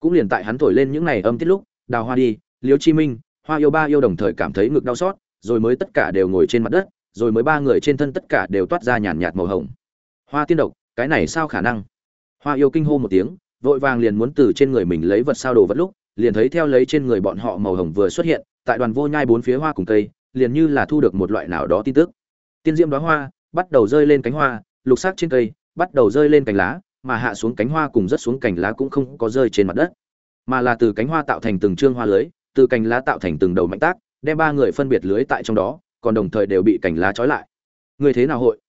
cũng liền tại hắn thổi lên những này âm tiết lúc, đào hoa đi, liêu chi minh, hoa yêu ba yêu đồng thời cảm thấy ngực đau xót, rồi mới tất cả đều ngồi trên mặt đất, rồi mới ba người trên thân tất cả đều toát ra nhàn nhạt màu hồng. Hoa tiên độc, cái này sao khả năng? Hoa yêu kinh hô một tiếng, vội vàng liền muốn từ trên người mình lấy vật sao đồ vật lúc, liền thấy theo lấy trên người bọn họ màu hồng vừa xuất hiện, tại đoàn vô nhai bốn phía hoa cùng cây, liền như là thu được một loại nào đó tin tức. Tiên diễm đoá hoa, bắt đầu rơi lên cánh hoa, lục sắc trên cây, bắt đầu rơi lên cành lá mà hạ xuống cánh hoa cùng rất xuống cành lá cũng không có rơi trên mặt đất, mà là từ cánh hoa tạo thành từng trương hoa lưới, từ cành lá tạo thành từng đầu mạnh tác, đem ba người phân biệt lưới tại trong đó, còn đồng thời đều bị cành lá trói lại. Người thế nào hội?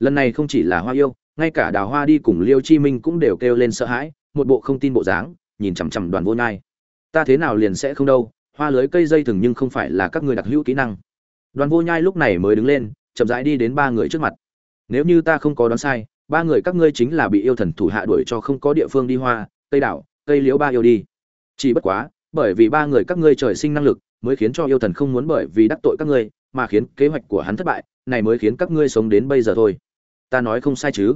Lần này không chỉ là hoa yêu, ngay cả đào hoa đi cùng liêu chi minh cũng đều kêu lên sợ hãi, một bộ không tin bộ dáng, nhìn chằm chằm đoàn vô nhai. Ta thế nào liền sẽ không đâu, hoa lưới cây dây thường nhưng không phải là các người đặc hữu kỹ năng. Đoàn vô nhai lúc này mới đứng lên, chậm rãi đi đến ba người trước mặt. Nếu như ta không có đoán sai ba người các ngươi chính là bị yêu thần thủ hạ đuổi cho không có địa phương đi hoa, cây đảo, cây liễu ba yêu đi. Chỉ bất quá, bởi vì ba người các ngươi trời sinh năng lực, mới khiến cho yêu thần không muốn bởi vì đắc tội các ngươi, mà khiến kế hoạch của hắn thất bại, này mới khiến các ngươi sống đến bây giờ thôi. Ta nói không sai chứ?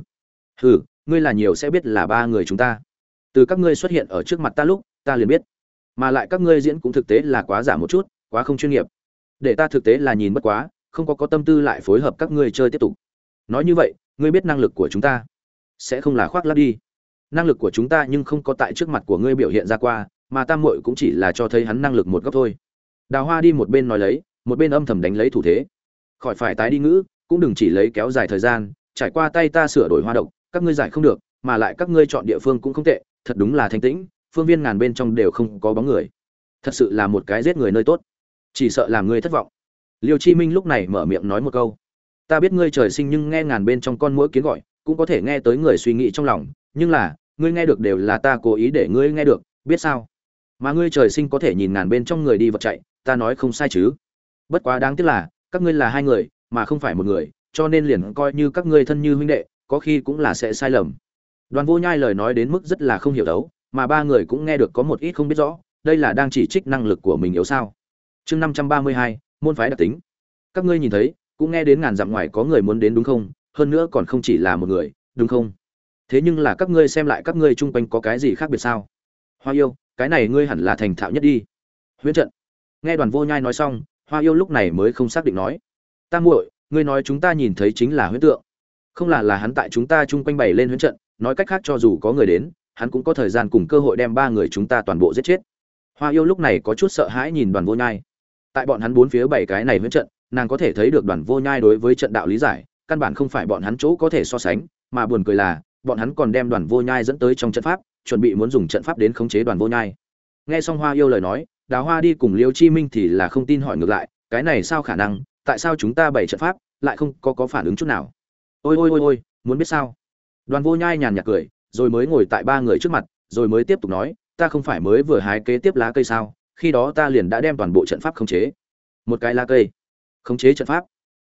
Hừ, ngươi là nhiều sẽ biết là ba người chúng ta. Từ các ngươi xuất hiện ở trước mặt ta lúc, ta liền biết. Mà lại các ngươi diễn cũng thực tế là quá giả một chút, quá không chuyên nghiệp. Để ta thực tế là nhìn bất quá, không có có tâm tư lại phối hợp các ngươi chơi tiếp tục. Nói như vậy ngươi biết năng lực của chúng ta. Sẽ không là khoác lác đi. Năng lực của chúng ta nhưng không có tại trước mặt của ngươi biểu hiện ra qua, mà tam muội cũng chỉ là cho thấy hắn năng lực một góc thôi. Đào hoa đi một bên nói lấy, một bên âm thầm đánh lấy thủ thế. Khỏi phải tái đi ngữ, cũng đừng chỉ lấy kéo dài thời gian, trải qua tay ta sửa đổi hoa độc, các ngươi giải không được, mà lại các ngươi chọn địa phương cũng không tệ, thật đúng là thanh tĩnh, phương viên ngàn bên trong đều không có bóng người. Thật sự là một cái giết người nơi tốt. Chỉ sợ làm ngươi thất vọng. Liêu chi minh lúc này mở miệng nói một câu ta biết ngươi trời sinh nhưng nghe ngàn bên trong con mũi kiến gọi, cũng có thể nghe tới người suy nghĩ trong lòng, nhưng là, ngươi nghe được đều là ta cố ý để ngươi nghe được, biết sao? Mà ngươi trời sinh có thể nhìn ngàn bên trong người đi vật chạy, ta nói không sai chứ. Bất quá đáng tiếc là, các ngươi là hai người, mà không phải một người, cho nên liền coi như các ngươi thân như huynh đệ, có khi cũng là sẽ sai lầm. Đoàn vô nhai lời nói đến mức rất là không hiểu đấu, mà ba người cũng nghe được có một ít không biết rõ, đây là đang chỉ trích năng lực của mình yếu sao? Chương năm trăm ba mươi hai, môn phái đặc tính. Các ngươi nhìn thấy cũng nghe đến ngàn dặm ngoài có người muốn đến đúng không? Hơn nữa còn không chỉ là một người, đúng không? Thế nhưng là các ngươi xem lại các ngươi chung quanh có cái gì khác biệt sao? Hoa yêu, cái này ngươi hẳn là thành thạo nhất đi. Huyễn trận. Nghe đoàn vô nhai nói xong, hoa yêu lúc này mới không xác định nói. Ta muội, ngươi nói chúng ta nhìn thấy chính là huyễn tượng. Không là là hắn tại chúng ta chung quanh bày lên huyễn trận, nói cách khác cho dù có người đến, hắn cũng có thời gian cùng cơ hội đem ba người chúng ta toàn bộ giết chết. Hoa yêu lúc này có chút sợ hãi nhìn đoàn vô nhai. Tại bọn hắn bốn phía bảy cái này huyễn trận nàng có thể thấy được đoàn vô nhai đối với trận đạo lý giải, căn bản không phải bọn hắn chỗ có thể so sánh, mà buồn cười là, bọn hắn còn đem đoàn vô nhai dẫn tới trong trận pháp, chuẩn bị muốn dùng trận pháp đến khống chế đoàn vô nhai. Nghe xong hoa yêu lời nói, đào hoa đi cùng liêu chi minh thì là không tin hỏi ngược lại, cái này sao khả năng, tại sao chúng ta bày trận pháp, lại không có có phản ứng chút nào? Ôi ôi ôi ôi, muốn biết sao? Đoàn vô nhai nhàn nhạt cười, rồi mới ngồi tại ba người trước mặt, rồi mới tiếp tục nói, ta không phải mới vừa hái kế tiếp lá cây sao? Khi đó ta liền đã đem toàn bộ trận pháp khống chế. Một cái lá cây khống chế trận pháp.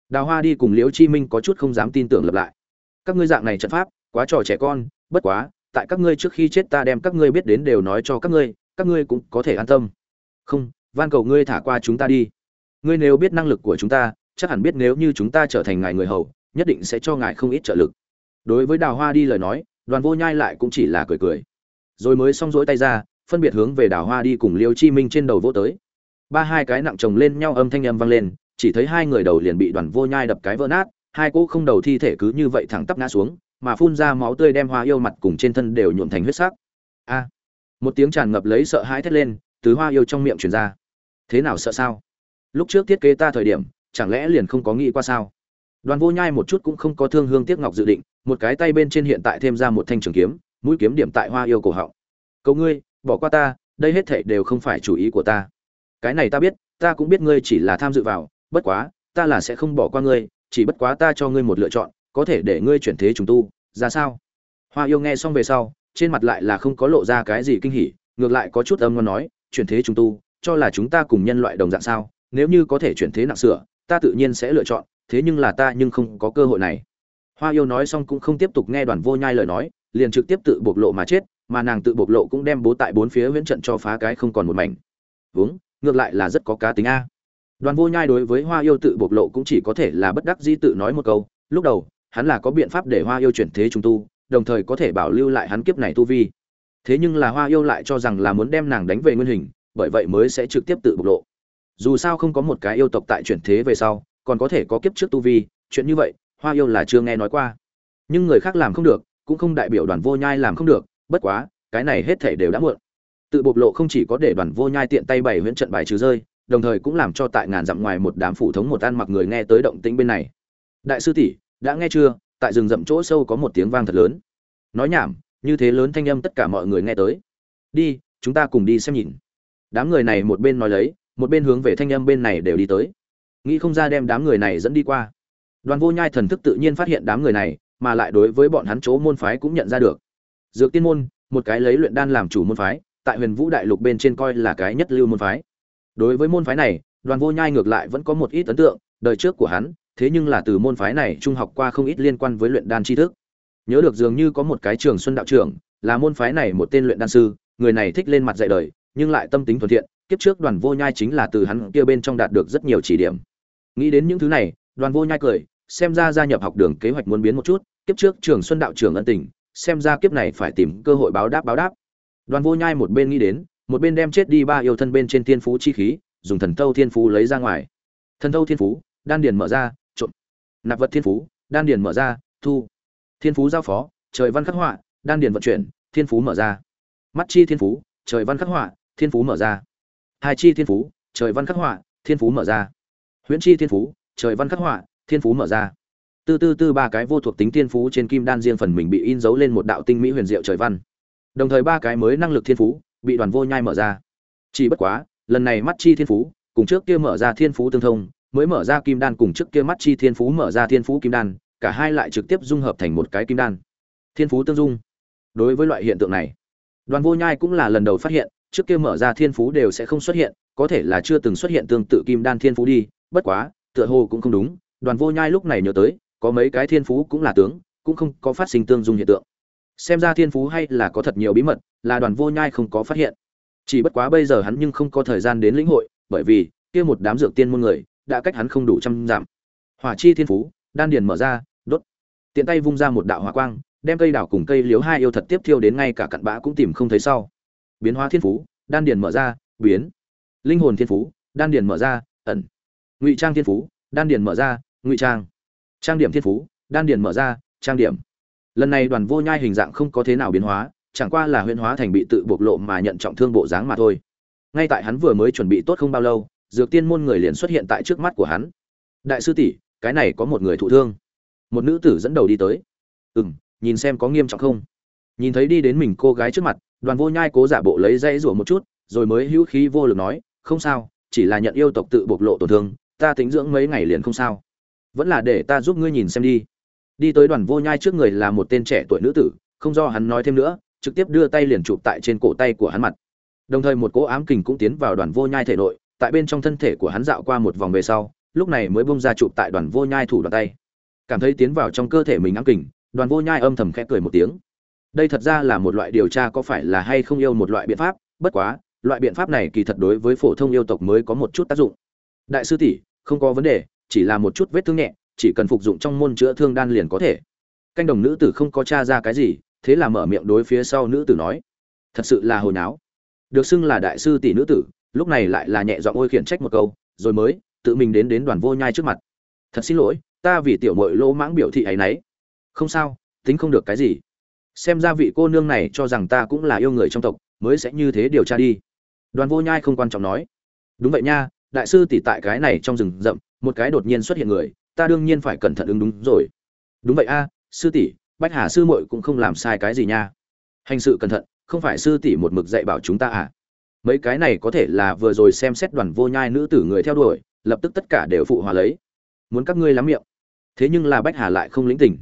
Đào hoa đi cùng liễu chi minh có chút không dám tin tưởng lập lại. Các ngươi dạng này trận pháp, quá trò trẻ con, bất quá, tại các ngươi trước khi chết ta đem các ngươi biết đến đều nói cho các ngươi các ngươi cũng có thể an tâm. Không, van cầu ngươi thả qua chúng ta đi. Ngươi nếu biết năng lực của chúng ta, chắc hẳn biết nếu như chúng ta trở thành ngài người hầu, nhất định sẽ cho ngài không ít trợ lực. Đối với đào hoa đi lời nói, đoàn vô nhai lại cũng chỉ là cười cười. Rồi mới xong rỗi tay ra, phân biệt hướng về đào hoa đi cùng liêu chi minh trên đầu vỗ tới. Ba hai cái nặng chồng lên nhau âm thanh âm vang lên chỉ thấy hai người đầu liền bị đoàn vô nhai đập cái vỡ nát, hai cỗ không đầu thi thể cứ như vậy thẳng tắp ngã xuống, mà phun ra máu tươi đem hoa yêu mặt cùng trên thân đều nhuộm thành huyết sắc. A! Một tiếng tràn ngập lấy sợ hãi thét lên, từ hoa yêu trong miệng truyền ra. Thế nào sợ sao? Lúc trước thiết kế ta thời điểm, chẳng lẽ liền không có nghĩ qua sao? Đoàn vô nhai một chút cũng không có thương hương tiếc ngọc dự định, một cái tay bên trên hiện tại thêm ra một thanh trường kiếm, mũi kiếm điểm tại hoa yêu cổ họng. "Cậu ngươi, bỏ qua ta, đây hết thảy đều không phải chủ ý của ta. Cái này ta biết, ta cũng biết ngươi chỉ là tham dự vào bất quá, ta là sẽ không bỏ qua ngươi, chỉ bất quá ta cho ngươi một lựa chọn, có thể để ngươi chuyển thế trùng tu. Ra sao? Hoa yêu nghe xong về sau, trên mặt lại là không có lộ ra cái gì kinh hỉ, ngược lại có chút âm ngon nói, chuyển thế trùng tu, cho là chúng ta cùng nhân loại đồng dạng sao? Nếu như có thể chuyển thế nặng sửa, ta tự nhiên sẽ lựa chọn, thế nhưng là ta nhưng không có cơ hội này. Hoa yêu nói xong cũng không tiếp tục nghe đoàn vô nhai lời nói, liền trực tiếp tự bộc lộ mà chết, mà nàng tự bộc lộ cũng đem bố tại bốn phía viễn trận cho phá cái không còn một mảnh. Vốn ngược lại là rất có cá tính a đoàn vô nhai đối với hoa yêu tự bộc lộ cũng chỉ có thể là bất đắc dĩ tự nói một câu, lúc đầu, hắn là có biện pháp để hoa yêu chuyển thế trung tu, đồng thời có thể bảo lưu lại hắn kiếp này tu vi. Thế nhưng là hoa yêu lại cho rằng là muốn đem nàng đánh về nguyên hình, bởi vậy mới sẽ trực tiếp tự bộc lộ. Dù sao không có một cái yêu tộc tại chuyển thế về sau, còn có thể có kiếp trước tu vi, chuyện như vậy, hoa yêu là chưa nghe nói qua. Nhưng người khác làm không được, cũng không đại biểu đoàn vô nhai làm không được, bất quá, cái này hết thể đều đã muộn. Tự bộc lộ không chỉ có để đoàn vô nhai tiện tay bày huyễn trận bài trừ rơi đồng thời cũng làm cho tại ngàn dặm ngoài một đám phủ thống một ăn mặc người nghe tới động tĩnh bên này. Đại sư tỷ, đã nghe chưa? Tại rừng rậm chỗ sâu có một tiếng vang thật lớn. Nói nhảm, như thế lớn thanh âm tất cả mọi người nghe tới. Đi, chúng ta cùng đi xem nhìn. Đám người này một bên nói lấy, một bên hướng về thanh âm bên này đều đi tới. Nghĩ không ra đem đám người này dẫn đi qua. Đoàn vô nhai thần thức tự nhiên phát hiện đám người này, mà lại đối với bọn hắn chỗ môn phái cũng nhận ra được. Dược tiên môn, một cái lấy luyện đan làm chủ môn phái, tại huyền vũ đại lục bên trên coi là cái nhất lưu môn phái đối với môn phái này, đoàn vô nhai ngược lại vẫn có một ít ấn tượng, đời trước của hắn, thế nhưng là từ môn phái này trung học qua không ít liên quan với luyện đan tri thức. Nhớ được dường như có một cái trường xuân đạo trưởng, là môn phái này một tên luyện đan sư, người này thích lên mặt dạy đời, nhưng lại tâm tính thuận thiện, kiếp trước đoàn vô nhai chính là từ hắn kia bên trong đạt được rất nhiều chỉ điểm. Nghĩ đến những thứ này, đoàn vô nhai cười, xem ra gia nhập học đường kế hoạch muốn biến một chút, kiếp trước trường xuân đạo trưởng ân tình, xem ra kiếp này phải tìm cơ hội báo đáp báo đáp. Đoàn vô nhai một bên nghĩ đến một bên đem chết đi ba yêu thân bên trên thiên phú chi khí, dùng thần thâu thiên phú lấy ra ngoài. Thần thâu thiên phú, đan điền mở ra trộn nạp vật thiên phú, đan điền mở ra, thu. Thiên phú giao phó, trời văn khắc họa, đan điền vận chuyển, thiên phú mở ra. Mắt chi thiên phú, trời văn khắc họa, thiên phú mở ra. Hai chi thiên phú, trời văn khắc họa, thiên phú mở ra. Huyễn chi thiên phú, trời văn khắc họa, thiên phú mở ra. Tư tư tư ba cái vô thuộc tính thiên phú trên kim đan riêng phần mình bị in dấu lên một đạo tinh mỹ huyền diệu trời văn. Đồng thời ba cái mới năng lực thiên phú bị đoàn vô nhai mở ra. Chỉ bất quá, lần này mắt chi thiên phú, cùng trước kia mở ra thiên phú tương thông, mới mở ra kim đan cùng trước kia mắt chi thiên phú mở ra thiên phú kim đan, cả hai lại trực tiếp dung hợp thành một cái kim đan. Thiên phú tương dung. Đối với loại hiện tượng này, đoàn vô nhai cũng là lần đầu phát hiện, trước kia mở ra thiên phú đều sẽ không xuất hiện, có thể là chưa từng xuất hiện tương tự kim đan thiên phú đi, bất quá, tựa hồ cũng không đúng, đoàn vô nhai lúc này nhớ tới, có mấy cái thiên phú cũng là tướng, cũng không có phát sinh tương dung hiện tượng xem ra thiên phú hay là có thật nhiều bí mật, là đoàn vô nhai không có phát hiện. Chỉ bất quá bây giờ hắn nhưng không có thời gian đến lĩnh hội, bởi vì, kia một đám dược tiên môn người, đã cách hắn không đủ trăm giảm hỏa chi thiên phú, đan điền mở ra, đốt. Tiện tay vung ra một đạo hỏa quang, đem cây đảo cùng cây liếu hai yêu thật tiếp thiêu đến ngay cả cặn bã cũng tìm không thấy sau. Biến hóa thiên phú, đan điền mở ra, biến. Linh hồn thiên phú, đan điền mở ra, ẩn. Ngụy trang thiên phú, đan điền mở ra, ngụy trang. Trang điểm thiên phú, đan điền mở ra, trang điểm lần này đoàn vô nhai hình dạng không có thế nào biến hóa, chẳng qua là huyễn hóa thành bị tự bộc lộ mà nhận trọng thương bộ dáng mà thôi. Ngay tại hắn vừa mới chuẩn bị tốt không bao lâu, dược tiên môn người liền xuất hiện tại trước mắt của hắn. Đại sư tỷ, cái này có một người thụ thương. Một nữ tử dẫn đầu đi tới. Ừ m nhìn xem có nghiêm trọng không? Nhìn thấy đi đến mình cô gái trước mặt, đoàn vô nhai cố giả bộ lấy dây rủa một chút, rồi mới hữu khí vô lực nói, không sao, chỉ là nhận yêu tộc tự bộc lộ tổn thương, ta tính dưỡng mấy ngày liền không sao. Vẫn là để ta giúp ngươi nhìn xem đi đi tới đoàn vô nhai trước người là một tên trẻ tuổi nữ tử, không do hắn nói thêm nữa, trực tiếp đưa tay liền chụp tại trên cổ tay của hắn mặt. Đồng thời một cỗ ám kình cũng tiến vào đoàn vô nhai thể nội, tại bên trong thân thể của hắn dạo qua một vòng về sau, lúc này mới bung ra chụp tại đoàn vô nhai thủ đoạn tay. Cảm thấy tiến vào trong cơ thể mình ám kình, đoàn vô nhai âm thầm khẽ cười một tiếng. Đây thật ra là một loại điều tra có phải là hay không yêu một loại biện pháp, bất quá, loại biện pháp này kỳ thật đối với phổ thông yêu tộc mới có một chút tác dụng. Đại sư tỷ, không có vấn đề, chỉ là một chút vết thương nhẹ chỉ cần phục dụng trong môn chữa thương đan liền có thể. Canh đồng nữ tử không có tra ra cái gì, thế là mở miệng đối phía sau nữ tử nói, thật sự là hồi náo. Được xưng là đại sư tỷ nữ tử, lúc này lại là nhẹ giọng ôi khiển trách một câu, rồi mới, tự mình đến đến đoàn vô nhai trước mặt. Thật xin lỗi, ta vì tiểu mội lỗ mãng biểu thị ấy nãy không sao, tính không được cái gì. Xem ra vị cô nương này cho rằng ta cũng là yêu người trong tộc, mới sẽ như thế điều tra đi. Đoàn vô nhai không quan trọng nói. Đúng vậy nha, đại sư tỷ tại cái này trong rừng rậm, một cái đột nhiên xuất hiện người ta đương nhiên phải cẩn thận ứng đúng rồi. Đúng vậy a, sư tỷ, bách hà sư muội cũng không làm sai cái gì nha. Hành sự cẩn thận, không phải sư tỷ một mực dạy bảo chúng ta à? Mấy cái này có thể là vừa rồi xem xét đoàn vô nhai nữ tử người theo đuổi, lập tức tất cả đều phụ hòa lấy. Muốn các ngươi lắm miệng. Thế nhưng là bách hà lại không lĩnh tình.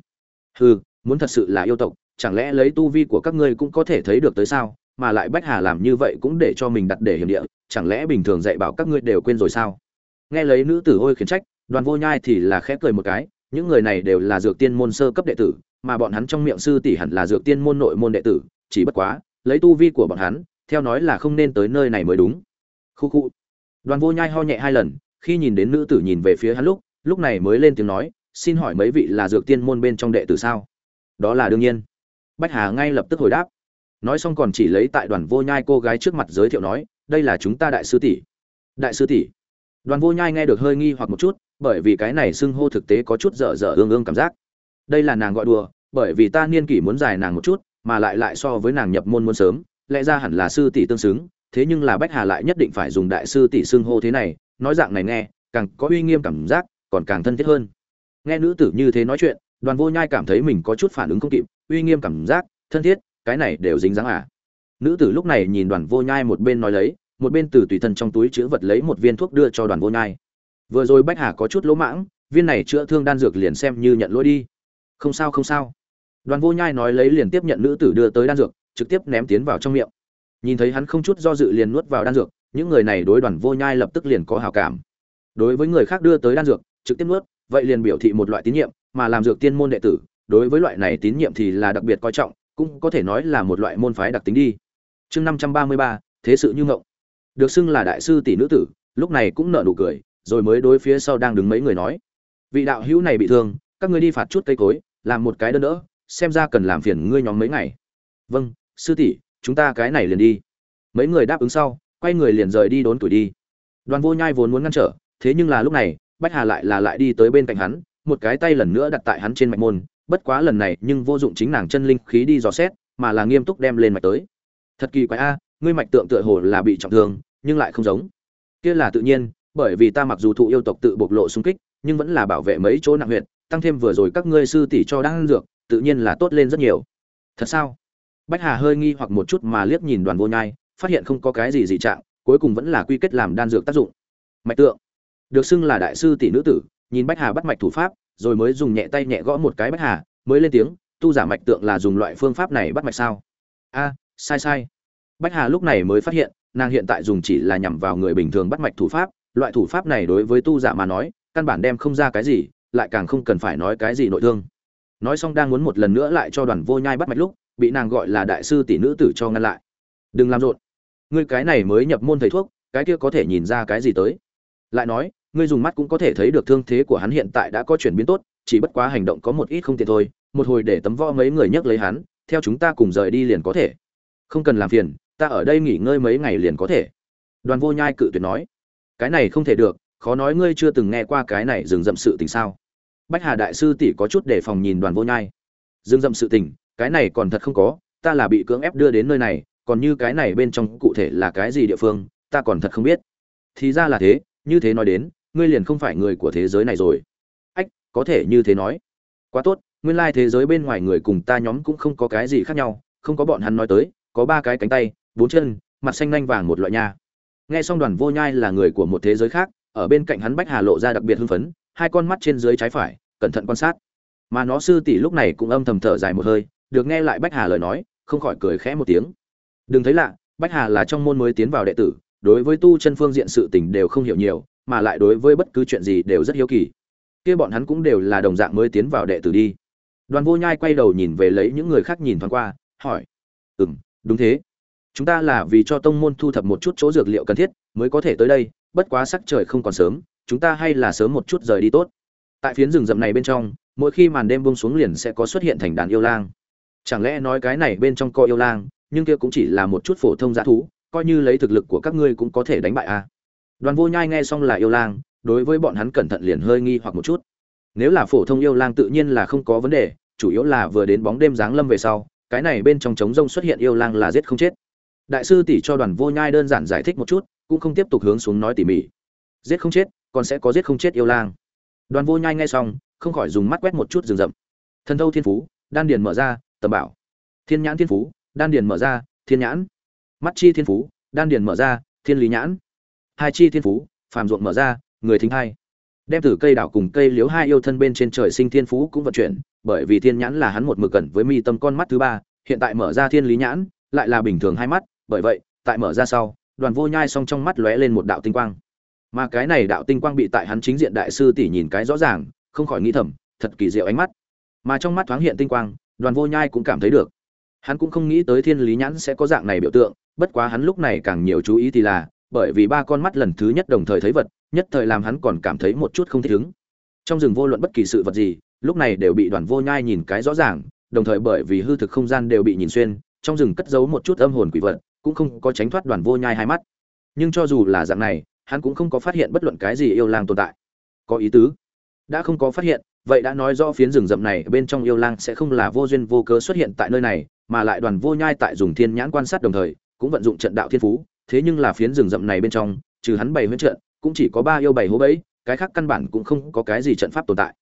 Hừ, muốn thật sự là yêu tộc, chẳng lẽ lấy tu vi của các ngươi cũng có thể thấy được tới sao? Mà lại bách hà làm như vậy cũng để cho mình đặt để hiểm địa, chẳng lẽ bình thường dạy bảo các ngươi đều quên rồi sao? Nghe lấy nữ tử ôi khiển trách đoàn vô nhai thì là khẽ cười một cái, những người này đều là dược tiên môn sơ cấp đệ tử, mà bọn hắn trong miệng sư tỷ hẳn là dược tiên môn nội môn đệ tử, chỉ bất quá, lấy tu vi của bọn hắn, theo nói là không nên tới nơi này mới đúng. Khu khu. Đoàn vô nhai ho nhẹ hai lần, khi nhìn đến nữ tử nhìn về phía hắn lúc lúc này mới lên tiếng nói, xin hỏi mấy vị là dược tiên môn bên trong đệ tử sao? Đó là đương nhiên. Bách hà ngay lập tức hồi đáp. Nói xong còn chỉ lấy tại đoàn vô nhai cô gái trước mặt giới thiệu nói, đây là chúng ta đại sư tỷ. Đại sư tỷ? Đoàn vô nhai nghe được hơi nghi hoặc một chút bởi vì cái này xưng hô thực tế có chút dở dở ương ương cảm giác. Đây là nàng gọi đùa, bởi vì ta niên kỷ muốn dài nàng một chút, mà lại lại so với nàng nhập môn muốn sớm, lẽ ra hẳn là sư tỷ tương xứng, thế nhưng là bách hà lại nhất định phải dùng đại sư tỷ xưng hô thế này, nói dạng này nghe, càng có uy nghiêm cảm giác, còn càng thân thiết hơn. Nghe nữ tử như thế nói chuyện, đoàn vô nhai cảm thấy mình có chút phản ứng không kịp, uy nghiêm cảm giác, thân thiết, cái này đều dính dáng à. Nữ tử lúc này nhìn đoàn vô nhai một bên nói lấy, một bên từ tùy thân trong túi chứa vật lấy một viên thuốc đưa cho đoàn vô nhai vừa rồi bách hà có chút lỗ mãng, viên này chữa thương đan dược liền xem như nhận lỗi đi. Không sao không sao. Đoàn vô nhai nói lấy liền tiếp nhận nữ tử đưa tới đan dược, trực tiếp ném tiến vào trong miệng. Nhìn thấy hắn không chút do dự liền nuốt vào đan dược, những người này đối đoàn vô nhai lập tức liền có hào cảm. Đối với người khác đưa tới đan dược, trực tiếp nuốt, vậy liền biểu thị một loại tín nhiệm, mà làm dược tiên môn đệ tử, đối với loại này tín nhiệm thì là đặc biệt coi trọng, cũng có thể nói là một loại môn phái đặc tính đi. Chương năm trăm ba mươi ba, thế sự như ngộng. Được xưng là đại sư tỷ nữ tử, lúc này cũng nở nụ cười rồi mới đối phía sau đang đứng mấy người nói. Vị đạo hữu này bị thương, các ngươi đi phạt chút cây cối, làm một cái đơn đỡ, xem ra cần làm phiền ngươi nhóm mấy ngày. Vâng sư tỷ, chúng ta cái này liền đi. Mấy người đáp ứng sau, quay người liền rời đi đốn tuổi đi. Đoàn vô nhai vốn muốn ngăn trở, thế nhưng là lúc này, bách hà lại là lại đi tới bên cạnh hắn, một cái tay lần nữa đặt tại hắn trên mạch môn, bất quá lần này nhưng vô dụng chính nàng chân linh khí đi dò xét, mà là nghiêm túc đem lên mạch tới. Thật kỳ quái a, ngươi mạch tượng tựa hồ là bị trọng thương, nhưng lại không giống. Kia là tự nhiên bởi vì ta mặc dù thụ yêu tộc tự bộc lộ xung kích nhưng vẫn là bảo vệ mấy chỗ nặng huyệt, tăng thêm vừa rồi các ngươi sư tỷ cho đang dược tự nhiên là tốt lên rất nhiều. Thật sao? Bách hà hơi nghi hoặc một chút mà liếc nhìn đoàn vô nhai phát hiện không có cái gì dị trạng cuối cùng vẫn là quy kết làm đan dược tác dụng. Mạch tượng. Được xưng là đại sư tỷ nữ tử nhìn bách hà bắt mạch thủ pháp rồi mới dùng nhẹ tay nhẹ gõ một cái bách hà mới lên tiếng tu giả mạch tượng là dùng loại phương pháp này bắt mạch sao? A sai sai. Bách hà lúc này mới phát hiện nàng hiện tại dùng chỉ là nhằm vào người bình thường bắt mạch thủ pháp loại thủ pháp này đối với tu giả mà nói, căn bản đem không ra cái gì, lại càng không cần phải nói cái gì nội thương. Nói xong đang muốn một lần nữa lại cho đoàn vô nhai bắt mạch lúc, bị nàng gọi là đại sư tỷ nữ tử cho ngăn lại. Đừng làm rộn. Ngươi cái này mới nhập môn thầy thuốc, cái kia có thể nhìn ra cái gì tới? Lại nói, ngươi dùng mắt cũng có thể thấy được thương thế của hắn hiện tại đã có chuyển biến tốt, chỉ bất quá hành động có một ít không tiện thôi, một hồi để tấm võ mấy người nhấc lấy hắn, theo chúng ta cùng rời đi liền có thể. Không cần làm phiền, ta ở đây nghỉ ngơi mấy ngày liền có thể. Đoàn vô nhai cự tuyệt nói cái này không thể được, khó nói ngươi chưa từng nghe qua cái này dừng dậm sự tình sao. Bách hà đại sư tỷ có chút đề phòng nhìn đoàn vô nhai. Dừng dậm sự tình, cái này còn thật không có, ta là bị cưỡng ép đưa đến nơi này, còn như cái này bên trong cụ thể là cái gì địa phương, ta còn thật không biết. Thì ra là thế, như thế nói đến, ngươi liền không phải người của thế giới này rồi. Ách, có thể như thế nói. Quá tốt, nguyên lai thế giới bên ngoài người cùng ta nhóm cũng không có cái gì khác nhau, không có bọn hắn nói tới, có ba cái cánh tay, bốn chân, mặt xanh nanh vàng một loại nha nghe xong đoàn vô nhai là người của một thế giới khác, ở bên cạnh hắn bách hà lộ ra đặc biệt hưng phấn, hai con mắt trên dưới trái phải, cẩn thận quan sát. Mà nó sư tỷ lúc này cũng âm thầm thở dài một hơi, được nghe lại bách hà lời nói, không khỏi cười khẽ một tiếng. Đừng thấy lạ, bách hà là trong môn mới tiến vào đệ tử, đối với tu chân phương diện sự tình đều không hiểu nhiều, mà lại đối với bất cứ chuyện gì đều rất hiếu kỳ. Kia bọn hắn cũng đều là đồng dạng mới tiến vào đệ tử đi. Đoàn vô nhai quay đầu nhìn về lấy những người khác nhìn thoáng qua, hỏi ừ m đúng thế chúng ta là vì cho tông môn thu thập một chút chỗ dược liệu cần thiết mới có thể tới đây, bất quá sắc trời không còn sớm, chúng ta hay là sớm một chút rời đi tốt. Tại phiến rừng rậm này bên trong, mỗi khi màn đêm bông xuống liền sẽ có xuất hiện thành đàn yêu lang. Chẳng lẽ nói cái này bên trong co yêu lang, nhưng kia cũng chỉ là một chút phổ thông g thú, coi như lấy thực lực của các ngươi cũng có thể đánh bại a đoàn vô nhai nghe xong là yêu lang, đối với bọn hắn cẩn thận liền hơi nghi hoặc một chút. Nếu là phổ thông yêu lang tự nhiên là không có vấn đề, chủ yếu là vừa đến bóng đêm giáng lâm về sau, cái này bên trong trống rông xuất hiện yêu lang là giết không chết đại sư tỷ cho đoàn vô nhai đơn giản giải thích một chút, cũng không tiếp tục hướng xuống nói tỉ mỉ. Giết không chết, còn sẽ có giết không chết yêu lang. Đoàn vô nhai nghe xong, không khỏi dùng mắt quét một chút rừng rậm. Thần thâu thiên phú, đan điền mở ra, tầm bảo. Thiên nhãn thiên phú, đan điền mở ra, thiên nhãn. Mắt chi thiên phú, đan điền mở ra, thiên lý nhãn. Hai chi thiên phú, phàm ruộng mở ra, người thính hai. Đem từ cây đảo cùng cây liếu hai yêu thân bên trên trời sinh thiên phú cũng vận chuyển, bởi vì thiên nhãn là hắn một mực cẩn với mi tâm con mắt thứ ba, hiện tại mở ra thiên lý nhãn, lại là bình thường hai mắt bởi vậy, tại mở ra sau, đoàn vô nhai song trong mắt lóe lên một đạo tinh quang. Mà cái này đạo tinh quang bị tại hắn chính diện đại sư tỷ nhìn cái rõ ràng, không khỏi nghĩ thầm, thật kỳ diệu ánh mắt. Mà trong mắt thoáng hiện tinh quang, đoàn vô nhai cũng cảm thấy được. Hắn cũng không nghĩ tới thiên lý nhãn sẽ có dạng này biểu tượng, bất quá hắn lúc này càng nhiều chú ý thì là, bởi vì ba con mắt lần thứ nhất đồng thời thấy vật, nhất thời làm hắn còn cảm thấy một chút không thích ứng. Trong rừng vô luận bất kỳ sự vật gì, lúc này đều bị đoàn vô nhai nhìn cái rõ ràng, đồng thời bởi vì hư thực không gian đều bị nhìn xuyên, trong rừng cất giấu một chút âm hồn quỷ vật cũng không có tránh thoát đoàn vô nhai hai mắt. Nhưng cho dù là dạng này, hắn cũng không có phát hiện bất luận cái gì yêu lang tồn tại. Có ý tứ. Đã không có phát hiện, vậy đã nói rõ phiến rừng rậm này bên trong yêu lang sẽ không là vô duyên vô cớ xuất hiện tại nơi này, mà lại đoàn vô nhai tại dùng thiên nhãn quan sát đồng thời, cũng vận dụng trận đạo thiên phú, thế nhưng là phiến rừng rậm này bên trong, trừ hắn bảy huyễn trận, cũng chỉ có ba yêu bảy hố bẫy, cái khác căn bản cũng không có cái gì trận pháp tồn tại.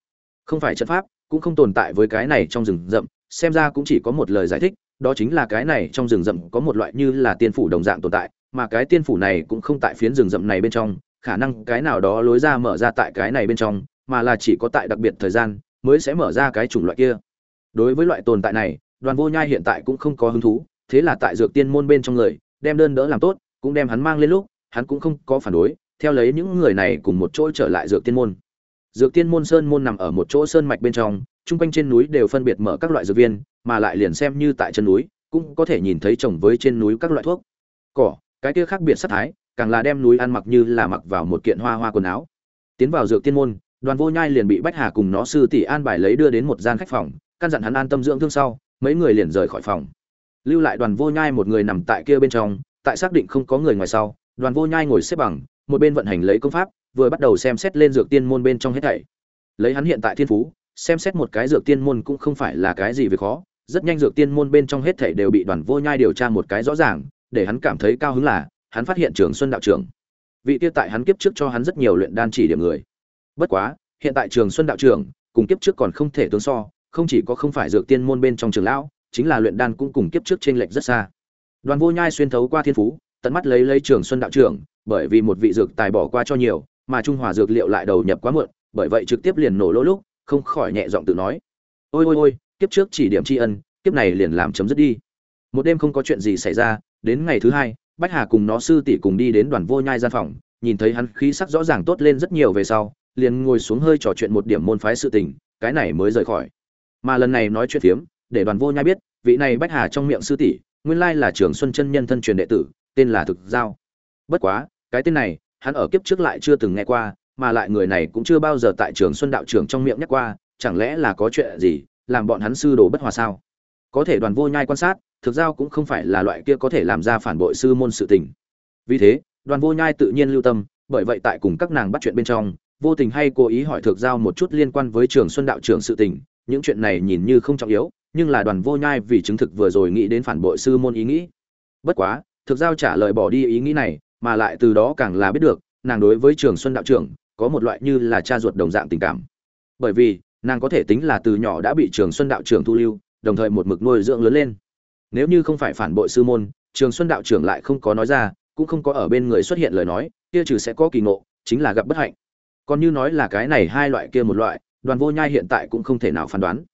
Không phải trận pháp, cũng không tồn tại với cái này trong rừng rậm, xem ra cũng chỉ có một lời giải thích đó chính là cái này trong rừng rậm có một loại như là tiên phủ đồng dạng tồn tại, mà cái tiên phủ này cũng không tại phiến rừng rậm này bên trong, khả năng cái nào đó lối ra mở ra tại cái này bên trong, mà là chỉ có tại đặc biệt thời gian mới sẽ mở ra cái chủng loại kia. Đối với loại tồn tại này, đoàn vô nhai hiện tại cũng không có hứng thú, thế là tại dược tiên môn bên trong người, đem đơn đỡ làm tốt, cũng đem hắn mang lên lúc, hắn cũng không có phản đối, theo lấy những người này cùng một chỗ trở lại dược tiên môn. Dược tiên môn sơn môn nằm ở một chỗ sơn mạch bên trong chung quanh trên núi đều phân biệt mở các loại dược viên, mà lại liền xem như tại chân núi, cũng có thể nhìn thấy trồng với trên núi các loại thuốc. Cỏ, cái kia khác biệt sắc thái, càng là đem núi ăn mặc như là mặc vào một kiện hoa hoa quần áo. Tiến vào dược tiên môn, đoàn vô nhai liền bị bách hà cùng nó sư tỷ an bài lấy đưa đến một gian khách phòng, căn dặn hắn an tâm dưỡng thương sau, mấy người liền rời khỏi phòng. Lưu lại đoàn vô nhai một người nằm tại kia bên trong, tại xác định không có người ngoài sau, đoàn vô nhai ngồi xếp bằng, một bên vận hành lấy công pháp, vừa bắt đầu xem xét lên dược tiên môn bên trong hết thảy. Lấy hắn hiện tại thiên phú xem xét một cái dược tiên môn cũng không phải là cái gì việc khó, rất nhanh dược tiên môn bên trong hết thảy đều bị đoàn vô nhai điều tra một cái rõ ràng, để hắn cảm thấy cao hứng là, hắn phát hiện trường xuân đạo trưởng. Vị tiêu tại hắn kiếp trước cho hắn rất nhiều luyện đan chỉ điểm người. Bất quá, hiện tại trường xuân đạo trưởng, cùng kiếp trước còn không thể tương so, không chỉ có không phải dược tiên môn bên trong trường lão, chính là luyện đan cũng cùng kiếp trước trên lệch rất xa. Đoàn vô nhai xuyên thấu qua thiên phú, tận mắt lấy lấy trường xuân đạo trưởng, bởi vì một vị dược tài bỏ qua cho nhiều, mà trung hòa dược liệu lại đầu nhập quá muộn, bởi vậy trực tiếp liền nổ lỗ lúc không khỏi nhẹ giọng tự nói. Ôi ôi ôi, kiếp trước chỉ điểm tri ân, kiếp này liền làm chấm dứt đi. Một đêm không có chuyện gì xảy ra, đến ngày thứ hai, bách hà cùng nó sư tỷ cùng đi đến đoàn vô nhai gian phòng, nhìn thấy hắn khí sắc rõ ràng tốt lên rất nhiều về sau, liền ngồi xuống hơi trò chuyện một điểm môn phái sự tình, cái này mới rời khỏi. Mà lần này nói chuyện phiếm, để đoàn vô nhai biết, vị này bách hà trong miệng sư tỷ, nguyên lai là trường xuân chân nhân thân truyền đệ tử, tên là thực giao. Bất quá, cái tên này, hắn ở kiếp trước lại chưa từng nghe qua mà lại người này cũng chưa bao giờ tại trường xuân đạo trưởng trong miệng nhắc qua, chẳng lẽ là có chuyện gì, làm bọn hắn sư đồ bất hòa sao? Có thể đoàn vô nhai quan sát, thực giao cũng không phải là loại kia có thể làm ra phản bội sư môn sự tình. Vì thế, đoàn vô nhai tự nhiên lưu tâm, bởi vậy tại cùng các nàng bắt chuyện bên trong, vô tình hay cố ý hỏi thực giao một chút liên quan với trường xuân đạo trưởng sự tình, những chuyện này nhìn như không trọng yếu, nhưng là đoàn vô nhai vì chứng thực vừa rồi nghĩ đến phản bội sư môn ý nghĩ. Bất quá, thực giao trả lời bỏ đi ý nghĩ này, mà lại từ đó càng là biết được, nàng đối với trường xuân đạo trưởng có một loại như là cha ruột đồng dạng tình cảm. Bởi vì, nàng có thể tính là từ nhỏ đã bị trường xuân đạo trưởng thu lưu, đồng thời một mực nuôi dưỡng lớn lên. Nếu như không phải phản bội sư môn, trường xuân đạo trưởng lại không có nói ra, cũng không có ở bên người xuất hiện lời nói, kia trừ sẽ có kỳ ngộ, chính là gặp bất hạnh. Còn như nói là cái này hai loại kia một loại, đoàn vô nhai hiện tại cũng không thể nào phán đoán.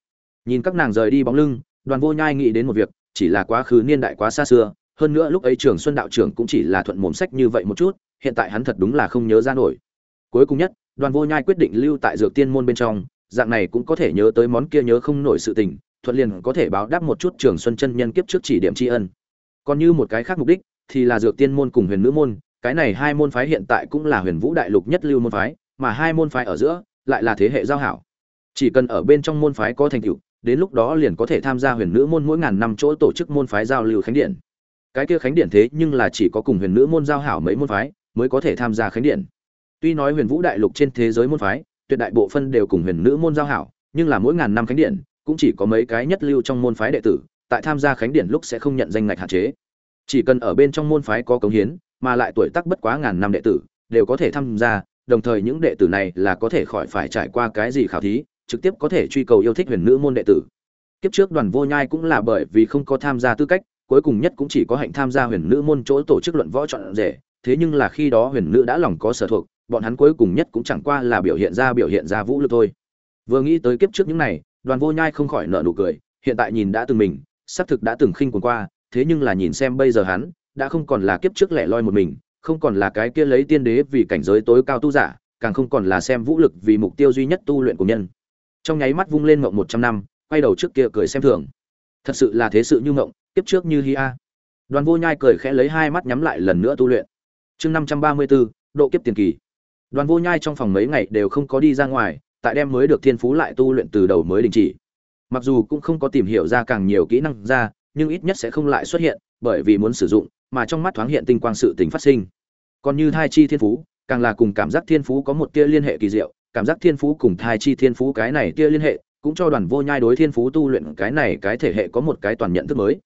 Nhìn các nàng rời đi bóng lưng, đoàn vô nhai nghĩ đến một việc, chỉ là quá khứ niên đại quá xa xưa, hơn nữa lúc ấy trường xuân đạo trưởng cũng chỉ là thuận mồm sách như vậy một chút, hiện tại hắn thật đúng là không nhớ ra nổi cuối cùng nhất, đoàn vô nhai quyết định lưu tại dược tiên môn bên trong, dạng này cũng có thể nhớ tới món kia nhớ không nổi sự tình, thuận liền có thể báo đáp một chút trường xuân chân nhân kiếp trước chỉ điểm tri ân. Còn như một cái khác mục đích, thì là dược tiên môn cùng huyền nữ môn, cái này hai môn phái hiện tại cũng là huyền vũ đại lục nhất lưu môn phái, mà hai môn phái ở giữa, lại là thế hệ giao hảo. Chỉ cần ở bên trong môn phái có thành tựu, đến lúc đó liền có thể tham gia huyền nữ môn mỗi ngàn năm chỗ tổ chức môn phái giao lưu khánh điện. Cái kia khánh điện thế nhưng là chỉ có cùng huyền nữ môn giao hảo mấy môn phái mới có thể tham gia khánh điện tuy nói huyền vũ đại lục trên thế giới môn phái, tuyệt đại bộ phân đều cùng huyền nữ môn giao hảo, nhưng là mỗi ngàn năm khánh điện, cũng chỉ có mấy cái nhất lưu trong môn phái đệ tử, tại tham gia khánh điện lúc sẽ không nhận danh ngạch hạn chế. Chỉ cần ở bên trong môn phái có cống hiến, mà lại tuổi tác bất quá ngàn năm đệ tử, đều có thể tham gia, đồng thời những đệ tử này là có thể khỏi phải trải qua cái gì khảo thí, trực tiếp có thể truy cầu yêu thích huyền nữ môn đệ tử. Kiếp trước đoàn vô nhai cũng là bởi vì không có tham gia tư cách, cuối cùng nhất cũng chỉ có hạnh tham gia huyền nữ môn chỗ tổ chức luận võ chọn rể, thế nhưng là khi đó huyền nữ đã lòng có sở thuộc bọn hắn cuối cùng nhất cũng chẳng qua là biểu hiện ra biểu hiện ra vũ lực thôi. Vừa nghĩ tới kiếp trước những này, đoàn vô nhai không khỏi nợ nụ cười, hiện tại nhìn đã từng mình, xác thực đã từng khinh quần qua, thế nhưng là nhìn xem bây giờ hắn, đã không còn là kiếp trước lẻ loi một mình, không còn là cái kia lấy tiên đế vì cảnh giới tối cao tu giả, càng không còn là xem vũ lực vì mục tiêu duy nhất tu luyện của nhân. Trong nháy mắt vung lên mộng một trăm năm, quay đầu trước kia cười xem thường. Thật sự là thế sự như mộng, kiếp trước như hi a. Đoàn vô nhai cười khẽ lấy hai mắt nhắm lại lần nữa tu luyện. Chương năm trăm ba mươi bốn độ kiếp tiền kỳ đoàn vô nhai trong phòng mấy ngày đều không có đi ra ngoài, tại đem mới được thiên phú lại tu luyện từ đầu mới đình chỉ. Mặc dù cũng không có tìm hiểu ra càng nhiều kỹ năng ra, nhưng ít nhất sẽ không lại xuất hiện, bởi vì muốn sử dụng, mà trong mắt thoáng hiện tinh quang sự tình phát sinh. Còn như thai chi thiên phú, càng là cùng cảm giác thiên phú có một tia liên hệ kỳ diệu, cảm giác thiên phú cùng thai chi thiên phú cái này tia liên hệ, cũng cho đoàn vô nhai đối thiên phú tu luyện cái này cái thể hệ có một cái toàn nhận thức mới.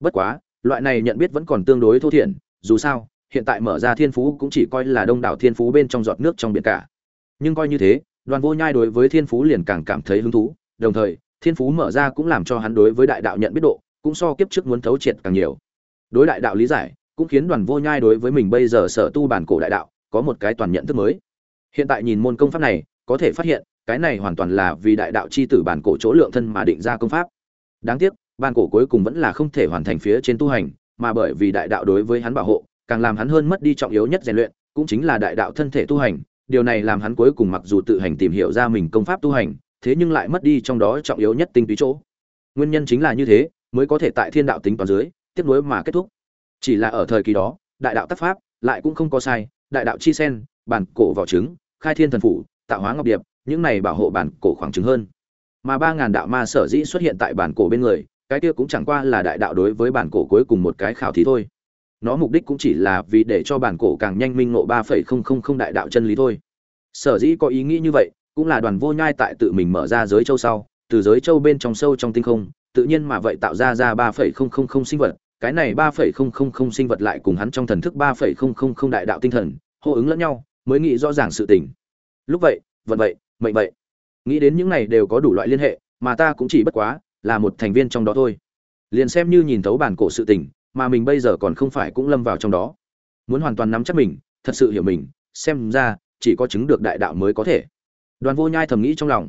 Bất quá, loại này nhận biết vẫn còn tương đối thô thiển, dù sao hiện tại mở ra thiên phú cũng chỉ coi là đông đảo thiên phú bên trong giọt nước trong biển cả. Nhưng coi như thế, đoàn vô nhai đối với thiên phú liền càng cảm thấy hứng thú, đồng thời, thiên phú mở ra cũng làm cho hắn đối với đại đạo nhận biết độ cũng so kiếp trước muốn thấu triệt càng nhiều. Đối đại đạo lý giải, cũng khiến đoàn vô nhai đối với mình bây giờ sở tu bản cổ đại đạo có một cái toàn nhận thức mới. Hiện tại nhìn môn công pháp này, có thể phát hiện, cái này hoàn toàn là vì đại đạo chi tử bản cổ chỗ lượng thân mà định ra công pháp. Đáng tiếc, bản cổ cuối cùng vẫn là không thể hoàn thành phía trên tu hành, mà bởi vì đại đạo đối với hắn bảo hộ càng làm hắn hơn mất đi trọng yếu nhất rèn luyện, cũng chính là đại đạo thân thể tu hành, điều này làm hắn cuối cùng mặc dù tự hành tìm hiểu ra mình công pháp tu hành, thế nhưng lại mất đi trong đó trọng yếu nhất tinh túy chỗ. Nguyên nhân chính là như thế, mới có thể tại thiên đạo tính toán dưới, tiếp nối mà kết thúc. Chỉ là ở thời kỳ đó, đại đạo tác pháp lại cũng không có sai, đại đạo chi sen, bản cổ vỏ trứng, khai thiên thần phủ, tạo hóa ngọc điệp, những này bảo hộ bản cổ khoảng trứng hơn. Mà ba ngàn đạo ma sở dĩ xuất hiện tại bản cổ bên người, cái kia cũng chẳng qua là đại đạo đối với bản cổ cuối cùng một cái khảo thí thôi nó mục đích cũng chỉ là vì để cho bản cổ càng nhanh minh ngộ ba phẩy không không không đại đạo chân lý thôi. Sở dĩ có ý nghĩ như vậy, cũng là đoàn vô nhai tại tự mình mở ra giới châu sau, từ giới châu bên trong sâu trong tinh không, tự nhiên mà vậy tạo ra ra ba phẩy không không không sinh vật, cái này ba phẩy không không không sinh vật lại cùng hắn trong thần thức ba phẩy không không không đại đạo tinh thần, hô ứng lẫn nhau, mới nghĩ rõ ràng sự tình. Lúc vậy, vận vậy, mệnh vậy. Nghĩ đến những này đều có đủ loại liên hệ, mà ta cũng chỉ bất quá là một thành viên trong đó thôi. Liền xem như nhìn thấu bản cổ sự tình mà mình bây giờ còn không phải cũng lâm vào trong đó. Muốn hoàn toàn nắm chắc mình, thật sự hiểu mình, xem ra chỉ có chứng được đại đạo mới có thể. Đoàn vô nhai thầm nghĩ trong lòng.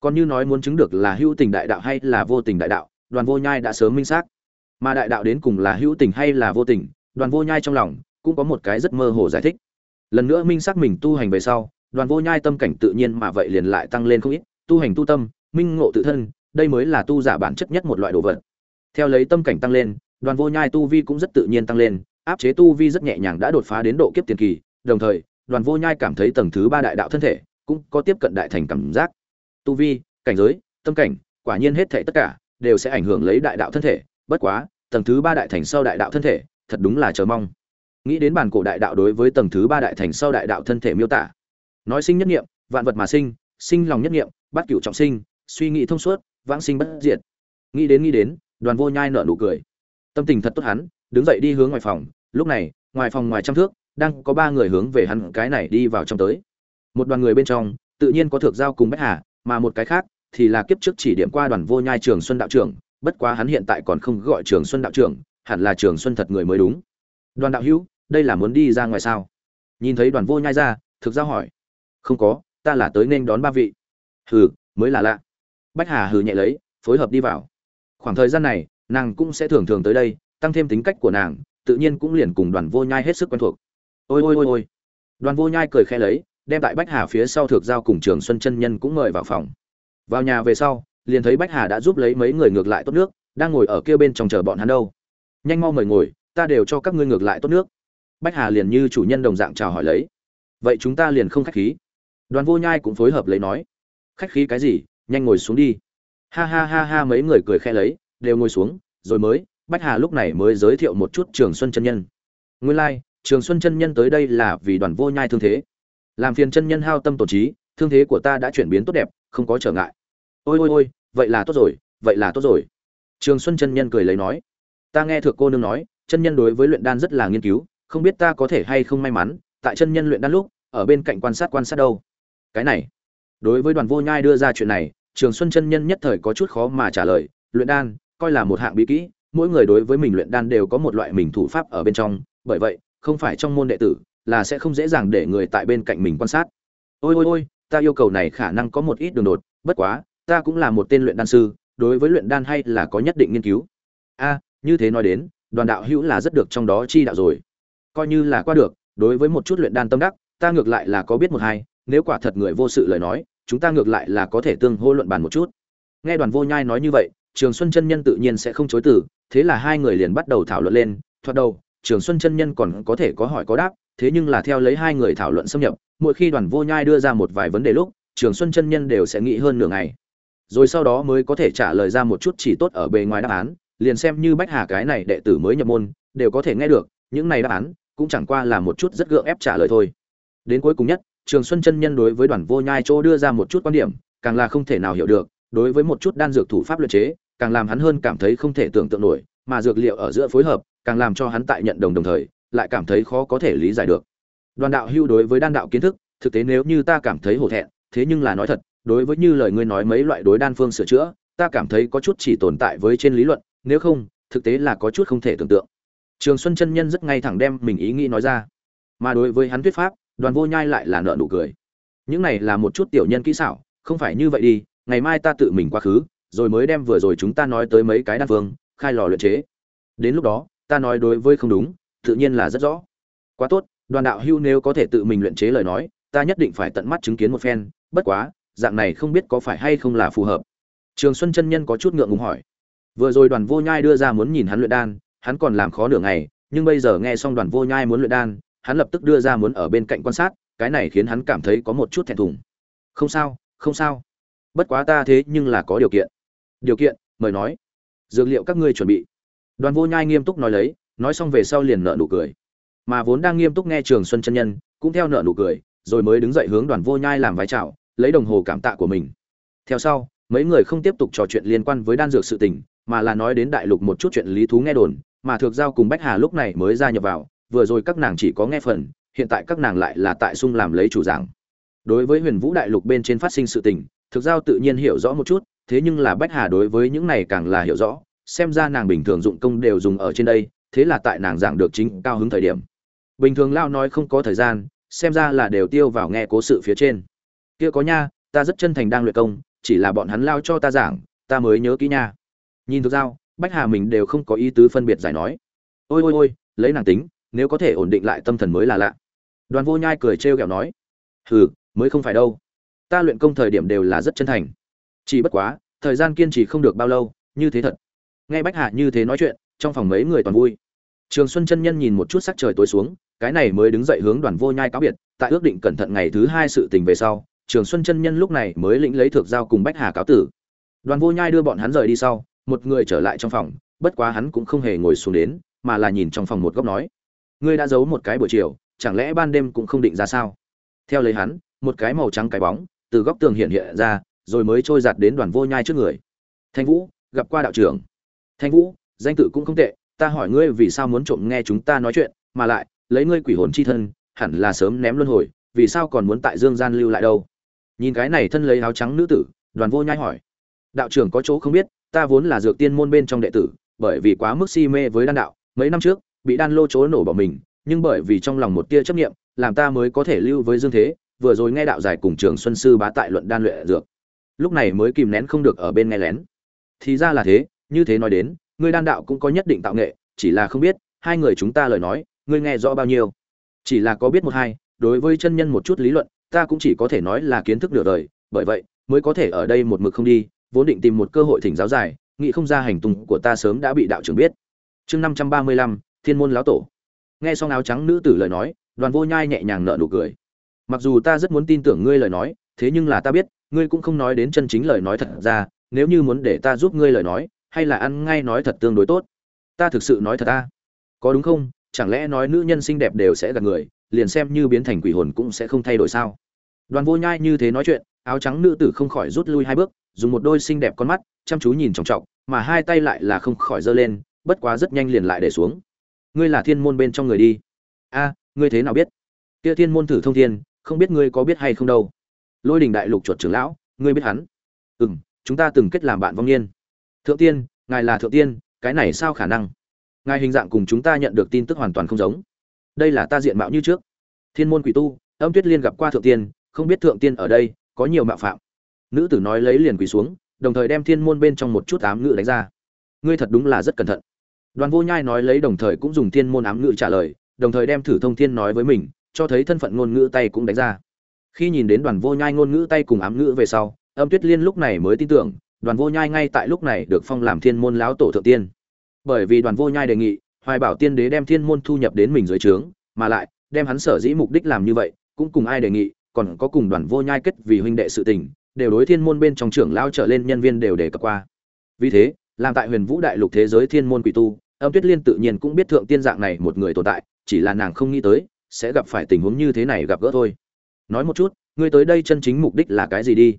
Còn như nói muốn chứng được là hữu tình đại đạo hay là vô tình đại đạo, đoàn vô nhai đã sớm minh xác. Mà đại đạo đến cùng là hữu tình hay là vô tình, đoàn vô nhai trong lòng cũng có một cái rất mơ hồ giải thích. Lần nữa minh xác mình tu hành về sau, đoàn vô nhai tâm cảnh tự nhiên mà vậy liền lại tăng lên không ít, tu hành tu tâm, minh ngộ tự thân, đây mới là tu giả bản chất nhất một loại đồ vật. Theo lấy tâm cảnh tăng lên đoàn vô nhai tu vi cũng rất tự nhiên tăng lên, áp chế tu vi rất nhẹ nhàng đã đột phá đến độ kiếp tiền kỳ, đồng thời, đoàn vô nhai cảm thấy tầng thứ ba đại đạo thân thể cũng có tiếp cận đại thành cảm giác. Tu vi, cảnh giới, tâm cảnh, quả nhiên hết thể tất cả đều sẽ ảnh hưởng lấy đại đạo thân thể, bất quá, tầng thứ ba đại thành sau đại đạo thân thể thật đúng là chờ mong. Nghĩ đến bản cổ đại đạo đối với tầng thứ ba đại thành sau đại đạo thân thể miêu tả, nói sinh nhất nghiệm vạn vật mà sinh sinh lòng nhất nghiệm bắt cửu trọng sinh, suy nghĩ thông suốt, vãng sinh bất diệt. Nghĩ đến nghĩ đến, đoàn vô nhai nở nụ cười tâm tình thật tốt hắn, đứng dậy đi hướng ngoài phòng. Lúc này, ngoài phòng ngoài trăm thước, đang có ba người hướng về hắn cái này đi vào trong tới. Một đoàn người bên trong, tự nhiên có thượng giao cùng bách hà, mà một cái khác thì là kiếp trước chỉ điểm qua đoàn vô nhai trường xuân đạo trưởng, bất quá hắn hiện tại còn không gọi trường xuân đạo trưởng, hẳn là trường xuân thật người mới đúng. Đoàn đạo hữu, đây là muốn đi ra ngoài sao? Nhìn thấy đoàn vô nhai ra thực giao hỏi. Không có, ta là tới nên đón ba vị. Hừ, mới là lạ. Bách hà hừ nhẹ lấy, phối hợp đi vào. Khoảng thời gian này nàng cũng sẽ thường thường tới đây, tăng thêm tính cách của nàng, tự nhiên cũng liền cùng đoàn vô nhai hết sức quen thuộc. Ôi ôi ôi ôi. Đoàn vô nhai cười khẽ lấy, đem tại bách hà phía sau thược giao cùng trường xuân chân nhân cũng mời vào phòng. Vào nhà về sau, liền thấy bách hà đã giúp lấy mấy người ngược lại tốt nước, đang ngồi ở kia bên trong chờ bọn hắn đâu. Nhanh mau mời ngồi, ta đều cho các ngươi ngược lại tốt nước. Bách hà liền như chủ nhân đồng dạng chào hỏi lấy. Vậy chúng ta liền không khách khí. Đoàn vô nhai cũng phối hợp lấy nói. Khách khí cái gì, nhanh ngồi xuống đi. Ha ha ha ha, mấy người cười khẽ lấy đều ngồi xuống rồi mới bách hà lúc này mới giới thiệu một chút trường xuân chân nhân. Nguyên lai、like, trường xuân chân nhân tới đây là vì đoàn vô nhai thương thế. Làm phiền chân nhân hao tâm tổn trí thương thế của ta đã chuyển biến tốt đẹp không có trở ngại. Ôi ôi ôi vậy là tốt rồi vậy là tốt rồi. Trường xuân chân nhân cười lấy nói. Ta nghe thượng cô nương nói chân nhân đối với luyện đan rất là nghiên cứu không biết ta có thể hay không may mắn tại chân nhân luyện đan lúc ở bên cạnh quan sát quan sát đâu. Cái này đối với đoàn vô nhai đưa ra chuyện này trường xuân chân nhân nhất thời có chút khó mà trả lời luyện đan coi là một hạng bí kỹ, mỗi người đối với mình luyện đan đều có một loại mình thủ pháp ở bên trong, bởi vậy, không phải trong môn đệ tử là sẽ không dễ dàng để người tại bên cạnh mình quan sát. Ôi ôi ôi, ta yêu cầu này khả năng có một ít đường đột, bất quá, ta cũng là một tên luyện đan sư, đối với luyện đan hay là có nhất định nghiên cứu. A, như thế nói đến, đoàn đạo hữu là rất được trong đó chi đạo rồi. Coi như là qua được, đối với một chút luyện đan tâm đắc, ta ngược lại là có biết một hai, nếu quả thật người vô sự lời nói, chúng ta ngược lại là có thể tương hô luận bàn một chút. Nghe đoàn vô nhai nói như vậy trường xuân chân nhân tự nhiên sẽ không chối từ, thế là hai người liền bắt đầu thảo luận lên, thoạt đầu, trường xuân chân nhân còn có thể có hỏi có đáp, thế nhưng là theo lấy hai người thảo luận xâm nhập, mỗi khi đoàn vô nhai đưa ra một vài vấn đề lúc, trường xuân chân nhân đều sẽ nghĩ hơn nửa ngày. Rồi sau đó mới có thể trả lời ra một chút chỉ tốt ở bề ngoài đáp án, liền xem như bách hà cái này đệ tử mới nhập môn, đều có thể nghe được, những này đáp án, cũng chẳng qua là một chút rất gượng ép trả lời thôi. Đến cuối cùng nhất, trường xuân chân nhân đối với đoàn vô nhai chỗ đưa ra một chút quan điểm, càng là không thể nào hiểu được, đối với một chút đan dược thủ pháp luyện chế càng làm hắn hơn cảm thấy không thể tưởng tượng nổi, mà dược liệu ở giữa phối hợp, càng làm cho hắn tại nhận đồng đồng thời, lại cảm thấy khó có thể lý giải được. Đoàn đạo hưu đối với đan đạo kiến thức, thực tế nếu như ta cảm thấy hổ thẹn, thế nhưng là nói thật, đối với như lời ngươi nói mấy loại đối đan phương sửa chữa, ta cảm thấy có chút chỉ tồn tại với trên lý luận, nếu không, thực tế là có chút không thể tưởng tượng. Trường xuân chân nhân rất ngay thẳng đem mình ý nghĩ nói ra. Mà đối với hắn thuyết pháp, đoàn vô nhai lại là nợ nụ cười. Những này là một chút tiểu nhân kỹ xảo, không phải như vậy đi, ngày mai ta tự mình quá khứ rồi mới đem vừa rồi chúng ta nói tới mấy cái đan phương, khai lò luyện chế. Đến lúc đó, ta nói đối với không đúng, tự nhiên là rất rõ. Quá tốt, đoàn đạo hưu nếu có thể tự mình luyện chế lời nói, ta nhất định phải tận mắt chứng kiến một phen, bất quá, dạng này không biết có phải hay không là phù hợp. Trường xuân chân nhân có chút ngượng ngùng hỏi. Vừa rồi đoàn vô nhai đưa ra muốn nhìn hắn luyện đan, hắn còn làm khó nửa ngày, nhưng bây giờ nghe xong đoàn vô nhai muốn luyện đan, hắn lập tức đưa ra muốn ở bên cạnh quan sát, cái này khiến hắn cảm thấy có một chút thẹn thùng. Không sao không sao. Bất quá ta thế nhưng là có điều kiện điều kiện, mời nói. Dược liệu các ngươi chuẩn bị. Đoàn vô nhai nghiêm túc nói lấy, nói xong về sau liền nợ nụ cười. Mà vốn đang nghiêm túc nghe trường xuân chân nhân, cũng theo nợ nụ cười, rồi mới đứng dậy hướng đoàn vô nhai làm vái chào, lấy đồng hồ cảm tạ của mình. Theo sau, mấy người không tiếp tục trò chuyện liên quan với đan dược sự tình, mà là nói đến đại lục một chút chuyện lý thú nghe đồn, mà thực giao cùng bách hà lúc này mới ra nhập vào, vừa rồi các nàng chỉ có nghe phần, hiện tại các nàng lại là tại sung làm lấy chủ giảng đối với huyền vũ đại lục bên trên phát sinh sự tình thực giao tự nhiên hiểu rõ một chút thế nhưng là bách hà đối với những này càng là hiểu rõ, xem ra nàng bình thường dụng công đều dùng ở trên đây, thế là tại nàng giảng được chính cao hứng thời điểm. Bình thường lao nói không có thời gian, xem ra là đều tiêu vào nghe cố sự phía trên. Kia có nha, ta rất chân thành đang luyện công, chỉ là bọn hắn lao cho ta giảng, ta mới nhớ kỹ nha. Nhìn thực giao, bách hà mình đều không có ý tứ phân biệt giải nói. Ôi ôi ôi, lấy nàng tính, nếu có thể ổn định lại tâm thần mới là lạ. Đoàn vô nhai cười trêu ghẹo nói. Hừ, mới không phải đâu. Ta luyện công thời điểm đều là rất chân thành chỉ bất quá, thời gian kiên trì không được bao lâu, như thế thật. Nghe bách hạ như thế nói chuyện, trong phòng mấy người toàn vui. Trường xuân chân nhân nhìn một chút sắc trời tối xuống, cái này mới đứng dậy hướng đoàn vô nhai cáo biệt, tại ước định cẩn thận ngày thứ hai sự tình về sau, trường xuân chân nhân lúc này mới lĩnh lấy thược giao cùng bách hà cáo tử. Đoàn vô nhai đưa bọn hắn rời đi sau, một người trở lại trong phòng, bất quá hắn cũng không hề ngồi xuống đến, mà là nhìn trong phòng một góc nói, ngươi đã giấu một cái buổi chiều, chẳng lẽ ban đêm cũng không định ra sao? Theo lấy hắn, một cái màu trắng cái bóng, từ góc tường hiện hiện ra rồi mới trôi giạt đến đoàn vô nhai trước người. Thanh vũ, gặp qua đạo trưởng. Thanh vũ, danh tự cũng không tệ, ta hỏi ngươi vì sao muốn trộm nghe chúng ta nói chuyện, mà lại, lấy ngươi quỷ hồn chi thân, hẳn là sớm ném luân hồi, vì sao còn muốn tại dương gian lưu lại đâu? Nhìn cái này thân lấy áo trắng nữ tử, đoàn vô nhai hỏi. Đạo trưởng có chỗ không biết, ta vốn là dược tiên môn bên trong đệ tử, bởi vì quá mức si mê với đan đạo, mấy năm trước, bị đan lô chối nổ bỏ mình, nhưng bởi vì trong lòng một tia chấp niệm, làm ta mới có thể lưu với dương thế, vừa rồi nghe đạo giải cùng trường xuân sư bá tại luận đan luyện dược lúc này mới kìm nén không được ở bên nghe lén. Thì ra là thế, như thế nói đến, ngươi đan đạo cũng có nhất định tạo nghệ, chỉ là không biết, hai người chúng ta lời nói, ngươi nghe rõ bao nhiêu. Chỉ là có biết một hai, đối với chân nhân một chút lý luận, ta cũng chỉ có thể nói là kiến thức nửa đời, bởi vậy, mới có thể ở đây một mực không đi, vốn định tìm một cơ hội thỉnh giáo giải, nghĩ không ra hành tung của ta sớm đã bị đạo trưởng biết. Chương năm trăm ba mươi lăm, thiên môn lão tổ. Nghe xong áo trắng nữ tử lời nói, đoàn vô nhai nhẹ nhàng nở nụ cười. Mặc dù ta rất muốn tin tưởng ngươi lời nói, thế nhưng là ta biết ngươi cũng không nói đến chân chính lời nói thật ra, nếu như muốn để ta giúp ngươi lời nói, hay là ăn ngay nói thật tương đối tốt? Ta thực sự nói thật ta. Có đúng không? Chẳng lẽ nói nữ nhân xinh đẹp đều sẽ gạt người, liền xem như biến thành quỷ hồn cũng sẽ không thay đổi sao? Đoàn vô nhai như thế nói chuyện, áo trắng nữ tử không khỏi rút lui hai bước, dùng một đôi xinh đẹp con mắt, chăm chú nhìn trọng trọng mà hai tay lại là không khỏi giơ lên, bất quá rất nhanh liền lại để xuống. Ngươi là thiên môn bên trong người đi. A, ngươi thế nào biết? Kia thiên môn thử thông thiên, không biết ngươi có biết hay không đâu lôi đình đại lục chuột trưởng lão, ngươi biết hắn? Ừ m chúng ta từng kết làm bạn vong niên. Thượng tiên, ngài là thượng tiên, cái này sao khả năng? Ngài hình dạng cùng chúng ta nhận được tin tức hoàn toàn không giống. Đây là ta diện mạo như trước. Thiên môn quỷ tu, âm tuyết liên gặp qua thượng tiên, không biết thượng tiên ở đây, có nhiều mạo phạm. Nữ tử nói lấy liền quỳ xuống, đồng thời đem thiên môn bên trong một chút ám ngữ đánh ra. Ngươi thật đúng là rất cẩn thận. Đoàn vô nhai nói lấy đồng thời cũng dùng thiên môn ám ngữ trả lời, đồng thời đem thử thông thiên nói với mình, cho thấy thân phận ngôn ngữ tay cũng đánh ra khi nhìn đến đoàn vô nhai ngôn ngữ tay cùng ám ngữ về sau, âm tuyết liên lúc này mới tin tưởng, đoàn vô nhai ngay tại lúc này được phong làm thiên môn lão tổ thượng tiên. Bởi vì đoàn vô nhai đề nghị, hoài bảo tiên đế đem thiên môn thu nhập đến mình dưới trướng, mà lại, đem hắn sở dĩ mục đích làm như vậy, cũng cùng ai đề nghị, còn có cùng đoàn vô nhai kết vì huynh đệ sự tình, đều đối thiên môn bên trong trưởng lao trở lên nhân viên đều đề cập qua. Vì thế, làm tại huyền vũ đại lục thế giới thiên môn quỷ tu, âm tuyết liên tự nhiên cũng biết thượng tiên dạng này một người tồn tại, chỉ là nàng không nghĩ tới, sẽ gặp phải tình huống như thế này gặp gỡ thôi nói một chút, ngươi tới đây chân chính mục đích là cái gì đi?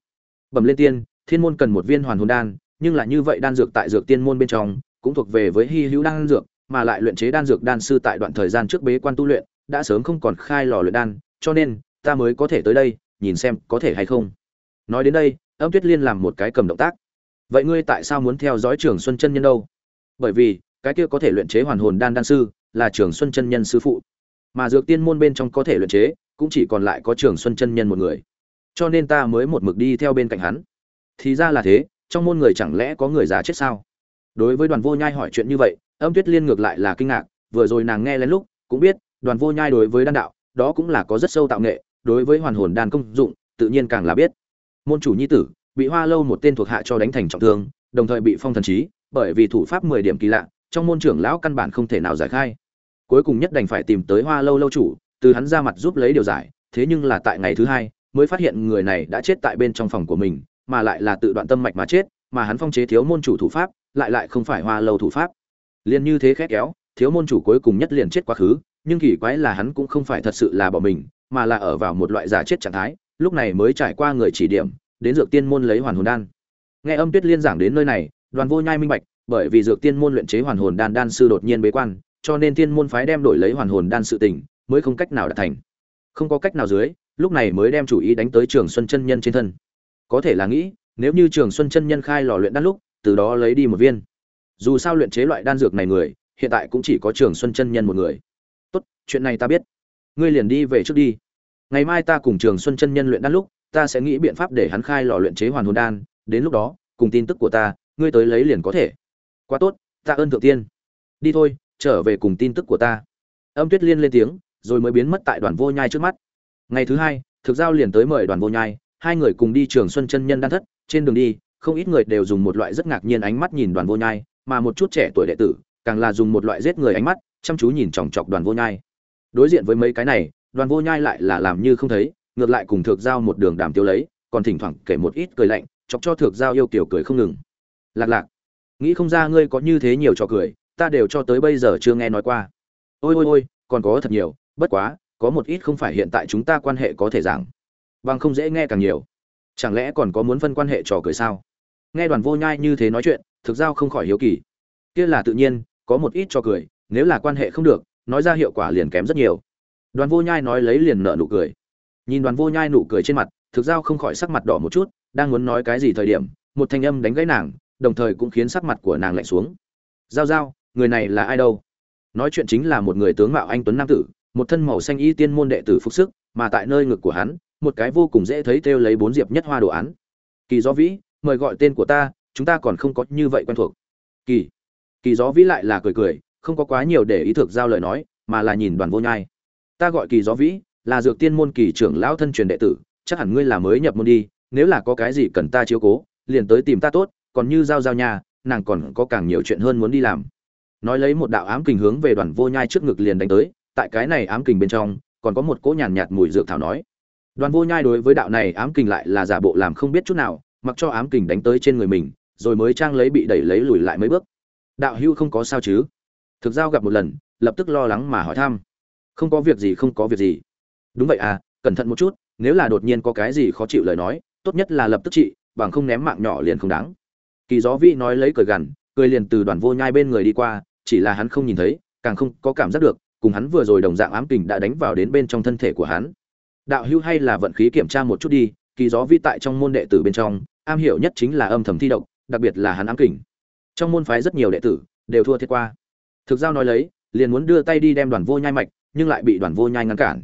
Bẩm lên tiên, thiên môn cần một viên hoàn hồn đan, nhưng là như vậy đan dược tại dược tiên môn bên trong, cũng thuộc về với hy hữu đan dược, mà lại luyện chế đan dược đan sư tại đoạn thời gian trước bế quan tu luyện, đã sớm không còn khai lò luyện đan, cho nên, ta mới có thể tới đây, nhìn xem có thể hay không. Nói đến đây, âm tuyết liên làm một cái cầm động tác. Vậy ngươi tại sao muốn theo dõi trường xuân chân nhân đâu? Bởi vì, cái kia có thể luyện chế hoàn hồn đan đan sư, là trường xuân chân nhân sư phụ. Mà dược tiên môn bên trong có thể luyện chế cũng chỉ còn lại có trường xuân chân nhân một người. Cho nên ta mới một mực đi theo bên cạnh hắn. Thì ra là thế, trong môn người chẳng lẽ có người già chết sao? Đối với đoàn vô nhai hỏi chuyện như vậy, âm tuyết liên ngược lại là kinh ngạc, vừa rồi nàng nghe lén lúc, cũng biết, đoàn vô nhai đối với đan đạo, đó cũng là có rất sâu tạo nghệ, đối với hoàn hồn đan công dụng, tự nhiên càng là biết. Môn chủ nhi tử, bị hoa lâu một tên thuộc hạ cho đánh thành trọng thương, đồng thời bị phong thần trí, bởi vì thủ pháp mười điểm kỳ lạ, trong môn trưởng lão căn bản không thể nào giải khai. Cuối cùng nhất đành phải tìm tới hoa lâu lâu chủ từ hắn ra mặt giúp lấy điều giải, thế nhưng là tại ngày thứ hai, mới phát hiện người này đã chết tại bên trong phòng của mình, mà lại là tự đoạn tâm mạch mà chết, mà hắn phong chế thiếu môn chủ thủ pháp, lại lại không phải hoa lâu thủ pháp. Liền như thế khét kéo, thiếu môn chủ cuối cùng nhất liền chết quá khứ, nhưng kỳ quái là hắn cũng không phải thật sự là bỏ mình, mà là ở vào một loại giả chết trạng thái, lúc này mới trải qua người chỉ điểm, đến dược tiên môn lấy hoàn hồn đan. Nghe âm tuyết liên giảng đến nơi này, đoàn vô nhai minh bạch, bởi vì dược tiên môn luyện chế hoàn hồn đan đan sư đột nhiên bế quan, cho nên tiên môn phái đem đổi lấy hoàn hồn đan sự tình mới không cách nào đạt thành. Không có cách nào dưới, lúc này mới đem chủ ý đánh tới trường xuân chân nhân trên thân. Có thể là nghĩ, nếu như trường xuân chân nhân khai lò luyện đan lúc, từ đó lấy đi một viên. Dù sao luyện chế loại đan dược này người, hiện tại cũng chỉ có trường xuân chân nhân một người. Tốt, chuyện này ta biết. Ngươi liền đi về trước đi. Ngày mai ta cùng trường xuân chân nhân luyện đan lúc, ta sẽ nghĩ biện pháp để hắn khai lò luyện chế hoàn hồn đan, đến lúc đó, cùng tin tức của ta, ngươi tới lấy liền có thể. Quá tốt, ta ơn thượng tiên. Đi thôi, trở về cùng tin tức của ta. Âm tuyết liên lên tiếng rồi mới biến mất tại đoàn vô nhai trước mắt. Ngày thứ hai, thực giao liền tới mời đoàn vô nhai, hai người cùng đi trường xuân chân nhân đan thất. Trên đường đi, không ít người đều dùng một loại rất ngạc nhiên ánh mắt nhìn đoàn vô nhai, mà một chút trẻ tuổi đệ tử, càng là dùng một loại giết người ánh mắt, chăm chú nhìn chòng chọc đoàn vô nhai. Đối diện với mấy cái này, đoàn vô nhai lại là làm như không thấy, ngược lại cùng thược giao một đường đàm tiêu lấy, còn thỉnh thoảng kể một ít cười lạnh, chọc cho thược giao yêu kiểu cười không ngừng. Lạc lạc, nghĩ không ra ngươi có như thế nhiều trò cười, ta đều cho tới bây giờ chưa nghe nói qua. Ôi ôi ôi, còn có thật nhiều bất quá, có một ít không phải hiện tại chúng ta quan hệ có thể giảng. Bằng không dễ nghe càng nhiều. Chẳng lẽ còn có muốn phân quan hệ trò cười sao? Nghe đoàn vô nhai như thế nói chuyện, thực ra không khỏi hiếu kỳ. Kia là tự nhiên, có một ít trò cười, nếu là quan hệ không được, nói ra hiệu quả liền kém rất nhiều. Đoàn vô nhai nói lấy liền nợ nụ cười. Nhìn đoàn vô nhai nụ cười trên mặt, thực ra không khỏi sắc mặt đỏ một chút, đang muốn nói cái gì thời điểm, một thanh âm đánh gãy nàng, đồng thời cũng khiến sắc mặt của nàng lạnh xuống. Giao giao, người này là ai đâu? Nói chuyện chính là một người tướng mạo anh tuấn nam tử một thân màu xanh y tiên môn đệ tử phục sức, mà tại nơi ngực của hắn, một cái vô cùng dễ thấy theo lấy bốn diệp nhất hoa đồ án. Kỳ gió vĩ, mời gọi tên của ta, chúng ta còn không có như vậy quen thuộc. Kỳ kỳ gió vĩ lại là cười cười, không có quá nhiều để ý thực giao lời nói, mà là nhìn đoàn vô nhai. Ta gọi kỳ gió vĩ, là dược tiên môn kỳ trưởng lão thân truyền đệ tử, chắc hẳn ngươi là mới nhập môn đi, nếu là có cái gì cần ta chiếu cố, liền tới tìm ta tốt, còn như giao giao nhà, nàng còn có càng nhiều chuyện hơn muốn đi làm. Nói lấy một đạo ám kình hướng về đoàn vô nhai trước ngực liền đánh tới tại cái này ám kình bên trong còn có một cỗ nhàn nhạt, mùi dược thảo nói. Đoàn vô nhai đối với đạo này ám kình lại là giả bộ làm không biết chút nào mặc cho ám kình đánh tới trên người mình rồi mới trang lấy bị đẩy lấy lùi lại mấy bước. Đạo hưu không có sao chứ? Thực giao gặp một lần lập tức lo lắng mà hỏi thăm. Không có việc gì không có việc gì. Đúng vậy à cẩn thận một chút nếu là đột nhiên có cái gì khó chịu lời nói tốt nhất là lập tức trị bằng không ném mạng nhỏ liền không đáng. Kỳ gió vĩ nói lấy cười gằn cười liền từ đoàn vô nhai bên người đi qua chỉ là hắn không nhìn thấy càng không có cảm giác được cùng hắn vừa rồi đồng dạng ám kình đã đánh vào đến bên trong thân thể của hắn. Đạo hữu hay là vận khí kiểm tra một chút đi, kỳ gió vi tại trong môn đệ tử bên trong, am hiểu nhất chính là âm thầm thi độc, đặc biệt là hắn ám kình. Trong môn phái rất nhiều đệ tử, đều thua thiệt qua. Thực giao nói lấy, liền muốn đưa tay đi đem đoàn vô nhai mạch, nhưng lại bị đoàn vô nhai ngăn cản.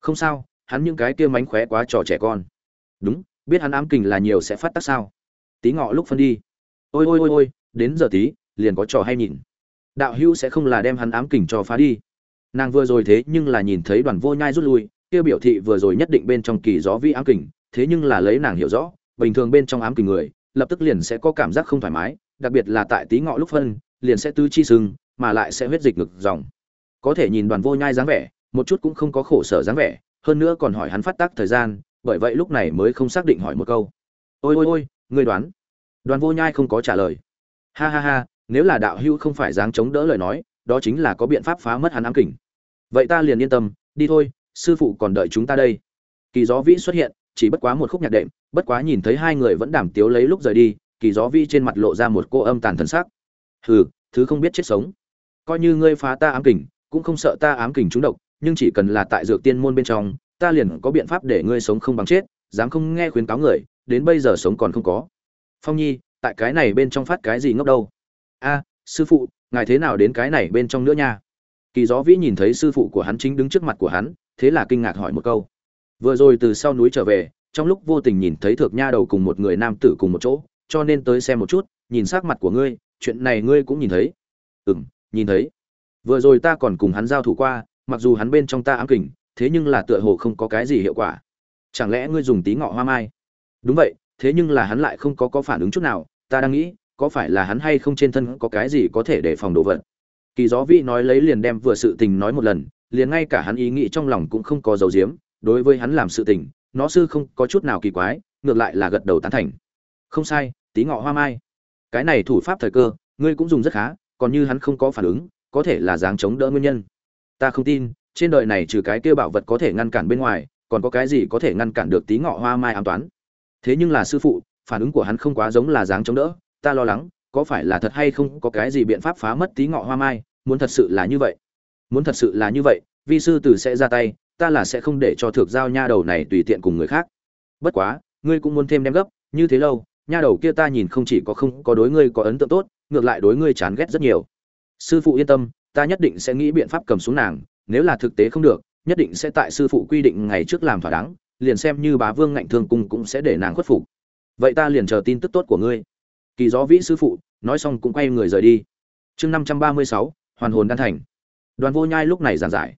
Không sao, hắn những cái kia mánh khóe quá trò trẻ con. Đúng, biết hắn ám kình là nhiều sẽ phát tác sao. Tí ngọ lúc phân đi. Ôi ôi ôi ôi, đến giờ tí, liền có trò hay nhìn. Đạo hữu sẽ không là đem hắn ám kình cho phá đi nàng vừa rồi thế nhưng là nhìn thấy đoàn vô nhai rút lui, kia biểu thị vừa rồi nhất định bên trong kỳ gió vi ám kình, thế nhưng là lấy nàng hiểu rõ, bình thường bên trong ám kình người, lập tức liền sẽ có cảm giác không thoải mái, đặc biệt là tại tí ngọ lúc phân, liền sẽ tứ chi sưng, mà lại sẽ huyết dịch ngực dòng. Có thể nhìn đoàn vô nhai dáng vẻ, một chút cũng không có khổ sở dáng vẻ, hơn nữa còn hỏi hắn phát tác thời gian, bởi vậy lúc này mới không xác định hỏi một câu. Ôi ôi ôi, ngươi đoán? Đoàn vô nhai không có trả lời. Ha ha ha, nếu là đạo hưu không phải dáng chống đỡ lời nói đó chính là có biện pháp phá mất hắn ám kình. Vậy ta liền yên tâm, đi thôi, sư phụ còn đợi chúng ta đây. Kỳ gió vĩ xuất hiện, chỉ bất quá một khúc nhạc đệm, bất quá nhìn thấy hai người vẫn đảm tiếu lấy lúc rời đi, kỳ gió vĩ trên mặt lộ ra một cô âm tàn thần sắc. Hừ, thứ không biết chết sống. Coi như ngươi phá ta ám kình, cũng không sợ ta ám kình trúng độc, nhưng chỉ cần là tại dược tiên môn bên trong, ta liền có biện pháp để ngươi sống không bằng chết, dám không nghe khuyến cáo người, đến bây giờ sống còn không có. Phong nhi, tại cái này bên trong phát cái gì ngốc đâu? A, sư phụ ngài thế nào đến cái này bên trong nữa nha. Kỳ gió vĩ nhìn thấy sư phụ của hắn chính đứng trước mặt của hắn, thế là kinh ngạc hỏi một câu. Vừa rồi từ sau núi trở về, trong lúc vô tình nhìn thấy thượng nha đầu cùng một người nam tử cùng một chỗ, cho nên tới xem một chút, nhìn sắc mặt của ngươi, chuyện này ngươi cũng nhìn thấy. Ừ m nhìn thấy. Vừa rồi ta còn cùng hắn giao thủ qua, mặc dù hắn bên trong ta ám kình, thế nhưng là tựa hồ không có cái gì hiệu quả. Chẳng lẽ ngươi dùng tí ngọ hoa mai? Đúng vậy, thế nhưng là hắn lại không có có phản ứng chút nào, ta đang nghĩ có phải là hắn hay không trên thân có cái gì có thể để phòng đồ vật? Kỳ gió vĩ nói lấy liền đem vừa sự tình nói một lần, liền ngay cả hắn ý nghĩ trong lòng cũng không có dấu diếm đối với hắn làm sự tình, nó sư không có chút nào kỳ quái, ngược lại là gật đầu tán thành. Không sai, tí ngọ hoa mai. Cái này thủ pháp thời cơ, ngươi cũng dùng rất khá, còn như hắn không có phản ứng, có thể là dáng chống đỡ nguyên nhân. Ta không tin, trên đời này trừ cái kia bảo vật có thể ngăn cản bên ngoài, còn có cái gì có thể ngăn cản được tí ngọ hoa mai an toán thế nhưng là sư phụ, phản ứng của hắn không quá giống là dáng chống đỡ ta lo lắng, có phải là thật hay không có cái gì biện pháp phá mất tí ngọ hoa mai, muốn thật sự là như vậy? Muốn thật sự là như vậy, vi sư tử sẽ ra tay, ta là sẽ không để cho thược giao nha đầu này tùy tiện cùng người khác. Bất quá, ngươi cũng muốn thêm đem gấp, như thế lâu, nha đầu kia ta nhìn không chỉ có không có đối ngươi có ấn tượng tốt, ngược lại đối ngươi chán ghét rất nhiều. Sư phụ yên tâm, ta nhất định sẽ nghĩ biện pháp cầm xuống nàng, nếu là thực tế không được, nhất định sẽ tại sư phụ quy định ngày trước làm thỏa đáng, liền xem như bá vương ngạnh thương cung cũng sẽ để nàng khuất phục. Vậy ta liền chờ tin tức tốt của ngươi kỳ gió vĩ sư phụ, nói xong cũng quay người rời đi. Chương năm trăm ba mươi sáu, hoàn hồn đan thành. Đoàn vô nhai lúc này giảng giải.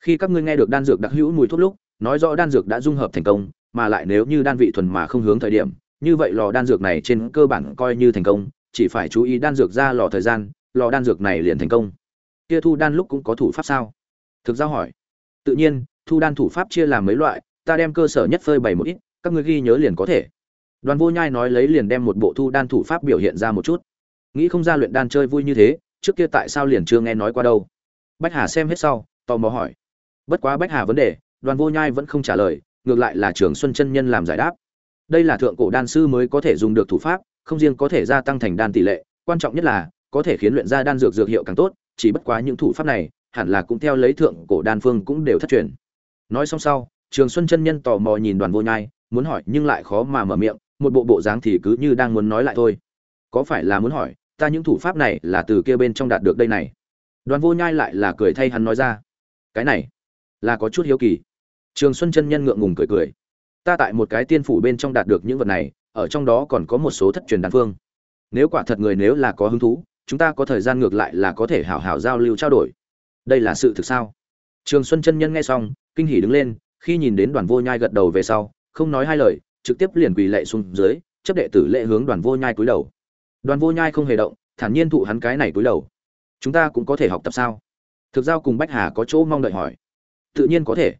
Khi các ngươi nghe được đan dược đặc hữu mùi thuốc lúc, nói rõ đan dược đã dung hợp thành công, mà lại nếu như đan vị thuần mà không hướng thời điểm, như vậy lò đan dược này trên cơ bản coi như thành công, chỉ phải chú ý đan dược ra lò thời gian, lò đan dược này liền thành công. Kia thu đan lúc cũng có thủ pháp sao? Thực ra hỏi. Tự nhiên, thu đan thủ pháp chia làm mấy loại, ta đem cơ sở nhất phơi bày một ít, các ngươi ghi nhớ liền có thể đoàn vô nhai nói lấy liền đem một bộ thu đan thủ pháp biểu hiện ra một chút. Nghĩ không ra luyện đan chơi vui như thế, trước kia tại sao liền chưa nghe nói qua đâu? Bách hà xem hết sau, tò mò hỏi. Bất quá bách hà vấn đề, đoàn vô nhai vẫn không trả lời, ngược lại là trường xuân chân nhân làm giải đáp. Đây là thượng cổ đan sư mới có thể dùng được thủ pháp, không riêng có thể gia tăng thành đan tỷ lệ, quan trọng nhất là, có thể khiến luyện ra đan dược dược hiệu càng tốt, chỉ bất quá những thủ pháp này, hẳn là cũng theo lấy thượng cổ đan phương cũng đều thất truyền. Nói xong sau, trường xuân chân nhân tò mò nhìn đoàn vô nhai, muốn hỏi nhưng lại khó mà mở miệng một bộ bộ dáng thì cứ như đang muốn nói lại thôi. Có phải là muốn hỏi, ta những thủ pháp này là từ kia bên trong đạt được đây này? Đoàn vô nhai lại là cười thay hắn nói ra. Cái này, là có chút hiếu kỳ. Trường xuân chân nhân ngượng ngùng cười cười. Ta tại một cái tiên phủ bên trong đạt được những vật này, ở trong đó còn có một số thất truyền đan phương. Nếu quả thật người nếu là có hứng thú, chúng ta có thời gian ngược lại là có thể hảo hảo giao lưu trao đổi. Đây là sự thực sao? Trường xuân chân nhân nghe xong, kinh hỉ đứng lên, khi nhìn đến đoàn vô nhai gật đầu về sau, không nói hai lời trực tiếp liền quỳ lệ xuống dưới, chấp đệ tử lệ hướng đoàn vô nhai cúi đầu. Đoàn vô nhai không hề động, thản nhiên thụ hắn cái này cúi đầu. Chúng ta cũng có thể học tập sao? Thực giao cùng bách hà có chỗ mong đợi hỏi. Tự nhiên có thể.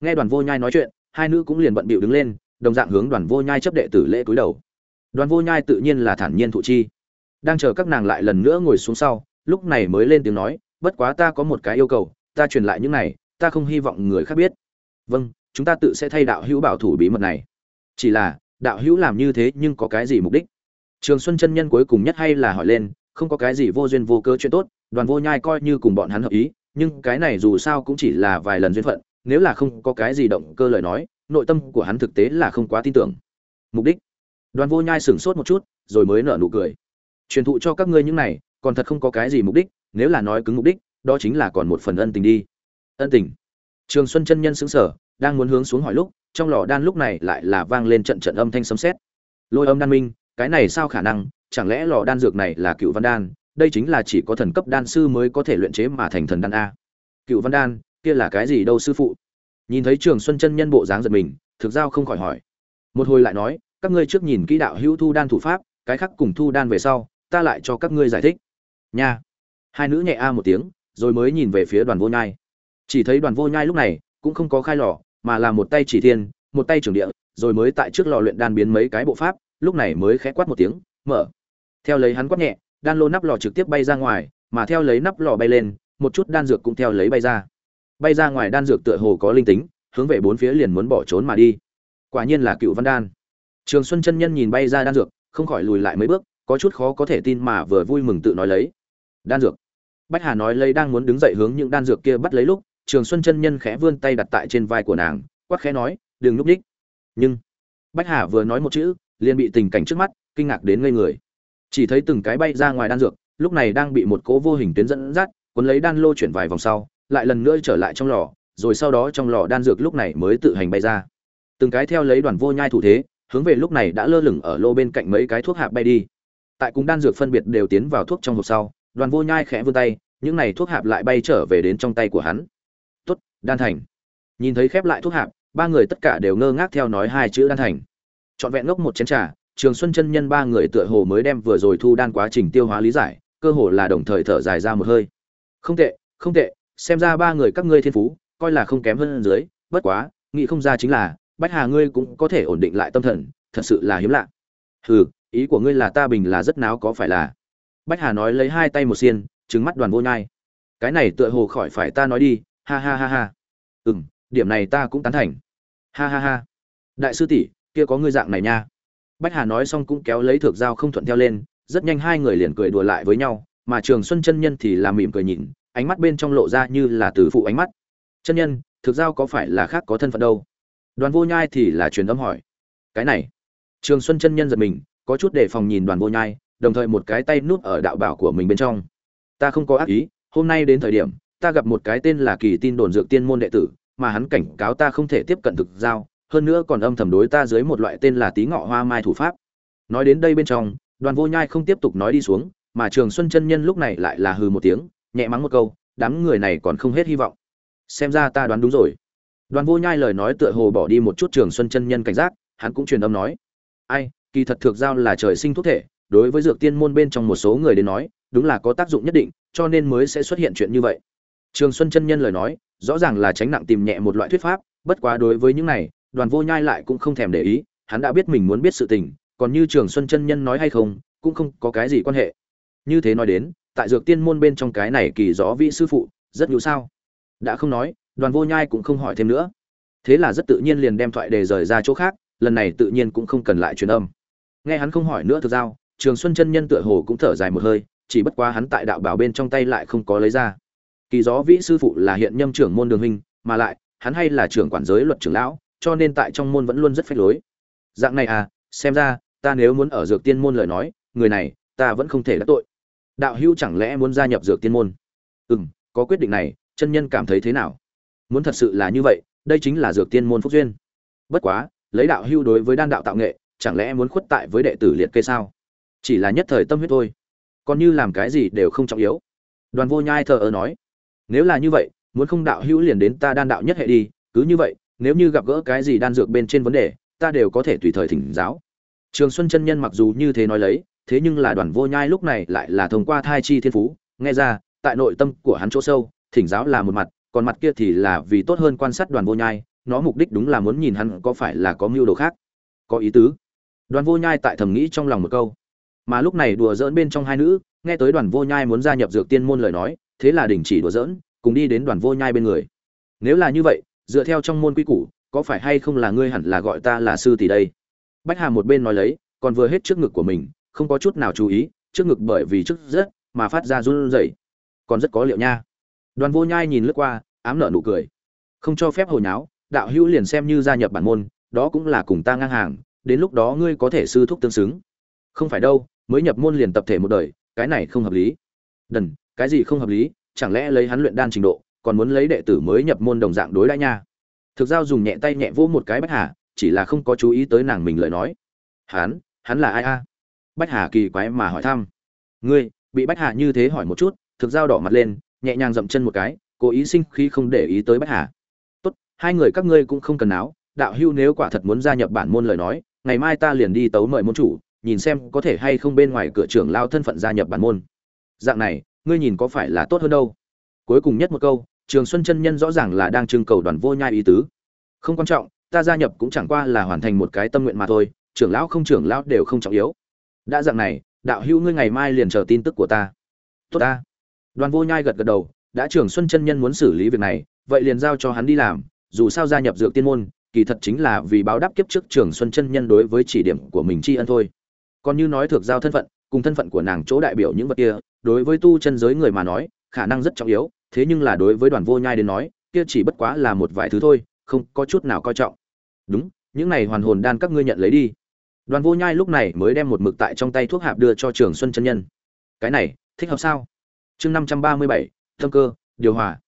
Nghe đoàn vô nhai nói chuyện, hai nữ cũng liền bận bịu đứng lên, đồng dạng hướng đoàn vô nhai chấp đệ tử lễ cúi đầu. Đoàn vô nhai tự nhiên là thản nhiên thụ chi. Đang chờ các nàng lại lần nữa ngồi xuống sau, lúc này mới lên tiếng nói, bất quá ta có một cái yêu cầu, ta truyền lại những này, ta không hy vọng người khác biết. Vâng chúng ta tự sẽ thay đạo hữu bảo thủ bí mật này chỉ là, đạo hữu làm như thế nhưng có cái gì mục đích? Trường xuân chân nhân cuối cùng nhất hay là hỏi lên, không có cái gì vô duyên vô cơ chuyện tốt, đoàn vô nhai coi như cùng bọn hắn hợp ý, nhưng cái này dù sao cũng chỉ là vài lần duyên phận, nếu là không có cái gì động cơ lời nói, nội tâm của hắn thực tế là không quá tin tưởng. Mục đích? Đoàn vô nhai sửng sốt một chút, rồi mới nở nụ cười. Truyền thụ cho các ngươi những này, còn thật không có cái gì mục đích, nếu là nói cứng mục đích, đó chính là còn một phần ân tình đi. Ân tình. Trường xuân chân nhân xứng sở đang muốn hướng xuống hỏi lúc trong lò đan lúc này lại là vang lên trận trận âm thanh sấm sét. Lôi âm đan minh, cái này sao khả năng? Chẳng lẽ lò đan dược này là cựu văn đan? Đây chính là chỉ có thần cấp đan sư mới có thể luyện chế mà thành thần đan a. Cựu văn đan, kia là cái gì đâu sư phụ? Nhìn thấy trường xuân chân nhân bộ dáng giật mình, thực giao không khỏi hỏi. Một hồi lại nói, các ngươi trước nhìn kỹ đạo hữu thu đan thủ pháp, cái khác cùng thu đan về sau, ta lại cho các ngươi giải thích. Nha. Hai nữ nhẹ a một tiếng, rồi mới nhìn về phía đoàn vô nhai. Chỉ thấy đoàn vô nhai lúc này, cũng không có khai lò mà là một tay chỉ thiên, một tay trưởng địa, rồi mới tại trước lò luyện đan biến mấy cái bộ pháp, lúc này mới khẽ quát một tiếng, mở. Theo lấy hắn quát nhẹ, đan lô nắp lò trực tiếp bay ra ngoài, mà theo lấy nắp lò bay lên, một chút đan dược cũng theo lấy bay ra. Bay ra ngoài đan dược tựa hồ có linh tính, hướng về bốn phía liền muốn bỏ trốn mà đi. Quả nhiên là cựu văn đan. Trường xuân chân nhân nhìn bay ra đan dược, không khỏi lùi lại mấy bước, có chút khó có thể tin mà vừa vui mừng tự nói lấy. Đan dược. Bách hà nói lấy đang muốn đứng dậy hướng những đan dược kia bắt lấy lúc trường xuân chân nhân khẽ vươn tay đặt tại trên vai của nàng, quát khẽ nói, đừng núp đích. Nhưng, bách hà vừa nói một chữ, liền bị tình cảnh trước mắt kinh ngạc đến ngây người. Chỉ thấy từng cái bay ra ngoài đan dược, lúc này đang bị một cỗ vô hình tuyến dẫn dắt, cuốn lấy đan lô chuyển vài vòng sau, lại lần nữa trở lại trong lò, rồi sau đó trong lò đan dược lúc này mới tự hành bay ra. Từng cái theo lấy đoàn vô nhai thủ thế, hướng về lúc này đã lơ lửng ở lô bên cạnh mấy cái thuốc hạp bay đi. Tại cùng đan dược phân biệt đều tiến vào thuốc trong hộp sau, đoàn vô nhai khẽ vươn tay, những này thuốc hạp lại bay trở về đến trong tay của hắn đan thành. Nhìn thấy khép lại thuốc hạp, ba người tất cả đều ngơ ngác theo nói hai chữ đan thành. Trọn vẹn ngốc một chén trà, trường xuân chân nhân ba người tựa hồ mới đem vừa rồi thu đan quá trình tiêu hóa lý giải, cơ hồ là đồng thời thở dài ra một hơi. Không tệ không tệ, xem ra ba người các ngươi thiên phú, coi là không kém hơn dưới, bất quá, nghĩ không ra chính là, bách hà ngươi cũng có thể ổn định lại tâm thần, thật sự là hiếm lạ. Hừ, ý của ngươi là ta bình là rất náo có phải là? Bách hà nói lấy hai tay một xiên trứng mắt đoàn vô nhai. Cái này tựa hồ khỏi phải ta nói đi ha ha ha ha. Ừ m điểm này ta cũng tán thành. Ha ha ha. Đại sư tỷ, kia có ngươi dạng này nha. Bách hà nói xong cũng kéo lấy thược dao không thuận theo lên, rất nhanh hai người liền cười đùa lại với nhau, mà trường xuân chân nhân thì làm mỉm cười nhìn, ánh mắt bên trong lộ ra như là từ phụ ánh mắt. Chân nhân thực giao có phải là khác có thân phận đâu? Đoàn vô nhai thì là truyền âm hỏi. Cái này. Trường xuân chân nhân giật mình, có chút đề phòng nhìn đoàn vô nhai, đồng thời một cái tay núp ở đạo bảo của mình bên trong. Ta không có ác ý, hôm nay đến thời điểm ta gặp một cái tên là kỳ tin đồn dược tiên môn đệ tử, mà hắn cảnh cáo ta không thể tiếp cận thực giao, hơn nữa còn âm thầm đối ta dưới một loại tên là tí ngọ hoa mai thủ pháp. Nói đến đây bên trong, đoàn vô nhai không tiếp tục nói đi xuống, mà trường xuân chân nhân lúc này lại là hừ một tiếng, nhẹ mắng một câu, đám người này còn không hết hy vọng. Xem ra ta đoán đúng rồi. Đoàn vô nhai lời nói tựa hồ bỏ đi một chút trường xuân chân nhân cảnh giác, hắn cũng truyền âm nói. Ai, kỳ thật thực giao là trời sinh thuốc thể, đối với dược tiên môn bên trong một số người đến nói, đúng là có tác dụng nhất định, cho nên mới sẽ xuất hiện chuyện như vậy trường xuân chân nhân lời nói, rõ ràng là tránh nặng tìm nhẹ một loại thuyết pháp, bất quá đối với những này, đoàn vô nhai lại cũng không thèm để ý, hắn đã biết mình muốn biết sự tình, còn như trường xuân chân nhân nói hay không, cũng không có cái gì quan hệ. Như thế nói đến, tại dược tiên môn bên trong cái này kỳ gió vị sư phụ, rất nhiều sao? Đã không nói, đoàn vô nhai cũng không hỏi thêm nữa. Thế là rất tự nhiên liền đem thoại đề rời ra chỗ khác, lần này tự nhiên cũng không cần lại truyền âm. Nghe hắn không hỏi nữa thực giao, trường xuân chân nhân tựa hồ cũng thở dài một hơi, chỉ bất quá hắn tại đạo bảo bên trong tay lại không có lấy ra kỳ gió vĩ sư phụ là hiện nhâm trưởng môn đường hình mà lại, hắn hay là trưởng quản giới luật trưởng lão, cho nên tại trong môn vẫn luôn rất phách lối. Dạng này à xem ra, ta nếu muốn ở dược tiên môn lời nói, người này, ta vẫn không thể đắc tội. Đạo hữu chẳng lẽ muốn gia nhập dược tiên môn? Ừ m có quyết định này, chân nhân cảm thấy thế nào? Muốn thật sự là như vậy, đây chính là dược tiên môn phúc duyên. Bất quá, lấy đạo hữu đối với đan đạo tạo nghệ, chẳng lẽ muốn khuất tại với đệ tử liệt kê sao? Chỉ là nhất thời tâm huyết thôi. Còn như làm cái gì đều không trọng yếu. Đoàn vô nhai thờ ơ nói nếu là như vậy, muốn không đạo hữu liền đến ta đan đạo nhất hệ đi, cứ như vậy, nếu như gặp gỡ cái gì đan dược bên trên vấn đề, ta đều có thể tùy thời thỉnh giáo. Trường xuân chân nhân mặc dù như thế nói lấy, thế nhưng là đoàn vô nhai lúc này lại là thông qua thai chi thiên phú, nghe ra, tại nội tâm của hắn chỗ sâu, thỉnh giáo là một mặt, còn mặt kia thì là vì tốt hơn quan sát đoàn vô nhai, nó mục đích đúng là muốn nhìn hắn có phải là có mưu đồ khác. Có ý tứ. Đoàn vô nhai tại thầm nghĩ trong lòng một câu. Mà lúc này đùa dỡn bên trong hai nữ, nghe tới đoàn vô nhai muốn gia nhập dược tiên môn lời nói thế là đình chỉ đùa giỡn, cùng đi đến đoàn vô nhai bên người. Nếu là như vậy, dựa theo trong môn quy củ, có phải hay không là ngươi hẳn là gọi ta là sư tỷ đây? Bách hà một bên nói lấy, còn vừa hết trước ngực của mình, không có chút nào chú ý, trước ngực bởi vì trước rất mà phát ra run rẩy. Còn rất có liệu nha. Đoàn vô nhai nhìn lướt qua, ám nở nụ cười. Không cho phép hồi nháo, đạo hữu liền xem như gia nhập bản môn, đó cũng là cùng ta ngang hàng, đến lúc đó ngươi có thể sư thúc tương xứng. Không phải đâu, mới nhập môn liền tập thể một đời, cái này không hợp lý. Đần cái gì không hợp lý, chẳng lẽ lấy hắn luyện đan trình độ, còn muốn lấy đệ tử mới nhập môn đồng dạng đối đãi nha? Thực giao dùng nhẹ tay nhẹ vỗ một cái bách hà, chỉ là không có chú ý tới nàng mình lời nói. Hắn hắn là ai a? Bách hà kỳ quái mà hỏi thăm. Ngươi, bị bách hà như thế hỏi một chút, thực giao đỏ mặt lên, nhẹ nhàng dậm chân một cái, cố ý sinh khi không để ý tới bách hà. Tốt, hai người các ngươi cũng không cần áo đạo hưu nếu quả thật muốn gia nhập bản môn lời nói, ngày mai ta liền đi tấu mời môn chủ, nhìn xem có thể hay không bên ngoài cửa trưởng lao thân phận gia nhập bản môn. Dạng này ngươi nhìn có phải là tốt hơn đâu? Cuối cùng nhất một câu, trường xuân chân nhân rõ ràng là đang trưng cầu đoàn vô nhai ý tứ. Không quan trọng, ta gia nhập cũng chẳng qua là hoàn thành một cái tâm nguyện mà thôi, trưởng lão không trưởng lão đều không trọng yếu. Đã dạng này, đạo hữu ngươi ngày mai liền chờ tin tức của ta. Tốt ta. Đoàn vô nhai gật gật đầu, đã Trường xuân chân nhân muốn xử lý việc này, vậy liền giao cho hắn đi làm, dù sao gia nhập dược tiên môn, kỳ thật chính là vì báo đáp kiếp trước Trường xuân chân nhân đối với chỉ điểm của mình tri ân thôi. Còn như nói thực giao thân phận, cùng thân phận của nàng chỗ đại biểu những vật kia đối với tu chân giới người mà nói, khả năng rất trọng yếu, thế nhưng là đối với đoàn vô nhai đến nói, kia chỉ bất quá là một vài thứ thôi, không có chút nào coi trọng. Đúng, những này hoàn hồn đan các ngươi nhận lấy đi. Đoàn vô nhai lúc này mới đem một mực tại trong tay thuốc hạp đưa cho trường xuân chân nhân. Cái này, thích hợp sao? Chương năm trăm ba mươi bảy, tâm cơ, điều hòa.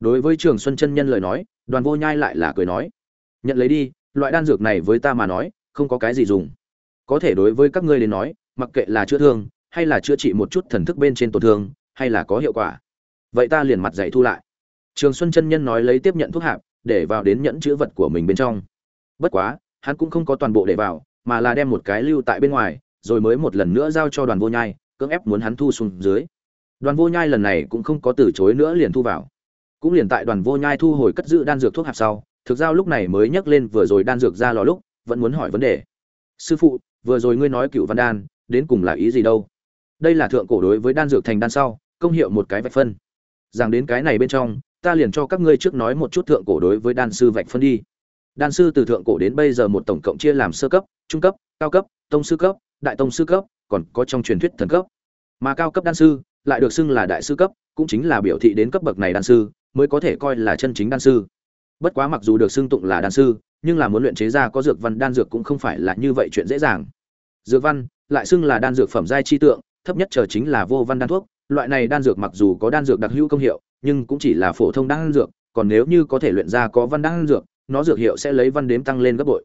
Đối với trường xuân chân nhân lời nói, đoàn vô nhai lại là cười nói. Nhận lấy đi, loại đan dược này với ta mà nói, không có cái gì dùng. Có thể đối với các ngươi đến nói, mặc kệ là chữa thương hay là chữa trị một chút thần thức bên trên tổn thương, hay là có hiệu quả. Vậy ta liền mặt dạy thu lại. Trường xuân chân nhân nói lấy tiếp nhận thuốc hạp, để vào đến nhẫn chữ vật của mình bên trong. Bất quá, hắn cũng không có toàn bộ để vào, mà là đem một cái lưu tại bên ngoài, rồi mới một lần nữa giao cho đoàn vô nhai, cưỡng ép muốn hắn thu xuống dưới. Đoàn vô nhai lần này cũng không có từ chối nữa liền thu vào. Cũng liền tại đoàn vô nhai thu hồi cất giữ đan dược thuốc hạp sau, thực giao lúc này mới nhắc lên vừa rồi đan dược ra lò lúc, vẫn muốn hỏi vấn đề. Sư phụ, vừa rồi ngươi nói cựu văn đan, đến cùng là ý gì đâu? Đây là thượng cổ đối với đan dược thành đan sau, công hiệu một cái vạch phân. Rằng đến cái này bên trong, ta liền cho các ngươi trước nói một chút thượng cổ đối với đan sư vạch phân đi. Đan sư từ thượng cổ đến bây giờ một tổng cộng chia làm sơ cấp, trung cấp, cao cấp, tông sư cấp, đại tông sư cấp, còn có trong truyền thuyết thần cấp. Mà cao cấp đan sư lại được xưng là đại sư cấp, cũng chính là biểu thị đến cấp bậc này đan sư, mới có thể coi là chân chính đan sư. Bất quá mặc dù được xưng tụng là đan sư, nhưng là muốn luyện chế ra có dược văn đan dược cũng không phải là như vậy chuyện dễ dàng. Dược văn lại xưng là đan dược phẩm giai chi tượng thấp nhất chờ chính là vô văn đan thuốc. Loại này đan dược mặc dù có đan dược đặc hữu công hiệu, nhưng cũng chỉ là phổ thông đan dược, còn nếu như có thể luyện ra có văn đan dược, nó dược hiệu sẽ lấy văn đếm tăng lên gấp bội.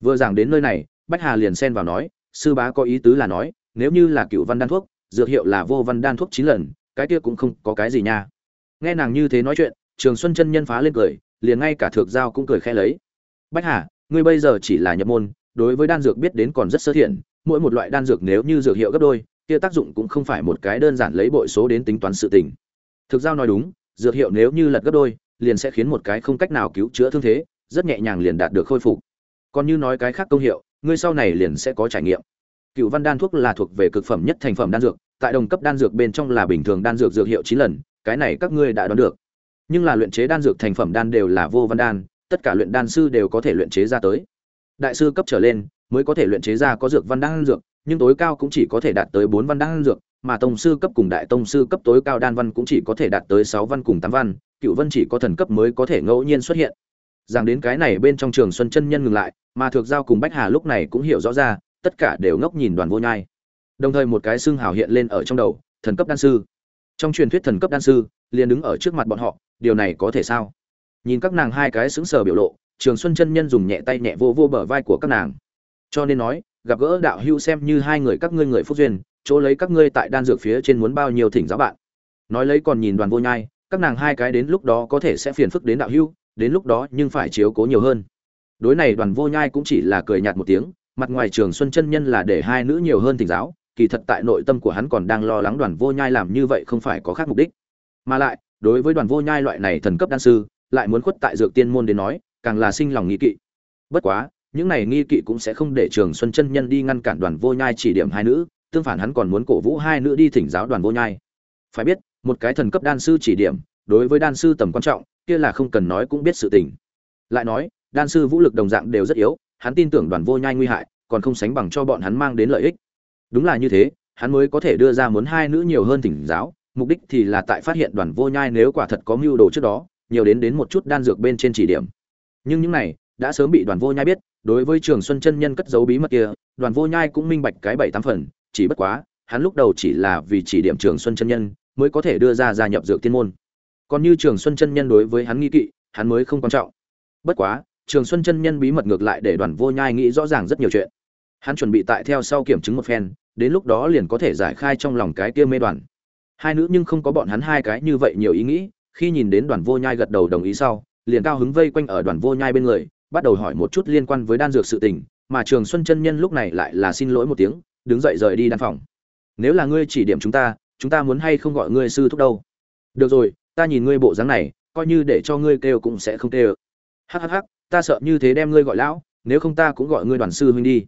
Vừa giảng đến nơi này, bách hà liền xen vào nói, sư bá có ý tứ là nói, nếu như là cựu văn đan thuốc, dược hiệu là vô văn đan thuốc chín lần, cái kia cũng không có cái gì nha. Nghe nàng như thế nói chuyện, trường xuân chân nhân phá lên cười, liền ngay cả thược giao cũng cười khẽ lấy. Bách hà, ngươi bây giờ chỉ là nhập môn, đối với đan dược biết đến còn rất sơ thiện, mỗi một loại đan dược nếu như dược hiệu gấp đôi kia tác dụng cũng không phải một cái đơn giản lấy bội số đến tính toán sự tình. Thực giao nói đúng, dược hiệu nếu như lật gấp đôi, liền sẽ khiến một cái không cách nào cứu chữa thương thế, rất nhẹ nhàng liền đạt được khôi phục. Còn như nói cái khác công hiệu, ngươi sau này liền sẽ có trải nghiệm. Cựu văn đan thuốc là thuộc về cực phẩm nhất thành phẩm đan dược, tại đồng cấp đan dược bên trong là bình thường đan dược dược hiệu chín lần, cái này các ngươi đã đoán được. Nhưng là luyện chế đan dược thành phẩm đan đều là vô văn đan, tất cả luyện đan sư đều có thể luyện chế ra tới. Đại sư cấp trở lên, mới có thể luyện chế ra có dược văn đan dược nhưng tối cao cũng chỉ có thể đạt tới bốn văn đan dược, mà tông sư cấp cùng đại tông sư cấp tối cao đan văn cũng chỉ có thể đạt tới sáu văn cùng tám văn, cựu văn chỉ có thần cấp mới có thể ngẫu nhiên xuất hiện. Rằng đến cái này bên trong trường xuân chân nhân ngừng lại, mà thược giao cùng bách hà lúc này cũng hiểu rõ ra, tất cả đều ngốc nhìn đoàn vô nhai. Đồng thời một cái xương hào hiện lên ở trong đầu, thần cấp đan sư. Trong truyền thuyết thần cấp đan sư, liền đứng ở trước mặt bọn họ, điều này có thể sao? Nhìn các nàng hai cái sững sờ biểu lộ, trường xuân chân nhân dùng nhẹ tay nhẹ vô vô bờ vai của các nàng. Cho nên nói gặp gỡ đạo hưu xem như hai người các ngươi người phúc duyên, chỗ lấy các ngươi tại đan dược phía trên muốn bao nhiêu thỉnh giáo bạn. Nói lấy còn nhìn đoàn vô nhai, các nàng hai cái đến lúc đó có thể sẽ phiền phức đến đạo hưu đến lúc đó nhưng phải chiếu cố nhiều hơn. Đối này đoàn vô nhai cũng chỉ là cười nhạt một tiếng, mặt ngoài trường xuân chân nhân là để hai nữ nhiều hơn thỉnh giáo, kỳ thật tại nội tâm của hắn còn đang lo lắng đoàn vô nhai làm như vậy không phải có khác mục đích. Mà lại, đối với đoàn vô nhai loại này thần cấp đan sư, lại muốn khuất tại dược tiên môn đến nói, càng là sinh lòng nghi kỵ. Bất quá những này nghi kỵ cũng sẽ không để trường xuân chân nhân đi ngăn cản đoàn vô nhai chỉ điểm hai nữ, tương phản hắn còn muốn cổ vũ hai nữ đi thỉnh giáo đoàn vô nhai. Phải biết, một cái thần cấp đan sư chỉ điểm, đối với đan sư tầm quan trọng, kia là không cần nói cũng biết sự tình. Lại nói, đan sư vũ lực đồng dạng đều rất yếu, hắn tin tưởng đoàn vô nhai nguy hại, còn không sánh bằng cho bọn hắn mang đến lợi ích. Đúng là như thế, hắn mới có thể đưa ra muốn hai nữ nhiều hơn thỉnh giáo, mục đích thì là tại phát hiện đoàn vô nhai nếu quả thật có mưu đồ trước đó, nhiều đến đến một chút đan dược bên trên chỉ điểm. Nhưng những này đã sớm bị đoàn vô nhai biết, đối với trường xuân chân nhân cất giấu bí mật kia, đoàn vô nhai cũng minh bạch cái bảy tám phần, chỉ bất quá, hắn lúc đầu chỉ là vì chỉ điểm trường xuân chân nhân, mới có thể đưa ra gia nhập dược tiên môn. Còn như trường xuân chân nhân đối với hắn nghi kỵ, hắn mới không quan trọng. Bất quá, trường xuân chân nhân bí mật ngược lại để đoàn vô nhai nghĩ rõ ràng rất nhiều chuyện. Hắn chuẩn bị tại theo sau kiểm chứng một phen, đến lúc đó liền có thể giải khai trong lòng cái kia mê đoàn. Hai nữ nhưng không có bọn hắn hai cái như vậy nhiều ý nghĩ, khi nhìn đến đoàn vô nhai gật đầu đồng ý sau, liền cao hứng vây quanh ở đoàn vô nhai bên người bắt đầu hỏi một chút liên quan với đan dược sự tình mà trường xuân chân nhân lúc này lại là xin lỗi một tiếng đứng dậy rời đi đan phòng. Nếu là ngươi chỉ điểm chúng ta chúng ta muốn hay không gọi ngươi sư thúc đâu? Được rồi ta nhìn ngươi bộ dáng này coi như để cho ngươi kêu cũng sẽ không kêu. Hắc, ta sợ như thế đem ngươi gọi lão nếu không ta cũng gọi ngươi đoàn sư huynh đi.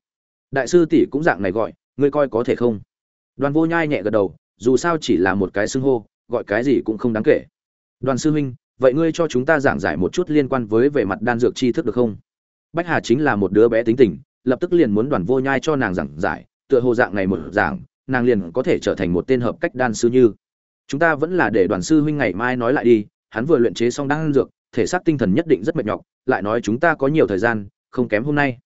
Đại sư tỷ cũng dạng này gọi ngươi coi có thể không? Đoàn vô nhai nhẹ gật đầu dù sao chỉ là một cái xưng hô gọi cái gì cũng không đáng kể. Đoàn sư huynh vậy ngươi cho chúng ta giảng giải một chút liên quan với về mặt đan dược tri thức được không? Bách hà chính là một đứa bé tính tình, lập tức liền muốn đoàn vô nhai cho nàng giảng giải, tựa hồ dạng này một giảng, nàng liền có thể trở thành một tên hợp cách đan sư như. Chúng ta vẫn là để đoàn sư huynh ngày mai nói lại đi, hắn vừa luyện chế xong đan dược, thể xác tinh thần nhất định rất mệt nhọc, lại nói chúng ta có nhiều thời gian, không kém hôm nay.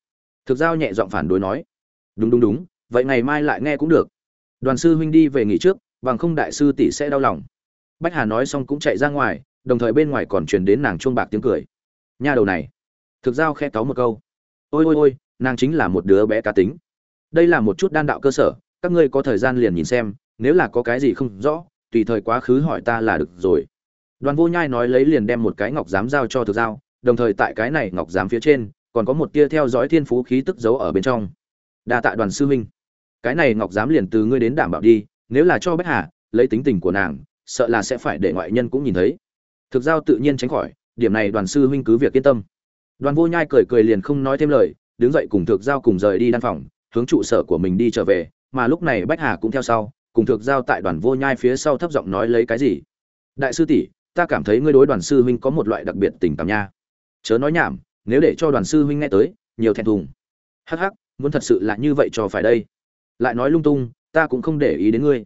Thực giao nhẹ giọng phản đối nói. Đúng đúng đúng, vậy ngày mai lại nghe cũng được. Đoàn sư huynh đi về nghỉ trước, bằng không đại sư tỷ sẽ đau lòng. Bách hà nói xong cũng chạy ra ngoài đồng thời bên ngoài còn truyền đến nàng chuông bạc tiếng cười. Nha đầu này. Thực giao khe cáu một câu. Ôi ôi ôi, nàng chính là một đứa bé cá tính. Đây là một chút đan đạo cơ sở, các ngươi có thời gian liền nhìn xem, nếu là có cái gì không rõ, tùy thời quá khứ hỏi ta là được rồi. Đoàn vô nhai nói lấy liền đem một cái ngọc giám giao cho thực giao, đồng thời tại cái này ngọc giám phía trên, còn có một tia theo dõi thiên phú khí tức giấu ở bên trong. Đa tạ đoàn sư huynh. Cái này ngọc giám liền từ ngươi đến đảm bảo đi, nếu là cho bách hà, lấy tính tình của nàng, sợ là sẽ phải để ngoại nhân cũng nhìn thấy thực giao tự nhiên tránh khỏi, điểm này đoàn sư huynh cứ việc yên tâm. Đoàn vô nhai cười cười liền không nói thêm lời, đứng dậy cùng thực giao cùng rời đi đan phòng, hướng trụ sở của mình đi trở về, mà lúc này bách hà cũng theo sau, cùng thực giao tại đoàn vô nhai phía sau thấp giọng nói lấy cái gì. Đại sư tỷ, ta cảm thấy ngươi đối đoàn sư huynh có một loại đặc biệt tình cảm nha. Chớ nói nhảm, nếu để cho đoàn sư huynh nghe tới, nhiều thẹn thùng. Hắc hắc, muốn thật sự là như vậy cho phải đây. Lại nói lung tung, ta cũng không để ý đến ngươi.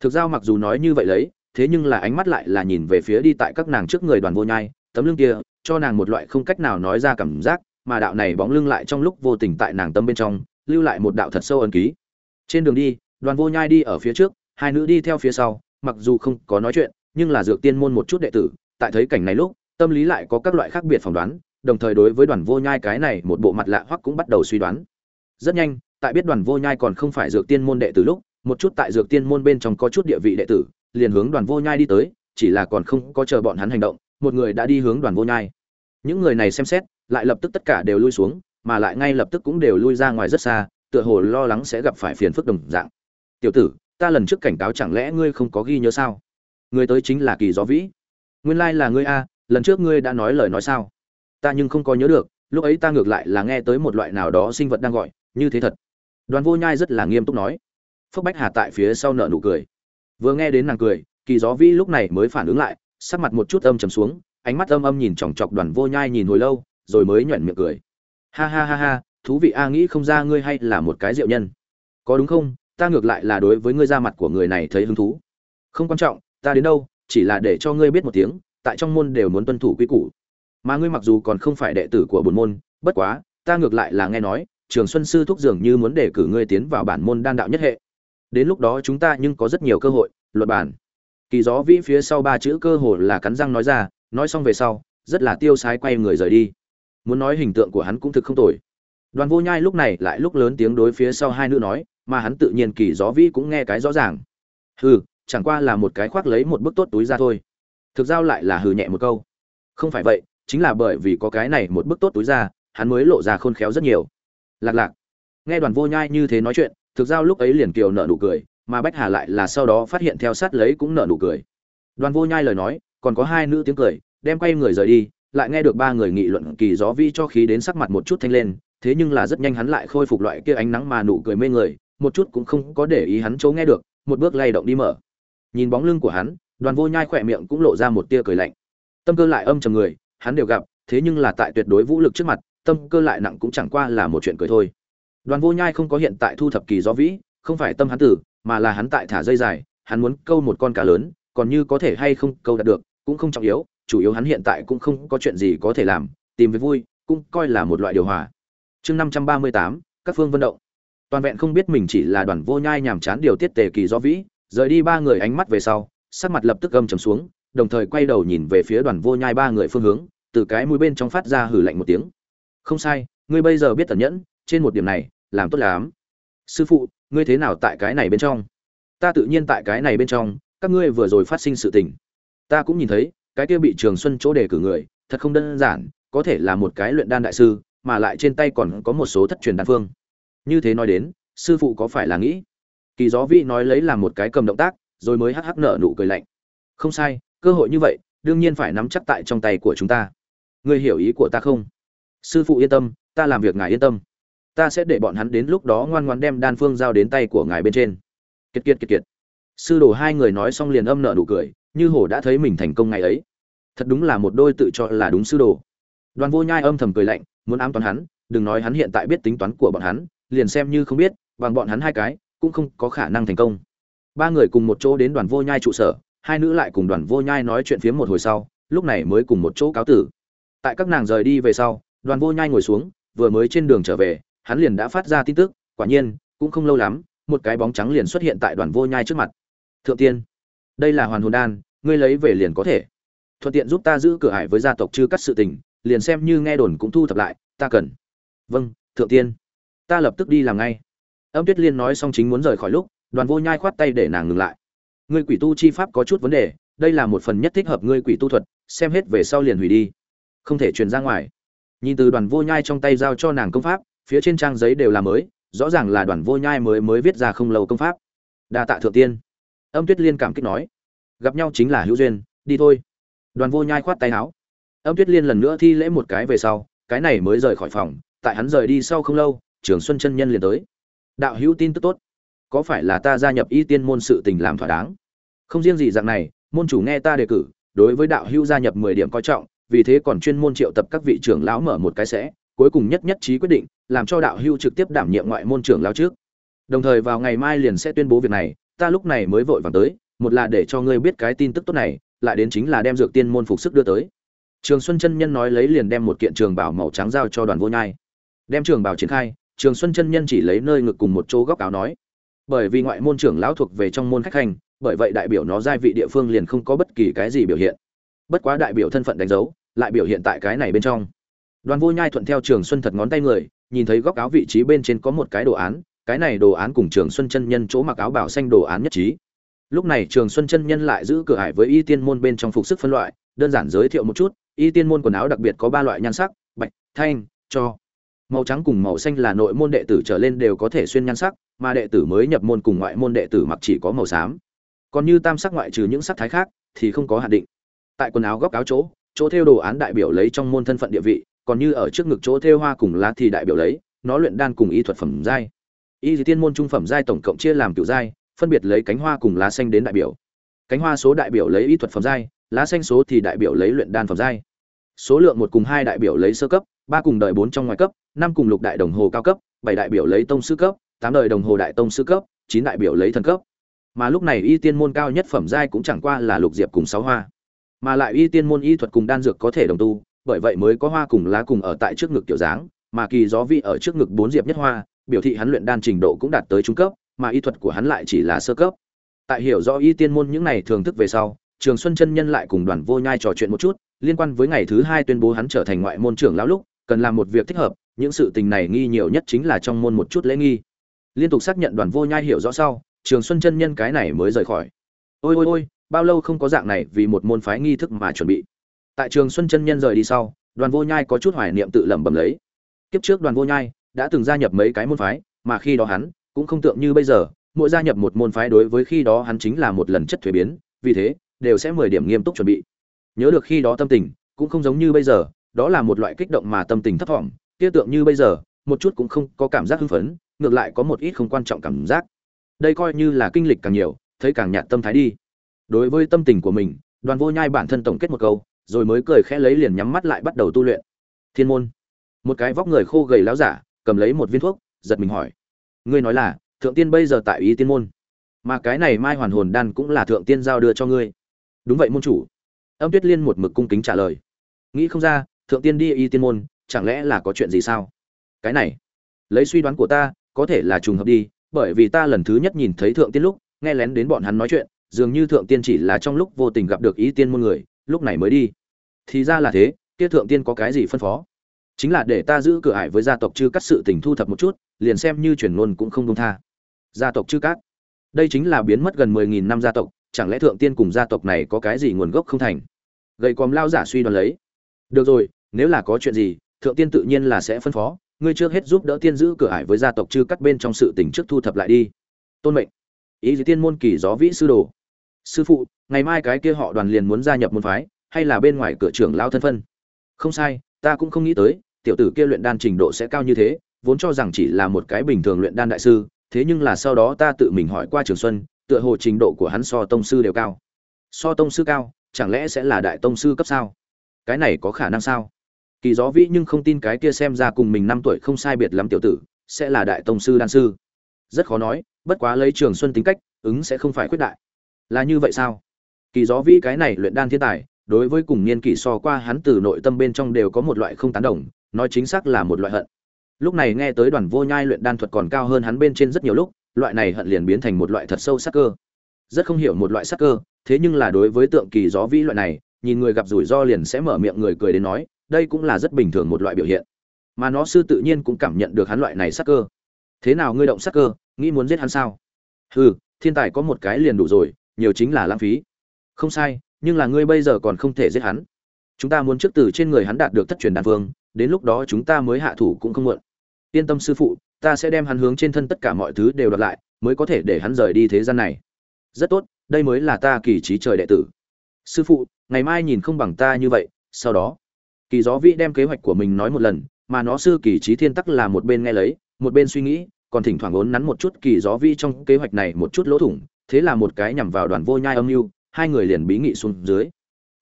Thực giao mặc dù nói như vậy lấy thế nhưng là ánh mắt lại là nhìn về phía đi tại các nàng trước người đoàn vô nhai, tấm lưng kia, cho nàng một loại không cách nào nói ra cảm giác, mà đạo này bóng lưng lại trong lúc vô tình tại nàng tâm bên trong, lưu lại một đạo thật sâu ấn ký. Trên đường đi, đoàn vô nhai đi ở phía trước, hai nữ đi theo phía sau, mặc dù không có nói chuyện, nhưng là dược tiên môn một chút đệ tử, tại thấy cảnh này lúc, tâm lý lại có các loại khác biệt phỏng đoán, đồng thời đối với đoàn vô nhai cái này một bộ mặt lạ hoắc cũng bắt đầu suy đoán. Rất nhanh, tại biết đoàn vô nhai còn không phải dược tiên môn đệ tử lúc, một chút tại dược tiên môn bên trong có chút địa vị đệ tử liền hướng đoàn vô nhai đi tới, chỉ là còn không có chờ bọn hắn hành động, một người đã đi hướng đoàn vô nhai. Những người này xem xét, lại lập tức tất cả đều lui xuống, mà lại ngay lập tức cũng đều lui ra ngoài rất xa, tựa hồ lo lắng sẽ gặp phải phiền phức đồng dạng. Tiểu tử, ta lần trước cảnh cáo chẳng lẽ ngươi không có ghi nhớ sao? Người tới chính là kỳ gió vĩ. Nguyên lai là ngươi a, lần trước ngươi đã nói lời nói sao? Ta nhưng không có nhớ được, lúc ấy ta ngược lại là nghe tới một loại nào đó sinh vật đang gọi, như thế thật. Đoàn vô nhai rất là nghiêm túc nói. Phúc bách hà tại phía sau nợ nụ cười vừa nghe đến nàng cười, kỳ gió vĩ lúc này mới phản ứng lại, sắc mặt một chút âm trầm xuống, ánh mắt âm âm nhìn chòng chọc đoàn vô nhai nhìn hồi lâu, rồi mới nhoẻn miệng cười. Ha ha ha ha, thú vị a nghĩ không ra ngươi hay là một cái diệu nhân. Có đúng không? Ta ngược lại là đối với ngươi ra mặt của người này thấy hứng thú. Không quan trọng, ta đến đâu, chỉ là để cho ngươi biết một tiếng, tại trong môn đều muốn tuân thủ quy củ. Mà ngươi mặc dù còn không phải đệ tử của bổn môn, bất quá, ta ngược lại là nghe nói, trường xuân sư thúc dường như muốn đề cử ngươi tiến vào bản môn đan đạo nhất hệ đến lúc đó chúng ta nhưng có rất nhiều cơ hội luật bản kỳ gió vĩ phía sau ba chữ cơ hồ là cắn răng nói ra, nói xong về sau, rất là tiêu sái quay người rời đi. Muốn nói hình tượng của hắn cũng thực không tồi. Đoàn vô nhai lúc này lại lúc lớn tiếng đối phía sau hai nữ nói, mà hắn tự nhiên kỳ gió vĩ cũng nghe cái rõ ràng. Hừ, chẳng qua là một cái khoác lấy một bức tốt túi ra thôi. Thực giao lại là hừ nhẹ một câu. Không phải vậy, chính là bởi vì có cái này một bức tốt túi ra, hắn mới lộ ra khôn khéo rất nhiều. Lạc lạc. Nghe đoàn vô nhai như thế nói chuyện thực giao lúc ấy liền kiều nở nụ cười, mà bách hà lại là sau đó phát hiện theo sát lấy cũng nở nụ cười. Đoàn vô nhai lời nói, còn có hai nữ tiếng cười, đem quay người rời đi, lại nghe được ba người nghị luận kỳ gió vi cho khí đến sắc mặt một chút thanh lên, thế nhưng là rất nhanh hắn lại khôi phục loại kia ánh nắng mà nụ cười mê người, một chút cũng không có để ý hắn chỗ nghe được, một bước lay động đi mở. Nhìn bóng lưng của hắn, đoàn vô nhai khỏe miệng cũng lộ ra một tia cười lạnh. Tâm cơ lại âm trầm người, hắn đều gặp, thế nhưng là tại tuyệt đối vũ lực trước mặt, tâm cơ lại nặng cũng chẳng qua là một chuyện cười thôi đoàn vô nhai không có hiện tại thu thập kỳ gió vĩ, không phải tâm hắn tử, mà là hắn tại thả dây dài, hắn muốn câu một con cá lớn, còn như có thể hay không câu đạt được, cũng không trọng yếu, chủ yếu hắn hiện tại cũng không có chuyện gì có thể làm, tìm về vui, cũng coi là một loại điều hòa. Chương năm trăm ba mươi tám, các phương vận động. Toàn vẹn không biết mình chỉ là đoàn vô nhai nhàm chán điều tiết tề kỳ do vĩ, rời đi ba người ánh mắt về sau, sắc mặt lập tức gầm trầm xuống, đồng thời quay đầu nhìn về phía đoàn vô nhai ba người phương hướng, từ cái mũi bên trong phát ra hử lạnh một tiếng. Không sai, ngươi bây giờ biết tẩn nhẫn trên một điểm này, làm tốt lắm. Sư phụ, ngươi thế nào tại cái này bên trong? Ta tự nhiên tại cái này bên trong, các ngươi vừa rồi phát sinh sự tình. Ta cũng nhìn thấy, cái kia bị trường xuân chỗ đề cử người, thật không đơn giản, có thể là một cái luyện đan đại sư, mà lại trên tay còn có một số thất truyền đan phương. Như thế nói đến, sư phụ có phải là nghĩ? Kỳ gió vĩ nói lấy làm một cái cầm động tác, rồi mới hắc hắc nở nụ cười lạnh. Không sai, cơ hội như vậy, đương nhiên phải nắm chắc tại trong tay của chúng ta. Ngươi hiểu ý của ta không? Sư phụ yên tâm, ta làm việc ngài yên tâm ta sẽ để bọn hắn đến lúc đó ngoan ngoan đem đan phương giao đến tay của ngài bên trên. Kiệt kiệt kiệt kiệt. Sư đồ hai người nói xong liền âm nợ nụ cười, như hổ đã thấy mình thành công ngày ấy. Thật đúng là một đôi tự cho là đúng sư đồ. Đoàn vô nhai âm thầm cười lạnh, muốn ám toán hắn, đừng nói hắn hiện tại biết tính toán của bọn hắn, liền xem như không biết, bằng bọn hắn hai cái, cũng không có khả năng thành công. Ba người cùng một chỗ đến đoàn vô nhai trụ sở, hai nữ lại cùng đoàn vô nhai nói chuyện phía một hồi sau, lúc này mới cùng một chỗ cáo tử. Tại các nàng rời đi về sau, đoàn vô nhai ngồi xuống, vừa mới trên đường trở về hắn liền đã phát ra tin tức, quả nhiên, cũng không lâu lắm, một cái bóng trắng liền xuất hiện tại đoàn vô nhai trước mặt. Thượng tiên, đây là hoàn hồn đan, ngươi lấy về liền có thể. Thuận tiện giúp ta giữ cửa hải với gia tộc chưa cắt sự tình, liền xem như nghe đồn cũng thu thập lại, ta cần. Vâng thượng tiên. Ta lập tức đi làm ngay. Âm tuyết liên nói xong chính muốn rời khỏi lúc, đoàn vô nhai khoát tay để nàng ngừng lại. Ngươi quỷ tu chi pháp có chút vấn đề, đây là một phần nhất thích hợp ngươi quỷ tu thuật, xem hết về sau liền hủy đi. Không thể truyền ra ngoài. Nhìn từ đoàn vô nhai trong tay giao cho nàng công pháp phía trên trang giấy đều là mới, rõ ràng là đoàn vô nhai mới mới viết ra không lâu công pháp. Đa tạ thượng tiên. Âm tuyết liên cảm kích nói, gặp nhau chính là hữu duyên, đi thôi. Đoàn vô nhai khoát tay áo. Âm tuyết liên lần nữa thi lễ một cái về sau, cái này mới rời khỏi phòng, tại hắn rời đi sau không lâu, trường xuân chân nhân liền tới. Đạo hữu tin tức tốt. Có phải là ta gia nhập y tiên môn sự tình làm thỏa đáng? Không riêng gì dạng này, môn chủ nghe ta đề cử, đối với đạo hữu gia nhập mười điểm coi trọng, vì thế còn chuyên môn triệu tập các vị trưởng lão mở một cái sẽ cuối cùng nhất nhất trí quyết định, làm cho đạo hưu trực tiếp đảm nhiệm ngoại môn trưởng lão trước. Đồng thời vào ngày mai liền sẽ tuyên bố việc này, ta lúc này mới vội vàng tới, một là để cho ngươi biết cái tin tức tốt này, lại đến chính là đem dược tiên môn phục sức đưa tới. Trường xuân chân nhân nói lấy liền đem một kiện trường bảo màu trắng giao cho đoàn vô nhai. Đem trường bảo triển khai, trường xuân chân nhân chỉ lấy nơi ngực cùng một chỗ góc áo nói, bởi vì ngoại môn trưởng lão thuộc về trong môn khách hành, bởi vậy đại biểu nó giai vị địa phương liền không có bất kỳ cái gì biểu hiện. Bất quá đại biểu thân phận đánh dấu, lại biểu hiện tại cái này bên trong đoàn vô nhai thuận theo trường xuân thật ngón tay người, nhìn thấy góc áo vị trí bên trên có một cái đồ án, cái này đồ án cùng trường xuân chân nhân chỗ mặc áo bảo xanh đồ án nhất trí. Lúc này trường xuân chân nhân lại giữ cửa hải với y tiên môn bên trong phục sức phân loại, đơn giản giới thiệu một chút, y tiên môn quần áo đặc biệt có ba loại nhan sắc, bạch, thanh, cho. Màu trắng cùng màu xanh là nội môn đệ tử trở lên đều có thể xuyên nhan sắc, mà đệ tử mới nhập môn cùng ngoại môn đệ tử mặc chỉ có màu xám. Còn như tam sắc ngoại trừ những sắc thái khác thì không có hạn định. Tại quần áo góc áo chỗ chỗ theo đồ án đại biểu lấy trong môn thân phận địa vị còn như ở trước ngực chỗ theo hoa cùng lá thì đại biểu lấy, nó luyện đan cùng y thuật phẩm giai. Y tiên môn trung phẩm giai tổng cộng chia làm kiểu giai, phân biệt lấy cánh hoa cùng lá xanh đến đại biểu. Cánh hoa số đại biểu lấy y thuật phẩm giai, lá xanh số thì đại biểu lấy luyện đan phẩm giai. Số lượng một cùng hai đại biểu lấy sơ cấp, ba cùng đời bốn trong ngoài cấp, năm cùng lục đại đồng hồ cao cấp, bảy đại biểu lấy tông sư cấp, tám đời đồng hồ đại tông sư cấp, chín đại biểu lấy thần cấp. Mà lúc này y tiên môn cao nhất phẩm giai cũng chẳng qua là lục diệp cùng sáu hoa. Mà lại y tiên môn y thuật cùng đan dược có thể đồng tu bởi vậy mới có hoa cùng lá cùng ở tại trước ngực kiểu dáng, mà kỳ gió vị ở trước ngực bốn diệp nhất hoa, biểu thị hắn luyện đan trình độ cũng đạt tới trung cấp, mà y thuật của hắn lại chỉ là sơ cấp. Tại hiểu rõ y tiên môn những này thường thức về sau, trường xuân chân nhân lại cùng đoàn vô nhai trò chuyện một chút, liên quan với ngày thứ hai tuyên bố hắn trở thành ngoại môn trưởng lão lúc, cần làm một việc thích hợp, những sự tình này nghi nhiều nhất chính là trong môn một chút lễ nghi. Liên tục xác nhận đoàn vô nhai hiểu rõ sau, trường xuân chân nhân cái này mới rời khỏi. Ôi ôi ôi, bao lâu không có dạng này vì một môn phái nghi thức mà chuẩn bị tại trường xuân chân nhân rời đi sau, đoàn vô nhai có chút hoài niệm tự lẩm bẩm lấy. Kiếp trước đoàn vô nhai đã từng gia nhập mấy cái môn phái, mà khi đó hắn cũng không tượng như bây giờ, mỗi gia nhập một môn phái đối với khi đó hắn chính là một lần chất thuế biến, vì thế đều sẽ mười điểm nghiêm túc chuẩn bị. Nhớ được khi đó tâm tình cũng không giống như bây giờ, đó là một loại kích động mà tâm tình thấp thỏm, kia tượng như bây giờ, một chút cũng không có cảm giác hưng phấn, ngược lại có một ít không quan trọng cảm giác. Đây coi như là kinh lịch càng nhiều, thấy càng nhạt tâm thái đi. Đối với tâm tình của mình, đoàn vô nhai bản thân tổng kết một câu rồi mới cười khẽ lấy liền nhắm mắt lại bắt đầu tu luyện. Thiên môn. Một cái vóc người khô gầy láo giả, cầm lấy một viên thuốc, giật mình hỏi. Ngươi nói là, thượng tiên bây giờ tại ý tiên môn. Mà cái này mai hoàn hồn đan cũng là thượng tiên giao đưa cho ngươi. Đúng vậy môn chủ. Âm tuyết liên một mực cung kính trả lời. Nghĩ không ra, thượng tiên đi y tiên môn, chẳng lẽ là có chuyện gì sao? Cái này, lấy suy đoán của ta, có thể là trùng hợp đi, bởi vì ta lần thứ nhất nhìn thấy thượng tiên lúc, nghe lén đến bọn hắn nói chuyện, dường như thượng tiên chỉ là trong lúc vô tình gặp được ý tiên môn người lúc này mới đi. Thì ra là thế, kia thượng tiên có cái gì phân phó? Chính là để ta giữ cửa ải với gia tộc chư cắt sự tình thu thập một chút, liền xem như chuyển ngôn cũng không công tha. Gia tộc chư cát. Đây chính là biến mất gần mười nghìn năm gia tộc, chẳng lẽ thượng tiên cùng gia tộc này có cái gì nguồn gốc không thành? Gầy còm lao giả suy đoán lấy. Được rồi, nếu là có chuyện gì, thượng tiên tự nhiên là sẽ phân phó, ngươi trước hết giúp đỡ tiên giữ cửa ải với gia tộc chư cắt bên trong sự tình trước thu thập lại đi. Tôn mệnh. Ý gì tiên môn kỳ gió vĩ sư đồ. Sư phụ ngày mai cái kia họ đoàn liền muốn gia nhập môn phái, hay là bên ngoài cửa trưởng lao thân phân? Không sai, ta cũng không nghĩ tới, tiểu tử kia luyện đan trình độ sẽ cao như thế, vốn cho rằng chỉ là một cái bình thường luyện đan đại sư, thế nhưng là sau đó ta tự mình hỏi qua trường xuân, tựa hồ trình độ của hắn so tông sư đều cao. So tông sư cao, chẳng lẽ sẽ là đại tông sư cấp sao? Cái này có khả năng sao? Kỳ gió vĩ nhưng không tin cái kia xem ra cùng mình năm tuổi không sai biệt lắm tiểu tử, sẽ là đại tông sư đan sư. Rất khó nói, bất quá lấy trường xuân tính cách, ứng sẽ không phải khuyết đại. Là như vậy sao? Kỳ gió vĩ cái này luyện đan thiên tài, đối với cùng niên kỷ so qua hắn từ nội tâm bên trong đều có một loại không tán đồng, nói chính xác là một loại hận. Lúc này nghe tới đoàn vô nhai luyện đan thuật còn cao hơn hắn bên trên rất nhiều lúc, loại này hận liền biến thành một loại thật sâu sắc cơ. Rất không hiểu một loại sắc cơ, thế nhưng là đối với tượng kỳ gió vĩ loại này, nhìn người gặp rủi ro liền sẽ mở miệng người cười đến nói, đây cũng là rất bình thường một loại biểu hiện. Mà nó sư tự nhiên cũng cảm nhận được hắn loại này sắc cơ. Thế nào ngươi động sắc cơ, nghĩ muốn giết hắn sao? Hừ, thiên tài có một cái liền đủ rồi, nhiều chính là lãng phí không sai, nhưng là ngươi bây giờ còn không thể giết hắn. Chúng ta muốn trước từ trên người hắn đạt được thất truyền đan phương đến lúc đó chúng ta mới hạ thủ cũng không muộn. Yên tâm sư phụ, ta sẽ đem hắn hướng trên thân tất cả mọi thứ đều đặt lại, mới có thể để hắn rời đi thế gian này. Rất tốt, đây mới là ta kỳ trí trời đệ tử. Sư phụ, ngày mai nhìn không bằng ta như vậy, sau đó. Kỳ gió vĩ đem kế hoạch của mình nói một lần, mà nó sư kỳ trí thiên tắc là một bên nghe lấy, một bên suy nghĩ, còn thỉnh thoảng ốn nắn một chút kỳ gió vĩ trong kế hoạch này một chút lỗ thủng, thế là một cái nhằm vào đoàn vô nhai âm mưu hai người liền bí nghị xuống dưới.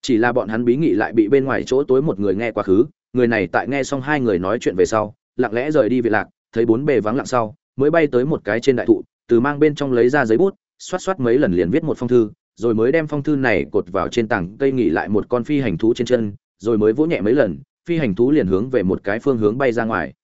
Chỉ là bọn hắn bí nghị lại bị bên ngoài chỗ tối một người nghe quá khứ, người này tại nghe xong hai người nói chuyện về sau, lặng lẽ rời đi viện lạc, thấy bốn bề vắng lặng sau, mới bay tới một cái trên đại thụ, từ mang bên trong lấy ra giấy bút, xoát xoát mấy lần liền viết một phong thư, rồi mới đem phong thư này cột vào trên tảng cây nghỉ lại một con phi hành thú trên chân, rồi mới vỗ nhẹ mấy lần, phi hành thú liền hướng về một cái phương hướng bay ra ngoài.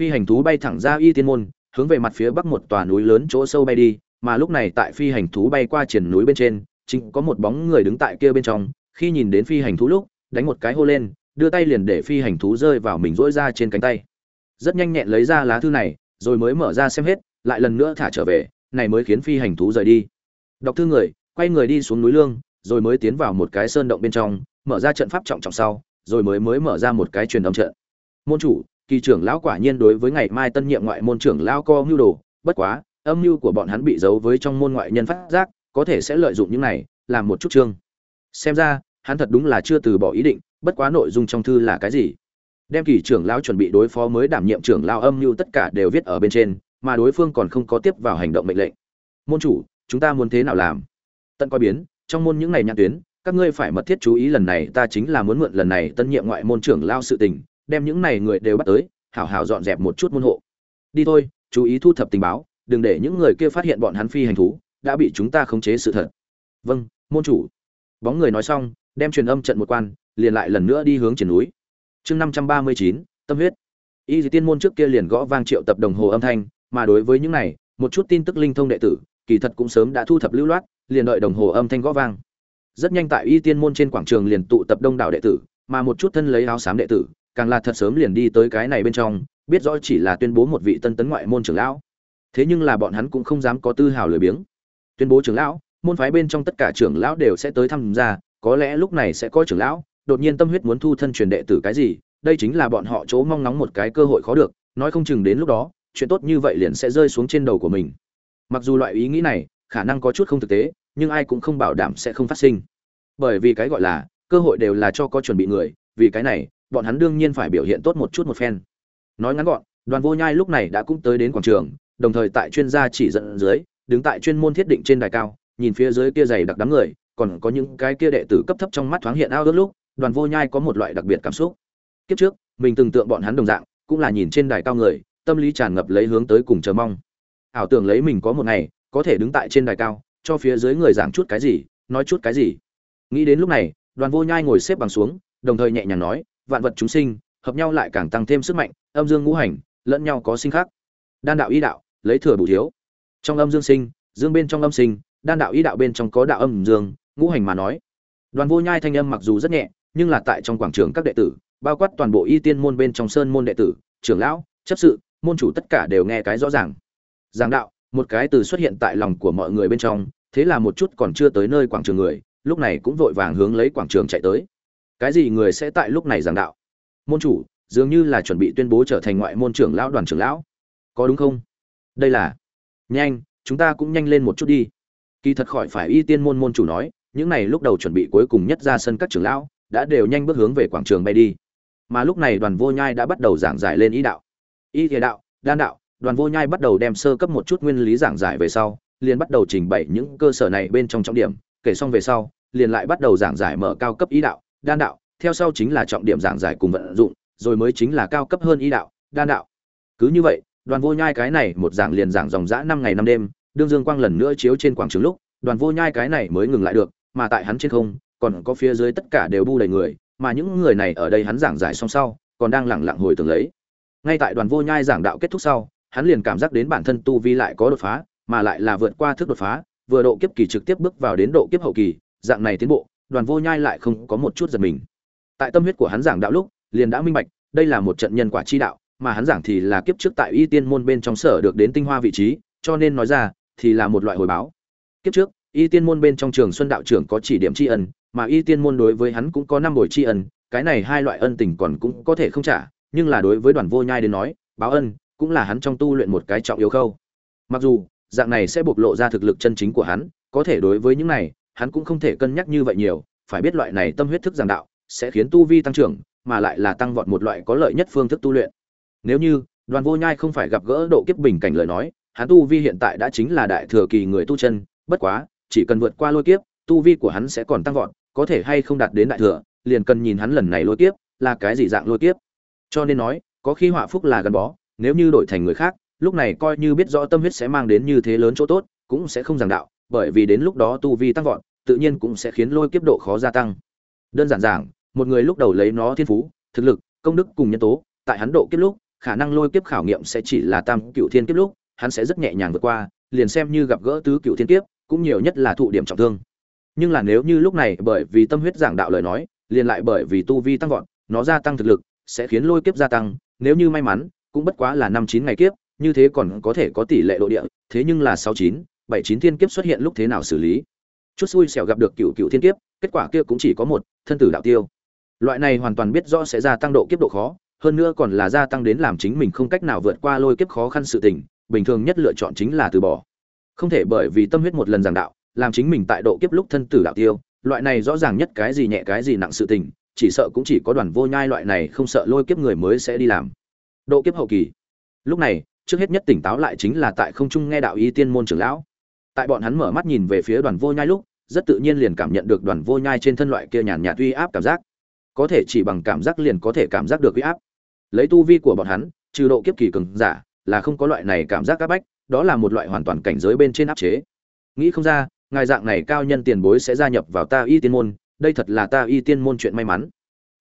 Phi hành thú bay thẳng ra y tiên môn, hướng về mặt phía bắc một tòa núi lớn chỗ sâu bay đi, mà lúc này tại phi hành thú bay qua triển núi bên trên chính có một bóng người đứng tại kia bên trong, khi nhìn đến phi hành thú lúc, đánh một cái hô lên, đưa tay liền để phi hành thú rơi vào mình rỗi ra trên cánh tay. Rất nhanh nhẹn lấy ra lá thư này, rồi mới mở ra xem hết, lại lần nữa thả trở về, này mới khiến phi hành thú rời đi. Đọc thư người, quay người đi xuống núi lương, rồi mới tiến vào một cái sơn động bên trong, mở ra trận pháp trọng trọng sau, rồi mới mới mở ra một cái truyền âm trận. Môn chủ, kỳ trưởng lão quả nhiên đối với ngày mai tân nhiệm ngoại môn trưởng lão co mưu đồ, bất quá, âm mưu của bọn hắn bị giấu với trong môn ngoại nhân phát giác có thể sẽ lợi dụng những này làm một chút chương. Xem ra, hắn thật đúng là chưa từ bỏ ý định, bất quá nội dung trong thư là cái gì? Đem kỳ trưởng lão chuẩn bị đối phó mới đảm nhiệm trưởng lão âm mưu tất cả đều viết ở bên trên, mà đối phương còn không có tiếp vào hành động mệnh lệnh. Môn chủ, chúng ta muốn thế nào làm? Tận coi biến, trong môn những ngày nhãn tuyến, các ngươi phải mật thiết chú ý lần này, ta chính là muốn mượn lần này tân nhiệm ngoại môn trưởng lao sự tình, đem những này người đều bắt tới, hảo hảo dọn dẹp một chút môn hộ. Đi thôi, chú ý thu thập tình báo, đừng để những người kia phát hiện bọn hắn phi hành thú đã bị chúng ta khống chế sự thật. Vâng môn chủ. Bóng người nói xong, đem truyền âm trận một quan, liền lại lần nữa đi hướng triển núi. Chương năm trăm ba mươi chín, tâm huyết. Y tiên môn trước kia liền gõ vang triệu tập đồng hồ âm thanh, mà đối với những này, một chút tin tức linh thông đệ tử, kỳ thật cũng sớm đã thu thập lưu loát, liền đợi đồng hồ âm thanh gõ vang. Rất nhanh tại y tiên môn trên quảng trường liền tụ tập đông đảo đệ tử, mà một chút thân lấy áo xám đệ tử, càng là thật sớm liền đi tới cái này bên trong, biết rõ chỉ là tuyên bố một vị tân tấn ngoại môn trưởng lão. Thế nhưng là bọn hắn cũng không dám có tư hào lười biếng tuyên bố trưởng lão, môn phái bên trong tất cả trưởng lão đều sẽ tới tham gia, có lẽ lúc này sẽ có trưởng lão, đột nhiên tâm huyết muốn thu thân truyền đệ tử cái gì, đây chính là bọn họ chỗ mong ngóng một cái cơ hội khó được, nói không chừng đến lúc đó, chuyện tốt như vậy liền sẽ rơi xuống trên đầu của mình. Mặc dù loại ý nghĩ này, khả năng có chút không thực tế, nhưng ai cũng không bảo đảm sẽ không phát sinh. Bởi vì cái gọi là, cơ hội đều là cho có chuẩn bị người, vì cái này, bọn hắn đương nhiên phải biểu hiện tốt một chút một phen. Nói ngắn gọn, đoàn vô nhai lúc này đã cũng tới đến quảng trường, đồng thời tại chuyên gia chỉ dẫn dưới đứng tại chuyên môn thiết định trên đài cao, nhìn phía dưới kia dày đặc đám người, còn có những cái kia đệ tử cấp thấp trong mắt thoáng hiện ao ước lúc, đoàn vô nhai có một loại đặc biệt cảm xúc. Kiếp trước, mình từng tượng bọn hắn đồng dạng, cũng là nhìn trên đài cao người, tâm lý tràn ngập lấy hướng tới cùng chờ mong. Ảo tưởng lấy mình có một ngày, có thể đứng tại trên đài cao, cho phía dưới người giảng chút cái gì, nói chút cái gì. Nghĩ đến lúc này, đoàn vô nhai ngồi xếp bằng xuống, đồng thời nhẹ nhàng nói, vạn vật chúng sinh, hợp nhau lại càng tăng thêm sức mạnh, âm dương ngũ hành, lẫn nhau có sinh khác. Đan đạo y đạo, lấy thừa bù thiếu trong âm dương sinh, dương bên trong âm sinh, đan đạo y đạo bên trong có đạo âm dương, ngũ hành mà nói. Đoàn vô nhai thanh âm mặc dù rất nhẹ, nhưng là tại trong quảng trường các đệ tử, bao quát toàn bộ y tiên môn bên trong sơn môn đệ tử, trưởng lão, chấp sự, môn chủ tất cả đều nghe cái rõ ràng. Giảng đạo, một cái từ xuất hiện tại lòng của mọi người bên trong, thế là một chút còn chưa tới nơi quảng trường người, lúc này cũng vội vàng hướng lấy quảng trường chạy tới. Cái gì người sẽ tại lúc này giảng đạo? Môn chủ, dường như là chuẩn bị tuyên bố trở thành ngoại môn trưởng lão đoàn trưởng lão. Có đúng không? Đây là nhanh, chúng ta cũng nhanh lên một chút đi. Kỳ thật khỏi phải y tiên môn môn chủ nói, những này lúc đầu chuẩn bị cuối cùng nhất ra sân các trưởng lão, đã đều nhanh bước hướng về quảng trường bay đi. Mà lúc này đoàn vô nhai đã bắt đầu giảng giải lên ý đạo. Y thiề đạo, đan đạo, đoàn vô nhai bắt đầu đem sơ cấp một chút nguyên lý giảng giải về sau, liền bắt đầu trình bày những cơ sở này bên trong trọng điểm, kể xong về sau, liền lại bắt đầu giảng giải mở cao cấp ý đạo, đan đạo, theo sau chính là trọng điểm giảng giải cùng vận dụng, rồi mới chính là cao cấp hơn ý đạo, đan đạo. Cứ như vậy đoàn vô nhai cái này một giảng liền giảng dòng dã năm ngày năm đêm, đương dương quang lần nữa chiếu trên quảng trường lúc, đoàn vô nhai cái này mới ngừng lại được, mà tại hắn trên không, còn có phía dưới tất cả đều bu đầy người, mà những người này ở đây hắn giảng giải xong sau, còn đang lẳng lặng hồi tưởng lấy. Ngay tại đoàn vô nhai giảng đạo kết thúc sau, hắn liền cảm giác đến bản thân tu vi lại có đột phá, mà lại là vượt qua thức đột phá, vừa độ kiếp kỳ trực tiếp bước vào đến độ kiếp hậu kỳ, dạng này tiến bộ, đoàn vô nhai lại không có một chút giật mình. Tại tâm huyết của hắn giảng đạo lúc, liền đã minh bạch, đây là một trận nhân quả chi đạo mà hắn giảng thì là kiếp trước tại y tiên môn bên trong sở được đến tinh hoa vị trí, cho nên nói ra, thì là một loại hồi báo. Kiếp trước, y tiên môn bên trong trường xuân đạo trưởng có chỉ điểm tri ân, mà y tiên môn đối với hắn cũng có năm buổi tri ân, cái này hai loại ân tình còn cũng có thể không trả, nhưng là đối với đoàn vô nhai đến nói, báo ân cũng là hắn trong tu luyện một cái trọng yếu khâu. Mặc dù, dạng này sẽ bộc lộ ra thực lực chân chính của hắn, có thể đối với những này, hắn cũng không thể cân nhắc như vậy nhiều, phải biết loại này tâm huyết thức giảng đạo, sẽ khiến tu vi tăng trưởng, mà lại là tăng vọt một loại có lợi nhất phương thức tu luyện nếu như, đoàn vô nhai không phải gặp gỡ độ kiếp bình cảnh lời nói, hắn tu vi hiện tại đã chính là đại thừa kỳ người tu chân, bất quá, chỉ cần vượt qua lôi kiếp, tu vi của hắn sẽ còn tăng vọt, có thể hay không đạt đến đại thừa, liền cần nhìn hắn lần này lôi kiếp, là cái gì dạng lôi kiếp. Cho nên nói, có khi họa phúc là gắn bó, nếu như đổi thành người khác, lúc này coi như biết rõ tâm huyết sẽ mang đến như thế lớn chỗ tốt, cũng sẽ không giảng đạo, bởi vì đến lúc đó tu vi tăng vọt, tự nhiên cũng sẽ khiến lôi kiếp độ khó gia tăng. Đơn giản giảng, một người lúc đầu lấy nó thiên phú, thực lực, công đức cùng nhân tố, tại hắn độ kiếp lúc khả năng lôi kiếp khảo nghiệm sẽ chỉ là tam cựu thiên kiếp lúc, hắn sẽ rất nhẹ nhàng vượt qua, liền xem như gặp gỡ tứ cựu thiên kiếp, cũng nhiều nhất là thụ điểm trọng thương. Nhưng là nếu như lúc này bởi vì tâm huyết giảng đạo lời nói, liền lại bởi vì tu vi tăng vọt, nó gia tăng thực lực, sẽ khiến lôi kiếp gia tăng, nếu như may mắn, cũng bất quá là năm chín ngày kiếp, như thế còn có thể có tỷ lệ độ địa, thế nhưng là sáu chín, bảy chín thiên kiếp xuất hiện lúc thế nào xử lý? Chút xui xẻo gặp được cựu cựu thiên kiếp, kết quả kia cũng chỉ có một, thân tử đạo tiêu. Loại này hoàn toàn biết rõ sẽ gia tăng độ kiếp độ khó hơn nữa còn là gia tăng đến làm chính mình không cách nào vượt qua lôi kiếp khó khăn sự tình, bình thường nhất lựa chọn chính là từ bỏ. Không thể bởi vì tâm huyết một lần giảng đạo, làm chính mình tại độ kiếp lúc thân tử đạo tiêu, loại này rõ ràng nhất cái gì nhẹ cái gì nặng sự tình, chỉ sợ cũng chỉ có đoàn vô nhai loại này không sợ lôi kiếp người mới sẽ đi làm. Độ kiếp hậu kỳ. Lúc này, trước hết nhất tỉnh táo lại chính là tại không trung nghe đạo y tiên môn trưởng lão. Tại bọn hắn mở mắt nhìn về phía đoàn vô nhai lúc, rất tự nhiên liền cảm nhận được đoàn vô nhai trên thân loại kia nhàn nhạt uy áp cảm giác. Có thể chỉ bằng cảm giác liền có thể cảm giác được uy áp lấy tu vi của bọn hắn, trừ độ kiếp kỳ cường giả, là không có loại này cảm giác áp bách, đó là một loại hoàn toàn cảnh giới bên trên áp chế. Nghĩ không ra, ngài dạng này cao nhân tiền bối sẽ gia nhập vào ta y tiên môn, đây thật là ta y tiên môn chuyện may mắn.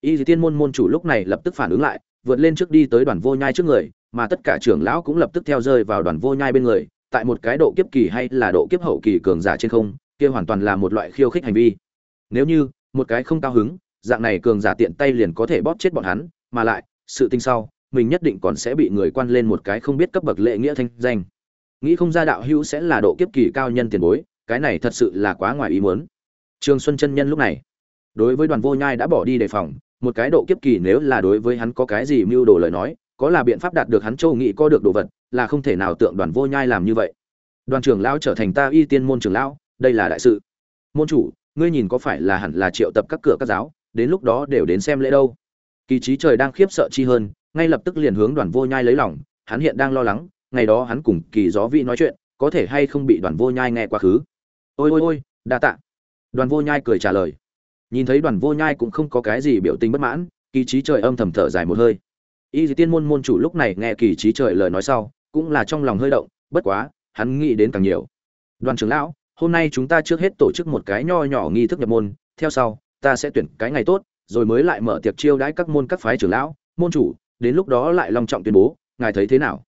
Y tiên môn môn chủ lúc này lập tức phản ứng lại, vượt lên trước đi tới đoàn vô nhai trước người, mà tất cả trưởng lão cũng lập tức theo rơi vào đoàn vô nhai bên người, tại một cái độ kiếp kỳ hay là độ kiếp hậu kỳ cường giả trên không, kia hoàn toàn là một loại khiêu khích hành vi. Nếu như, một cái không cao hứng, dạng này cường giả tiện tay liền có thể bóp chết bọn hắn, mà lại sự tinh sau, mình nhất định còn sẽ bị người quan lên một cái không biết cấp bậc lệ nghĩa thanh danh. Nghĩ không ra đạo hữu sẽ là độ kiếp kỳ cao nhân tiền bối, cái này thật sự là quá ngoài ý muốn. Trương xuân chân nhân lúc này, đối với đoàn vô nhai đã bỏ đi đề phòng, một cái độ kiếp kỳ nếu là đối với hắn có cái gì mưu đồ lời nói, có là biện pháp đạt được hắn châu nghị có được đồ vật, là không thể nào tượng đoàn vô nhai làm như vậy. Đoàn trưởng lão trở thành ta y tiên môn trưởng lão, đây là đại sự. Môn chủ, ngươi nhìn có phải là hẳn là triệu tập các cửa các giáo, đến lúc đó đều đến xem lễ đâu? Kỳ trí trời đang khiếp sợ chi hơn, ngay lập tức liền hướng đoàn vô nhai lấy lòng, hắn hiện đang lo lắng, ngày đó hắn cùng kỳ gió Vĩ nói chuyện, có thể hay không bị đoàn vô nhai nghe quá khứ. Ôi ôi ôi, đa tạ. Đoàn vô nhai cười trả lời. Nhìn thấy đoàn vô nhai cũng không có cái gì biểu tình bất mãn, kỳ trí trời âm thầm thở dài một hơi. Y Dị tiên môn môn chủ lúc này nghe kỳ trí trời lời nói sau, cũng là trong lòng hơi động, bất quá, hắn nghĩ đến càng nhiều. Đoàn trưởng lão, hôm nay chúng ta trước hết tổ chức một cái nho nhỏ nghi thức nhập môn, theo sau, ta sẽ tuyển cái ngày tốt rồi mới lại mở tiệc chiêu đãi các môn các phái trưởng lão, môn chủ, đến lúc đó lại long trọng tuyên bố, ngài thấy thế nào?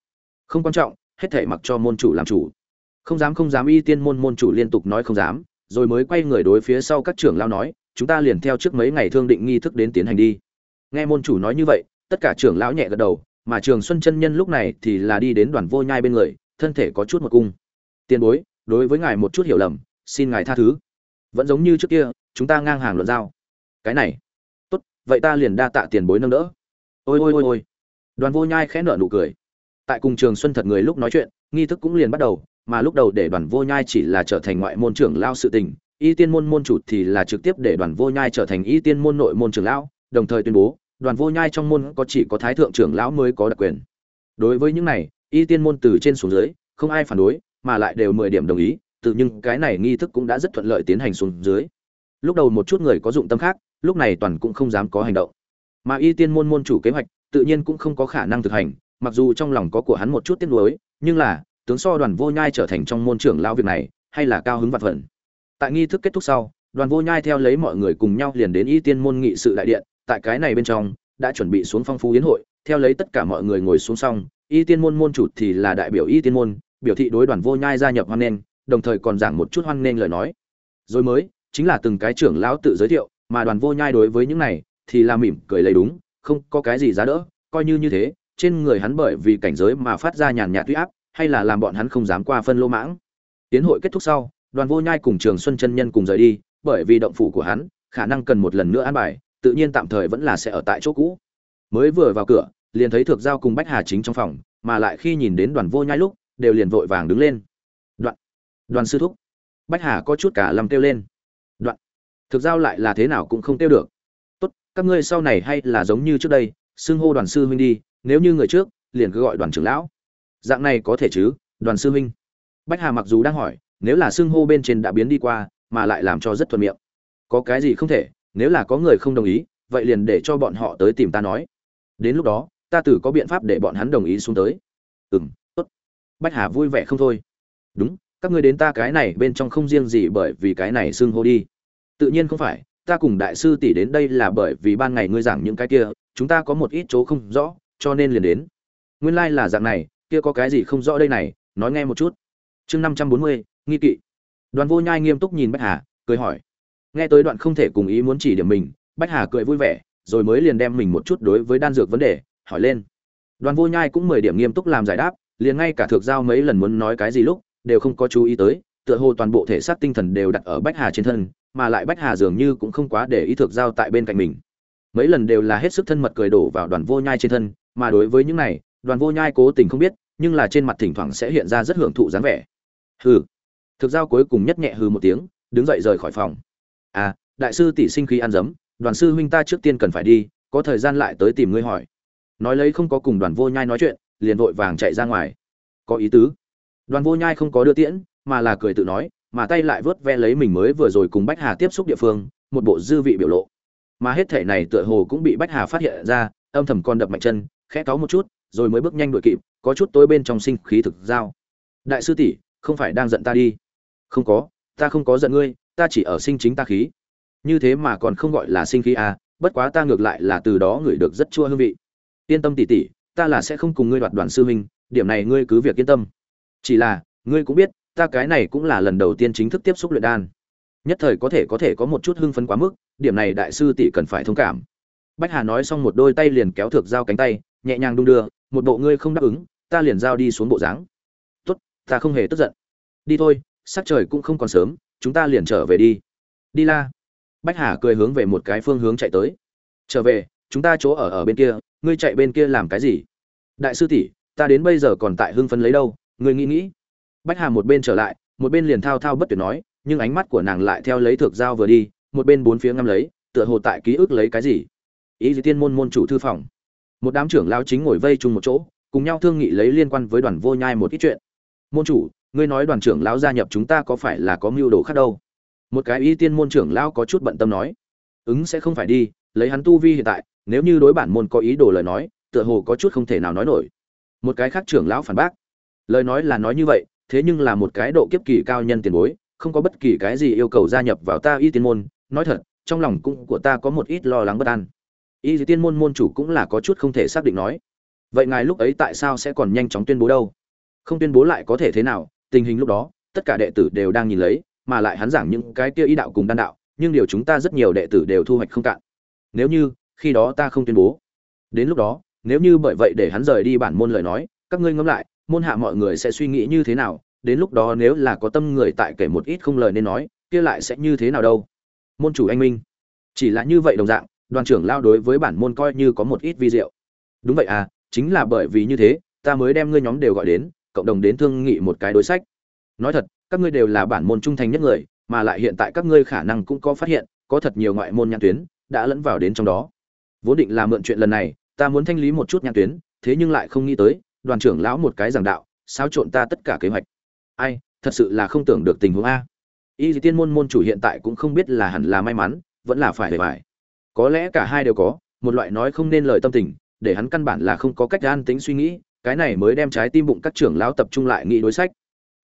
Không quan trọng, hết thảy mặc cho môn chủ làm chủ. Không dám không dám y tiên môn môn chủ liên tục nói không dám, rồi mới quay người đối phía sau các trưởng lão nói, chúng ta liền theo trước mấy ngày thương định nghi thức đến tiến hành đi. Nghe môn chủ nói như vậy, tất cả trưởng lão nhẹ gật đầu, mà trường xuân chân nhân lúc này thì là đi đến đoàn vô nhai bên người, thân thể có chút một cung. Tiền bối, đối với ngài một chút hiểu lầm, xin ngài tha thứ. Vẫn giống như trước kia, chúng ta ngang hàng luận giao. Cái này vậy ta liền đa tạ tiền bối nâng đỡ. Ôi ôi ôi ôi. Đoàn vô nhai khẽ nở nụ cười. Tại cùng trường xuân thật người lúc nói chuyện, nghi thức cũng liền bắt đầu, mà lúc đầu để đoàn vô nhai chỉ là trở thành ngoại môn trưởng lao sự tình, y tiên môn môn chủ thì là trực tiếp để đoàn vô nhai trở thành y tiên môn nội môn trưởng lão, đồng thời tuyên bố, đoàn vô nhai trong môn có chỉ có thái thượng trưởng lão mới có đặc quyền. Đối với những này, y tiên môn từ trên xuống dưới, không ai phản đối, mà lại đều mười điểm đồng ý, tự nhưng cái này nghi thức cũng đã rất thuận lợi tiến hành xuống dưới. Lúc đầu một chút người có dụng tâm khác lúc này toàn cũng không dám có hành động. Mà y tiên môn môn chủ kế hoạch tự nhiên cũng không có khả năng thực hành, mặc dù trong lòng có của hắn một chút tiếc nuối, nhưng là, tướng so đoàn vô nhai trở thành trong môn trưởng lão việc này, hay là cao hứng vặt vẩn tại nghi thức kết thúc sau, đoàn vô nhai theo lấy mọi người cùng nhau liền đến y tiên môn nghị sự đại điện, tại cái này bên trong, đã chuẩn bị xuống phong phú yến hội, theo lấy tất cả mọi người ngồi xuống xong, y tiên môn môn chủ thì là đại biểu y tiên môn, biểu thị đối đoàn vô nhai gia nhập hoan nghênh, đồng thời còn giảng một chút hoan nghênh lời nói. Rồi mới, chính là từng cái trưởng lão tự giới thiệu mà đoàn vô nhai đối với những này thì là mỉm cười lấy đúng, không có cái gì giá đỡ, coi như như thế, trên người hắn bởi vì cảnh giới mà phát ra nhàn nhạt tuy áp, hay là làm bọn hắn không dám qua phân lô mãng. Tiến hội kết thúc sau, đoàn vô nhai cùng trường xuân chân nhân cùng rời đi, bởi vì động phủ của hắn, khả năng cần một lần nữa an bài, tự nhiên tạm thời vẫn là sẽ ở tại chỗ cũ. Mới vừa vào cửa, liền thấy thược giao cùng bách hà chính trong phòng, mà lại khi nhìn đến đoàn vô nhai lúc, đều liền vội vàng đứng lên. Đoạn, đoàn sư thúc. Bách hà có chút cả lầm kêu lên thực giao lại là thế nào cũng không tiêu được. Tốt, các ngươi sau này hay là giống như trước đây, xưng hô đoàn sư huynh đi, nếu như người trước, liền cứ gọi đoàn trưởng lão. Dạng này có thể chứ, đoàn sư huynh. Bách hà mặc dù đang hỏi, nếu là xưng hô bên trên đã biến đi qua, mà lại làm cho rất thuận miệng. Có cái gì không thể, nếu là có người không đồng ý, vậy liền để cho bọn họ tới tìm ta nói. Đến lúc đó, ta tử có biện pháp để bọn hắn đồng ý xuống tới. Ừ m tốt. Bách hà vui vẻ không thôi. Đúng, các ngươi đến ta cái này bên trong không riêng gì bởi vì cái này xưng hô đi tự nhiên không phải, ta cùng đại sư tỷ đến đây là bởi vì ban ngày ngươi giảng những cái kia, chúng ta có một ít chỗ không rõ, cho nên liền đến. Nguyên lai、like、là dạng này, kia có cái gì không rõ đây này, nói nghe một chút. Chương năm trăm bốn mươi, nghi kỵ. Đoàn vô nhai nghiêm túc nhìn bách hà, cười hỏi. Nghe tới đoạn không thể cùng ý muốn chỉ điểm mình, bách hà cười vui vẻ, rồi mới liền đem mình một chút đối với đan dược vấn đề, hỏi lên. Đoàn vô nhai cũng mười điểm nghiêm túc làm giải đáp, liền ngay cả thược giao mấy lần muốn nói cái gì lúc, đều không có chú ý tới, tựa hồ toàn bộ thể xác tinh thần đều đặt ở bách hà trên thân mà lại bách hà dường như cũng không quá để ý thực giao tại bên cạnh mình. Mấy lần đều là hết sức thân mật cười đổ vào đoàn vô nhai trên thân, mà đối với những này, đoàn vô nhai cố tình không biết, nhưng là trên mặt thỉnh thoảng sẽ hiện ra rất hưởng thụ dáng vẻ. Hừ. Thực giao cuối cùng nhất nhẹ hừ một tiếng, đứng dậy rời khỏi phòng. À đại sư tỷ sinh khí ăn dấm, đoàn sư huynh ta trước tiên cần phải đi, có thời gian lại tới tìm ngươi hỏi. Nói lấy không có cùng đoàn vô nhai nói chuyện, liền vội vàng chạy ra ngoài. Có ý tứ. Đoàn vô nhai không có đưa tiễn, mà là cười tự nói mà tay lại vớt ve lấy mình mới vừa rồi cùng bách hà tiếp xúc địa phương, một bộ dư vị biểu lộ. Mà hết thể này tựa hồ cũng bị bách hà phát hiện ra, âm thầm con đập mạnh chân, khẽ cáu một chút, rồi mới bước nhanh đuổi kịp, có chút tối bên trong sinh khí thực giao đại sư tỷ, không phải đang giận ta đi? Không có, ta không có giận ngươi, ta chỉ ở sinh chính ta khí. Như thế mà còn không gọi là sinh khí à bất quá ta ngược lại là từ đó ngửi được rất chua hương vị. Yên tâm tỉ tỉ ta là sẽ không cùng ngươi đoạt đoàn sư huynh, điểm này ngươi cứ việc yên tâm. Chỉ là, ngươi cũng biết ta cái này cũng là lần đầu tiên chính thức tiếp xúc luyện đan. Nhất thời có thể có thể có một chút hưng phấn quá mức, điểm này đại sư tỷ cần phải thông cảm. Bách hà nói xong một đôi tay liền kéo thược dao cánh tay, nhẹ nhàng đung đưa, một bộ ngươi không đáp ứng, ta liền giao đi xuống bộ dáng. Tốt, ta không hề tức giận. Đi thôi, sắc trời cũng không còn sớm, chúng ta liền trở về đi. Đi la. Bách hà cười hướng về một cái phương hướng chạy tới. Trở về, chúng ta chỗ ở ở bên kia, ngươi chạy bên kia làm cái gì? Đại sư tỷ, ta đến bây giờ còn tại hưng phấn lấy đâu, ngươi nghĩ nghĩ bách hà một bên trở lại, một bên liền thao thao bất tuyệt nói, nhưng ánh mắt của nàng lại theo lấy thược dao vừa đi, một bên bốn phía ngâm lấy, tựa hồ tại ký ức lấy cái gì. Ý gì tiên môn môn chủ thư phòng. Một đám trưởng lao chính ngồi vây chung một chỗ, cùng nhau thương nghị lấy liên quan với đoàn vô nhai một ít chuyện. Môn chủ, ngươi nói đoàn trưởng lão gia nhập chúng ta có phải là có mưu đồ khác đâu? Một cái ý tiên môn trưởng lão có chút bận tâm nói. Ứng sẽ không phải đi, lấy hắn tu vi hiện tại, nếu như đối bản môn có ý đồ lời nói, tựa hồ có chút không thể nào nói nổi. Một cái khác trưởng lão phản bác. Lời nói là nói như vậy thế nhưng là một cái độ kiếp kỳ cao nhân tiền bối, không có bất kỳ cái gì yêu cầu gia nhập vào ta y tiên môn. Nói thật, trong lòng cũng của ta có một ít lo lắng bất an. Y tiên môn môn chủ cũng là có chút không thể xác định nói, vậy ngài lúc ấy tại sao sẽ còn nhanh chóng tuyên bố đâu? Không tuyên bố lại có thể thế nào? Tình hình lúc đó, tất cả đệ tử đều đang nhìn lấy, mà lại hắn giảng những cái kia ý đạo cùng đan đạo, nhưng điều chúng ta rất nhiều đệ tử đều thu hoạch không cạn. Nếu như, khi đó ta không tuyên bố. Đến lúc đó, nếu như bởi vậy để hắn rời đi bản môn lời nói, các ngươi ngẫm lại môn hạ mọi người sẽ suy nghĩ như thế nào, đến lúc đó nếu là có tâm người tại kể một ít không lời nên nói, kia lại sẽ như thế nào đâu? Môn chủ anh minh. Chỉ là như vậy đồng dạng, đoàn trưởng lao đối với bản môn coi như có một ít vi diệu. Đúng vậy à chính là bởi vì như thế, ta mới đem ngươi nhóm đều gọi đến, cộng đồng đến thương nghị một cái đối sách. Nói thật, các ngươi đều là bản môn trung thành nhất người, mà lại hiện tại các ngươi khả năng cũng có phát hiện, có thật nhiều ngoại môn nhãn tuyến đã lẫn vào đến trong đó. Vốn định là mượn chuyện lần này, ta muốn thanh lý một chút nhãn tuyến, thế nhưng lại không nghĩ tới đoàn trưởng lão một cái giảng đạo, xáo trộn ta tất cả kế hoạch. Ai, thật sự là không tưởng được tình huống a. Y tiên môn môn chủ hiện tại cũng không biết là hẳn là may mắn, vẫn là phải để phải có lẽ cả hai đều có, một loại nói không nên lời tâm tình, để hắn căn bản là không có cách an tính suy nghĩ, cái này mới đem trái tim bụng các trưởng lão tập trung lại nghĩ đối sách.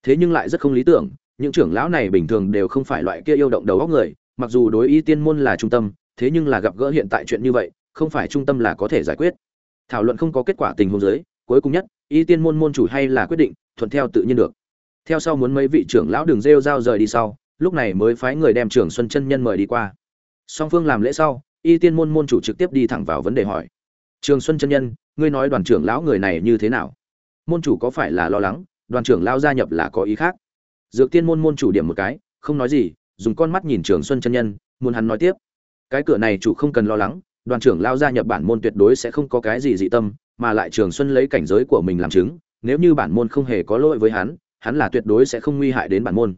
Thế nhưng lại rất không lý tưởng, những trưởng lão này bình thường đều không phải loại kia yêu động đầu óc người, mặc dù đối y tiên môn là trung tâm, thế nhưng là gặp gỡ hiện tại chuyện như vậy, không phải trung tâm là có thể giải quyết. Thảo luận không có kết quả tình huống giới cuối cùng nhất, y tiên môn môn chủ hay là quyết định, thuận theo tự nhiên được. Theo sau muốn mấy vị trưởng lão đường rêu giao rời đi sau, lúc này mới phái người đem trưởng xuân chân nhân mời đi qua. Song phương làm lễ sau, y tiên môn môn chủ trực tiếp đi thẳng vào vấn đề hỏi. Trường xuân chân nhân, ngươi nói đoàn trưởng lão người này như thế nào? Môn chủ có phải là lo lắng, đoàn trưởng lão gia nhập là có ý khác? Dược tiên môn môn chủ điểm một cái, không nói gì, dùng con mắt nhìn trường xuân chân nhân, muốn hắn nói tiếp. Cái cửa này chủ không cần lo lắng, đoàn trưởng lão gia nhập bản môn tuyệt đối sẽ không có cái gì dị tâm mà lại trường xuân lấy cảnh giới của mình làm chứng, nếu như bản môn không hề có lỗi với hắn hắn là tuyệt đối sẽ không nguy hại đến bản môn.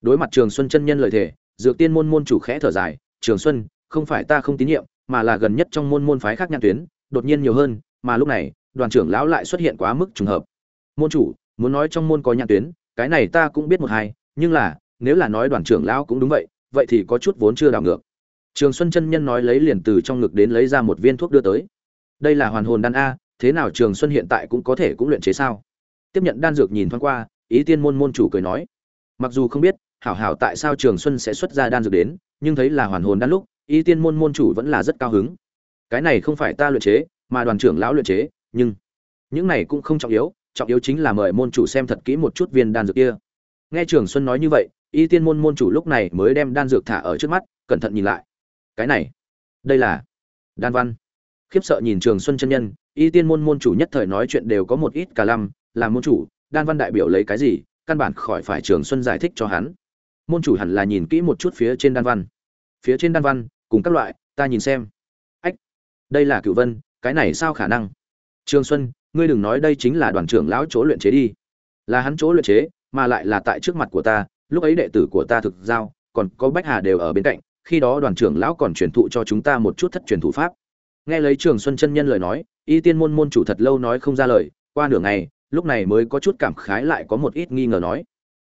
Đối mặt trường xuân chân nhân lời thề, dược tiên môn môn chủ khẽ thở dài, trường xuân, không phải ta không tín nhiệm, mà là gần nhất trong môn môn phái khác nhãn tuyến, đột nhiên nhiều hơn, mà lúc này, đoàn trưởng lão lại xuất hiện quá mức trùng hợp. Môn chủ, muốn nói trong môn có nhãn tuyến, cái này ta cũng biết một hai, nhưng là, nếu là nói đoàn trưởng lão cũng đúng vậy vậy thì có chút vốn chưa đảo ngược. Trường xuân chân nhân nói lấy liền từ trong ngực đến lấy ra một viên thuốc đưa tới. Đây là hoàn hồn đan a thế nào trường xuân hiện tại cũng có thể cũng luyện chế sao? Tiếp nhận đan dược nhìn thoáng qua, ý tiên môn môn chủ cười nói, mặc dù không biết, hảo hảo tại sao trường xuân sẽ xuất ra đan dược đến, nhưng thấy là hoàn hồn đan lúc, ý tiên môn môn chủ vẫn là rất cao hứng. Cái này không phải ta luyện chế, mà đoàn trưởng lão luyện chế, nhưng những này cũng không trọng yếu trọng yếu chính là mời môn chủ xem thật kỹ một chút viên đan dược kia. Nghe trường xuân nói như vậy y tiên môn môn chủ lúc này mới đem đan dược thả ở trước mắt, cẩn thận nhìn lại. Cái này, đây là đan văn khiếp sợ nhìn trường xuân chân nhân, y tiên môn môn chủ nhất thời nói chuyện đều có một ít cả lăm làm môn chủ, đan văn đại biểu lấy cái gì, căn bản khỏi phải trường xuân giải thích cho hắn. Môn chủ hẳn là nhìn kỹ một chút phía trên đan văn. Phía trên đan văn, cùng các loại, ta nhìn xem. Ách, đây là cựu vân, cái này sao khả năng? Trường xuân, ngươi đừng nói đây chính là đoàn trưởng lão chỗ luyện chế đi. Là hắn chỗ luyện chế, mà lại là tại trước mặt của ta, lúc ấy đệ tử của ta thực giao, còn có bách hà đều ở bên cạnh, khi đó đoàn trưởng lão còn truyền thụ cho chúng ta một chút thất truyền thủ pháp nghe lấy trường xuân chân nhân lời nói, y tiên môn môn chủ thật lâu nói không ra lời, qua nửa ngày, lúc này mới có chút cảm khái lại có một ít nghi ngờ nói.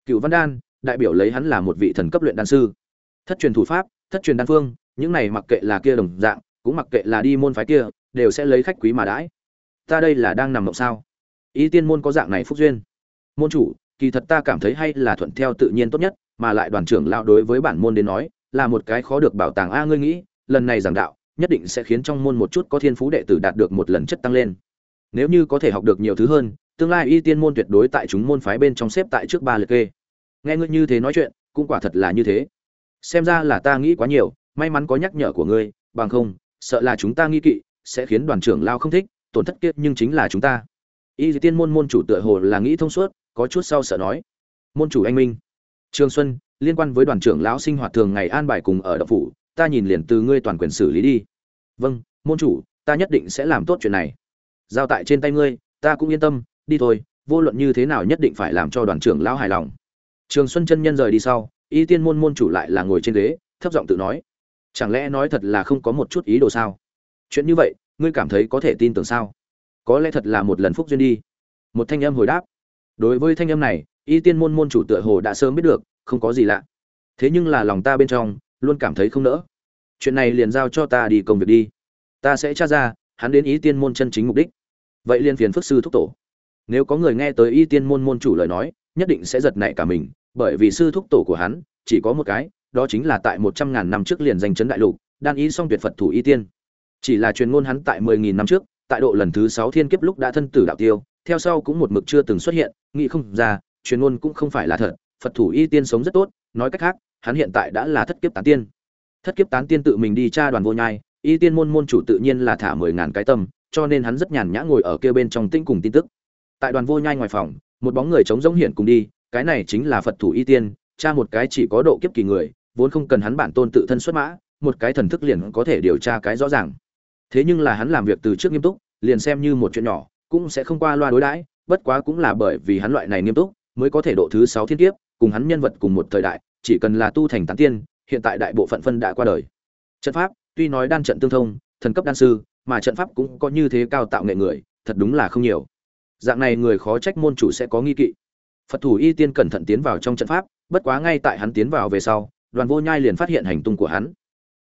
Cựu văn đan, đại biểu lấy hắn là một vị thần cấp luyện đan sư. Thất truyền thủ pháp, thất truyền đan phương, những này mặc kệ là kia đồng dạng, cũng mặc kệ là đi môn phái kia, đều sẽ lấy khách quý mà đãi. Ta đây là đang nằm mộng sao? Ý tiên môn có dạng này phúc duyên. Môn chủ, kỳ thật ta cảm thấy hay là thuận theo tự nhiên tốt nhất, mà lại đoàn trưởng lão đối với bản môn đến nói, là một cái khó được bảo tàng. A, ngươi nghĩ, lần này giảng đạo nhất định sẽ khiến trong môn một chút có thiên phú đệ tử đạt được một lần chất tăng lên. Nếu như có thể học được nhiều thứ hơn, tương lai y tiên môn tuyệt đối tại chúng môn phái bên trong xếp tại trước ba liệt kê. Nghe ngươi như thế nói chuyện, cũng quả thật là như thế. Xem ra là ta nghĩ quá nhiều, may mắn có nhắc nhở của ngươi, bằng không, sợ là chúng ta nghi kỵ, sẽ khiến đoàn trưởng lao không thích, tổn thất kiết nhưng chính là chúng ta. Y tiên môn môn chủ tựa hồ là nghĩ thông suốt, có chút sau sợ nói. Môn chủ anh minh. Trương xuân, liên quan với đoàn trưởng lão sinh hoạt thường ngày an bài cùng ở đậu phủ ta nhìn liền từ ngươi toàn quyền xử lý đi. Vâng môn chủ, ta nhất định sẽ làm tốt chuyện này. Giao tại trên tay ngươi, ta cũng yên tâm, đi thôi, vô luận như thế nào nhất định phải làm cho đoàn trưởng lão hài lòng. Trường xuân chân nhân rời đi sau, y tiên môn môn chủ lại là ngồi trên ghế, thấp giọng tự nói. Chẳng lẽ nói thật là không có một chút ý đồ sao? Chuyện như vậy, ngươi cảm thấy có thể tin tưởng sao? Có lẽ thật là một lần phúc duyên đi. Một thanh âm hồi đáp. Đối với thanh âm này, y tiên môn môn chủ tựa hồ đã sớm biết được, không có gì lạ. Thế nhưng là lòng ta bên trong luôn cảm thấy không nỡ. Chuyện này liền giao cho ta đi công việc đi. Ta sẽ tra ra, hắn đến ý tiên môn chân chính mục đích. Vậy liền phiền phước sư thúc tổ. Nếu có người nghe tới y tiên môn môn chủ lời nói, nhất định sẽ giật nảy cả mình, bởi vì sư thúc tổ của hắn, chỉ có một cái, đó chính là tại một trăm ngàn năm trước liền danh chấn đại lục, đan ý song tuyệt phật thủ y tiên. Chỉ là truyền ngôn hắn tại mười nghìn năm trước, tại độ lần thứ sáu thiên kiếp lúc đã thân tử đạo tiêu, theo sau cũng một mực chưa từng xuất hiện, nghĩ không ra, truyền ngôn cũng không phải là thật, phật thủ y tiên sống rất tốt, nói cách khác hắn hiện tại đã là thất kiếp tán tiên. Thất kiếp tán tiên tự mình đi tra đoàn vô nhai, y tiên môn môn chủ tự nhiên là thả mười ngàn cái tâm, cho nên hắn rất nhàn nhã ngồi ở kia bên trong tinh cùng tin tức. Tại đoàn vô nhai ngoài phòng, một bóng người chống giống hiện cùng đi, cái này chính là phật thủ y tiên, tra một cái chỉ có độ kiếp kỳ người, vốn không cần hắn bản tôn tự thân xuất mã, một cái thần thức liền có thể điều tra cái rõ ràng. Thế nhưng là hắn làm việc từ trước nghiêm túc, liền xem như một chuyện nhỏ, cũng sẽ không qua loa đối đãi, bất quá cũng là bởi vì hắn loại này nghiêm túc, mới có thể độ thứ sáu thiên kiếp, cùng hắn nhân vật cùng một thời đại chỉ cần là tu thành tán tiên, hiện tại đại bộ phận phân đã qua đời. Trận pháp, tuy nói đan trận tương thông, thần cấp đan sư, mà trận pháp cũng có như thế cao tạo nghệ người, thật đúng là không nhiều. Dạng này người khó trách môn chủ sẽ có nghi kỵ. Phật thủ y tiên cẩn thận tiến vào trong trận pháp, bất quá ngay tại hắn tiến vào về sau, đoàn vô nhai liền phát hiện hành tung của hắn.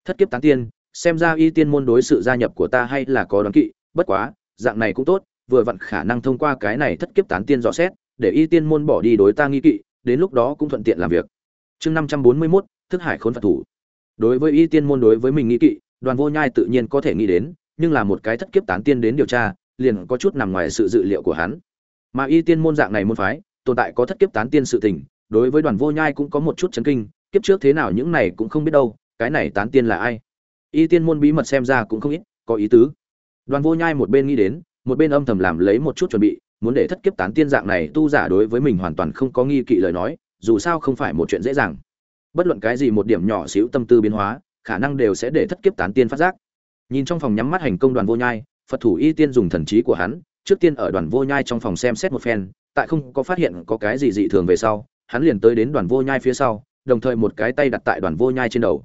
Thất kiếp tán tiên, xem ra y tiên môn đối sự gia nhập của ta hay là có đoán kỵ, bất quá, dạng này cũng tốt, vừa vặn khả năng thông qua cái này thất kiếp tán tiên rõ xét, để y tiên môn bỏ đi đối ta nghi kỵ, đến lúc đó cũng thuận tiện làm việc chương năm trăm bốn mươi mốt, thức hải khốn phạt thủ. Đối với y tiên môn đối với mình nghi kỵ, đoàn vô nhai tự nhiên có thể nghĩ đến, nhưng là một cái thất kiếp tán tiên đến điều tra, liền có chút nằm ngoài sự dự liệu của hắn. Mà y tiên môn dạng này môn phái, tồn tại có thất kiếp tán tiên sự tình, đối với đoàn vô nhai cũng có một chút chấn kinh, kiếp trước thế nào những này cũng không biết đâu, cái này tán tiên là ai? Y tiên môn bí mật xem ra cũng không ít, có ý tứ. Đoàn vô nhai một bên nghĩ đến, một bên âm thầm làm lấy một chút chuẩn bị, muốn để thất kiếp tán tiên dạng này tu giả đối với mình hoàn toàn không có nghi kỵ lời nói dù sao không phải một chuyện dễ dàng. Bất luận cái gì một điểm nhỏ xíu tâm tư biến hóa, khả năng đều sẽ để thất kiếp tán tiên phát giác. Nhìn trong phòng nhắm mắt hành công đoàn vô nhai, phật thủ y tiên dùng thần trí của hắn, trước tiên ở đoàn vô nhai trong phòng xem xét một phen, tại không có phát hiện có cái gì dị thường về sau, hắn liền tới đến đoàn vô nhai phía sau, đồng thời một cái tay đặt tại đoàn vô nhai trên đầu.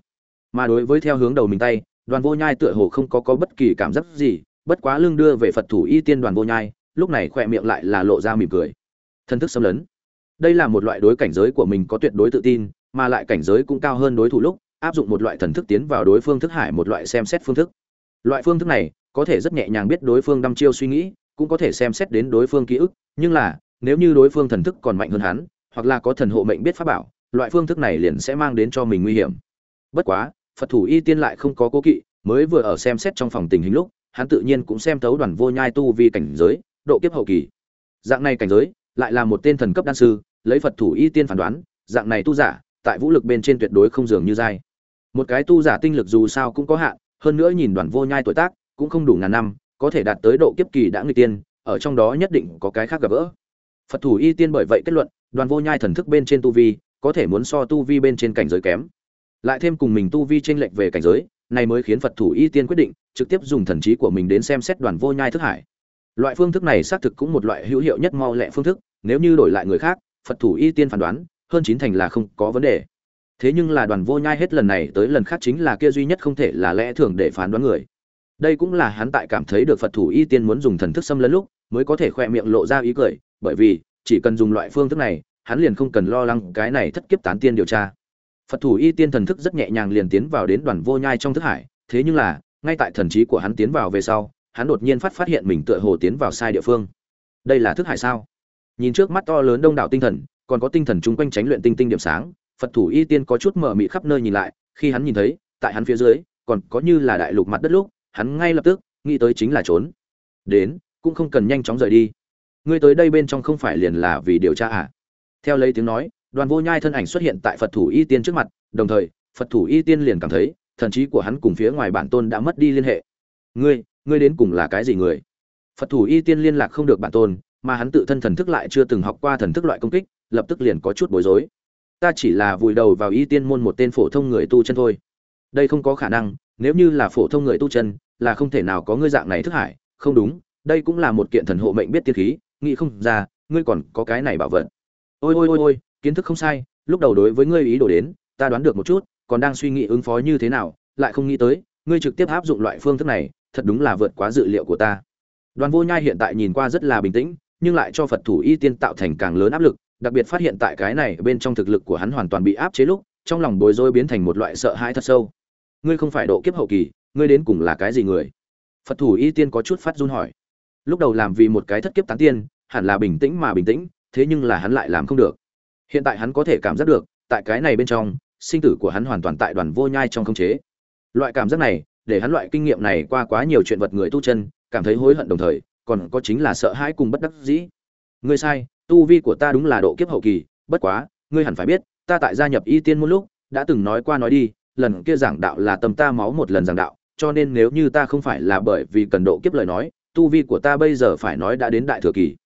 Mà đối với theo hướng đầu mình tay, đoàn vô nhai tựa hồ không có có bất kỳ cảm giác gì, bất quá lưng đưa về phật thủ y tiên đoàn vô nhai, lúc này khỏe miệng lại là lộ ra mỉm cười. Thân thức xâm lấn đây là một loại đối cảnh giới của mình có tuyệt đối tự tin, mà lại cảnh giới cũng cao hơn đối thủ lúc, áp dụng một loại thần thức tiến vào đối phương thức hải một loại xem xét phương thức. Loại phương thức này, có thể rất nhẹ nhàng biết đối phương đăm chiêu suy nghĩ, cũng có thể xem xét đến đối phương ký ức, nhưng là, nếu như đối phương thần thức còn mạnh hơn hắn, hoặc là có thần hộ mệnh biết pháp bảo, loại phương thức này liền sẽ mang đến cho mình nguy hiểm. Bất quá, phật thủ y tiên lại không có cố kỵ, mới vừa ở xem xét trong phòng tình hình lúc, hắn tự nhiên cũng xem thấu đoàn vô nhai tu vi cảnh giới, độ kiếp hậu kỳ. Dạng này cảnh giới, lại là một tên thần cấp đan sư lấy phật thủ y tiên phán đoán, dạng này tu giả, tại vũ lực bên trên tuyệt đối không dường như dai. Một cái tu giả tinh lực dù sao cũng có hạn, hơn nữa nhìn đoàn vô nhai tuổi tác, cũng không đủ ngàn năm, có thể đạt tới độ kiếp kỳ đã người tiên, ở trong đó nhất định có cái khác gặp gỡ. Phật thủ y tiên bởi vậy kết luận, đoàn vô nhai thần thức bên trên tu vi, có thể muốn so tu vi bên trên cảnh giới kém. Lại thêm cùng mình tu vi tranh lệch về cảnh giới, này mới khiến phật thủ y tiên quyết định, trực tiếp dùng thần trí của mình đến xem xét đoàn vô nhai thức hải. Loại phương thức này xác thực cũng một loại hữu hiệu nhất mau lẹ phương thức, nếu như đổi lại người khác phật thủ y tiên phán đoán, hơn chín thành là không có vấn đề. Thế nhưng là đoàn vô nhai hết lần này tới lần khác chính là kia duy nhất không thể là lẽ thường để phán đoán người. Đây cũng là hắn tại cảm thấy được phật thủ y tiên muốn dùng thần thức xâm lấn lúc, mới có thể khoe miệng lộ ra ý cười, bởi vì, chỉ cần dùng loại phương thức này, hắn liền không cần lo lắng cái này thất kiếp tán tiên điều tra. Phật thủ y tiên thần thức rất nhẹ nhàng liền tiến vào đến đoàn vô nhai trong thức hải, thế nhưng là, ngay tại thần trí của hắn tiến vào về sau, hắn đột nhiên phát phát hiện mình tựa hồ tiến vào sai địa phương. Đây là thức hải sao? Nhìn trước mắt to lớn đông đảo tinh thần, còn có tinh thần chung quanh tránh luyện tinh tinh điểm sáng, phật thủ y tiên có chút mở mị khắp nơi nhìn lại, khi hắn nhìn thấy, tại hắn phía dưới, còn có như là đại lục mặt đất lúc, hắn ngay lập tức nghĩ tới chính là trốn. Đến, cũng không cần nhanh chóng rời đi. Ngươi tới đây bên trong không phải liền là vì điều tra à? Theo lấy tiếng nói, đoàn vô nhai thân ảnh xuất hiện tại phật thủ y tiên trước mặt, đồng thời, phật thủ y tiên liền cảm thấy, thần trí của hắn cùng phía ngoài bản tôn đã mất đi liên hệ. Ngươi ngươi đến cùng là cái gì người? Phật thủ y tiên liên lạc không được bản tôn mà hắn tự thân thần thức lại chưa từng học qua thần thức loại công kích, lập tức liền có chút bối rối. Ta chỉ là vùi đầu vào y tiên môn một tên phổ thông người tu chân thôi. Đây không có khả năng, nếu như là phổ thông người tu chân, là không thể nào có ngươi dạng này thức hải. Không đúng, đây cũng là một kiện thần hộ mệnh biết tiên khí. Nghĩ không ra, ngươi còn có cái này bảo vật. Ôi ôi ôi ôi, kiến thức không sai. Lúc đầu đối với ngươi ý đồ đến, ta đoán được một chút, còn đang suy nghĩ ứng phó như thế nào, lại không nghĩ tới, ngươi trực tiếp áp dụng loại phương thức này, thật đúng là vượt quá dự liệu của ta. Đoàn vô nhai hiện tại nhìn qua rất là bình tĩnh nhưng lại cho phật thủ y tiên tạo thành càng lớn áp lực, đặc biệt phát hiện tại cái này bên trong thực lực của hắn hoàn toàn bị áp chế lúc, trong lòng bối rối biến thành một loại sợ hãi thật sâu. Ngươi không phải độ kiếp hậu kỳ, ngươi đến cùng là cái gì người? Phật thủ y tiên có chút phát run hỏi. Lúc đầu làm vì một cái thất kiếp tán tiên, hẳn là bình tĩnh mà bình tĩnh, thế nhưng là hắn lại làm không được. Hiện tại hắn có thể cảm giác được, tại cái này bên trong, sinh tử của hắn hoàn toàn tại đoàn vô nhai trong không chế. Loại cảm giác này, để hắn loại kinh nghiệm này qua quá nhiều chuyện vật người tu chân, cảm thấy hối hận đồng thời còn có chính là sợ hãi cùng bất đắc dĩ. Ngươi sai, tu vi của ta đúng là độ kiếp hậu kỳ, bất quá, ngươi hẳn phải biết, ta tại gia nhập y tiên môn lúc, đã từng nói qua nói đi, lần kia giảng đạo là tâm ta máu một lần giảng đạo, cho nên nếu như ta không phải là bởi vì cần độ kiếp lời nói, tu vi của ta bây giờ phải nói đã đến đại thừa kỳ.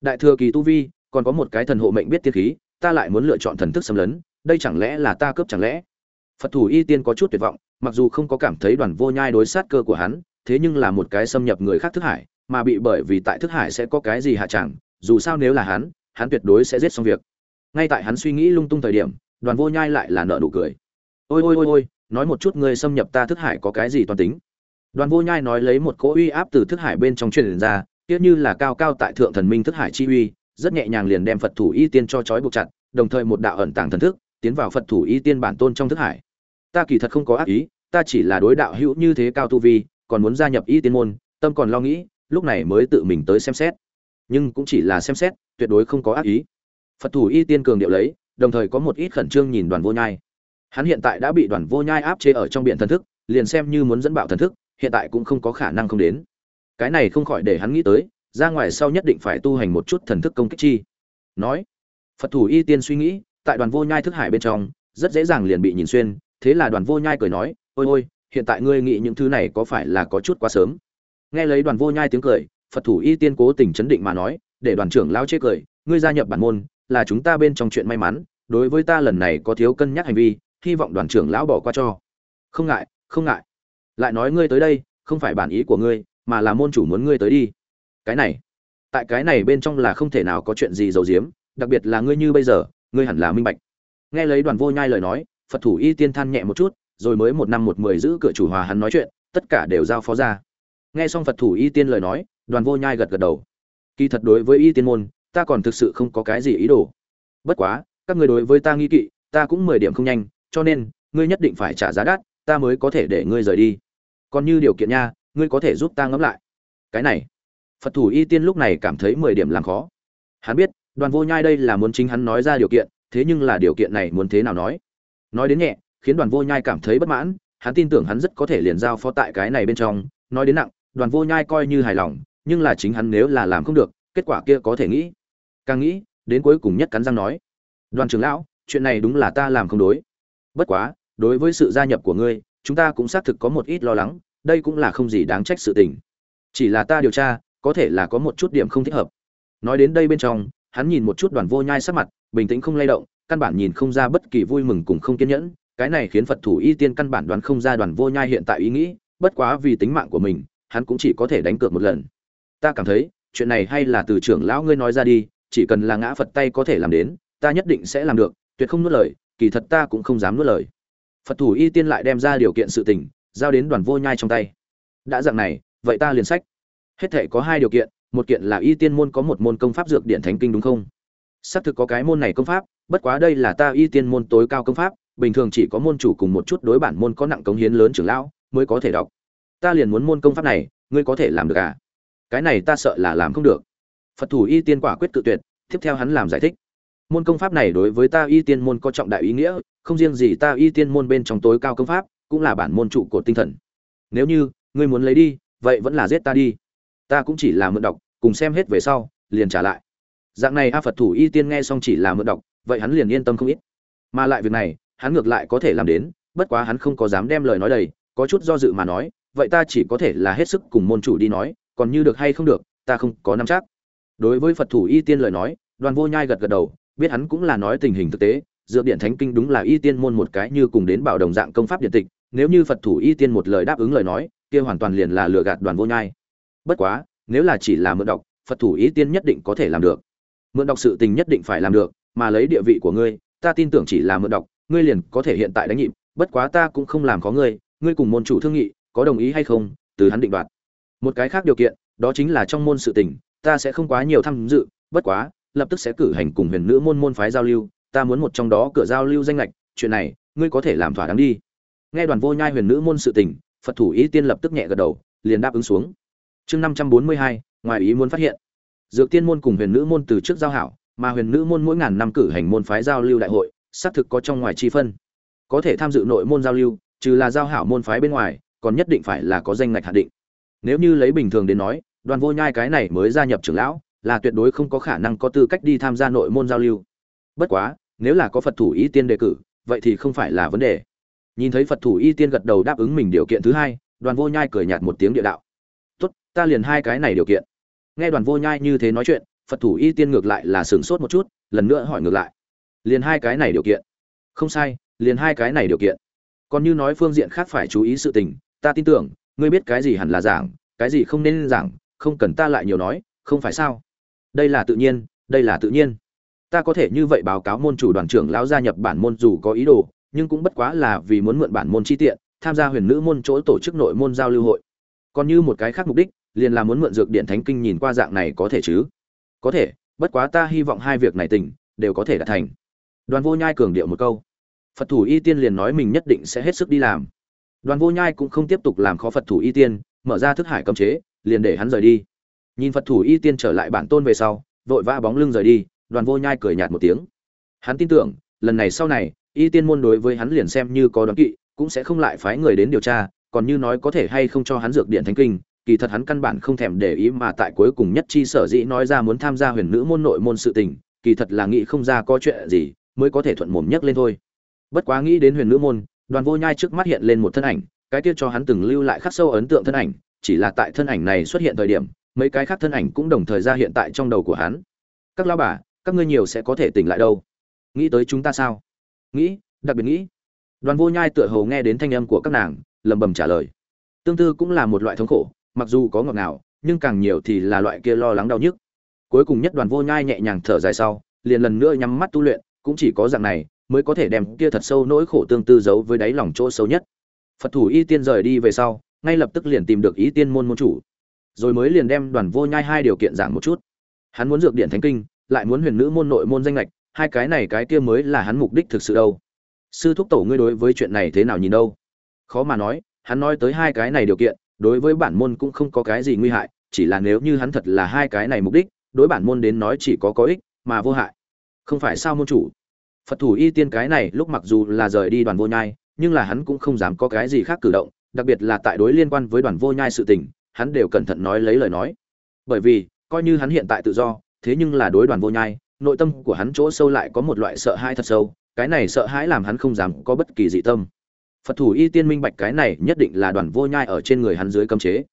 Đại thừa kỳ tu vi, còn có một cái thần hộ mệnh biết tiên khí, ta lại muốn lựa chọn thần thức xâm lấn, đây chẳng lẽ là ta cướp chẳng lẽ? Phật thủ y tiên có chút tuyệt vọng, mặc dù không có cảm thấy đoàn vô nhai đối sát cơ của hắn, thế nhưng là một cái xâm nhập người khác thức hải mà bị bởi vì tại thức hải sẽ có cái gì hạ chẳng, dù sao nếu là hắn hắn tuyệt đối sẽ giết xong việc. Ngay tại hắn suy nghĩ lung tung thời điểm, đoàn vô nhai lại là nợ nụ cười. Ôi ôi ôi ôi, nói một chút ngươi xâm nhập ta thức hải có cái gì toàn tính? Đoàn vô nhai nói lấy một cỗ uy áp từ thức hải bên trong truyền ra tiếc như là cao cao tại thượng thần minh thức hải chi uy, rất nhẹ nhàng liền đem phật thủ y tiên cho trói buộc chặt, đồng thời một đạo ẩn tàng thần thức tiến vào phật thủ y tiên bản tôn trong thức hải. Ta kỳ thật không có ác ý, ta chỉ là đối đạo hữu như thế cao tu vi, còn muốn gia nhập y tiên môn, tâm còn lo nghĩ lúc này mới tự mình tới xem xét. Nhưng cũng chỉ là xem xét, tuyệt đối không có ác ý. Phật thủ y tiên cường điệu lấy, đồng thời có một ít khẩn trương nhìn đoàn vô nhai. Hắn hiện tại đã bị đoàn vô nhai áp chế ở trong biển thần thức, liền xem như muốn dẫn bạo thần thức, hiện tại cũng không có khả năng không đến. Cái này không khỏi để hắn nghĩ tới, ra ngoài sau nhất định phải tu hành một chút thần thức công kích chi. Nói, phật thủ y tiên suy nghĩ, tại đoàn vô nhai thức hải bên trong, rất dễ dàng liền bị nhìn xuyên, thế là đoàn vô nhai cười nói, ôi ôi, hiện tại ngươi nghĩ những thứ này có phải là có chút quá sớm? Nghe lấy đoàn vô nhai tiếng cười, phật thủ y tiên cố tình chấn định mà nói, để đoàn trưởng lao chê cười, ngươi gia nhập bản môn, là chúng ta bên trong chuyện may mắn, đối với ta lần này có thiếu cân nhắc hành vi, hy vọng đoàn trưởng lão bỏ qua cho. Không ngại không ngại. Lại nói ngươi tới đây, không phải bản ý của ngươi, mà là môn chủ muốn ngươi tới đi. Cái này, tại cái này bên trong là không thể nào có chuyện gì giấu giếm, đặc biệt là ngươi như bây giờ, ngươi hẳn là minh bạch. Nghe lấy đoàn vô nhai lời nói, phật thủ y tiên than nhẹ một chút, rồi mới một năm một mười giữ cửa chủ hòa hắn nói chuyện, tất cả đều giao phó ra nghe xong phật thủ y tiên lời nói, đoàn vô nhai gật gật đầu. Kỳ thật đối với y tiên môn, ta còn thực sự không có cái gì ý đồ. Bất quá, các người đối với ta nghi kỵ, ta cũng mười điểm không nhanh, cho nên, ngươi nhất định phải trả giá đắt, ta mới có thể để ngươi rời đi. Còn như điều kiện nha, ngươi có thể giúp ta ngẫm lại. Cái này. Phật thủ y tiên lúc này cảm thấy mười điểm làm khó. Hắn biết, đoàn vô nhai đây là muốn chính hắn nói ra điều kiện, thế nhưng là điều kiện này muốn thế nào nói? Nói đến nhẹ, khiến đoàn vô nhai cảm thấy bất mãn, hắn tin tưởng hắn rất có thể liền giao phó tại cái này bên trong, nói đến nặng đoàn vô nhai coi như hài lòng, nhưng là chính hắn nếu là làm không được, kết quả kia có thể nghĩ. Càng nghĩ, đến cuối cùng nhất cắn răng nói, đoàn trưởng lão, chuyện này đúng là ta làm không đối. Bất quá, đối với sự gia nhập của ngươi, chúng ta cũng xác thực có một ít lo lắng, đây cũng là không gì đáng trách sự tình. Chỉ là ta điều tra, có thể là có một chút điểm không thích hợp. Nói đến đây bên trong, hắn nhìn một chút đoàn vô nhai sắc mặt, bình tĩnh không lay động, căn bản nhìn không ra bất kỳ vui mừng cùng không kiên nhẫn. Cái này khiến phật thủ y tiên căn bản đoán không ra đoàn vô nhai hiện tại ý nghĩ, bất quá vì tính mạng của mình hắn cũng chỉ có thể đánh cược một lần. Ta cảm thấy, chuyện này hay là từ trưởng lão ngươi nói ra đi, chỉ cần là ngã phật tay có thể làm đến, ta nhất định sẽ làm được, tuyệt không nuốt lời, kỳ thật ta cũng không dám nuốt lời. Phật thủ y tiên lại đem ra điều kiện sự tình, giao đến đoàn vô nhai trong tay. Đã dạng này, vậy ta liền sách. Hết thể có hai điều kiện, một kiện là y tiên môn có một môn công pháp dược điện thánh kinh đúng không? Xác thực có cái môn này công pháp, bất quá đây là ta y tiên môn tối cao công pháp, bình thường chỉ có môn chủ cùng một chút đối bản môn có nặng cống hiến lớn trưởng lão mới có thể đọc ta liền muốn môn công pháp này, ngươi có thể làm được à? Cái này ta sợ là làm không được. Phật thủ y tiên quả quyết tự tuyệt, tiếp theo hắn làm giải thích. Môn công pháp này đối với ta y tiên môn có trọng đại ý nghĩa, không riêng gì ta y tiên môn bên trong tối cao công pháp, cũng là bản môn trụ của tinh thần. Nếu như, ngươi muốn lấy đi, vậy vẫn là giết ta đi. Ta cũng chỉ là mượn đọc cùng xem hết về sau, liền trả lại. Dạng này a phật thủ y tiên nghe xong chỉ là mượn đọc vậy hắn liền yên tâm không ít. Mà lại việc này, hắn ngược lại có thể làm đến, bất quá hắn không có dám đem lời nói đầy, có chút do dự mà nói vậy ta chỉ có thể là hết sức cùng môn chủ đi nói, còn như được hay không được, ta không có nắm chắc. Đối với phật thủ y tiên lời nói, đoàn vô nhai gật gật đầu, biết hắn cũng là nói tình hình thực tế, dược điện thánh kinh đúng là y tiên môn một cái như cùng đến bảo đồng dạng công pháp điện tịch, nếu như phật thủ y tiên một lời đáp ứng lời nói, kia hoàn toàn liền là lừa gạt đoàn vô nhai. Bất quá, nếu là chỉ là mượn đọc, phật thủ y tiên nhất định có thể làm được. Mượn đọc sự tình nhất định phải làm được, mà lấy địa vị của ngươi, ta tin tưởng chỉ là mượn đọc, ngươi liền có thể hiện tại đánh nhịp, bất quá ta cũng không làm có ngươi ngươi cùng môn chủ thương nghị có đồng ý hay không, từ hắn định đoạt. Một cái khác điều kiện, đó chính là trong môn sự tình, ta sẽ không quá nhiều tham dự, bất quá, lập tức sẽ cử hành cùng huyền nữ môn môn phái giao lưu, ta muốn một trong đó cửa giao lưu danh lệch, chuyện này, ngươi có thể làm thỏa đáng đi. Nghe đoàn vô nhai huyền nữ môn sự tình, phật thủ ý tiên lập tức nhẹ gật đầu, liền đáp ứng xuống. Chương năm trăm bốn mươi hai, ngoài ý muốn phát hiện. Dược tiên môn cùng huyền nữ môn từ trước giao hảo, mà huyền nữ môn mỗi ngàn năm cử hành môn phái giao lưu đại hội, xác thực có trong ngoài chi phân. Có thể tham dự nội môn giao lưu, trừ là giao hảo môn phái bên ngoài còn nhất định phải là có danh ngạch hạn định. Nếu như lấy bình thường đến nói, đoàn vô nhai cái này mới gia nhập trưởng lão, là tuyệt đối không có khả năng có tư cách đi tham gia nội môn giao lưu. Bất quá, nếu là có phật thủ ý tiên đề cử, vậy thì không phải là vấn đề. Nhìn thấy phật thủ y tiên gật đầu đáp ứng mình điều kiện thứ hai, đoàn vô nhai cười nhạt một tiếng địa đạo. Tốt, ta liền hai cái này điều kiện. Nghe đoàn vô nhai như thế nói chuyện, phật thủ y tiên ngược lại là sửng sốt một chút, lần nữa hỏi ngược lại. Liền hai cái này điều kiện. Không sai, liền hai cái này điều kiện. Còn như nói phương diện khác phải chú ý sự tình ta tin tưởng, ngươi biết cái gì hẳn là giảng, cái gì không nên giảng, không cần ta lại nhiều nói, không phải sao? Đây là tự nhiên, đây là tự nhiên. Ta có thể như vậy báo cáo môn chủ đoàn trưởng lão gia nhập bản môn dù có ý đồ, nhưng cũng bất quá là vì muốn mượn bản môn chi tiện, tham gia huyền nữ môn chỗ tổ chức nội môn giao lưu hội. Còn như một cái khác mục đích, liền là muốn mượn dược điện thánh kinh nhìn qua dạng này có thể chứ? Có thể, bất quá ta hy vọng hai việc này tình, đều có thể đạt thành. Đoàn vô nhai cường điệu một câu. Phật thủ y tiên liền nói mình nhất định sẽ hết sức đi làm đoàn vô nhai cũng không tiếp tục làm khó phật thủ y tiên, mở ra thức hải cấm chế, liền để hắn rời đi. Nhìn phật thủ y tiên trở lại bản tôn về sau, vội vã bóng lưng rời đi, đoàn vô nhai cười nhạt một tiếng. Hắn tin tưởng, lần này sau này, y tiên môn đối với hắn liền xem như có đoán kỵ, cũng sẽ không lại phái người đến điều tra, còn như nói có thể hay không cho hắn dược điện thánh kinh, kỳ thật hắn căn bản không thèm để ý mà tại cuối cùng nhất chi sở dĩ nói ra muốn tham gia huyền nữ môn nội môn sự tình, kỳ thật là nghĩ không ra có chuyện gì, mới có thể thuận mồm nhắc lên thôi. Bất quá nghĩ đến huyền nữ môn đoàn vô nhai trước mắt hiện lên một thân ảnh, cái kia cho hắn từng lưu lại khắc sâu ấn tượng thân ảnh, chỉ là tại thân ảnh này xuất hiện thời điểm, mấy cái khác thân ảnh cũng đồng thời ra hiện tại trong đầu của hắn. Các lao bà, các ngươi nhiều sẽ có thể tỉnh lại đâu? Nghĩ tới chúng ta sao? Nghĩ, đặc biệt nghĩ. Đoàn vô nhai tựa hồ nghe đến thanh âm của các nàng lầm bầm trả lời. Tương tư cũng là một loại thống khổ, mặc dù có ngọt ngào, nhưng càng nhiều thì là loại kia lo lắng đau nhức. Cuối cùng nhất đoàn vô nhai nhẹ nhàng thở dài sau, liền lần nữa nhắm mắt tu luyện, cũng chỉ có dạng này mới có thể đem kia thật sâu nỗi khổ tương tư giấu với đáy lòng chỗ sâu nhất. Phật thủ y tiên rời đi về sau, ngay lập tức liền tìm được ý tiên môn môn chủ. Rồi mới liền đem đoàn vô nhai hai điều kiện giảng một chút. Hắn muốn dược điện thánh kinh, lại muốn huyền nữ môn nội môn danh lệch hai cái này cái kia mới là hắn mục đích thực sự đâu. Sư thúc tổ ngươi đối với chuyện này thế nào nhìn đâu? Khó mà nói, hắn nói tới hai cái này điều kiện, đối với bản môn cũng không có cái gì nguy hại, chỉ là nếu như hắn thật là hai cái này mục đích, đối bản môn đến nói chỉ có có ích, mà vô hại. Không phải sao môn chủ? Phật thủ y tiên cái này lúc mặc dù là rời đi đoàn vô nhai, nhưng là hắn cũng không dám có cái gì khác cử động, đặc biệt là tại đối liên quan với đoàn vô nhai sự tình, hắn đều cẩn thận nói lấy lời nói. Bởi vì, coi như hắn hiện tại tự do, thế nhưng là đối đoàn vô nhai, nội tâm của hắn chỗ sâu lại có một loại sợ hãi thật sâu, cái này sợ hãi làm hắn không dám có bất kỳ dị tâm. Phật thủ y tiên minh bạch cái này nhất định là đoàn vô nhai ở trên người hắn dưới cấm chế.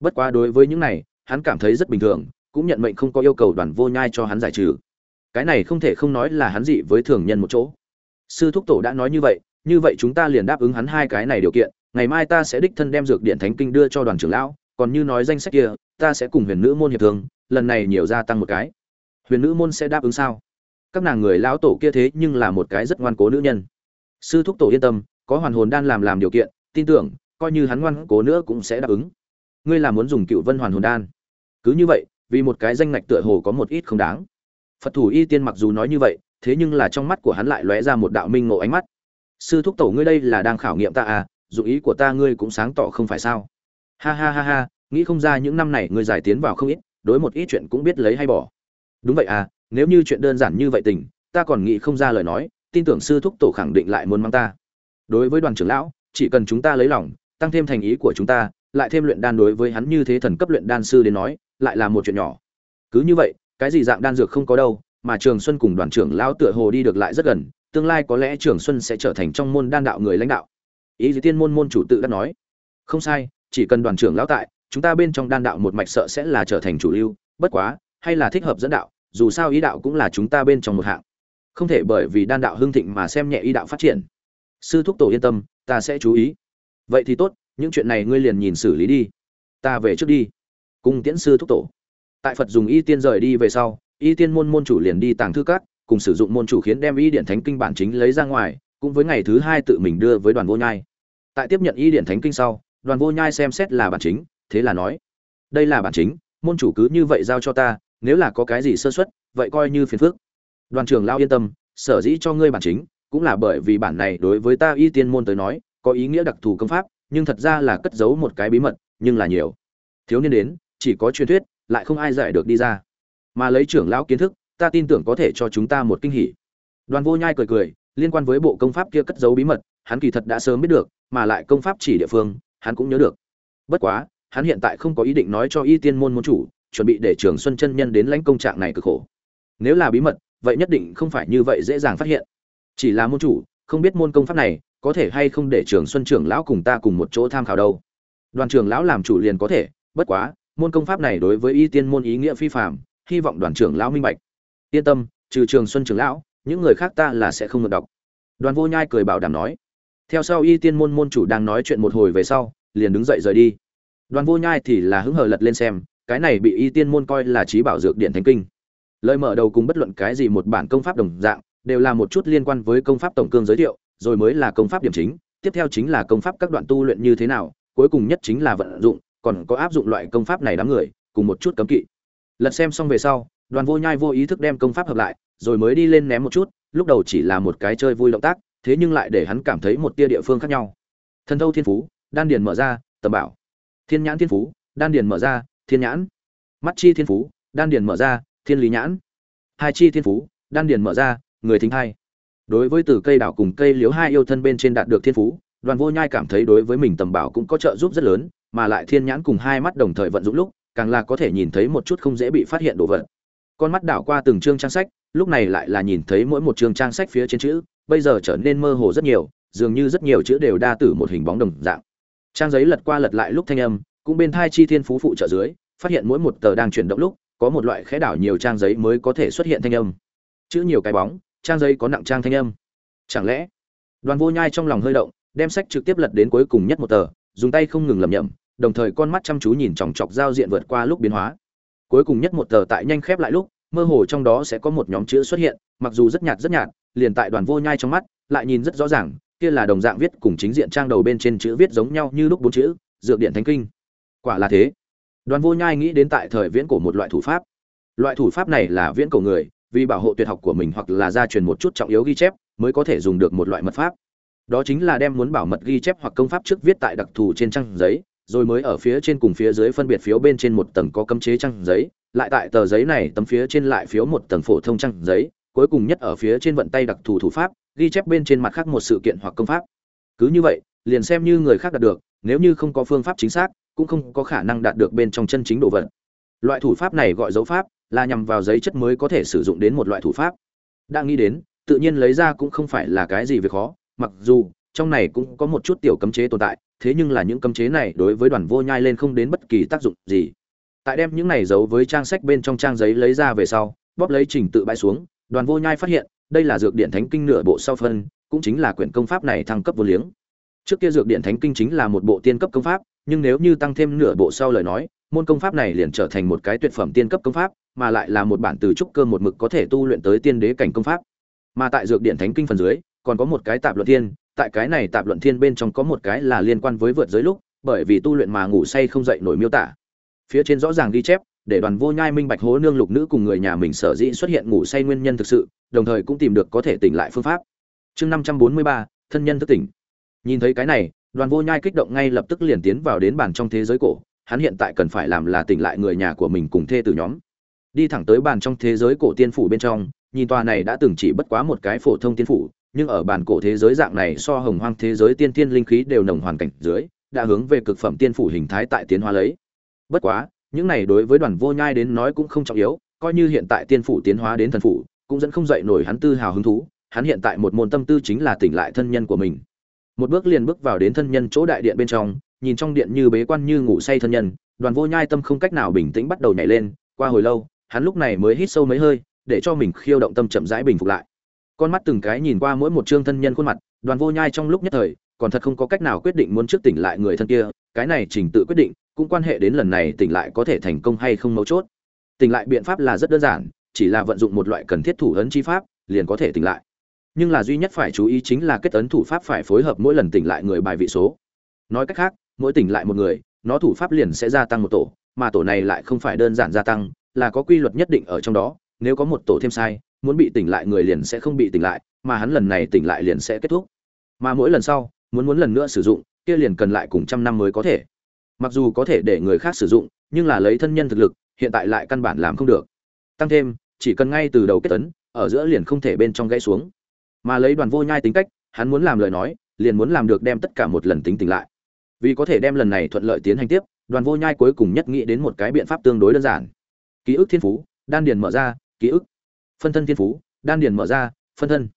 Bất quá đối với những này, hắn cảm thấy rất bình thường, cũng nhận mệnh không có yêu cầu đoàn vô nhai cho hắn giải trừ cái này không thể không nói là hắn dị với thường nhân một chỗ. Sư thúc tổ đã nói như vậy như vậy chúng ta liền đáp ứng hắn hai cái này điều kiện, ngày mai ta sẽ đích thân đem dược điện thánh kinh đưa cho đoàn trưởng lão, còn như nói danh sách kia, ta sẽ cùng huyền nữ môn hiệp thương, lần này nhiều gia tăng một cái. Huyền nữ môn sẽ đáp ứng sao? Các nàng người lão tổ kia thế nhưng là một cái rất ngoan cố nữ nhân. Sư thúc tổ yên tâm, có hoàn hồn đan làm làm điều kiện, tin tưởng, coi như hắn ngoan cố nữa cũng sẽ đáp ứng. Ngươi là muốn dùng cựu vân hoàn hồn đan. Cứ như vậy, vì một cái danh ngạch tựa hồ có một ít không đáng phật thủ y tiên mặc dù nói như vậy, thế nhưng là trong mắt của hắn lại lóe ra một đạo minh ngộ ánh mắt. Sư thúc tổ ngươi đây là đang khảo nghiệm ta à dụng ý của ta ngươi cũng sáng tỏ không phải sao. Ha ha ha ha, nghĩ không ra những năm này ngươi giải tiến vào không ít, đối một ít chuyện cũng biết lấy hay bỏ. Đúng vậy à nếu như chuyện đơn giản như vậy tình, ta còn nghĩ không ra lời nói, tin tưởng sư thúc tổ khẳng định lại muốn mang ta. Đối với đoàn trưởng lão, chỉ cần chúng ta lấy lòng, tăng thêm thành ý của chúng ta, lại thêm luyện đan đối với hắn như thế thần cấp luyện đan sư đến nói, lại là một chuyện nhỏ. Cứ như vậy cái gì dạng đan dược không có đâu, mà trường xuân cùng đoàn trưởng lão tựa hồ đi được lại rất gần, tương lai có lẽ trường xuân sẽ trở thành trong môn đan đạo người lãnh đạo. Ý gì tiên môn môn chủ tự đã nói. Không sai, chỉ cần đoàn trưởng lão tại, chúng ta bên trong đan đạo một mạch sợ sẽ là trở thành chủ lưu, bất quá, hay là thích hợp dẫn đạo, dù sao ý đạo cũng là chúng ta bên trong một hạng. Không thể bởi vì đan đạo hưng thịnh mà xem nhẹ ý đạo phát triển. Sư thúc tổ yên tâm, ta sẽ chú ý. Vậy thì tốt, những chuyện này ngươi liền nhìn xử lý đi. Ta về trước đi. Cung tiễn sư thúc tổ tại phật dùng y tiên rời đi về sau, y tiên môn môn chủ liền đi tàng thư cát cùng sử dụng môn chủ khiến đem y điện thánh kinh bản chính lấy ra ngoài, cũng với ngày thứ hai tự mình đưa với đoàn vô nhai. Tại tiếp nhận y điện thánh kinh sau, đoàn vô nhai xem xét là bản chính, thế là nói, đây là bản chính, môn chủ cứ như vậy giao cho ta, nếu là có cái gì sơ xuất vậy coi như phiền phước đoàn trưởng lao yên tâm, sở dĩ cho ngươi bản chính, cũng là bởi vì bản này đối với ta y tiên môn tới nói, có ý nghĩa đặc thù công pháp, nhưng thật ra là cất giấu một cái bí mật, nhưng là nhiều. Thiếu niên đến, chỉ có truyền thuyết lại không ai giải được đi ra. Mà lấy trưởng lão kiến thức, ta tin tưởng có thể cho chúng ta một kinh hỉ. Đoàn vô nhai cười cười, liên quan với bộ công pháp kia cất giấu bí mật, hắn kỳ thật đã sớm biết được, mà lại công pháp chỉ địa phương, hắn cũng nhớ được. Bất quá, hắn hiện tại không có ý định nói cho y tiên môn môn chủ, chuẩn bị để trường xuân chân nhân đến lãnh công trạng này cực khổ. Nếu là bí mật, vậy nhất định không phải như vậy dễ dàng phát hiện. Chỉ là môn chủ, không biết môn công pháp này, có thể hay không để trường xuân trưởng lão cùng ta cùng một chỗ tham khảo đâu. Đoàn trưởng lão làm chủ liền có thể, bất quá môn công pháp này đối với y tiên môn ý nghĩa phi phạm hy vọng đoàn trưởng lão minh bạch. Yên tâm, trừ trường xuân trưởng lão, những người khác ta là sẽ không ngược đọc. Đoàn vô nhai cười bảo đảm nói. Theo sau y tiên môn môn chủ đang nói chuyện một hồi về sau, liền đứng dậy rời đi. Đoàn vô nhai thì là hứng hờ lật lên xem, cái này bị y tiên môn coi là trí bảo dược điện thánh kinh. Lời mở đầu cùng bất luận cái gì một bản công pháp đồng dạng, đều là một chút liên quan với công pháp tổng cương giới thiệu, rồi mới là công pháp điểm chính, tiếp theo chính là công pháp các đoạn tu luyện như thế nào, cuối cùng nhất chính là vận dụng còn có áp dụng loại công pháp này đám người, cùng một chút cấm kỵ. Lật xem xong về sau, đoàn vô nhai vô ý thức đem công pháp hợp lại, rồi mới đi lên ném một chút, lúc đầu chỉ là một cái chơi vui động tác, thế nhưng lại để hắn cảm thấy một tia địa phương khác nhau. Thần thâu thiên phú, đan điền mở ra, tầm bảo. Thiên nhãn thiên phú, đan điền mở ra, thiên nhãn. Mắt chi thiên phú, đan điền mở ra, thiên lý nhãn. Hai chi thiên phú, đan điền mở ra, người thính hai. Đối với từ cây đảo cùng cây liếu hai yêu thân bên trên đạt được thiên phú, đoàn vô nhai cảm thấy đối với mình tầm bảo cũng có trợ giúp rất lớn mà lại thiên nhãn cùng hai mắt đồng thời vận dụng lúc, càng là có thể nhìn thấy một chút không dễ bị phát hiện đồ vật. Con mắt đảo qua từng chương trang sách, lúc này lại là nhìn thấy mỗi một chương trang sách phía trên chữ, bây giờ trở nên mơ hồ rất nhiều, dường như rất nhiều chữ đều đa tử một hình bóng đồng dạng. Trang giấy lật qua lật lại lúc thanh âm, cũng bên thai chi thiên phú phụ trợ dưới, phát hiện mỗi một tờ đang chuyển động lúc, có một loại khẽ đảo nhiều trang giấy mới có thể xuất hiện thanh âm. Chữ nhiều cái bóng, trang giấy có nặng trang thanh âm. Chẳng lẽ, đoàn vô nhai trong lòng hơi động, đem sách trực tiếp lật đến cuối cùng nhất một tờ, dùng tay không ngừng lầm nhầm đồng thời con mắt chăm chú nhìn chòng chọc giao diện vượt qua lúc biến hóa. Cuối cùng nhất một tờ tại nhanh khép lại lúc, mơ hồ trong đó sẽ có một nhóm chữ xuất hiện, mặc dù rất nhạt rất nhạt, liền tại đoàn vô nhai trong mắt, lại nhìn rất rõ ràng, kia là đồng dạng viết cùng chính diện trang đầu bên trên chữ viết giống nhau như lúc bốn chữ, dược điện thánh kinh. Quả là thế. Đoàn vô nhai nghĩ đến tại thời viễn cổ một loại thủ pháp. Loại thủ pháp này là viễn cổ người, vì bảo hộ tuyệt học của mình hoặc là gia truyền một chút trọng yếu ghi chép, mới có thể dùng được một loại mật pháp. Đó chính là đem muốn bảo mật ghi chép hoặc công pháp trước viết tại đặc thù trên trang giấy rồi mới ở phía trên cùng phía dưới phân biệt phiếu bên trên một tầng có cấm chế trang giấy, lại tại tờ giấy này tấm phía trên lại phiếu một tầng phổ thông trang giấy, cuối cùng nhất ở phía trên vận tay đặc thù thủ pháp, ghi chép bên trên mặt khác một sự kiện hoặc công pháp. Cứ như vậy, liền xem như người khác đạt được, nếu như không có phương pháp chính xác, cũng không có khả năng đạt được bên trong chân chính đồ vật. Loại thủ pháp này gọi dấu pháp, là nhằm vào giấy chất mới có thể sử dụng đến một loại thủ pháp. Đang nghĩ đến, tự nhiên lấy ra cũng không phải là cái gì việc khó, mặc dù trong này cũng có một chút tiểu cấm chế tồn tại, thế nhưng là những cấm chế này đối với đoàn vô nhai lên không đến bất kỳ tác dụng gì. Tại đem những này giấu với trang sách bên trong trang giấy lấy ra về sau, bóp lấy trình tự bãi xuống, đoàn vô nhai phát hiện, đây là dược điện thánh kinh nửa bộ sau phân, cũng chính là quyển công pháp này thăng cấp vô liếng. Trước kia dược điện thánh kinh chính là một bộ tiên cấp công pháp, nhưng nếu như tăng thêm nửa bộ sau lời nói, môn công pháp này liền trở thành một cái tuyệt phẩm tiên cấp công pháp, mà lại là một bản từ trúc cơ một mực có thể tu luyện tới tiên đế cảnh công pháp. Mà tại dược điện thánh kinh phần dưới, còn có một cái tạp luận thiên tại cái này tạp luận thiên bên trong có một cái là liên quan với vượt giới lúc, bởi vì tu luyện mà ngủ say không dậy nổi miêu tả. Phía trên rõ ràng ghi chép, để đoàn vô nhai minh bạch hố nương lục nữ cùng người nhà mình sở dĩ xuất hiện ngủ say nguyên nhân thực sự, đồng thời cũng tìm được có thể tỉnh lại phương pháp. Chương năm trăm bốn mươi ba, thân nhân thức tỉnh. Nhìn thấy cái này, đoàn vô nhai kích động ngay lập tức liền tiến vào đến bàn trong thế giới cổ, hắn hiện tại cần phải làm là tỉnh lại người nhà của mình cùng thê tử nhóm. Đi thẳng tới bàn trong thế giới cổ tiên phủ bên trong, nhìn tòa này đã từng chỉ bất quá một cái phổ thông tiên phủ nhưng ở bản cổ thế giới dạng này so hồng hoang thế giới tiên tiên linh khí đều nồng hoàn cảnh dưới, đã hướng về cực phẩm tiên phủ hình thái tại tiến hóa lấy. Bất quá, những này đối với đoàn vô nhai đến nói cũng không trọng yếu, coi như hiện tại tiên phủ tiến hóa đến thần phủ, cũng dẫn không dậy nổi hắn tư hào hứng thú, hắn hiện tại một môn tâm tư chính là tỉnh lại thân nhân của mình. Một bước liền bước vào đến thân nhân chỗ đại điện bên trong, nhìn trong điện như bế quan như ngủ say thân nhân, đoàn vô nhai tâm không cách nào bình tĩnh bắt đầu nhảy lên, qua hồi lâu, hắn lúc này mới hít sâu mấy hơi, để cho mình khiêu động tâm chậm rãi bình phục lại con mắt từng cái nhìn qua mỗi một trương thân nhân khuôn mặt, đoàn vô nhai trong lúc nhất thời, còn thật không có cách nào quyết định muốn trước tỉnh lại người thân kia, cái này trình tự quyết định, cũng quan hệ đến lần này tỉnh lại có thể thành công hay không mấu chốt. Tỉnh lại biện pháp là rất đơn giản, chỉ là vận dụng một loại cần thiết thủ ấn chi pháp, liền có thể tỉnh lại. Nhưng là duy nhất phải chú ý chính là kết ấn thủ pháp phải phối hợp mỗi lần tỉnh lại người bài vị số. Nói cách khác, mỗi tỉnh lại một người, nó thủ pháp liền sẽ gia tăng một tổ, mà tổ này lại không phải đơn giản gia tăng, là có quy luật nhất định ở trong đó, nếu có một tổ thêm sai muốn bị tỉnh lại người liền sẽ không bị tỉnh lại, mà hắn lần này tỉnh lại liền sẽ kết thúc. Mà mỗi lần sau, muốn muốn lần nữa sử dụng, kia liền cần lại cùng trăm năm mới có thể. Mặc dù có thể để người khác sử dụng, nhưng là lấy thân nhân thực lực, hiện tại lại căn bản làm không được. Tăng thêm, chỉ cần ngay từ đầu kết tấn, ở giữa liền không thể bên trong gãy xuống. Mà lấy đoàn vô nhai tính cách, hắn muốn làm lời nói, liền muốn làm được đem tất cả một lần tính tỉnh lại. Vì có thể đem lần này thuận lợi tiến hành tiếp, đoàn vô nhai cuối cùng nhất nghĩ đến một cái biện pháp tương đối đơn giản. Ký ức thiên phú, đan điền mở ra, ký ức phân thân thiên phú, đan điền mở ra, phân thân.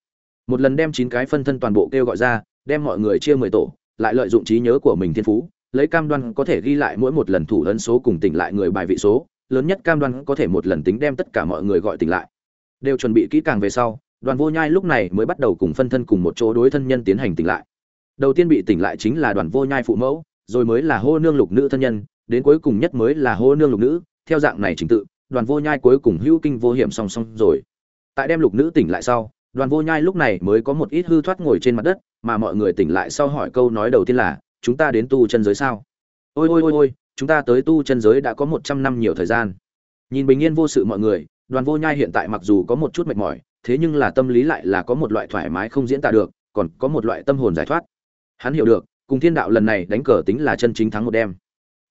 Một lần đem chín cái phân thân toàn bộ kêu gọi ra, đem mọi người chia mười tổ, lại lợi dụng trí nhớ của mình thiên phú, lấy cam đoan có thể ghi lại mỗi một lần thủ ấn số cùng tỉnh lại người bài vị số, lớn nhất cam đoan có thể một lần tính đem tất cả mọi người gọi tỉnh lại. Đều chuẩn bị kỹ càng về sau, đoàn vô nhai lúc này mới bắt đầu cùng phân thân cùng một chỗ đối thân nhân tiến hành tỉnh lại. Đầu tiên bị tỉnh lại chính là đoàn vô nhai phụ mẫu, rồi mới là hô nương lục nữ thân nhân, đến cuối cùng nhất mới là hô nương lục nữ, theo dạng này trình tự, đoàn vô nhai cuối cùng hữu kinh vô hiểm song song rồi tại đem lục nữ tỉnh lại sau, đoàn vô nhai lúc này mới có một ít hư thoát ngồi trên mặt đất, mà mọi người tỉnh lại sau hỏi câu nói đầu tiên là, chúng ta đến tu chân giới sao? Ôi ôi ôi ôi, chúng ta tới tu chân giới đã có một trăm năm nhiều thời gian. Nhìn bình yên vô sự mọi người, đoàn vô nhai hiện tại mặc dù có một chút mệt mỏi, thế nhưng là tâm lý lại là có một loại thoải mái không diễn tả được, còn có một loại tâm hồn giải thoát. Hắn hiểu được, cùng thiên đạo lần này đánh cờ tính là chân chính thắng một đêm.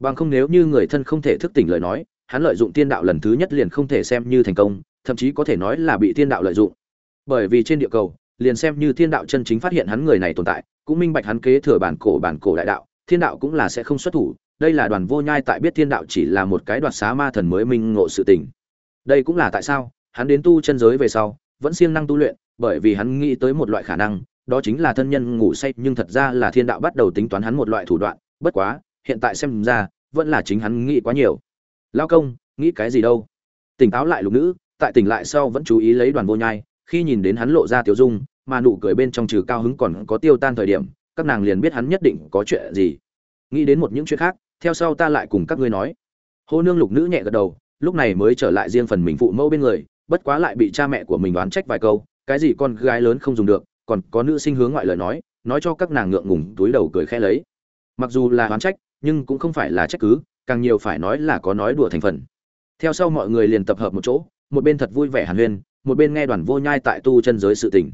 Bằng không nếu như người thân không thể thức tỉnh lời nói, hắn lợi dụng thiên đạo lần thứ nhất liền không thể xem như thành công thậm chí có thể nói là bị thiên đạo lợi dụng. Bởi vì trên địa cầu, liền xem như thiên đạo chân chính phát hiện hắn người này tồn tại, cũng minh bạch hắn kế thừa bản cổ bản cổ đại đạo, thiên đạo cũng là sẽ không xuất thủ. Đây là đoàn vô nhai tại biết thiên đạo chỉ là một cái đoạt xá ma thần mới minh ngộ sự tình. Đây cũng là tại sao, hắn đến tu chân giới về sau, vẫn siêng năng tu luyện, bởi vì hắn nghĩ tới một loại khả năng, đó chính là thân nhân ngủ say, nhưng thật ra là thiên đạo bắt đầu tính toán hắn một loại thủ đoạn. Bất quá, hiện tại xem ra, vẫn là chính hắn nghĩ quá nhiều. Lao công, nghĩ cái gì đâu? Tỉnh táo lại lục nữ tại tỉnh lại sau vẫn chú ý lấy đoàn vô nhai, khi nhìn đến hắn lộ ra tiêu dung, mà nụ cười bên trong trừ cao hứng còn có tiêu tan thời điểm, các nàng liền biết hắn nhất định có chuyện gì. Nghĩ đến một những chuyện khác, theo sau ta lại cùng các ngươi nói. Hô nương lục nữ nhẹ gật đầu, lúc này mới trở lại riêng phần mình phụ mẫu bên người, bất quá lại bị cha mẹ của mình đoán trách vài câu, cái gì con gái lớn không dùng được, còn có nữ sinh hướng ngoại lời nói nói cho các nàng ngượng ngùng, túi đầu cười khẽ lấy. Mặc dù là đoán trách, nhưng cũng không phải là trách cứ, càng nhiều phải nói là có nói đùa thành phần. Theo sau mọi người liền tập hợp một chỗ một bên thật vui vẻ hàn huyên, một bên nghe đoàn vô nhai tại tu chân giới sự tình.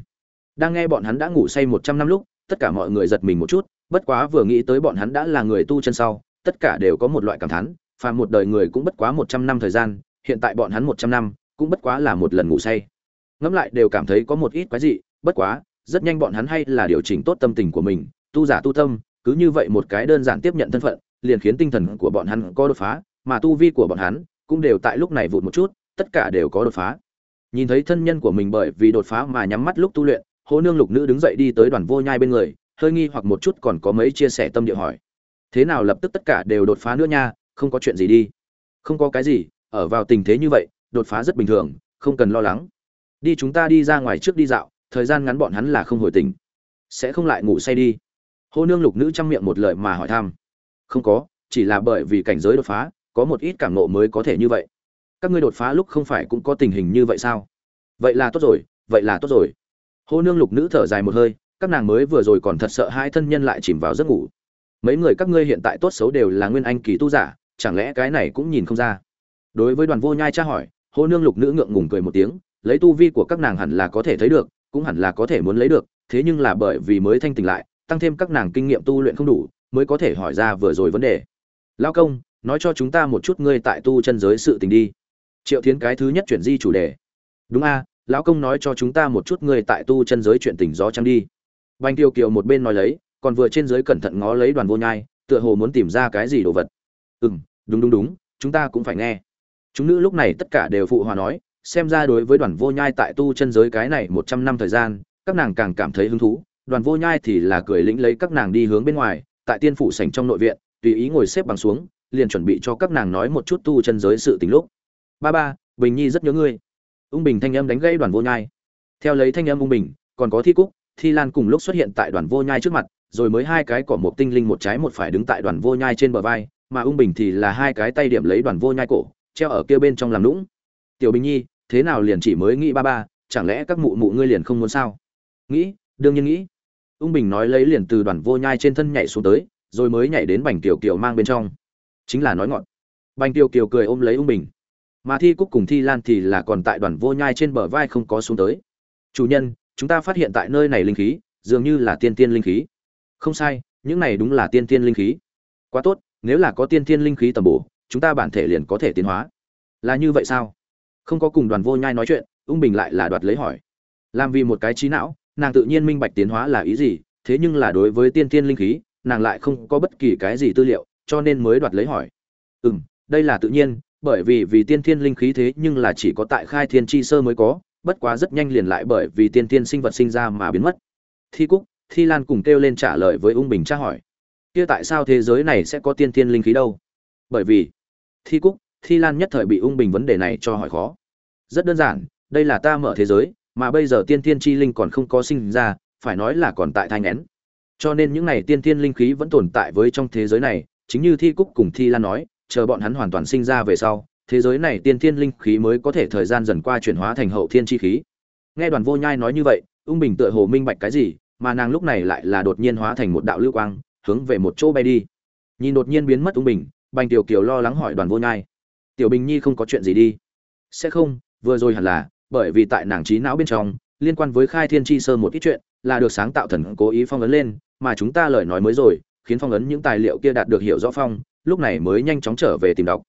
Đang nghe bọn hắn đã ngủ say một trăm năm lúc, tất cả mọi người giật mình một chút, bất quá vừa nghĩ tới bọn hắn đã là người tu chân sau, tất cả đều có một loại cảm thán và một đời người cũng bất quá một trăm năm thời gian, hiện tại bọn hắn một trăm năm, cũng bất quá là một lần ngủ say. Ngẫm lại đều cảm thấy có một ít quái dị, bất quá, rất nhanh bọn hắn hay là điều chỉnh tốt tâm tình của mình, tu giả tu tâm, cứ như vậy một cái đơn giản tiếp nhận thân phận, liền khiến tinh thần của bọn hắn có đột phá, mà tu vi của bọn hắn cũng đều tại lúc này vụt một chút tất cả đều có đột phá. Nhìn thấy thân nhân của mình bởi vì đột phá mà nhắm mắt lúc tu luyện hô nương lục nữ đứng dậy đi tới đoàn vô nhai bên người, hơi nghi hoặc một chút còn có mấy chia sẻ tâm địa hỏi. Thế nào lập tức tất cả đều đột phá nữa nha, không có chuyện gì đi. Không có cái gì, ở vào tình thế như vậy, đột phá rất bình thường, không cần lo lắng. Đi chúng ta đi ra ngoài trước đi dạo, thời gian ngắn bọn hắn là không hồi tình sẽ không lại ngủ say đi. Hô nương lục nữ chăm miệng một lời mà hỏi thăm. Không có, chỉ là bởi vì cảnh giới đột phá, có một ít cảm nộ mới có thể như vậy các ngươi đột phá lúc không phải cũng có tình hình như vậy sao? Vậy là tốt rồi, vậy là tốt rồi. Hô nương lục nữ thở dài một hơi, các nàng mới vừa rồi còn thật sợ hai thân nhân lại chìm vào giấc ngủ. Mấy người các ngươi hiện tại tốt xấu đều là nguyên anh kỳ tu giả, chẳng lẽ cái này cũng nhìn không ra? Đối với đoàn vô nhai tra hỏi, hô nương lục nữ ngượng ngùng cười một tiếng, lấy tu vi của các nàng hẳn là có thể thấy được, cũng hẳn là có thể muốn lấy được, thế nhưng là bởi vì mới thanh tỉnh lại, tăng thêm các nàng kinh nghiệm tu luyện không đủ, mới có thể hỏi ra vừa rồi vấn đề. Lao công, nói cho chúng ta một chút ngươi tại tu chân giới sự tình đi triệu thiến cái thứ nhất chuyển di chủ đề. Đúng a, lão công nói cho chúng ta một chút người tại tu chân giới chuyện tình gió trăng đi. Banh tiêu kiều một bên nói lấy, còn vừa trên giới cẩn thận ngó lấy đoàn vô nhai, tựa hồ muốn tìm ra cái gì đồ vật. Ừ m đúng đúng đúng, chúng ta cũng phải nghe. Chúng nữ lúc này tất cả đều phụ hòa nói, xem ra đối với đoàn vô nhai tại tu chân giới cái này một trăm năm thời gian, các nàng càng cảm thấy hứng thú. Đoàn vô nhai thì là cười lĩnh lấy các nàng đi hướng bên ngoài, tại tiên phủ sảnh trong nội viện, tùy ý ngồi xếp bằng xuống, liền chuẩn bị cho các nàng nói một chút tu chân giới sự tình lúc ba ba, bình nhi rất nhớ ngươi. Ung bình thanh âm đánh gãy đoàn vô nhai. Theo lấy thanh âm ung bình, còn có thi cúc, thi lan cùng lúc xuất hiện tại đoàn vô nhai trước mặt, rồi mới hai cái cỏ một tinh linh một trái một phải đứng tại đoàn vô nhai trên bờ vai, mà ung bình thì là hai cái tay điểm lấy đoàn vô nhai cổ, treo ở kia bên trong làm lũng tiểu bình nhi, thế nào liền chỉ mới nghĩ ba ba, chẳng lẽ các mụ mụ ngươi liền không muốn sao? Nghĩ, đương nhiên nghĩ. Ung bình nói lấy liền từ đoàn vô nhai trên thân nhảy xuống tới, rồi mới nhảy đến bành tiểu kiều mang bên trong. Chính là nói ngọn. Bành tiểu kiều cười ôm lấy ung bình mà thi cúc cùng thi lan thì là còn tại đoàn vô nhai trên bờ vai không có xuống tới. Chủ nhân, chúng ta phát hiện tại nơi này linh khí, dường như là tiên tiên linh khí. Không sai, những này đúng là tiên tiên linh khí. Quá tốt, nếu là có tiên tiên linh khí tầm bổ, chúng ta bản thể liền có thể tiến hóa. Là như vậy sao? Không có cùng đoàn vô nhai nói chuyện, ung bình lại là đoạt lấy hỏi. Làm vì một cái trí não, nàng tự nhiên minh bạch tiến hóa là ý gì, thế nhưng là đối với tiên tiên linh khí, nàng lại không có bất kỳ cái gì tư liệu, cho nên mới đoạt lấy hỏi. Ừ m đây là tự nhiên bởi vì vì tiên thiên linh khí thế nhưng là chỉ có tại khai thiên chi sơ mới có, bất quá rất nhanh liền lại bởi vì tiên thiên sinh vật sinh ra mà biến mất. Thi cúc, thi lan cùng kêu lên trả lời với ung bình tra hỏi, kia tại sao thế giới này sẽ có tiên thiên linh khí đâu? Bởi vì, thi cúc, thi lan nhất thời bị ung bình vấn đề này cho hỏi khó. Rất đơn giản, đây là ta mở thế giới, mà bây giờ tiên thiên chi linh còn không có sinh ra, phải nói là còn tại thai ngén cho nên những này tiên thiên linh khí vẫn tồn tại với trong thế giới này, chính như thi cúc cùng thi lan nói chờ bọn hắn hoàn toàn sinh ra về sau, thế giới này tiên thiên linh khí mới có thể thời gian dần qua chuyển hóa thành hậu thiên chi khí. Nghe đoàn vô nhai nói như vậy, ung bình tựa hồ minh bạch cái gì, mà nàng lúc này lại là đột nhiên hóa thành một đạo lưu quang, hướng về một chỗ bay đi. Nhìn đột nhiên biến mất ung bình, bành tiểu kiều lo lắng hỏi đoàn vô nhai. Tiểu bình nhi không có chuyện gì đi. Sẽ không, vừa rồi hẳn là, bởi vì tại nàng trí não bên trong, liên quan với khai thiên chi sơ một ít chuyện, là được sáng tạo thần cố ý phong ấn lên, mà chúng ta lời nói mới rồi, khiến phong ấn những tài liệu kia đạt được hiểu rõ phong lúc này mới nhanh chóng trở về tìm đọc.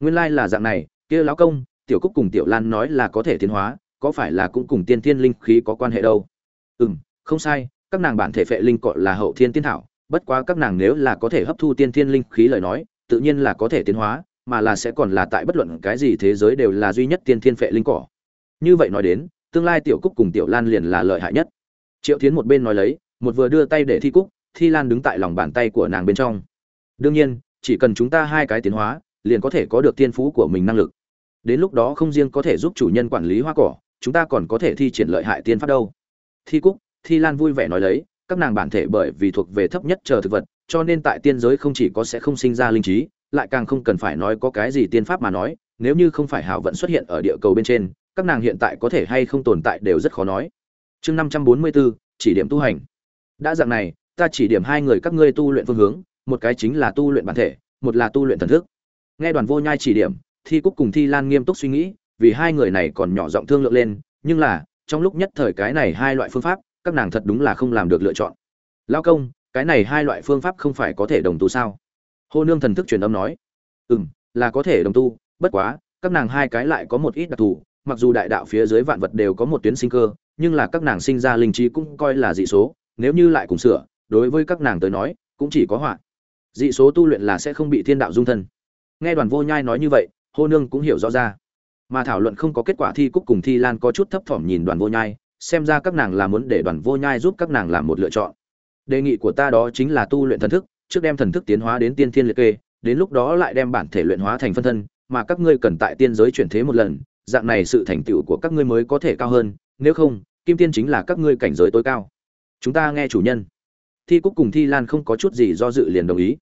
Nguyên lai là dạng này, kia lão công, tiểu cúc cùng tiểu lan nói là có thể tiến hóa, có phải là cũng cùng tiên thiên linh khí có quan hệ đâu? Ừ m không sai, các nàng bản thể phệ linh cọ là hậu thiên tiên thảo, bất quá các nàng nếu là có thể hấp thu tiên thiên linh khí lời nói, tự nhiên là có thể tiến hóa, mà là sẽ còn là tại bất luận cái gì thế giới đều là duy nhất tiên thiên phệ linh cỏ như vậy nói đến, tương lai tiểu cúc cùng tiểu lan liền là lợi hại nhất. Triệu tiến một bên nói lấy, một vừa đưa tay để thi cúc, thi lan đứng tại lòng bàn tay của nàng bên trong. Đương nhiên chỉ cần chúng ta hai cái tiến hóa, liền có thể có được tiên phú của mình năng lực. Đến lúc đó không riêng có thể giúp chủ nhân quản lý hoa cỏ, chúng ta còn có thể thi triển lợi hại tiên pháp đâu. Thi cúc, thi lan vui vẻ nói lấy, các nàng bản thể bởi vì thuộc về thấp nhất chờ thực vật, cho nên tại tiên giới không chỉ có sẽ không sinh ra linh trí, lại càng không cần phải nói có cái gì tiên pháp mà nói, nếu như không phải hảo vận xuất hiện ở địa cầu bên trên, các nàng hiện tại có thể hay không tồn tại đều rất khó nói. Chương năm trăm bốn mươi bốn, chỉ điểm tu hành. Đã dạng này, ta chỉ điểm hai người các ngươi tu luyện phương hướng một cái chính là tu luyện bản thể, một là tu luyện thần thức. Nghe đoàn vô nhai chỉ điểm, thi cúc cùng thi lan nghiêm túc suy nghĩ, vì hai người này còn nhỏ giọng thương lượng lên, nhưng là, trong lúc nhất thời cái này hai loại phương pháp, các nàng thật đúng là không làm được lựa chọn. Lao công, cái này hai loại phương pháp không phải có thể đồng tu sao? Hô nương thần thức truyền âm nói. Ừ m là có thể đồng tu, bất quá, các nàng hai cái lại có một ít đặc thù, mặc dù đại đạo phía dưới vạn vật đều có một tuyến sinh cơ, nhưng là các nàng sinh ra linh trí cũng coi là dị số, nếu như lại cùng sửa, đối với các nàng tới nói, cũng chỉ có họa dị số tu luyện là sẽ không bị thiên đạo dung thân. Nghe đoàn vô nhai nói như vậy, hô nương cũng hiểu rõ ra. Mà thảo luận không có kết quả thi cúc cùng thi lan có chút thấp thỏm nhìn đoàn vô nhai, xem ra các nàng là muốn để đoàn vô nhai giúp các nàng làm một lựa chọn. Đề nghị của ta đó chính là tu luyện thần thức, trước đem thần thức tiến hóa đến tiên thiên liệt kê, đến lúc đó lại đem bản thể luyện hóa thành phân thân, mà các ngươi cần tại tiên giới chuyển thế một lần, dạng này sự thành tựu của các ngươi mới có thể cao hơn, nếu không, kim tiên chính là các ngươi cảnh giới tối cao. Chúng ta nghe chủ nhân. Thi cúc cùng thi lan không có chút gì do dự liền đồng ý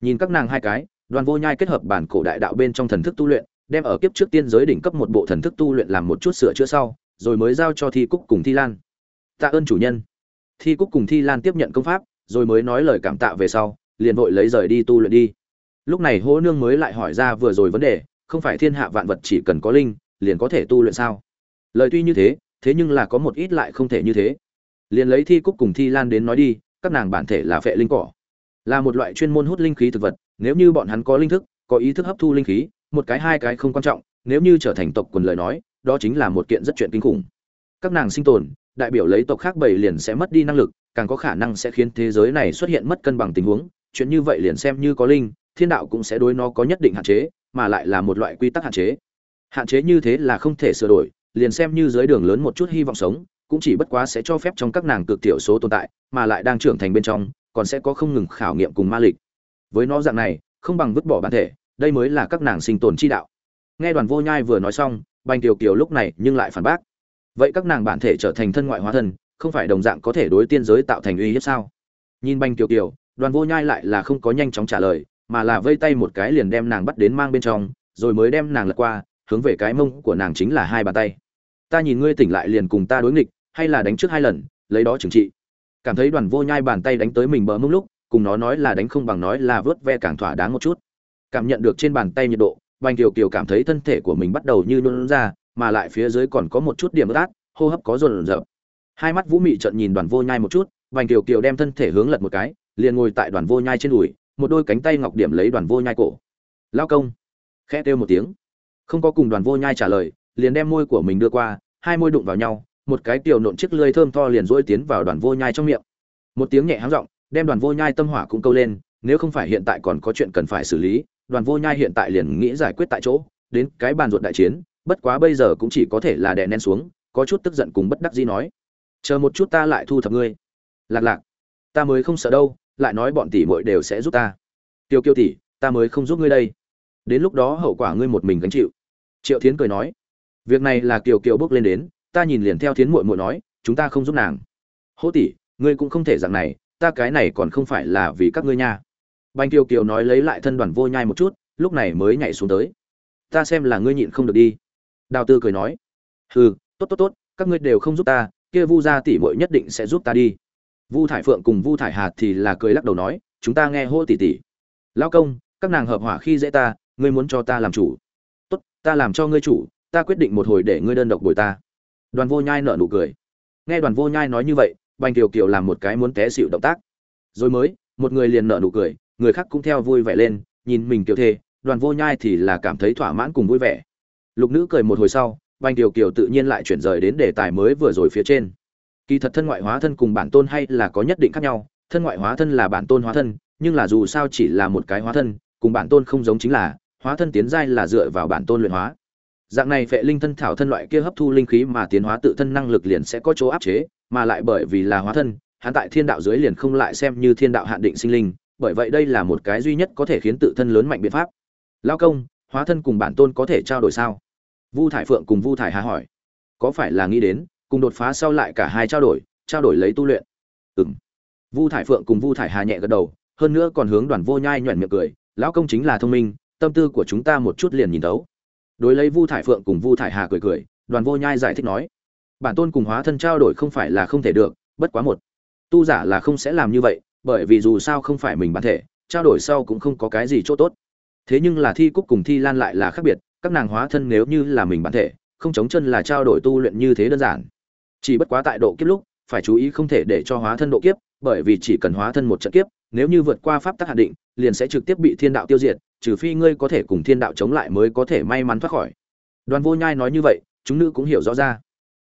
nhìn các nàng hai cái, đoàn vô nhai kết hợp bản cổ đại đạo bên trong thần thức tu luyện, đem ở kiếp trước tiên giới đỉnh cấp một bộ thần thức tu luyện làm một chút sửa chữa sau, rồi mới giao cho thi cúc cùng thi lan. Tạ ơn chủ nhân. Thi cúc cùng thi lan tiếp nhận công pháp, rồi mới nói lời cảm tạ về sau, liền vội lấy rời đi tu luyện đi. Lúc này hỗ nương mới lại hỏi ra vừa rồi vấn đề, không phải thiên hạ vạn vật chỉ cần có linh, liền có thể tu luyện sao? Lời tuy như thế thế nhưng là có một ít lại không thể như thế. Liền lấy thi cúc cùng thi lan đến nói đi, các nàng bản thể là phệ linh cỏ là một loại chuyên môn hút linh khí thực vật, nếu như bọn hắn có linh thức, có ý thức hấp thu linh khí, một cái hai cái không quan trọng, nếu như trở thành tộc quần lời nói, đó chính là một kiện rất chuyện kinh khủng. Các nàng sinh tồn, đại biểu lấy tộc khác bảy liền sẽ mất đi năng lực, càng có khả năng sẽ khiến thế giới này xuất hiện mất cân bằng tình huống, chuyện như vậy liền xem như có linh, thiên đạo cũng sẽ đối nó có nhất định hạn chế, mà lại là một loại quy tắc hạn chế. Hạn chế như thế là không thể sửa đổi, liền xem như dưới đường lớn một chút hy vọng sống, cũng chỉ bất quá sẽ cho phép trong các nàng cực tiểu số tồn tại, mà lại đang trưởng thành bên trong còn sẽ có không ngừng khảo nghiệm cùng ma lịch. Với nó dạng này, không bằng vứt bỏ bản thể, đây mới là các nàng sinh tồn chi đạo. Nghe đoàn vô nhai vừa nói xong, bành tiểu kiều lúc này nhưng lại phản bác. Vậy các nàng bản thể trở thành thân ngoại hóa thân, không phải đồng dạng có thể đối tiên giới tạo thành uy hiếp sao? Nhìn bành tiểu kiều, đoàn vô nhai lại là không có nhanh chóng trả lời, mà là vây tay một cái liền đem nàng bắt đến mang bên trong, rồi mới đem nàng lật qua, hướng về cái mông của nàng chính là hai bàn tay. Ta nhìn ngươi tỉnh lại liền cùng ta đối nghịch, hay là đánh trước hai lần, lấy đó trừng trị cảm thấy đoàn vô nhai bàn tay đánh tới mình bờ mông lúc, cùng nó nói là đánh không bằng nói là vớt ve càng thỏa đáng một chút. Cảm nhận được trên bàn tay nhiệt độ, bành kiều kiều cảm thấy thân thể của mình bắt đầu như nhũn ra, mà lại phía dưới còn có một chút điểm ướt hô hấp có rồn rợp hai mắt vũ mị trợn nhìn đoàn vô nhai một chút, bành kiều kiều đem thân thể hướng lật một cái, liền ngồi tại đoàn vô nhai trên đùi, một đôi cánh tay ngọc điểm lấy đoàn vô nhai cổ. Lão công, khẽ kêu một tiếng. Không có cùng đoàn vô nhai trả lời, liền đem môi của mình đưa qua, hai môi đụng vào nhau một cái tiểu nộn chiếc lưỡi thơm tho liền rỗi tiến vào đoàn vô nhai trong miệng. Một tiếng nhẹ háng giọng, đem đoàn vô nhai tâm hỏa cũng câu lên, nếu không phải hiện tại còn có chuyện cần phải xử lý, đoàn vô nhai hiện tại liền nghĩ giải quyết tại chỗ, đến cái bàn ruột đại chiến, bất quá bây giờ cũng chỉ có thể là đè nén xuống, có chút tức giận cùng bất đắc dĩ nói, chờ một chút ta lại thu thập ngươi. Lạc lạc, ta mới không sợ đâu, lại nói bọn tỷ muội đều sẽ giúp ta. Tiêu kiêu tỷ, ta mới không giúp ngươi đây. Đến lúc đó hậu quả ngươi một mình gánh chịu. Triệu thiến cười nói, việc này là kiều kiều bước lên đến ta nhìn liền theo thiến muội muội nói, chúng ta không giúp nàng. Hô tỷ, ngươi cũng không thể dạng này, ta cái này còn không phải là vì các ngươi nha. Banh kiều kiều nói lấy lại thân đoàn vô nhai một chút, lúc này mới nhảy xuống tới. Ta xem là ngươi nhịn không được đi. Đào tư cười nói, hừ, tốt tốt tốt, các ngươi đều không giúp ta, kia vu gia tỷ muội nhất định sẽ giúp ta đi. Vu thải phượng cùng vu thải hạt thì là cười lắc đầu nói, chúng ta nghe hô tỷ tỷ. Lao công, các nàng hợp hỏa khi dễ ta, ngươi muốn cho ta làm chủ. Tốt, ta làm cho ngươi chủ, ta quyết định một hồi để ngươi đơn độc bồi ta đoàn vô nhai nở nụ cười. Nghe đoàn vô nhai nói như vậy, bành kiều kiều làm một cái muốn té xịu động tác. Rồi mới, một người liền nở nụ cười, người khác cũng theo vui vẻ lên, nhìn mình kiều thê đoàn vô nhai thì là cảm thấy thỏa mãn cùng vui vẻ. Lục nữ cười một hồi sau, bành kiều kiều tự nhiên lại chuyển rời đến đề tài mới vừa rồi phía trên. Kỳ thật thân ngoại hóa thân cùng bản tôn hay là có nhất định khác nhau, thân ngoại hóa thân là bản tôn hóa thân, nhưng là dù sao chỉ là một cái hóa thân, cùng bản tôn không giống chính là, hóa thân tiến giai là dựa vào bản tôn luyện hóa dạng này vệ linh thân thảo thân loại kia hấp thu linh khí mà tiến hóa tự thân năng lực liền sẽ có chỗ áp chế, mà lại bởi vì là hóa thân, hắn tại thiên đạo dưới liền không lại xem như thiên đạo hạn định sinh linh, bởi vậy đây là một cái duy nhất có thể khiến tự thân lớn mạnh biện pháp. Lao công, hóa thân cùng bản tôn có thể trao đổi sao? Vu thải phượng cùng vu thải hà hỏi. Có phải là nghĩ đến, cùng đột phá sau lại cả hai trao đổi trao đổi lấy tu luyện? Ừng vu thải phượng cùng vu thải hà nhẹ gật đầu, hơn nữa còn hướng đoàn vô nhai nhoẻn miệng cười. Lão công chính là thông minh, tâm tư của chúng ta một chút liền nhìn tấu đối lấy vu thải phượng cùng vu thải hà cười cười, đoàn vô nhai giải thích nói, bản tôn cùng hóa thân trao đổi không phải là không thể được, bất quá một, tu giả là không sẽ làm như vậy, bởi vì dù sao không phải mình bản thể, trao đổi sau cũng không có cái gì chỗ tốt. Thế nhưng là thi cúc cùng thi lan lại là khác biệt, các nàng hóa thân nếu như là mình bản thể, không chống chân là trao đổi tu luyện như thế đơn giản. Chỉ bất quá tại độ kiếp lúc, phải chú ý không thể để cho hóa thân độ kiếp, bởi vì chỉ cần hóa thân một trận kiếp nếu như vượt qua pháp tắc hạn định, liền sẽ trực tiếp bị thiên đạo tiêu diệt, trừ phi ngươi có thể cùng thiên đạo chống lại mới có thể may mắn thoát khỏi. Đoàn vô nhai nói như vậy, chúng nữ cũng hiểu rõ ra.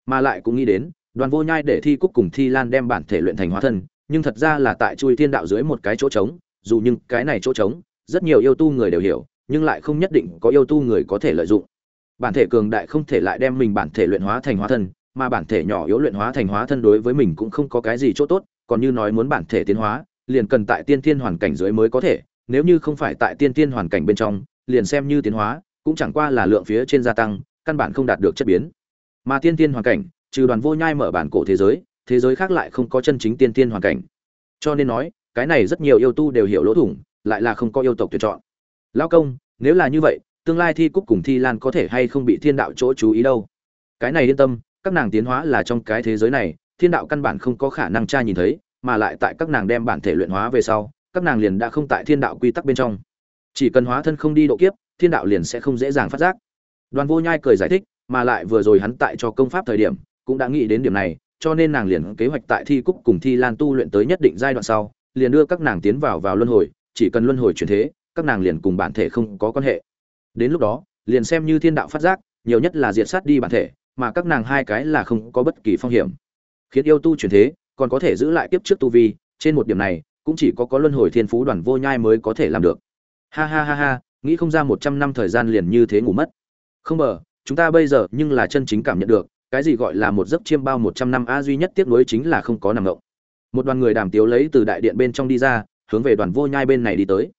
Mà lại cũng nghĩ đến, đoàn vô nhai để thi cúc cùng thi lan đem bản thể luyện thành hóa thân, nhưng thật ra là tại chui thiên đạo dưới một cái chỗ trống, dù nhưng cái này chỗ trống, rất nhiều yêu tu người đều hiểu, nhưng lại không nhất định có yêu tu người có thể lợi dụng. Bản thể cường đại không thể lại đem mình bản thể luyện hóa thành hóa thân, mà bản thể nhỏ yếu luyện hóa thành hóa thân đối với mình cũng không có cái gì chỗ tốt, còn như nói muốn bản thể tiến hóa liền cần tại tiên thiên hoàn cảnh dưới mới có thể, nếu như không phải tại tiên thiên hoàn cảnh bên trong, liền xem như tiến hóa, cũng chẳng qua là lượng phía trên gia tăng, căn bản không đạt được chất biến. Mà tiên thiên hoàn cảnh, trừ đoàn vô nhai mở bản cổ thế giới thế giới khác lại không có chân chính tiên thiên hoàn cảnh. Cho nên nói, cái này rất nhiều yêu tu đều hiểu lỗ thủng, lại là không có yêu tộc tuyển chọn. Lão công, nếu là như vậy, tương lai thi cúc cùng thi lan có thể hay không bị thiên đạo chỗ chú ý đâu? Cái này yên tâm, các nàng tiến hóa là trong cái thế giới này, thiên đạo căn bản không có khả năng tra nhìn thấy mà lại tại các nàng đem bản thể luyện hóa về sau, các nàng liền đã không tại thiên đạo quy tắc bên trong. Chỉ cần hóa thân không đi độ kiếp, thiên đạo liền sẽ không dễ dàng phát giác. Đoàn vô nhai cười giải thích, mà lại vừa rồi hắn tại cho công pháp thời điểm, cũng đã nghĩ đến điểm này, cho nên nàng liền kế hoạch tại thi cúc cùng thi lan tu luyện tới nhất định giai đoạn sau, liền đưa các nàng tiến vào vào luân hồi, chỉ cần luân hồi chuyển thế, các nàng liền cùng bản thể không có quan hệ. Đến lúc đó, liền xem như thiên đạo phát giác, nhiều nhất là diệt sát đi bản thể, mà các nàng hai cái là không có bất kỳ phong hiểm. Khiến yêu tu chuyển thế còn có thể giữ lại kiếp trước tu vi, trên một điểm này, cũng chỉ có có luân hồi thiên phú đoàn vô nhai mới có thể làm được. Ha ha ha ha, nghĩ không ra một trăm năm thời gian liền như thế ngủ mất. Không bờ chúng ta bây giờ nhưng là chân chính cảm nhận được, cái gì gọi là một giấc chiêm bao một trăm năm, a, duy nhất tiếc nuối chính là không có nằm ngộng. Một đoàn người đàm tiếu lấy từ đại điện bên trong đi ra, hướng về đoàn vô nhai bên này đi tới.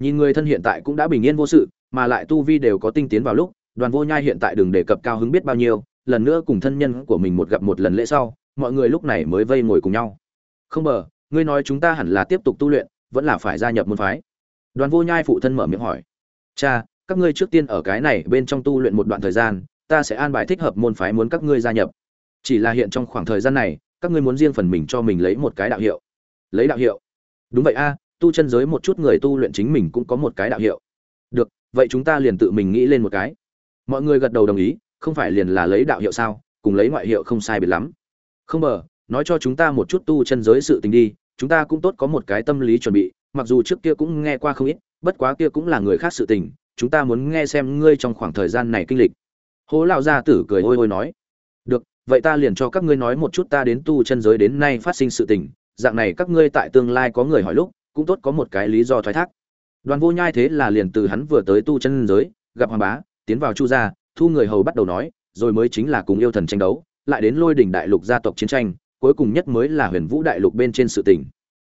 Nhìn người thân hiện tại cũng đã bình yên vô sự, mà lại tu vi đều có tinh tiến vào lúc, đoàn vô nhai hiện tại đừng đề cập cao hứng biết bao nhiêu, lần nữa cùng thân nhân của mình một gặp một lần lễ sau mọi người lúc này mới vây ngồi cùng nhau. Không bờ, ngươi nói chúng ta hẳn là tiếp tục tu luyện, vẫn là phải gia nhập môn phái. Đoàn vô nhai phụ thân mở miệng hỏi. Cha, các ngươi trước tiên ở cái này bên trong tu luyện một đoạn thời gian, ta sẽ an bài thích hợp môn phái muốn các ngươi gia nhập. Chỉ là hiện trong khoảng thời gian này, các ngươi muốn riêng phần mình cho mình lấy một cái đạo hiệu. Lấy đạo hiệu? Đúng vậy a, tu chân giới một chút người tu luyện chính mình cũng có một cái đạo hiệu. Được, vậy chúng ta liền tự mình nghĩ lên một cái. Mọi người gật đầu đồng ý, không phải liền là lấy đạo hiệu sao, cùng lấy ngoại hiệu không sai biệt lắm không bờ, nói cho chúng ta một chút tu chân giới sự tình đi, chúng ta cũng tốt có một cái tâm lý chuẩn bị, mặc dù trước kia cũng nghe qua không ít, bất quá kia cũng là người khác sự tình, chúng ta muốn nghe xem ngươi trong khoảng thời gian này kinh lịch. Hố lão gia tử cười ôi ôi nói, được, vậy ta liền cho các ngươi nói một chút ta đến tu chân giới đến nay phát sinh sự tình, dạng này các ngươi tại tương lai có người hỏi lúc, cũng tốt có một cái lý do thoái thác. Đoàn vô nhai thế là liền từ hắn vừa tới tu chân giới, gặp hoàng bá, tiến vào chu gia, thu người hầu bắt đầu nói, rồi mới chính là cùng yêu thần tranh đấu lại đến lôi đỉnh đại lục gia tộc chiến tranh, cuối cùng nhất mới là huyền vũ đại lục bên trên sự tình.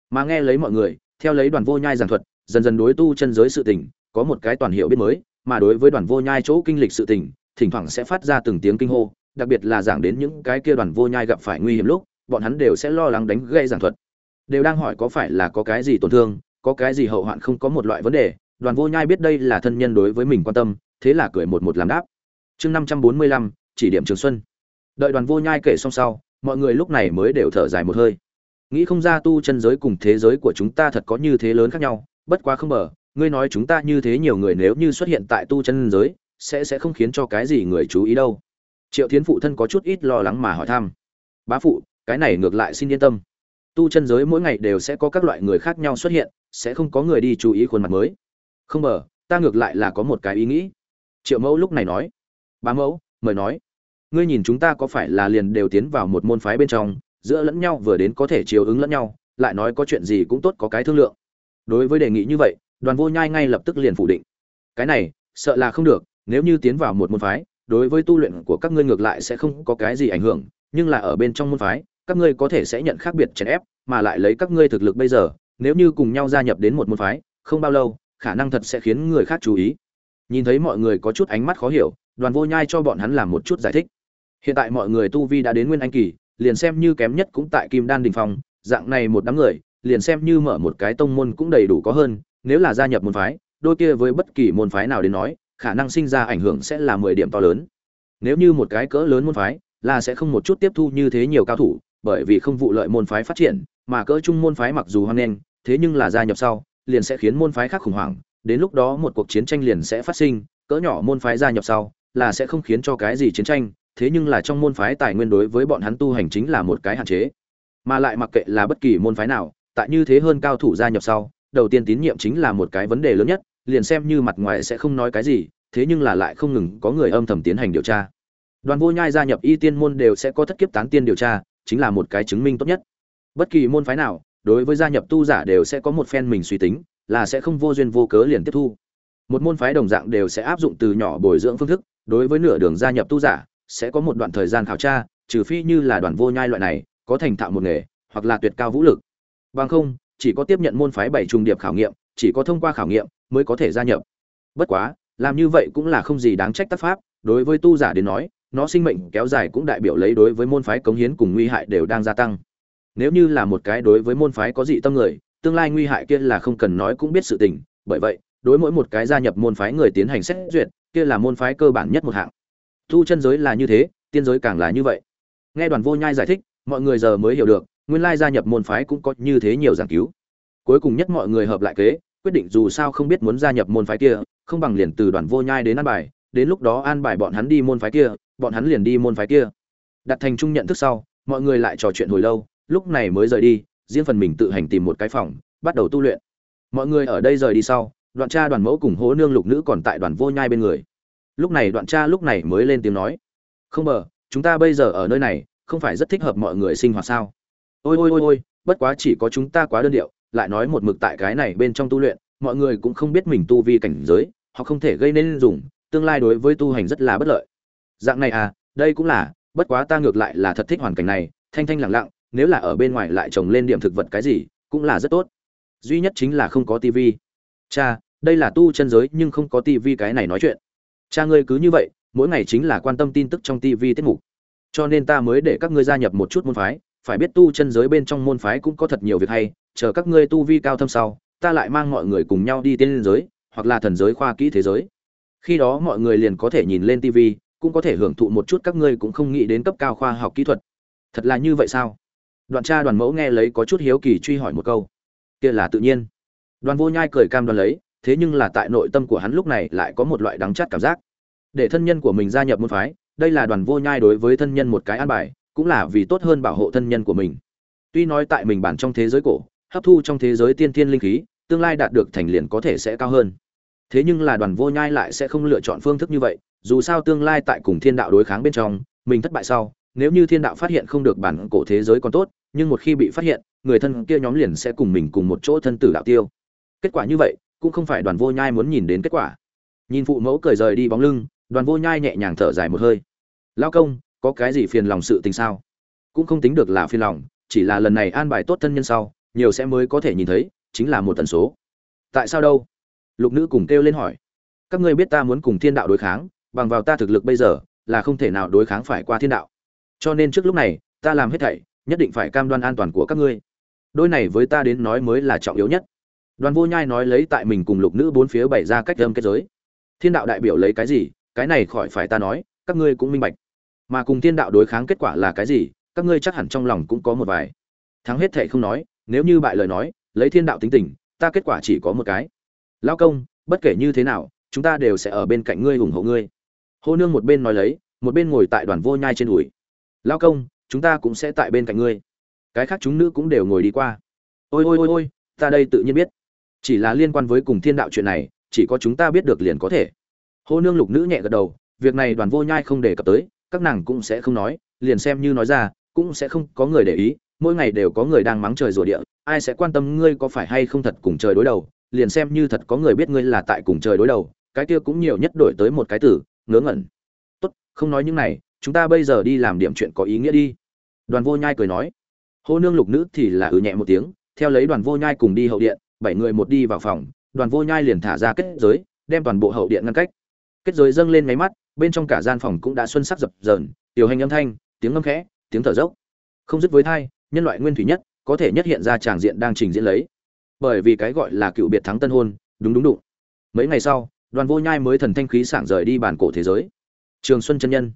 Mà nghe lấy mọi người, theo lấy đoàn vô nhai giảng thuật, dần dần đối tu chân giới sự tình, có một cái toàn hiệu biết mới, mà đối với đoàn vô nhai chỗ kinh lịch sự tình, thỉnh thoảng sẽ phát ra từng tiếng kinh hô, đặc biệt là giảng đến những cái kia đoàn vô nhai gặp phải nguy hiểm lúc, bọn hắn đều sẽ lo lắng đánh gây giảng thuật. Đều đang hỏi có phải là có cái gì tổn thương, có cái gì hậu hoạn không có một loại vấn đề, đoàn vô nhai biết đây là thân nhân đối với mình quan tâm, thế là cười một một làm đáp. Chương năm trăm bốn mươi lăm, chỉ điểm trường xuân đợi đoàn vô nhai kể xong sau, mọi người lúc này mới đều thở dài một hơi. Nghĩ không ra tu chân giới cùng thế giới của chúng ta thật có như thế lớn khác nhau, bất quá không mở ngươi nói chúng ta như thế nhiều người nếu như xuất hiện tại tu chân giới, sẽ sẽ không khiến cho cái gì người chú ý đâu. Triệu thiến phụ thân có chút ít lo lắng mà hỏi thăm. Bá phụ, cái này ngược lại xin yên tâm. Tu chân giới mỗi ngày đều sẽ có các loại người khác nhau xuất hiện, sẽ không có người đi chú ý khuôn mặt mới. Không mở ta ngược lại là có một cái ý nghĩ. Triệu mẫu lúc này nói. Bá mẫu, mời nói ngươi nhìn chúng ta có phải là liền đều tiến vào một môn phái bên trong, giữa lẫn nhau vừa đến có thể chiều ứng lẫn nhau, lại nói có chuyện gì cũng tốt có cái thương lượng. Đối với đề nghị như vậy, đoàn vô nhai ngay lập tức liền phủ định. Cái này, sợ là không được, nếu như tiến vào một môn phái, đối với tu luyện của các ngươi ngược lại sẽ không có cái gì ảnh hưởng, nhưng là ở bên trong môn phái, các ngươi có thể sẽ nhận khác biệt chèn ép, mà lại lấy các ngươi thực lực bây giờ, nếu như cùng nhau gia nhập đến một môn phái, không bao lâu, khả năng thật sẽ khiến người khác chú ý. Nhìn thấy mọi người có chút ánh mắt khó hiểu, đoàn vô nhai cho bọn hắn làm một chút giải thích hiện tại mọi người tu vi đã đến nguyên anh kỳ, liền xem như kém nhất cũng tại kim đan đình phong, dạng này một đám người, liền xem như mở một cái tông môn cũng đầy đủ có hơn, nếu là gia nhập môn phái, đôi kia với bất kỳ môn phái nào đến nói, khả năng sinh ra ảnh hưởng sẽ là mười điểm to lớn. Nếu như một cái cỡ lớn môn phái, là sẽ không một chút tiếp thu như thế nhiều cao thủ, bởi vì không vụ lợi môn phái phát triển, mà cỡ trung môn phái mặc dù hoan nghênh, thế nhưng là gia nhập sau, liền sẽ khiến môn phái khác khủng hoảng, đến lúc đó một cuộc chiến tranh liền sẽ phát sinh, cỡ nhỏ môn phái gia nhập sau, là sẽ không khiến cho cái gì chiến tranh thế nhưng là trong môn phái tài nguyên đối với bọn hắn tu hành chính là một cái hạn chế. Mà lại mặc kệ là bất kỳ môn phái nào, tại như thế hơn cao thủ gia nhập sau, đầu tiên tín nhiệm chính là một cái vấn đề lớn nhất, liền xem như mặt ngoài sẽ không nói cái gì, thế nhưng là lại không ngừng có người âm thầm tiến hành điều tra. Đoàn vô nhai gia nhập y tiên môn đều sẽ có thất kiếp tán tiên điều tra, chính là một cái chứng minh tốt nhất. Bất kỳ môn phái nào, đối với gia nhập tu giả đều sẽ có một phen mình suy tính, là sẽ không vô duyên vô cớ liền tiếp thu. Một môn phái đồng dạng đều sẽ áp dụng từ nhỏ bồi dưỡng phương thức, đối với nửa đường gia nhập tu giả sẽ có một đoạn thời gian khảo tra, trừ phi như là đoàn vô nhai loại này, có thành thạo một nghề, hoặc là tuyệt cao vũ lực. Bằng không, chỉ có tiếp nhận môn phái bảy trung điệp khảo nghiệm, chỉ có thông qua khảo nghiệm mới có thể gia nhập. Bất quá, làm như vậy cũng là không gì đáng trách tác pháp, đối với tu giả đến nói, nó sinh mệnh kéo dài cũng đại biểu lấy đối với môn phái cống hiến cùng nguy hại đều đang gia tăng. Nếu như là một cái đối với môn phái có dị tâm người, tương lai nguy hại kia là không cần nói cũng biết sự tình, bởi vậy, đối mỗi một cái gia nhập môn phái người tiến hành xét duyệt, kia là môn phái cơ bản nhất một hạng tu chân giới là như thế, tiên giới càng là như vậy. Nghe đoàn vô nhai giải thích, mọi người giờ mới hiểu được, nguyên lai gia nhập môn phái cũng có như thế nhiều giảng cứu. Cuối cùng nhất mọi người hợp lại kế, quyết định dù sao không biết muốn gia nhập môn phái kia, không bằng liền từ đoàn vô nhai đến an bài, đến lúc đó an bài bọn hắn đi môn phái kia, bọn hắn liền đi môn phái kia. Đặt thành chung nhận thức sau, mọi người lại trò chuyện hồi lâu, lúc này mới rời đi, riêng phần mình tự hành tìm một cái phòng, bắt đầu tu luyện. Mọi người ở đây rời đi sau, đoạn cha đoàn mẫu cùng hố nương lục nữ còn tại đoàn vô nhai bên người lúc này đoạn cha lúc này mới lên tiếng nói. Không bờ, chúng ta bây giờ ở nơi này, không phải rất thích hợp mọi người sinh hoạt sao? Ôi ôi ôi ôi, bất quá chỉ có chúng ta quá đơn điệu, lại nói một mực tại cái này bên trong tu luyện, mọi người cũng không biết mình tu vi cảnh giới, họ không thể gây nên dùng, tương lai đối với tu hành rất là bất lợi. Dạng này à đây cũng là, bất quá ta ngược lại là thật thích hoàn cảnh này, thanh thanh lặng lặng, nếu là ở bên ngoài lại trồng lên điểm thực vật cái gì, cũng là rất tốt. Duy nhất chính là không có tivi cha, đây là tu chân giới nhưng không có tivi cái này nói chuyện cha ngươi cứ như vậy, mỗi ngày chính là quan tâm tin tức trong TV tiết mục. Cho nên ta mới để các ngươi gia nhập một chút môn phái, phải biết tu chân giới bên trong môn phái cũng có thật nhiều việc hay, chờ các ngươi tu vi cao thâm sau, ta lại mang mọi người cùng nhau đi tiên giới, hoặc là thần giới khoa kỹ thế giới. Khi đó mọi người liền có thể nhìn lên tv cũng có thể hưởng thụ một chút các ngươi cũng không nghĩ đến cấp cao khoa học kỹ thuật. Thật là như vậy sao? Đoàn cha đoàn mẫu nghe lấy có chút hiếu kỳ truy hỏi một câu. Kia là tự nhiên. Đoàn vô nhai cười cam đoan lấy thế nhưng là tại nội tâm của hắn lúc này lại có một loại đắng chát cảm giác. Để thân nhân của mình gia nhập môn phái, đây là đoàn vô nhai đối với thân nhân một cái an bài, cũng là vì tốt hơn bảo hộ thân nhân của mình. Tuy nói tại mình bản trong thế giới cổ, hấp thu trong thế giới tiên thiên linh khí, tương lai đạt được thành liền có thể sẽ cao hơn. Thế nhưng là đoàn vô nhai lại sẽ không lựa chọn phương thức như vậy, dù sao tương lai tại cùng thiên đạo đối kháng bên trong, mình thất bại sau, nếu như thiên đạo phát hiện không được bản cổ thế giới còn tốt, nhưng một khi bị phát hiện, người thân kia nhóm liền sẽ cùng mình cùng một chỗ thân tử đạo tiêu. Kết quả như vậy cũng không phải đoàn vô nhai muốn nhìn đến kết quả. Nhìn phụ mẫu cười rời đi bóng lưng, đoàn vô nhai nhẹ nhàng thở dài một hơi. Lao công, có cái gì phiền lòng sự tình sao? Cũng không tính được là phiền lòng, chỉ là lần này an bài tốt thân nhân sau, nhiều sẽ mới có thể nhìn thấy, chính là một tần số. Tại sao đâu? Lục nữ cùng kêu lên hỏi. Các ngươi biết ta muốn cùng thiên đạo đối kháng, bằng vào ta thực lực bây giờ, là không thể nào đối kháng phải qua thiên đạo. Cho nên trước lúc này, ta làm hết thảy, nhất định phải cam đoan an toàn của các ngươi. Đôi này với ta đến nói mới là trọng yếu nhất đoàn vô nhai nói lấy tại mình cùng lục nữ bốn phía bày ra cách âm kết giới. Thiên đạo đại biểu lấy cái gì? Cái này khỏi phải ta nói, các ngươi cũng minh bạch. Mà cùng thiên đạo đối kháng kết quả là cái gì? Các ngươi chắc hẳn trong lòng cũng có một vài. Thắng hết thệ không nói, nếu như bại lời nói, lấy thiên đạo tính tình, ta kết quả chỉ có một cái. Lão công, bất kể như thế nào, chúng ta đều sẽ ở bên cạnh ngươi ủng hộ ngươi. Hô nương một bên nói lấy, một bên ngồi tại đoàn vô nhai trên đùi. Lão công, chúng ta cũng sẽ tại bên cạnh ngươi. Cái khác chúng nữ cũng đều ngồi đi qua. Ôi ôi ôi ôi, ta đây tự nhiên biết chỉ là liên quan với cùng thiên đạo chuyện này, chỉ có chúng ta biết được liền có thể. Hô nương lục nữ nhẹ gật đầu, việc này đoàn vô nhai không đề cập tới, các nàng cũng sẽ không nói, liền xem như nói ra, cũng sẽ không có người để ý, mỗi ngày đều có người đang mắng trời rủa địa, ai sẽ quan tâm ngươi có phải hay không thật cùng trời đối đầu, liền xem như thật có người biết ngươi là tại cùng trời đối đầu, cái kia cũng nhiều nhất đổi tới một cái từ, ngớ ngẩn. Tốt, không nói những này, chúng ta bây giờ đi làm điểm chuyện có ý nghĩa đi. Đoàn vô nhai cười nói. Hô nương lục nữ thì là ừ nhẹ một tiếng, theo lấy đoàn vô nhai cùng đi hậu điện bảy người một đi vào phòng, đoàn vô nhai liền thả ra kết giới, đem toàn bộ hậu điện ngăn cách. Kết giới dâng lên máy mắt, bên trong cả gian phòng cũng đã xuân sắc dập dờn, tiểu hành âm thanh, tiếng ngâm khẽ, tiếng thở dốc. Không dứt với thai, nhân loại nguyên thủy nhất, có thể nhất hiện ra tràng diện đang trình diễn lấy. Bởi vì cái gọi là cựu biệt thắng tân hôn, đúng đúng đụng. Mấy ngày sau, đoàn vô nhai mới thần thanh khí sảng rời đi bản cổ thế giới. Trường xuân chân nhân.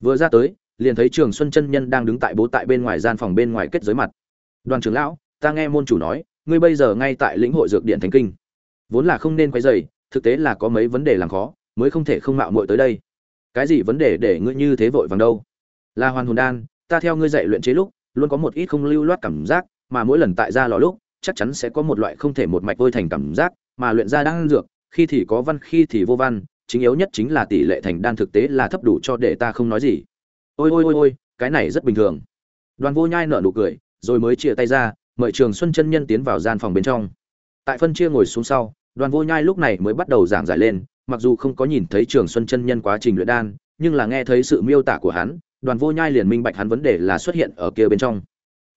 Vừa ra tới, liền thấy trường xuân chân nhân đang đứng tại bố tại bên ngoài gian phòng bên ngoài kết giới mặt. Đoàn trưởng lão, ta nghe môn chủ nói ngươi bây giờ ngay tại lĩnh hội dược điện thánh kinh. Vốn là không nên quay dày thực tế là có mấy vấn đề làm khó, mới không thể không mạo muội tới đây. Cái gì vấn đề để ngươi như thế vội vàng đâu? Là hoàn hồn đan, ta theo ngươi dạy luyện chế lúc, luôn có một ít không lưu loát cảm giác, mà mỗi lần tại ra lò lúc, chắc chắn sẽ có một loại không thể một mạch vôi thành cảm giác, mà luyện ra đang dược, khi thì có văn, khi thì vô văn, chính yếu nhất chính là tỷ lệ thành đan thực tế là thấp đủ cho để ta không nói gì. Ôi ôi ôi ôi, cái này rất bình thường. Đoàn vô nhai nở nụ cười, rồi mới chia tay ra mời trường xuân chân nhân tiến vào gian phòng bên trong. Tại phân chia ngồi xuống sau, đoàn vô nhai lúc này mới bắt đầu giảng giải lên, mặc dù không có nhìn thấy trường xuân chân nhân quá trình luyện đan, nhưng là nghe thấy sự miêu tả của hắn, đoàn vô nhai liền minh bạch hắn vấn đề là xuất hiện ở kia bên trong.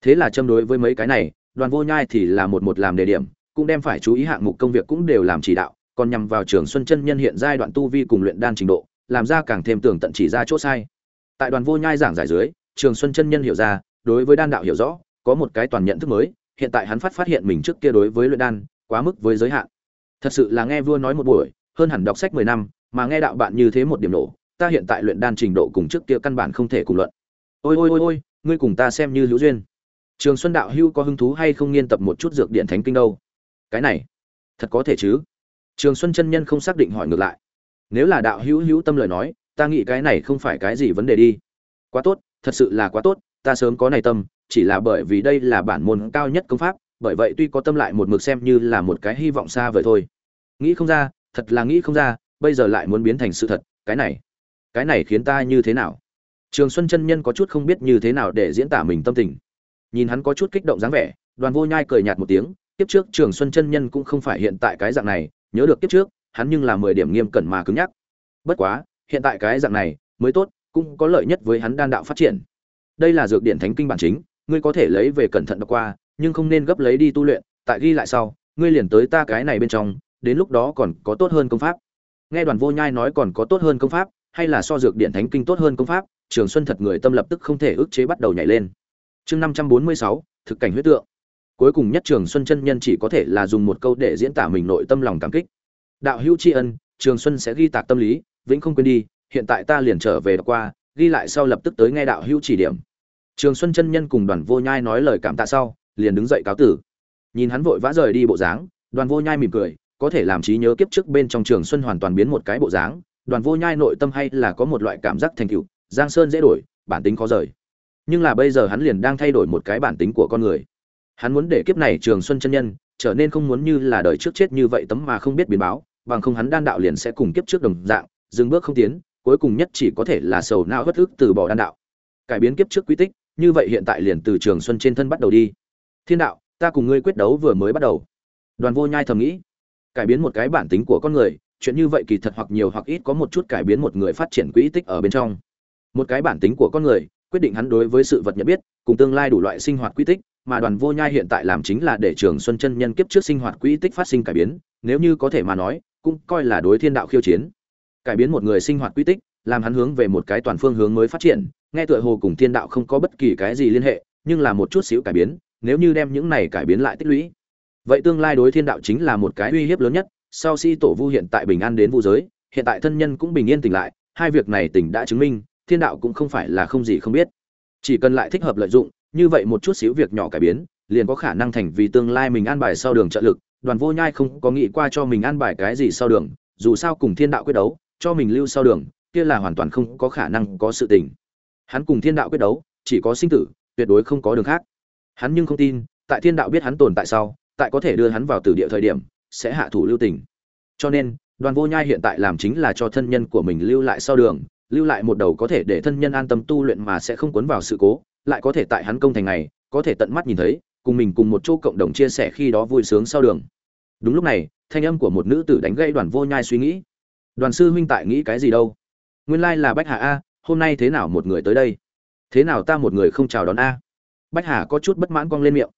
Thế là châm đối với mấy cái này, đoàn vô nhai thì là một một làm đề điểm, cũng đem phải chú ý hạng mục công việc cũng đều làm chỉ đạo, còn nhằm vào trường xuân chân nhân hiện giai đoạn tu vi cùng luyện đan trình độ, làm ra càng thêm tưởng tận chỉ ra chỗ sai. Tại đoàn vô nhai giảng giải dưới, trường xuân chân nhân hiểu ra, đối với đan đạo hiểu rõ có một cái toàn nhận thức mới, hiện tại hắn phát phát hiện mình trước kia đối với luyện đan quá mức với giới hạn. Thật sự là nghe vua nói một buổi, hơn hẳn đọc sách mười năm, mà nghe đạo bạn như thế một điểm nổ, ta hiện tại luyện đan trình độ cùng trước kia căn bản không thể cùng luận. Ôi ôi ôi ôi, ngươi cùng ta xem như hữu duyên. Trường xuân đạo hưu có hứng thú hay không nghiên tập một chút dược điện thánh kinh đâu? Cái này, thật có thể chứ? Trường xuân chân nhân không xác định hỏi ngược lại. Nếu là đạo hữu hữu tâm lời nói, ta nghĩ cái này không phải cái gì vấn đề đi. Quá tốt, thật sự là quá tốt, ta sớm có này tâm chỉ là bởi vì đây là bản môn cao nhất công pháp, bởi vậy tuy có tâm lại một mực xem như là một cái hy vọng xa vời thôi. Nghĩ không ra, thật là nghĩ không ra, bây giờ lại muốn biến thành sự thật, cái này cái này khiến ta như thế nào? Trường xuân chân nhân có chút không biết như thế nào để diễn tả mình tâm tình. Nhìn hắn có chút kích động dáng vẻ, đoàn vô nhai cười nhạt một tiếng, kiếp trước trường xuân chân nhân cũng không phải hiện tại cái dạng này, nhớ được kiếp trước, hắn nhưng là mười điểm nghiêm cẩn mà cứng nhắc. Bất quá, hiện tại cái dạng này, mới tốt, cũng có lợi nhất với hắn đan đạo phát triển. Đây là dược Điện thánh kinh bản chính ngươi có thể lấy về cẩn thận đọc qua, nhưng không nên gấp lấy đi tu luyện, tại ghi lại sau, ngươi liền tới ta cái này bên trong, đến lúc đó còn có tốt hơn công pháp. Nghe đoàn vô nhai nói còn có tốt hơn công pháp, hay là so dược điện thánh kinh tốt hơn công pháp, trường xuân thật người tâm lập tức không thể ức chế bắt đầu nhảy lên. Chương năm trăm bốn mươi sáu, thực cảnh huyết tượng. Cuối cùng nhất trường xuân chân nhân chỉ có thể là dùng một câu để diễn tả mình nội tâm lòng cảm kích. Đạo hữu tri ân, trường xuân sẽ ghi tạc tâm lý, vĩnh không quên đi, hiện tại ta liền trở về qua, ghi lại sau lập tức tới nghe đạo hữu chỉ điểm trường xuân chân nhân cùng đoàn vô nhai nói lời cảm tạ sau, liền đứng dậy cáo tử. Nhìn hắn vội vã rời đi bộ dáng, đoàn vô nhai mỉm cười, có thể làm trí nhớ kiếp trước bên trong trường xuân hoàn toàn biến một cái bộ dáng. Đoàn vô nhai nội tâm hay là có một loại cảm giác thành tựu, giang sơn dễ đổi, bản tính khó rời. Nhưng là bây giờ hắn liền đang thay đổi một cái bản tính của con người. Hắn muốn để kiếp này trường xuân chân nhân trở nên không muốn như là đời trước chết như vậy tấm mà không biết biến báo, bằng không hắn đan đạo liền sẽ cùng kiếp trước đồng dạng, dừng bước không tiến, cuối cùng nhất chỉ có thể là sầu não bất ức từ bỏ đan đạo. Cải biến kiếp trước quy tích như vậy hiện tại liền từ trường xuân trên thân bắt đầu đi. Thiên đạo, ta cùng ngươi quyết đấu vừa mới bắt đầu. Đoàn vô nhai thầm nghĩ. Cải biến một cái bản tính của con người, chuyện như vậy kỳ thật hoặc nhiều hoặc ít có một chút cải biến một người phát triển quỹ tích ở bên trong. Một cái bản tính của con người, quyết định hắn đối với sự vật nhận biết, cùng tương lai đủ loại sinh hoạt quỹ tích, mà đoàn vô nhai hiện tại làm chính là để trường xuân chân nhân kiếp trước sinh hoạt quỹ tích phát sinh cải biến, nếu như có thể mà nói, cũng coi là đối thiên đạo khiêu chiến. Cải biến một người sinh hoạt quỹ tích, làm hắn hướng về một cái toàn phương hướng mới phát triển nghe tựa hồ cùng thiên đạo không có bất kỳ cái gì liên hệ, nhưng là một chút xíu cải biến, nếu như đem những này cải biến lại tích lũy. Vậy tương lai đối thiên đạo chính là một cái uy hiếp lớn nhất, sau si tổ vu hiện tại bình an đến vũ giới, hiện tại thân nhân cũng bình yên tỉnh lại, hai việc này tỉnh đã chứng minh, thiên đạo cũng không phải là không gì không biết. Chỉ cần lại thích hợp lợi dụng, như vậy một chút xíu việc nhỏ cải biến, liền có khả năng thành vì tương lai mình an bài sau đường trợ lực, đoàn vô nhai không có nghĩ qua cho mình an bài cái gì sau đường, dù sao cùng thiên đạo quyết đấu, cho mình lưu sau đường, kia là hoàn toàn không có khả năng có sự tình hắn cùng thiên đạo quyết đấu, chỉ có sinh tử, tuyệt đối không có đường khác. Hắn nhưng không tin, tại thiên đạo biết hắn tồn tại sau, tại có thể đưa hắn vào tử địa thời điểm, sẽ hạ thủ lưu tình. Cho nên, đoàn vô nhai hiện tại làm chính là cho thân nhân của mình lưu lại sau đường, lưu lại một đầu có thể để thân nhân an tâm tu luyện mà sẽ không cuốn vào sự cố, lại có thể tại hắn công thành này, có thể tận mắt nhìn thấy, cùng mình cùng một chỗ cộng đồng chia sẻ khi đó vui sướng sau đường. Đúng lúc này, thanh âm của một nữ tử đánh gãy đoàn vô nhai suy nghĩ. Đoàn sư huynh tại nghĩ cái gì đâu? Nguyên lai là bách Hạ a hôm nay thế nào một người tới đây? Thế nào ta một người không chào đón a? Bách hà có chút bất mãn cong lên miệng.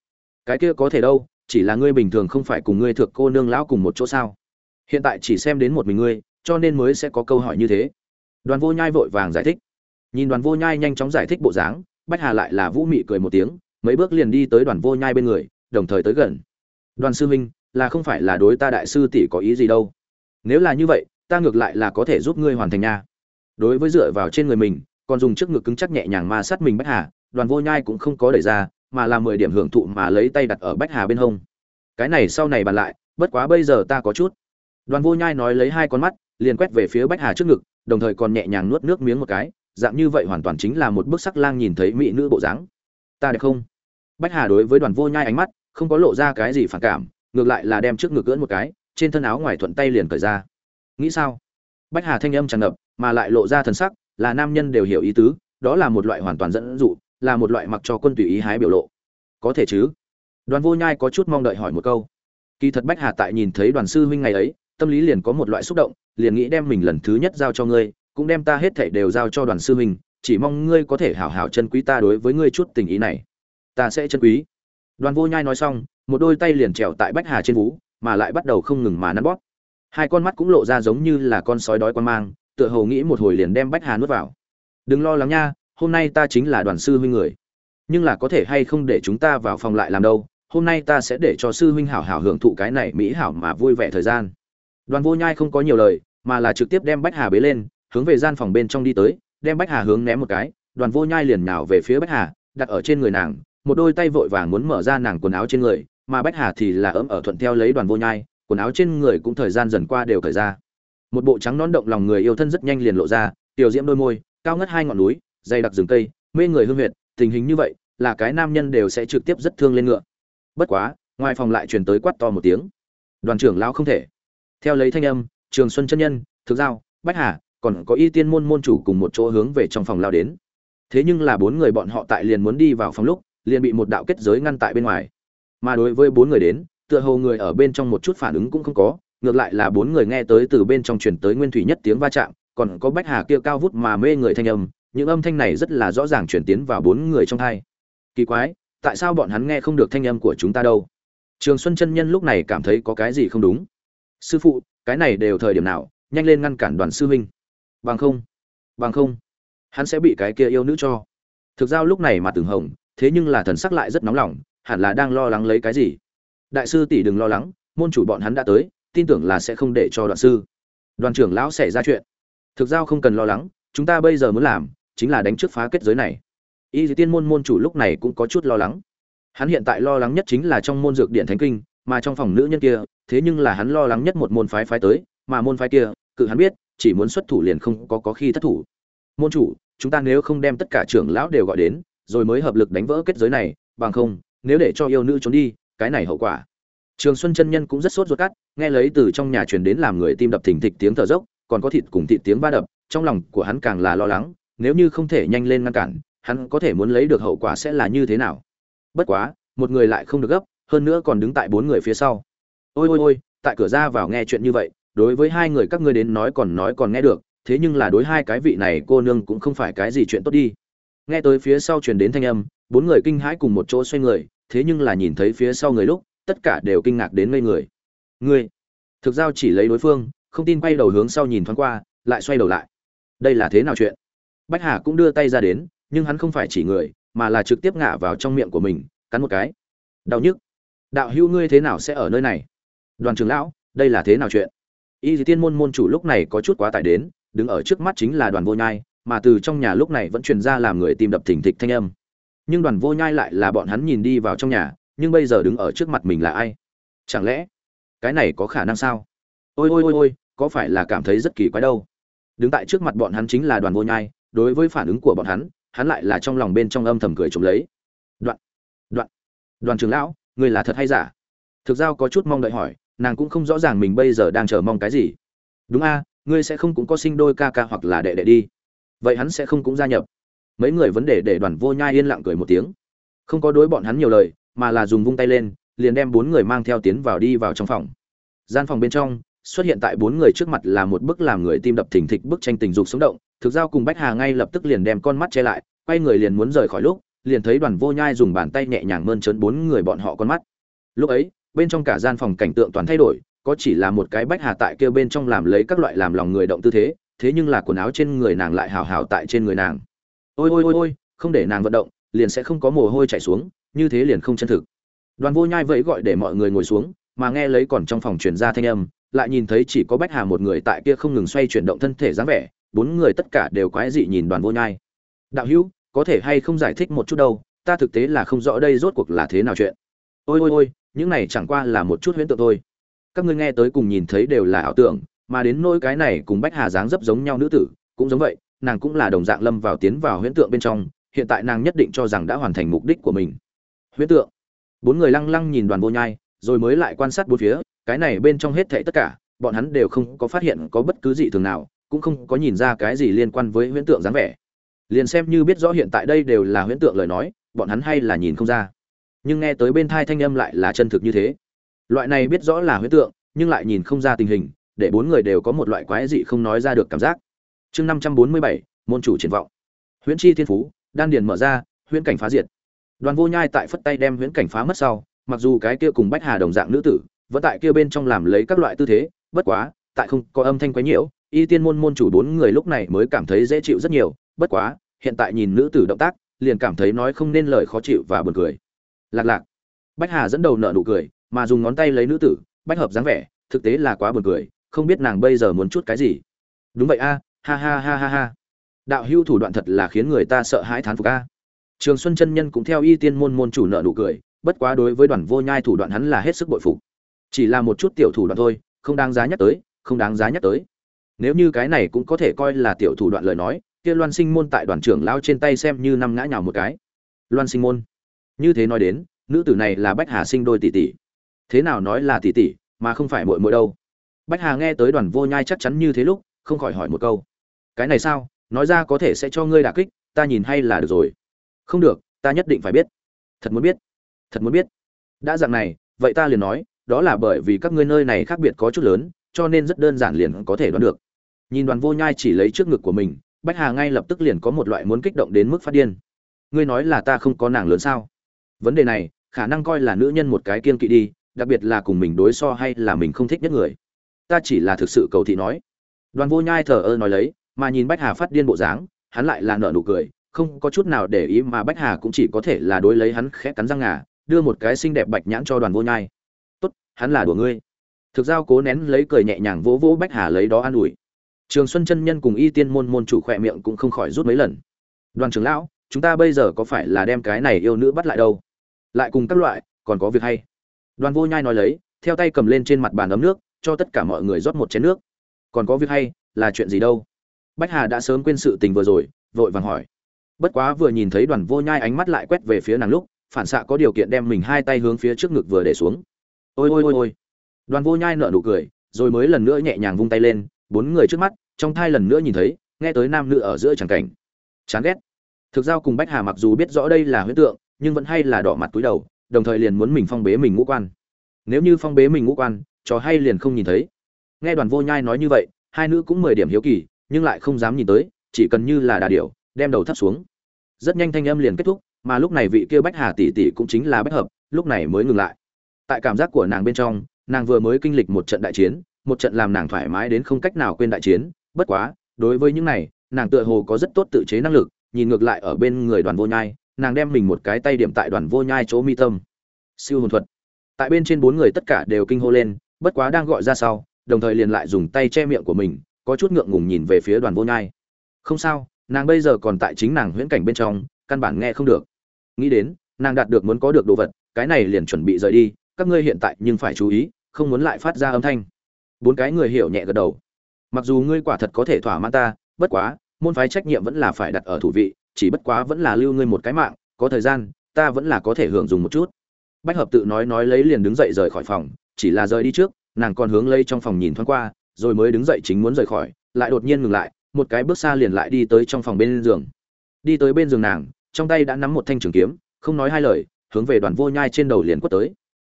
Cái kia có thể đâu, chỉ là ngươi bình thường không phải cùng ngươi thượng cô nương lão cùng một chỗ sao? Hiện tại chỉ xem đến một mình ngươi, cho nên mới sẽ có câu hỏi như thế. Đoàn vô nhai vội vàng giải thích. Nhìn đoàn vô nhai nhanh chóng giải thích bộ dáng, bách hà lại là vũ mị cười một tiếng, mấy bước liền đi tới đoàn vô nhai bên người, đồng thời tới gần. Đoàn sư huynh, là không phải là đối ta đại sư tỷ có ý gì đâu. Nếu là như vậy, ta ngược lại là có thể giúp ngươi hoàn thành nha đối với dựa vào trên người mình, còn dùng trước ngực cứng chắc nhẹ nhàng ma sát mình bách hà, đoàn vô nhai cũng không có đẩy ra, mà là mười điểm hưởng thụ mà lấy tay đặt ở bách hà bên hông. Cái này sau này bàn lại, bất quá bây giờ ta có chút. Đoàn vô nhai nói lấy hai con mắt, liền quét về phía bách hà trước ngực, đồng thời còn nhẹ nhàng nuốt nước miếng một cái, dạng như vậy hoàn toàn chính là một bức sắc lang nhìn thấy mỹ nữ bộ dáng. Ta đẹp không? Bách hà đối với đoàn vô nhai ánh mắt, không có lộ ra cái gì phản cảm, ngược lại là đem trước ngực cưỡn một cái, trên thân áo ngoài thuận tay liền cởi ra. Nghĩ sao? Bách hà thanh âm tràn ngập mà lại lộ ra thần sắc, là nam nhân đều hiểu ý tứ, đó là một loại hoàn toàn dẫn dụ, là một loại mặc cho quân tùy ý hái biểu lộ. Có thể chứ? Đoàn vô nhai có chút mong đợi hỏi một câu. Kỳ thật bách hà tại nhìn thấy đoàn sư huynh ngày ấy, tâm lý liền có một loại xúc động, liền nghĩ đem mình lần thứ nhất giao cho ngươi, cũng đem ta hết thảy đều giao cho đoàn sư huynh, chỉ mong ngươi có thể hảo hảo chân quý ta đối với ngươi chút tình ý này. Ta sẽ chân quý. Đoàn vô nhai nói xong, một đôi tay liền trèo tại bách hà trên vú, mà lại bắt đầu không ngừng mà nắn bóp. Hai con mắt cũng lộ ra giống như là con sói đói quan mang tựa hồ nghĩ một hồi liền đem bách hà nuốt vào. Đừng lo lắng nha, hôm nay ta chính là đoàn sư huynh người. Nhưng là có thể hay không để chúng ta vào phòng lại làm đâu, hôm nay ta sẽ để cho sư huynh hảo hảo hưởng thụ cái này mỹ hảo mà vui vẻ thời gian. Đoàn vô nhai không có nhiều lời, mà là trực tiếp đem bách hà bế lên, hướng về gian phòng bên trong đi tới, đem bách hà hướng ném một cái, đoàn vô nhai liền nào về phía bách hà, đặt ở trên người nàng, một đôi tay vội vàng muốn mở ra nàng quần áo trên người, mà bách hà thì là ấm ở thuận theo lấy đoàn vô nhai, quần áo trên người cũng thời gian dần qua đều thời ra một bộ trắng nón động lòng người yêu thân rất nhanh liền lộ ra, tiểu diễm đôi môi, cao ngất hai ngọn núi, dày đặc rừng cây, mê người hương huyệt, tình hình như vậy, là cái nam nhân đều sẽ trực tiếp rất thương lên ngựa. Bất quá, ngoài phòng lại truyền tới quát to một tiếng. Đoàn trưởng lão không thể. Theo lấy thanh âm, trường xuân chân nhân, thực giao, bách hà, còn có y tiên môn môn chủ cùng một chỗ hướng về trong phòng lao đến. Thế nhưng là bốn người bọn họ tại liền muốn đi vào phòng lúc, liền bị một đạo kết giới ngăn tại bên ngoài. Mà đối với bốn người đến, tựa hồ người ở bên trong một chút phản ứng cũng không có ngược lại là bốn người nghe tới từ bên trong truyền tới nguyên thủy nhất tiếng va chạm, còn có bách hà kia cao vút mà mê người thanh âm, những âm thanh này rất là rõ ràng chuyển tiến vào bốn người trong thay. kỳ quái, tại sao bọn hắn nghe không được thanh âm của chúng ta đâu? Trường xuân chân nhân lúc này cảm thấy có cái gì không đúng. Sư phụ, cái này đều thời điểm nào, nhanh lên ngăn cản đoàn sư huynh. Bằng không bằng không, hắn sẽ bị cái kia yêu nữ cho. Thực ra lúc này mà từng hồng, thế nhưng là thần sắc lại rất nóng lòng, hẳn là đang lo lắng lấy cái gì. Đại sư tỷ đừng lo lắng, môn chủ bọn hắn đã tới tin tưởng là sẽ không để cho đoạn sư. Đoàn trưởng lão xảy ra chuyện. Thực ra không cần lo lắng, chúng ta bây giờ muốn làm chính là đánh trước phá kết giới này. Y dì tiên môn môn chủ lúc này cũng có chút lo lắng. Hắn hiện tại lo lắng nhất chính là trong môn dược điện thánh kinh, mà trong phòng nữ nhân kia, thế nhưng là hắn lo lắng nhất một môn phái phái tới, mà môn phái kia, cự hắn biết, chỉ muốn xuất thủ liền không có có khi thất thủ. Môn chủ, chúng ta nếu không đem tất cả trưởng lão đều gọi đến, rồi mới hợp lực đánh vỡ kết giới này, bằng không, nếu để cho yêu nữ trốn đi, cái này hậu quả trường xuân chân nhân cũng rất sốt ruột cắt, nghe lấy từ trong nhà truyền đến làm người tim đập thình thịch tiếng thở dốc, còn có thịt cùng thịt tiếng va đập, trong lòng của hắn càng là lo lắng, nếu như không thể nhanh lên ngăn cản, hắn có thể muốn lấy được hậu quả sẽ là như thế nào? Bất quá, một người lại không được gấp, hơn nữa còn đứng tại bốn người phía sau. Ôi ôi ôi, tại cửa ra vào nghe chuyện như vậy, đối với hai người các ngươi đến nói còn nói còn nghe được, thế nhưng là đối hai cái vị này cô nương cũng không phải cái gì chuyện tốt đi. Nghe tới phía sau truyền đến thanh âm, bốn người kinh hãi cùng một chỗ xoay người, thế nhưng là nhìn thấy phía sau người lúc tất cả đều kinh ngạc đến ngây người. Ngươi, thực giao chỉ lấy đối phương, không tin quay đầu hướng sau nhìn thoáng qua, lại xoay đầu lại. Đây là thế nào chuyện? Bách hà cũng đưa tay ra đến, nhưng hắn không phải chỉ người, mà là trực tiếp ngã vào trong miệng của mình, cắn một cái. Đau nhức. Đạo hữu ngươi thế nào sẽ ở nơi này? Đoàn trưởng lão, đây là thế nào chuyện? Y dì tiên môn môn chủ lúc này có chút quá tải đến, đứng ở trước mắt chính là đoàn vô nhai, mà từ trong nhà lúc này vẫn truyền ra làm người tìm đập thình thịch thanh âm. Nhưng đoàn vô nhai lại là bọn hắn nhìn đi vào trong nhà nhưng bây giờ đứng ở trước mặt mình là ai? Chẳng lẽ cái này có khả năng sao? Ôi ôi ôi ôi, có phải là cảm thấy rất kỳ quái đâu? Đứng tại trước mặt bọn hắn chính là đoàn vô nhai, đối với phản ứng của bọn hắn hắn lại là trong lòng bên trong âm thầm cười trộm lấy. Đoạn đoạn, đoàn trưởng lão, người là thật hay giả? Thực giao có chút mong đợi hỏi, nàng cũng không rõ ràng mình bây giờ đang chờ mong cái gì. Đúng a, ngươi sẽ không cũng có sinh đôi ca ca hoặc là đệ đệ đi. Vậy hắn sẽ không cũng gia nhập. Mấy người vấn đề để đoàn vô nhai yên lặng cười một tiếng. Không có đối bọn hắn nhiều lời mà là dùng vung tay lên, liền đem bốn người mang theo tiến vào đi vào trong phòng. Gian phòng bên trong, xuất hiện tại bốn người trước mặt là một bức làm người tim đập thình thịch bức tranh tình dục sống động, thực giao cùng bách hà ngay lập tức liền đem con mắt che lại, quay người liền muốn rời khỏi lúc, liền thấy đoàn vô nhai dùng bàn tay nhẹ nhàng mơn trớn bốn người bọn họ con mắt. Lúc ấy, bên trong cả gian phòng cảnh tượng toàn thay đổi, có chỉ là một cái bách hà tại kia bên trong làm lấy các loại làm lòng người động tư thế thế nhưng là quần áo trên người nàng lại hào hào tại trên người nàng. Ôi ôi ôi ôi, không để nàng vận động, liền sẽ không có mồ hôi chảy xuống như thế liền không chân thực. Đoàn vô nhai vẫy gọi để mọi người ngồi xuống, mà nghe lấy còn trong phòng truyền ra thanh âm, lại nhìn thấy chỉ có bách hà một người tại kia không ngừng xoay chuyển động thân thể dáng vẻ, bốn người tất cả đều quái dị nhìn đoàn vô nhai. Đạo hữu, có thể hay không giải thích một chút đâu, ta thực tế là không rõ đây rốt cuộc là thế nào chuyện. Ôi ôi ôi, những này chẳng qua là một chút huyễn tượng thôi. Các ngươi nghe tới cùng nhìn thấy đều là ảo tưởng, mà đến nỗi cái này cùng bách hà dáng dấp giống nhau nữ tử, cũng giống vậy, nàng cũng là đồng dạng lâm vào tiến vào huyễn tượng bên trong, hiện tại nàng nhất định cho rằng đã hoàn thành mục đích của mình huyễn tượng. Bốn người lăng lăng nhìn đoàn vô nhai, rồi mới lại quan sát bốn phía, cái này bên trong hết thảy tất cả, bọn hắn đều không có phát hiện có bất cứ gì thường nào, cũng không có nhìn ra cái gì liên quan với huyễn tượng dáng vẻ. Liền xem như biết rõ hiện tại đây đều là huyễn tượng lời nói, bọn hắn hay là nhìn không ra. Nhưng nghe tới bên thai thanh âm lại là chân thực như thế. Loại này biết rõ là huyễn tượng, nhưng lại nhìn không ra tình hình, để bốn người đều có một loại quái dị không nói ra được cảm giác. Chương năm trăm bốn mươi bảy, môn chủ triển vọng. Huyễn chi thiên phú, đan điền mở ra, huyễn cảnh phá diệt đoàn vô nhai tại phất tay đem huyễn cảnh phá mất sau, mặc dù cái kia cùng bách hà đồng dạng nữ tử, vẫn tại kia bên trong làm lấy các loại tư thế, bất quá, tại không có âm thanh quấy nhiễu, y tiên môn môn chủ bốn người lúc này mới cảm thấy dễ chịu rất nhiều, bất quá, hiện tại nhìn nữ tử động tác, liền cảm thấy nói không nên lời khó chịu và buồn cười. Lạc lạc. Bách hà dẫn đầu nợ nụ cười, mà dùng ngón tay lấy nữ tử, bách hợp dáng vẻ, thực tế là quá buồn cười, không biết nàng bây giờ muốn chút cái gì. Đúng vậy a, ha ha ha ha ha. Đạo hưu thủ đoạn thật là khiến người ta sợ hãi thán phục a trường xuân chân nhân cũng theo y tiên môn môn chủ nợ nụ cười, bất quá đối với đoàn vô nhai thủ đoạn hắn là hết sức bội phục. Chỉ là một chút tiểu thủ đoạn thôi, không đáng giá nhắc tới, không đáng giá nhắc tới. Nếu như cái này cũng có thể coi là tiểu thủ đoạn lời nói, kia loan sinh môn tại đoàn trưởng lao trên tay xem như năm ngã nhào một cái. Loan sinh môn. Như thế nói đến, nữ tử này là bách hà sinh đôi tỷ tỷ. Thế nào nói là tỷ tỷ, mà không phải muội muội đâu. Bách hà nghe tới đoàn vô nhai chắc chắn như thế lúc, không khỏi hỏi một câu. Cái này sao? Nói ra có thể sẽ cho ngươi đả kích, ta nhìn hay là được rồi không được, ta nhất định phải biết. Thật muốn biết. Thật muốn biết. Đã dạng này, vậy ta liền nói, đó là bởi vì các ngươi nơi này khác biệt có chút lớn, cho nên rất đơn giản liền có thể đoán được. Nhìn đoàn vô nhai chỉ lấy trước ngực của mình, bách hà ngay lập tức liền có một loại muốn kích động đến mức phát điên. Ngươi nói là ta không có nàng lớn sao? Vấn đề này, khả năng coi là nữ nhân một cái kiên kỵ đi, đặc biệt là cùng mình đối so hay là mình không thích nhất người. Ta chỉ là thực sự cầu thị nói. Đoàn vô nhai thờ ơ nói lấy, mà nhìn bách hà phát điên bộ dáng, hắn lại là nợ nụ cười không có chút nào để ý mà bách hà cũng chỉ có thể là đối lấy hắn khẽ cắn răng ngà, đưa một cái xinh đẹp bạch nhãn cho đoàn vô nhai. Tốt, hắn là đùa ngươi. Thực giao cố nén lấy cười nhẹ nhàng vỗ vỗ bách hà lấy đó an ủi. Trường xuân chân nhân cùng y tiên môn môn chủ khỏe miệng cũng không khỏi rút mấy lần. Đoàn trưởng lão, chúng ta bây giờ có phải là đem cái này yêu nữ bắt lại đâu? Lại cùng các loại, còn có việc hay? Đoàn vô nhai nói lấy, theo tay cầm lên trên mặt bàn ấm nước, cho tất cả mọi người rót một chén nước. Còn có việc hay, là chuyện gì đâu? Bách hà đã sớm quên sự tình vừa rồi, vội vàng hỏi bất quá vừa nhìn thấy đoàn vô nhai ánh mắt lại quét về phía nàng lúc, phản xạ có điều kiện đem mình hai tay hướng phía trước ngực vừa để xuống. Ôi ôi ôi ôi. Đoàn vô nhai nở nụ cười, rồi mới lần nữa nhẹ nhàng vung tay lên, bốn người trước mắt, trong thai lần nữa nhìn thấy, nghe tới nam nữ ở giữa chẳng cảnh. Chán ghét. Thực giao cùng bách hà mặc dù biết rõ đây là huyết tượng, nhưng vẫn hay là đỏ mặt túi đầu, đồng thời liền muốn mình phong bế mình ngũ quan. Nếu như phong bế mình ngũ quan, trò hay liền không nhìn thấy. Nghe đoàn vô nhai nói như vậy, hai nữ cũng mười điểm hiếu kỳ, nhưng lại không dám nhìn tới, chỉ cần như là đà điểu, đem đầu thấp xuống rất nhanh thanh âm liền kết thúc, mà lúc này vị kia bách hà tỷ tỷ cũng chính là bách hợp, lúc này mới ngừng lại. Tại cảm giác của nàng bên trong, nàng vừa mới kinh lịch một trận đại chiến, một trận làm nàng thoải mái đến không cách nào quên đại chiến, bất quá, đối với những này, nàng tựa hồ có rất tốt tự chế năng lực, nhìn ngược lại ở bên người đoàn vô nhai, nàng đem mình một cái tay điểm tại đoàn vô nhai chỗ mi tâm. Siêu hồn thuật. Tại bên trên bốn người tất cả đều kinh hô lên, bất quá đang gọi ra sau, đồng thời liền lại dùng tay che miệng của mình, có chút ngượng ngùng nhìn về phía đoàn vô nhai. Không sao nàng bây giờ còn tại chính nàng huyễn cảnh bên trong, căn bản nghe không được. Nghĩ đến, nàng đạt được muốn có được đồ vật, cái này liền chuẩn bị rời đi, các ngươi hiện tại nhưng phải chú ý, không muốn lại phát ra âm thanh. Bốn cái người hiểu nhẹ gật đầu. Mặc dù ngươi quả thật có thể thỏa mãn ta, bất quá, môn phái trách nhiệm vẫn là phải đặt ở thủ vị, chỉ bất quá vẫn là lưu ngươi một cái mạng, có thời gian, ta vẫn là có thể hưởng dùng một chút. Bách hợp tự nói nói lấy liền đứng dậy rời khỏi phòng, chỉ là rời đi trước, nàng còn hướng lây trong phòng nhìn thoáng qua, rồi mới đứng dậy chính muốn rời khỏi, lại đột nhiên ngừng lại một cái bước xa liền lại đi tới trong phòng bên giường. Đi tới bên giường nàng, trong tay đã nắm một thanh trường kiếm, không nói hai lời, hướng về đoàn vô nhai trên đầu liền quất tới.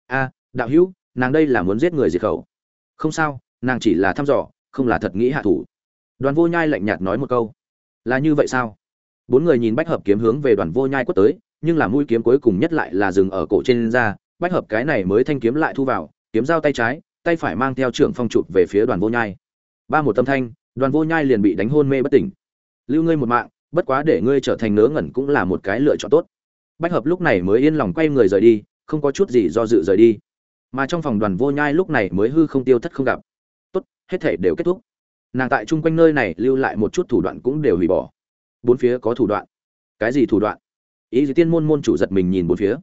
A, đạo hữu, nàng đây là muốn giết người diệt khẩu. Không sao, nàng chỉ là thăm dò, không là thật nghĩ hạ thủ. Đoàn vô nhai lạnh nhạt nói một câu. Là như vậy sao? Bốn người nhìn bách hợp kiếm hướng về đoàn vô nhai quất tới, nhưng là mũi kiếm cuối cùng nhất lại là dừng ở cổ trên da. Bách hợp cái này mới thanh kiếm lại thu vào, kiếm dao tay trái, tay phải mang theo trưởng phong chụp về phía đoàn vô nhai. Ba một tâm thanh đoàn vô nhai liền bị đánh hôn mê bất tỉnh. Lưu ngươi một mạng, bất quá để ngươi trở thành nớ ngẩn cũng là một cái lựa chọn tốt. Bách hợp lúc này mới yên lòng quay người rời đi, không có chút gì do dự rời đi. Mà trong phòng đoàn vô nhai lúc này mới hư không tiêu thất không gặp. Tốt, hết thể đều kết thúc. Nàng tại chung quanh nơi này lưu lại một chút thủ đoạn cũng đều hủy bỏ. Bốn phía có thủ đoạn. Cái gì thủ đoạn? Ý gì tiên môn môn chủ giật mình nhìn bốn phía.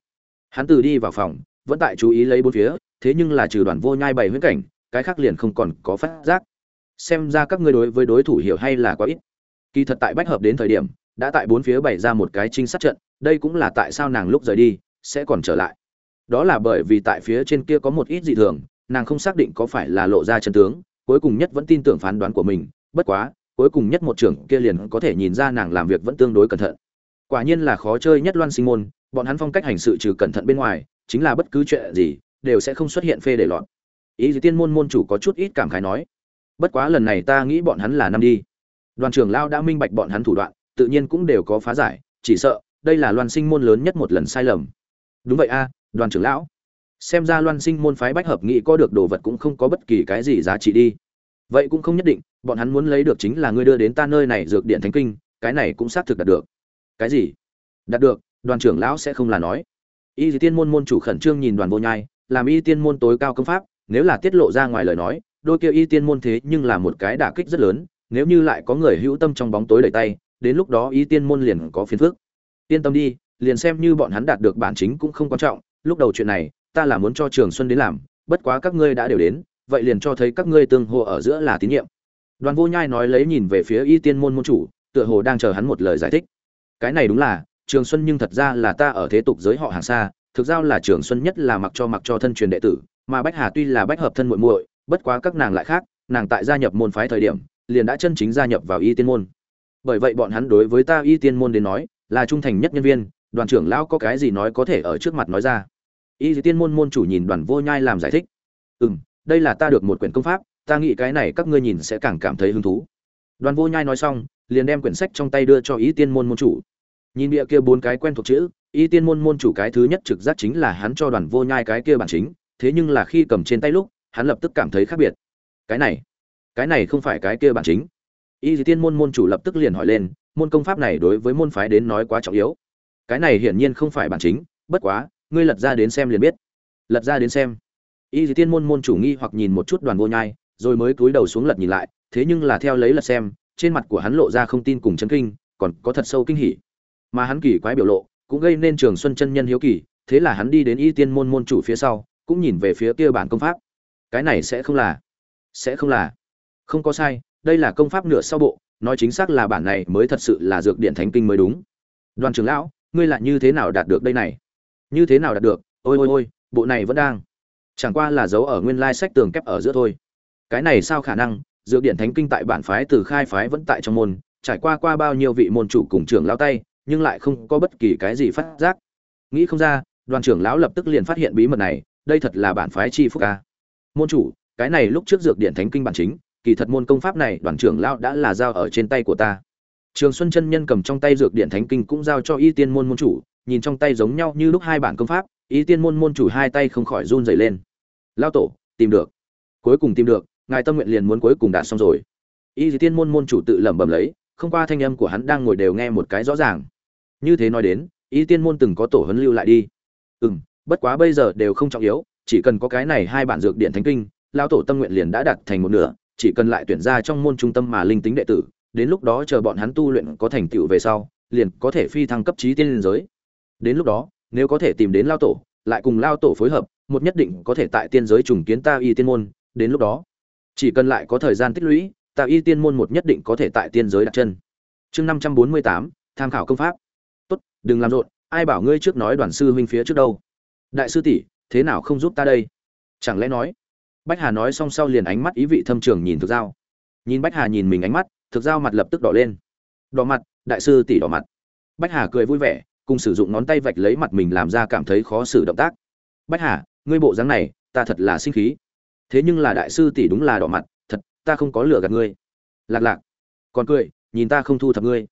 Hắn từ đi vào phòng, vẫn tại chú ý lấy bốn phía, thế nhưng là trừ đoàn vô nhai bày huyễn cảnh, cái khác liền không còn có phát giác xem ra các ngươi đối với đối thủ hiểu hay là quá ít. Kỳ thật tại bách hợp đến thời điểm, đã tại bốn phía bày ra một cái trinh sát trận, đây cũng là tại sao nàng lúc rời đi, sẽ còn trở lại. Đó là bởi vì tại phía trên kia có một ít dị thường, nàng không xác định có phải là lộ ra chân tướng, cuối cùng nhất vẫn tin tưởng phán đoán của mình, bất quá, cuối cùng nhất một trưởng kia liền có thể nhìn ra nàng làm việc vẫn tương đối cẩn thận. Quả nhiên là khó chơi nhất loan sinh môn, bọn hắn phong cách hành sự trừ cẩn thận bên ngoài, chính là bất cứ chuyện gì, đều sẽ không xuất hiện phê để lọt. Ý gì tiên môn môn chủ có chút ít cảm khái nói bất quá lần này ta nghĩ bọn hắn là năm đi. Đoàn trưởng lao đã minh bạch bọn hắn thủ đoạn, tự nhiên cũng đều có phá giải, chỉ sợ, đây là loan sinh môn lớn nhất một lần sai lầm. Đúng vậy a, đoàn trưởng lão. Xem ra loan sinh môn phái bách hợp nghĩ có được đồ vật cũng không có bất kỳ cái gì giá trị đi. Vậy cũng không nhất định, bọn hắn muốn lấy được chính là ngươi đưa đến ta nơi này dược điện thánh kinh, cái này cũng xác thực đạt được. Cái gì? Đạt được, đoàn trưởng lão sẽ không là nói. Y tiên môn môn chủ khẩn trương nhìn đoàn vô nhai, làm y tiên môn tối cao công pháp, nếu là tiết lộ ra ngoài lời nói đôi kia y tiên môn thế nhưng là một cái đả kích rất lớn, nếu như lại có người hữu tâm trong bóng tối đẩy tay, đến lúc đó y tiên môn liền có phiền phức. Yên tâm đi, liền xem như bọn hắn đạt được bản chính cũng không quan trọng, lúc đầu chuyện này, ta là muốn cho trường xuân đến làm, bất quá các ngươi đã đều đến, vậy liền cho thấy các ngươi tương hồ ở giữa là tín nhiệm. Đoàn vô nhai nói lấy nhìn về phía y tiên môn môn chủ, tựa hồ đang chờ hắn một lời giải thích. Cái này đúng là, trường xuân nhưng thật ra là ta ở thế tục giới họ hàng xa, thực ra là trường xuân nhất là mặc cho mặc cho thân truyền đệ tử, mà bách hà tuy là bách hợp thân muội muội bất quá các nàng lại khác, nàng tại gia nhập môn phái thời điểm, liền đã chân chính gia nhập vào y tiên môn. Bởi vậy bọn hắn đối với ta y tiên môn đến nói, là trung thành nhất nhân viên, đoàn trưởng lão có cái gì nói có thể ở trước mặt nói ra. Y tiên môn môn chủ nhìn đoàn vô nhai làm giải thích. Ừ m đây là ta được một quyển công pháp, ta nghĩ cái này các ngươi nhìn sẽ càng cảm thấy hứng thú. Đoàn vô nhai nói xong, liền đem quyển sách trong tay đưa cho y tiên môn môn chủ. Nhìn địa kia bốn cái quen thuộc chữ, y tiên môn môn chủ cái thứ nhất trực giác chính là hắn cho đoàn vô nhai cái kia bản chính, thế nhưng là khi cầm trên tay lúc hắn lập tức cảm thấy khác biệt. Cái này cái này không phải cái kia bản chính. Y tiên môn môn chủ lập tức liền hỏi lên, môn công pháp này đối với môn phái đến nói quá trọng yếu. Cái này hiển nhiên không phải bản chính, bất quá, ngươi lật ra đến xem liền biết. Lật ra đến xem. Y tiên môn môn chủ nghi hoặc nhìn một chút đoàn vô nhai, rồi mới cúi đầu xuống lật nhìn lại, thế nhưng là theo lấy lật xem, trên mặt của hắn lộ ra không tin cùng chấn kinh, còn có thật sâu kinh hỉ. Mà hắn kỳ quái biểu lộ, cũng gây nên trường xuân chân nhân hiếu kỳ, thế là hắn đi đến y tiên môn môn chủ phía sau, cũng nhìn về phía kia bản công pháp cái này sẽ không là, sẽ không là. Không có sai, đây là công pháp nửa sau bộ, nói chính xác là bản này mới thật sự là dược điện thánh kinh mới đúng. Đoàn trưởng lão, ngươi lại như thế nào đạt được đây này? Như thế nào đạt được? Ôi ôi ôi, bộ này vẫn đang. Chẳng qua là dấu ở nguyên lai sách tường kép ở giữa thôi. Cái này sao khả năng? Dược điện thánh kinh tại bản phái từ khai phái vẫn tại trong môn, trải qua qua bao nhiêu vị môn chủ cùng trưởng lão tay, nhưng lại không có bất kỳ cái gì phát giác. Nghĩ không ra, đoàn trưởng lão lập tức liền phát hiện bí mật này, đây thật là bản phái chi phúc ca môn chủ, cái này lúc trước dược điện thánh kinh bản chính, kỳ thật môn công pháp này đoàn trưởng lao đã là giao ở trên tay của ta. Trường xuân chân nhân cầm trong tay dược điện thánh kinh cũng giao cho y tiên môn môn chủ, nhìn trong tay giống nhau như lúc hai bản công pháp, y tiên môn môn chủ hai tay không khỏi run rẩy lên. Lao tổ, tìm được. Cuối cùng tìm được, ngài tâm nguyện liền muốn cuối cùng đạt xong rồi. Y tiên môn môn chủ tự lẩm bẩm lấy, không qua thanh âm của hắn đang ngồi đều nghe một cái rõ ràng. Như thế nói đến, y tiên môn từng có tổ huấn lưu lại đi. Ừ m bất quá bây giờ đều không trọng yếu chỉ cần có cái này hai bản dược điện thánh kinh lao tổ tâm nguyện liền đã đạt thành một nửa, chỉ cần lại tuyển ra trong môn trung tâm mà linh tính đệ tử, đến lúc đó chờ bọn hắn tu luyện có thành tựu về sau, liền có thể phi thăng cấp trí tiên liên giới. Đến lúc đó, nếu có thể tìm đến lao tổ, lại cùng lao tổ phối hợp, một nhất định có thể tại tiên giới trùng kiến ta y tiên môn, đến lúc đó, chỉ cần lại có thời gian tích lũy, ta y tiên môn một nhất định có thể tại tiên giới đặt chân. Chương năm trăm bốn mươi tám, tham khảo công pháp. Tốt, đừng làm rộn, ai bảo ngươi trước nói đoàn sư huynh phía trước đâu? Đại sư tỷ thế nào không giúp ta đây? Chẳng lẽ nói? Bách hà nói xong sau liền ánh mắt ý vị thâm trường nhìn thực giao. Nhìn bách hà nhìn mình ánh mắt, thực giao mặt lập tức đỏ lên. Đỏ mặt, đại sư tỷ đỏ mặt. Bách hà cười vui vẻ, cùng sử dụng ngón tay vạch lấy mặt mình làm ra cảm thấy khó xử động tác. Bách hà, ngươi bộ dáng này, ta thật là sinh khí. Thế nhưng là đại sư tỷ đúng là đỏ mặt, thật, ta không có lừa gạt ngươi. Lạc lạc. Còn cười, nhìn ta không thu thập ngươi.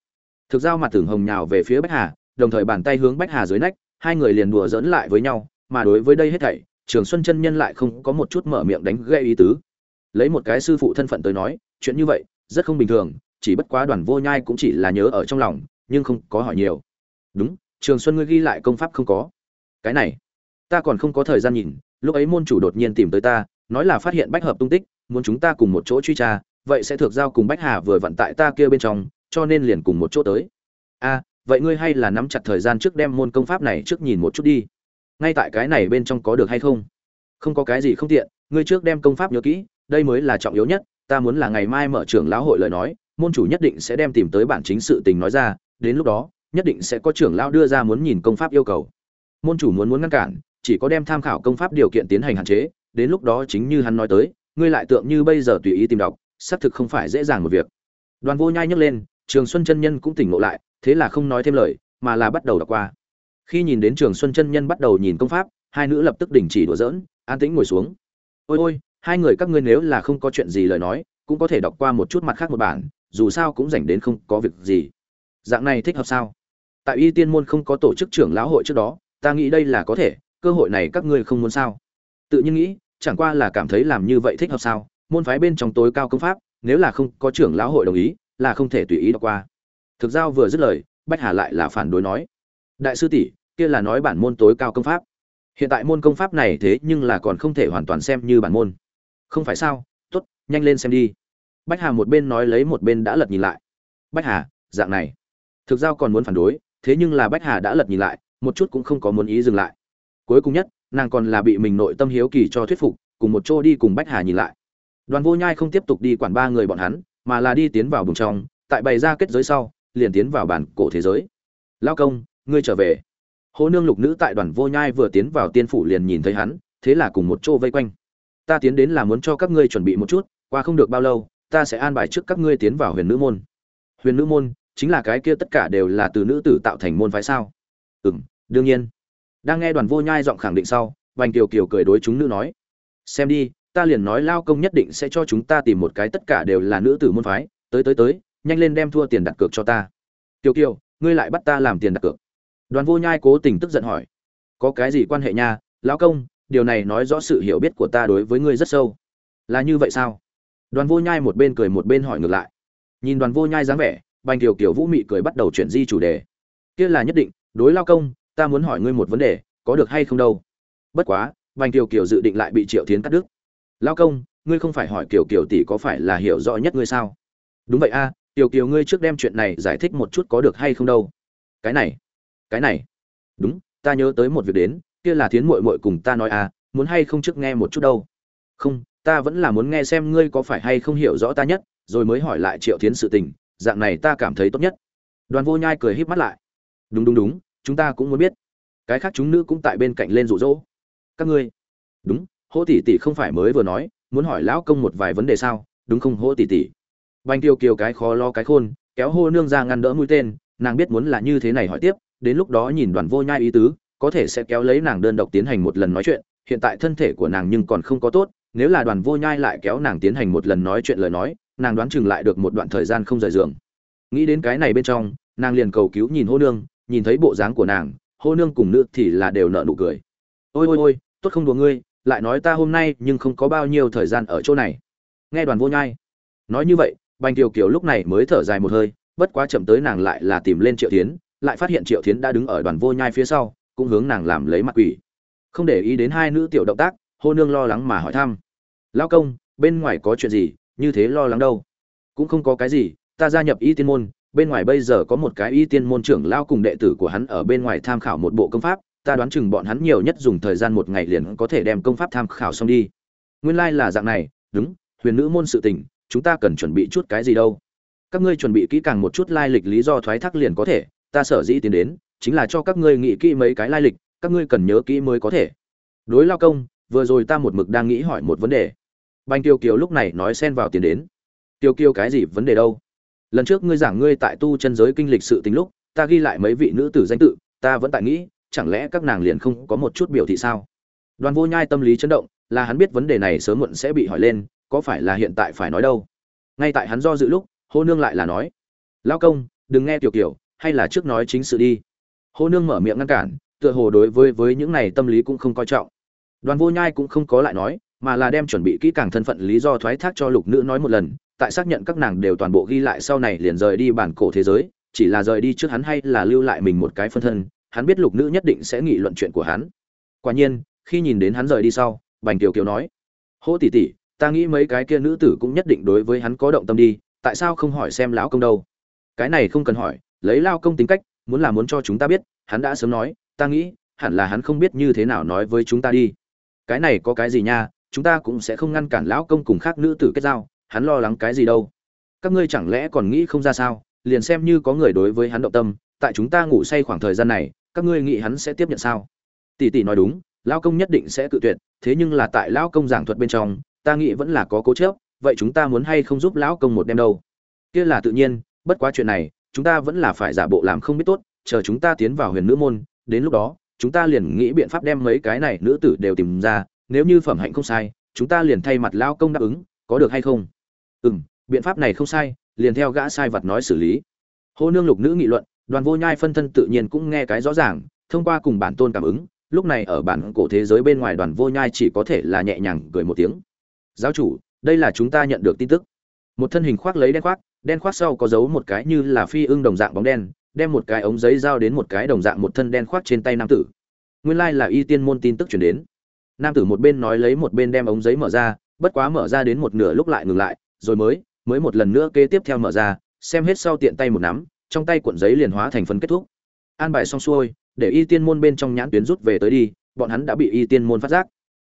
Thực giao mặt tưởng hồng nhào về phía bách hà, đồng thời bàn tay hướng bách hà dưới nách, hai người liền đùa dỡn lại với nhau mà đối với đây hết thảy, trường xuân chân nhân lại không có một chút mở miệng đánh gây ý tứ. Lấy một cái sư phụ thân phận tới nói, chuyện như vậy, rất không bình thường, chỉ bất quá đoàn vô nhai cũng chỉ là nhớ ở trong lòng, nhưng không có hỏi nhiều. Đúng, trường xuân ngươi ghi lại công pháp không có. Cái này, ta còn không có thời gian nhìn, lúc ấy môn chủ đột nhiên tìm tới ta, nói là phát hiện bách hợp tung tích, muốn chúng ta cùng một chỗ truy tra, vậy sẽ thược giao cùng bách hà vừa vận tại ta kia bên trong, cho nên liền cùng một chỗ tới. A vậy ngươi hay là nắm chặt thời gian trước đem môn công pháp này trước nhìn một chút đi ngay tại cái này bên trong có được hay không? Không có cái gì không tiện, ngươi trước đem công pháp nhớ kỹ, đây mới là trọng yếu nhất, ta muốn là ngày mai mở trưởng lão hội lời nói, môn chủ nhất định sẽ đem tìm tới bản chính sự tình nói ra, đến lúc đó, nhất định sẽ có trưởng lão đưa ra muốn nhìn công pháp yêu cầu. Môn chủ muốn muốn ngăn cản, chỉ có đem tham khảo công pháp điều kiện tiến hành hạn chế, đến lúc đó chính như hắn nói tới, ngươi lại tượng như bây giờ tùy ý tìm đọc, xác thực không phải dễ dàng một việc. Đoàn vô nhai nhấc lên, trường xuân chân nhân cũng tỉnh ngộ lại, thế là không nói thêm lời, mà là bắt đầu đọc qua khi nhìn đến trường xuân chân nhân bắt đầu nhìn công pháp, hai nữ lập tức đình chỉ đùa giỡn, an tĩnh ngồi xuống. Ôi ôi, hai người các ngươi nếu là không có chuyện gì lời nói, cũng có thể đọc qua một chút mặt khác một bản, dù sao cũng dành đến không có việc gì. Dạng này thích hợp sao? Tại y tiên môn không có tổ chức trưởng lão hội trước đó, ta nghĩ đây là có thể, cơ hội này các ngươi không muốn sao? Tự nhiên nghĩ, chẳng qua là cảm thấy làm như vậy thích hợp sao? Môn phái bên trong tối cao công pháp, nếu là không có trưởng lão hội đồng ý, là không thể tùy ý đọc qua. Thực giao vừa dứt lời, bách hà lại là phản đối nói. Đại sư tỷ kia là nói bản môn tối cao công pháp. Hiện tại môn công pháp này thế nhưng là còn không thể hoàn toàn xem như bản môn. Không phải sao? Tốt, nhanh lên xem đi. Bách hà một bên nói lấy một bên đã lật nhìn lại. Bách hà, dạng này. Thực giao còn muốn phản đối, thế nhưng là bách hà đã lật nhìn lại, một chút cũng không có muốn ý dừng lại. Cuối cùng nhất, nàng còn là bị mình nội tâm hiếu kỳ cho thuyết phục, cùng một chỗ đi cùng bách hà nhìn lại. Đoàn vô nhai không tiếp tục đi quản ba người bọn hắn, mà là đi tiến vào bùng trong, tại bày ra kết giới sau, liền tiến vào bản cổ thế giới. Lao công, ngươi trở về. Hô nương lục nữ tại đoàn vô nhai vừa tiến vào tiên phủ liền nhìn thấy hắn, thế là cùng một chỗ vây quanh. Ta tiến đến là muốn cho các ngươi chuẩn bị một chút, qua không được bao lâu, ta sẽ an bài trước các ngươi tiến vào huyền nữ môn. Huyền nữ môn, chính là cái kia tất cả đều là từ nữ tử tạo thành môn phái sao? Ừ m đương nhiên. Đang nghe đoàn vô nhai giọng khẳng định sau, vành kiều kiều cười đối chúng nữ nói, xem đi, ta liền nói lao công nhất định sẽ cho chúng ta tìm một cái tất cả đều là nữ tử môn phái, tới tới tới, nhanh lên đem thua tiền đặt cược cho ta. Kiều kiều, ngươi lại bắt ta làm tiền đặt cược đoàn vô nhai cố tình tức giận hỏi có cái gì quan hệ nha? Lão công điều này nói rõ sự hiểu biết của ta đối với ngươi rất sâu. Là như vậy sao? Đoàn vô nhai một bên cười một bên hỏi ngược lại. Nhìn đoàn vô nhai dáng vẻ bành kiều kiều vũ mị cười bắt đầu chuyển di chủ đề. Kia là nhất định đối lao công ta muốn hỏi ngươi một vấn đề có được hay không đâu? Bất quá bành kiều kiều dự định lại bị triệu tiến cắt đứt. Lao công ngươi không phải hỏi kiều kiều tỷ có phải là hiểu rõ nhất ngươi sao? Đúng vậy a à, kiều kiều ngươi trước đem chuyện này giải thích một chút có được hay không đâu. Cái này cái này. Đúng, ta nhớ tới một việc đến, kia là thiến muội muội cùng ta nói à muốn hay không trước nghe một chút đâu. Không, ta vẫn là muốn nghe xem ngươi có phải hay không hiểu rõ ta nhất, rồi mới hỏi lại triệu thiến sự tình, dạng này ta cảm thấy tốt nhất. Đoàn vô nhai cười híp mắt lại. Đúng đúng đúng, chúng ta cũng muốn biết. Cái khác chúng nữ cũng tại bên cạnh lên rụ rỗ. Các ngươi. Đúng, hỗ tỷ tỷ không phải mới vừa nói, muốn hỏi lão công một vài vấn đề sao, đúng không hỗ tỷ tỷ? Banh tiêu kiều cái khó lo cái khôn, kéo hô nương ra ngăn đỡ mũi tên, nàng biết muốn là như thế này hỏi tiếp đến lúc đó nhìn đoàn vô nhai ý tứ, có thể sẽ kéo lấy nàng đơn độc tiến hành một lần nói chuyện, hiện tại thân thể của nàng nhưng còn không có tốt, nếu là đoàn vô nhai lại kéo nàng tiến hành một lần nói chuyện lời nói, nàng đoán chừng lại được một đoạn thời gian không rời giường. Nghĩ đến cái này bên trong, nàng liền cầu cứu nhìn hô nương, nhìn thấy bộ dáng của nàng, hô nương cùng nữ thì là đều nợ nụ cười. Ôi ôi ôi, tốt không đùa ngươi, lại nói ta hôm nay nhưng không có bao nhiêu thời gian ở chỗ này. Nghe đoàn vô nhai nói như vậy, bành kiều kiều lúc này mới thở dài một hơi, bất quá chậm tới nàng lại là tìm lên triệu tiến lại phát hiện triệu Thiến đã đứng ở đoàn vô nhai phía sau, cũng hướng nàng làm lấy mặt quỷ. Không để ý đến hai nữ tiểu động tác, hô nương lo lắng mà hỏi thăm. Lao công, bên ngoài có chuyện gì? Như thế lo lắng đâu? Cũng không có cái gì, ta gia nhập y tiên môn, bên ngoài bây giờ có một cái y tiên môn trưởng lao cùng đệ tử của hắn ở bên ngoài tham khảo một bộ công pháp, ta đoán chừng bọn hắn nhiều nhất dùng thời gian một ngày liền có thể đem công pháp tham khảo xong đi. Nguyên lai là dạng này, đúng, huyền nữ môn sự tình, chúng ta cần chuẩn bị chút cái gì đâu. Các ngươi chuẩn bị kỹ càng một chút lai lịch lý do thoái thác liền có thể ta sở dĩ tiến đến, chính là cho các ngươi nghĩ kỹ mấy cái lai lịch, các ngươi cần nhớ kỹ mới có thể. Đối lao công, vừa rồi ta một mực đang nghĩ hỏi một vấn đề. Banh tiêu kiều lúc này nói xen vào tiền đến. Tiêu kiều cái gì vấn đề đâu? Lần trước ngươi giảng ngươi tại tu chân giới kinh lịch sự tính lúc, ta ghi lại mấy vị nữ tử danh tự, ta vẫn tại nghĩ, chẳng lẽ các nàng liền không có một chút biểu thị sao? Đoàn vô nhai tâm lý chấn động, là hắn biết vấn đề này sớm muộn sẽ bị hỏi lên, có phải là hiện tại phải nói đâu? Ngay tại hắn do dự lúc, hô nương lại là nói, lao công, đừng nghe tiểu kiểu hay là trước nói chính sự đi. Hô nương mở miệng ngăn cản, tựa hồ đối với với những này tâm lý cũng không coi trọng. Đoàn vô nhai cũng không có lại nói, mà là đem chuẩn bị kỹ càng thân phận lý do thoái thác cho lục nữ nói một lần, tại xác nhận các nàng đều toàn bộ ghi lại sau này liền rời đi bản cổ thế giới, chỉ là rời đi trước hắn hay là lưu lại mình một cái phân thân, hắn biết lục nữ nhất định sẽ nghị luận chuyện của hắn. Quả nhiên, khi nhìn đến hắn rời đi sau, bành kiều kiều nói, hô tỷ tỷ, ta nghĩ mấy cái kia nữ tử cũng nhất định đối với hắn có động tâm đi, tại sao không hỏi xem lão công đâu? Cái này không cần hỏi lấy lao công tính cách, muốn là muốn cho chúng ta biết, hắn đã sớm nói, ta nghĩ, hẳn là hắn không biết như thế nào nói với chúng ta đi. Cái này có cái gì nha, chúng ta cũng sẽ không ngăn cản lão công cùng khác nữ tử kết giao, hắn lo lắng cái gì đâu. Các ngươi chẳng lẽ còn nghĩ không ra sao, liền xem như có người đối với hắn động tâm, tại chúng ta ngủ say khoảng thời gian này, các ngươi nghĩ hắn sẽ tiếp nhận sao? Tỷ tỷ nói đúng, lão công nhất định sẽ cự tuyệt, thế nhưng là tại lão công giảng thuật bên trong, ta nghĩ vẫn là có cố chấp, vậy chúng ta muốn hay không giúp lão công một đêm đâu? Kia là tự nhiên, bất quá chuyện này chúng ta vẫn là phải giả bộ làm không biết tốt, chờ chúng ta tiến vào huyền nữ môn, đến lúc đó, chúng ta liền nghĩ biện pháp đem mấy cái này nữ tử đều tìm ra, nếu như phẩm hạnh không sai, chúng ta liền thay mặt lão công đáp ứng, có được hay không? Ừ m biện pháp này không sai, liền theo gã sai vật nói xử lý. Hô nương lục nữ nghị luận, đoàn vô nhai phân thân tự nhiên cũng nghe cái rõ ràng, thông qua cùng bản tôn cảm ứng, lúc này ở bản cổ thế giới bên ngoài đoàn vô nhai chỉ có thể là nhẹ nhàng cười một tiếng. Giáo chủ, đây là chúng ta nhận được tin tức. Một thân hình khoác lấy đen khoác đen khoác sau có dấu một cái như là phi ưng đồng dạng bóng đen, đem một cái ống giấy giao đến một cái đồng dạng một thân đen khoác trên tay nam tử. Nguyên lai là y tiên môn tin tức chuyển đến. Nam tử một bên nói lấy một bên đem ống giấy mở ra, bất quá mở ra đến một nửa lúc lại ngừng lại, rồi mới mới một lần nữa kế tiếp theo mở ra, xem hết sau tiện tay một nắm, trong tay cuộn giấy liền hóa thành phần kết thúc. An bài xong xuôi, để y tiên môn bên trong nhãn tuyến rút về tới đi, bọn hắn đã bị y tiên môn phát giác.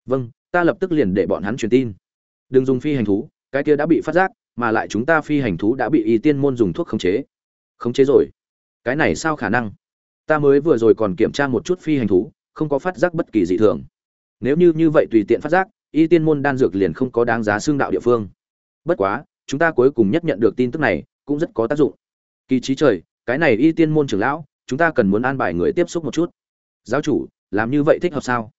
Vâng ta lập tức liền để bọn hắn truyền tin. Đừng dùng phi hành thú, cái kia đã bị phát giác mà lại chúng ta phi hành thú đã bị y tiên môn dùng thuốc khống chế. Khống chế rồi. Cái này sao khả năng? Ta mới vừa rồi còn kiểm tra một chút phi hành thú, không có phát giác bất kỳ dị thường. Nếu như như vậy tùy tiện phát giác, y tiên môn đan dược liền không có đáng giá xương đạo địa phương. Bất quá, chúng ta cuối cùng nhất nhận được tin tức này, cũng rất có tác dụng. Kỳ trí trời, cái này y tiên môn trưởng lão, chúng ta cần muốn an bài người tiếp xúc một chút. Giáo chủ, làm như vậy thích hợp sao?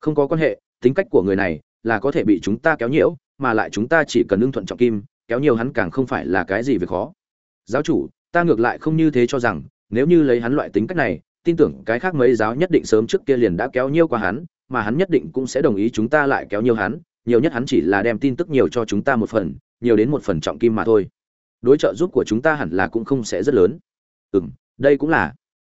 Không có quan hệ, tính cách của người này là có thể bị chúng ta kéo nhiễu, mà lại chúng ta chỉ cần ưng thuận trọng kim kéo nhiều hắn càng không phải là cái gì việc khó. Giáo chủ, ta ngược lại không như thế cho rằng, nếu như lấy hắn loại tính cách này, tin tưởng cái khác mấy giáo nhất định sớm trước kia liền đã kéo nhiều qua hắn, mà hắn nhất định cũng sẽ đồng ý chúng ta lại kéo nhiều hắn, nhiều nhất hắn chỉ là đem tin tức nhiều cho chúng ta một phần, nhiều đến một phần trọng kim mà thôi. Đối trợ giúp của chúng ta hẳn là cũng không sẽ rất lớn. Ừ m đây cũng là.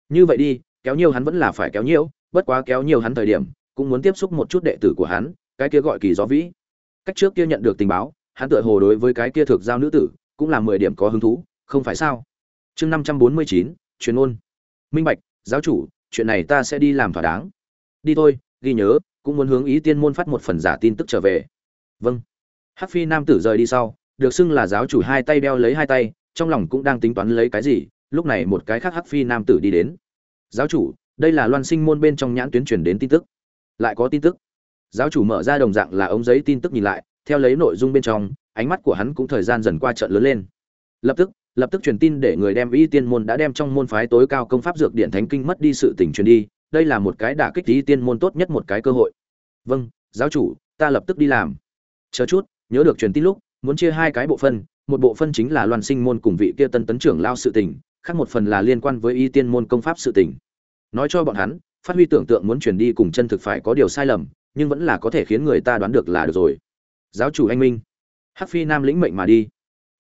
Như vậy đi, kéo nhiều hắn vẫn là phải kéo nhiều, bất quá kéo nhiều hắn thời điểm, cũng muốn tiếp xúc một chút đệ tử của hắn, cái kia gọi kỳ gió vĩ. Cách trước kia nhận được tình báo hắn tựa hồ đối với cái kia thực giao nữ tử, cũng là mười điểm có hứng thú, không phải sao? Chương năm trăm bốn mươi chín, chuyên ôn minh bạch, giáo chủ, chuyện này ta sẽ đi làm thỏa đáng. Đi thôi, ghi nhớ, cũng muốn hướng ý tiên môn phát một phần giả tin tức trở về. Vâng. Hắc phi nam tử rời đi sau, được xưng là giáo chủ hai tay đeo lấy hai tay, trong lòng cũng đang tính toán lấy cái gì, lúc này một cái khác hắc phi nam tử đi đến. Giáo chủ, đây là loan sinh môn bên trong nhãn tuyến truyền đến tin tức. Lại có tin tức. Giáo chủ mở ra đồng dạng là ống giấy tin tức nhìn lại theo lấy nội dung bên trong, ánh mắt của hắn cũng thời gian dần qua trợn lớn lên. Lập tức lập tức truyền tin để người đem y tiên môn đã đem trong môn phái tối cao công pháp dược điện thánh kinh mất đi sự tình truyền đi, đây là một cái đả kích y tiên môn tốt nhất một cái cơ hội. Vâng giáo chủ, ta lập tức đi làm. Chờ chút, nhớ được truyền tin lúc, muốn chia hai cái bộ phân, một bộ phân chính là loan sinh môn cùng vị kia tân tấn trưởng lao sự tình, khác một phần là liên quan với y tiên môn công pháp sự tình. Nói cho bọn hắn, phát huy tưởng tượng muốn truyền đi cùng chân thực phải có điều sai lầm, nhưng vẫn là có thể khiến người ta đoán được là được rồi giáo chủ anh minh. Hắc phi nam lĩnh mệnh mà đi.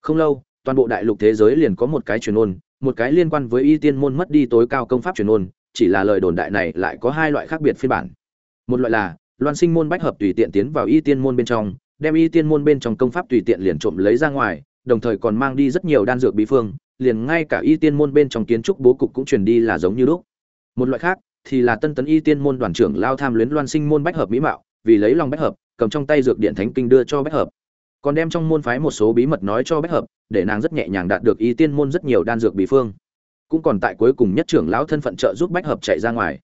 Không lâu, toàn bộ đại lục thế giới liền có một cái truyền ôn, một cái liên quan với y tiên môn mất đi tối cao công pháp truyền ôn, chỉ là lời đồn đại này lại có hai loại khác biệt phiên bản. Một loại là, loan sinh môn bách hợp tùy tiện tiến vào y tiên môn bên trong, đem y tiên môn bên trong công pháp tùy tiện liền trộm lấy ra ngoài, đồng thời còn mang đi rất nhiều đan dược bí phương, liền ngay cả y tiên môn bên trong kiến trúc bố cục cũng truyền đi là giống như lúc. Một loại khác, thì là tân tấn y tiên môn đoàn trưởng lao tham luyến loan sinh môn bách hợp mỹ mạo, vì lấy lòng bách hợp cầm trong tay dược điện thánh kinh đưa cho bách hợp. Còn đem trong môn phái một số bí mật nói cho bách hợp, để nàng rất nhẹ nhàng đạt được y tiên môn rất nhiều đan dược bí phương. Cũng còn tại cuối cùng nhất trưởng lão thân phận trợ giúp bách hợp chạy ra ngoài.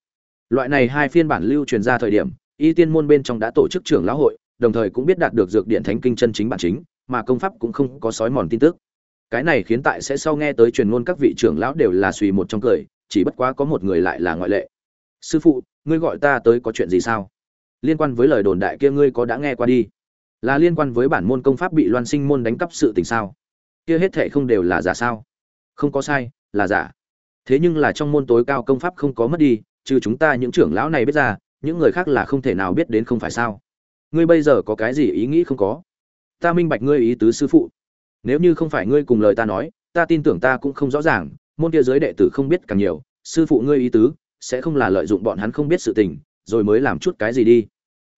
Loại này hai phiên bản lưu truyền ra thời điểm, y tiên môn bên trong đã tổ chức trưởng lão hội, đồng thời cũng biết đạt được dược điện thánh kinh chân chính bản chính, mà công pháp cũng không có sói mòn tin tức. Cái này khiến tại sẽ sau nghe tới truyền ngôn các vị trưởng lão đều là suy một trong cười, chỉ bất quá có một người lại là ngoại lệ. Sư phụ, ngươi gọi ta tới có chuyện gì sao? Liên quan với lời đồn đại kia ngươi có đã nghe qua đi? Là liên quan với bản môn công pháp bị loan sinh môn đánh cắp sự tình sao? Kia hết thệ không đều là giả sao? Không có sai, là giả. Thế nhưng là trong môn tối cao công pháp không có mất đi, trừ chúng ta những trưởng lão này biết ra, những người khác là không thể nào biết đến không phải sao? Ngươi bây giờ có cái gì ý nghĩ không có? Ta minh bạch ngươi ý tứ sư phụ. Nếu như không phải ngươi cùng lời ta nói, ta tin tưởng ta cũng không rõ ràng, môn kia giới đệ tử không biết càng nhiều, sư phụ ngươi ý tứ, sẽ không là lợi dụng bọn hắn không biết sự tình rồi mới làm chút cái gì đi.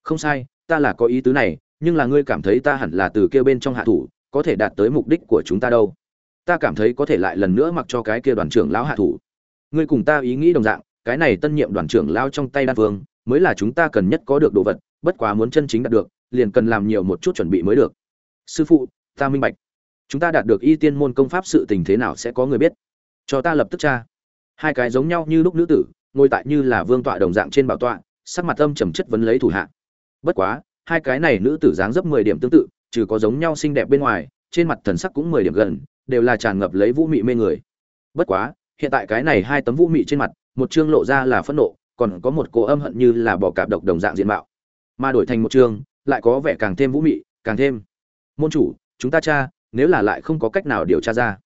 Không sai, ta là có ý tứ này, nhưng là ngươi cảm thấy ta hẳn là từ kia bên trong hạ thủ, có thể đạt tới mục đích của chúng ta đâu. Ta cảm thấy có thể lại lần nữa mặc cho cái kia đoàn trưởng lão hạ thủ. Ngươi cùng ta ý nghĩ đồng dạng, cái này tân nhiệm đoàn trưởng lao trong tay đan phương mới là chúng ta cần nhất có được đồ vật, bất quá muốn chân chính đạt được, liền cần làm nhiều một chút chuẩn bị mới được. Sư phụ, ta minh bạch. Chúng ta đạt được y tiên môn công pháp sự tình thế nào sẽ có người biết? Cho ta lập tức tra. Hai cái giống nhau như lúc nữ tử, ngồi tại như là vương tọa đồng dạng trên bảo tọa sắc mặt âm trầm chất vấn lấy thủ hạ. Bất quá hai cái này nữ tử dáng dấp mười điểm tương tự trừ có giống nhau xinh đẹp bên ngoài trên mặt thần sắc cũng mười điểm gần đều là tràn ngập lấy vũ mị mê người. Bất quá hiện tại cái này hai tấm vũ mị trên mặt một trương lộ ra là phẫn nộ còn có một cô âm hận như là bỏ cạp độc đồng dạng diện mạo. Mà đổi thành một trương, lại có vẻ càng thêm vũ mị càng thêm. Môn chủ chúng ta tra, nếu là lại không có cách nào điều tra ra.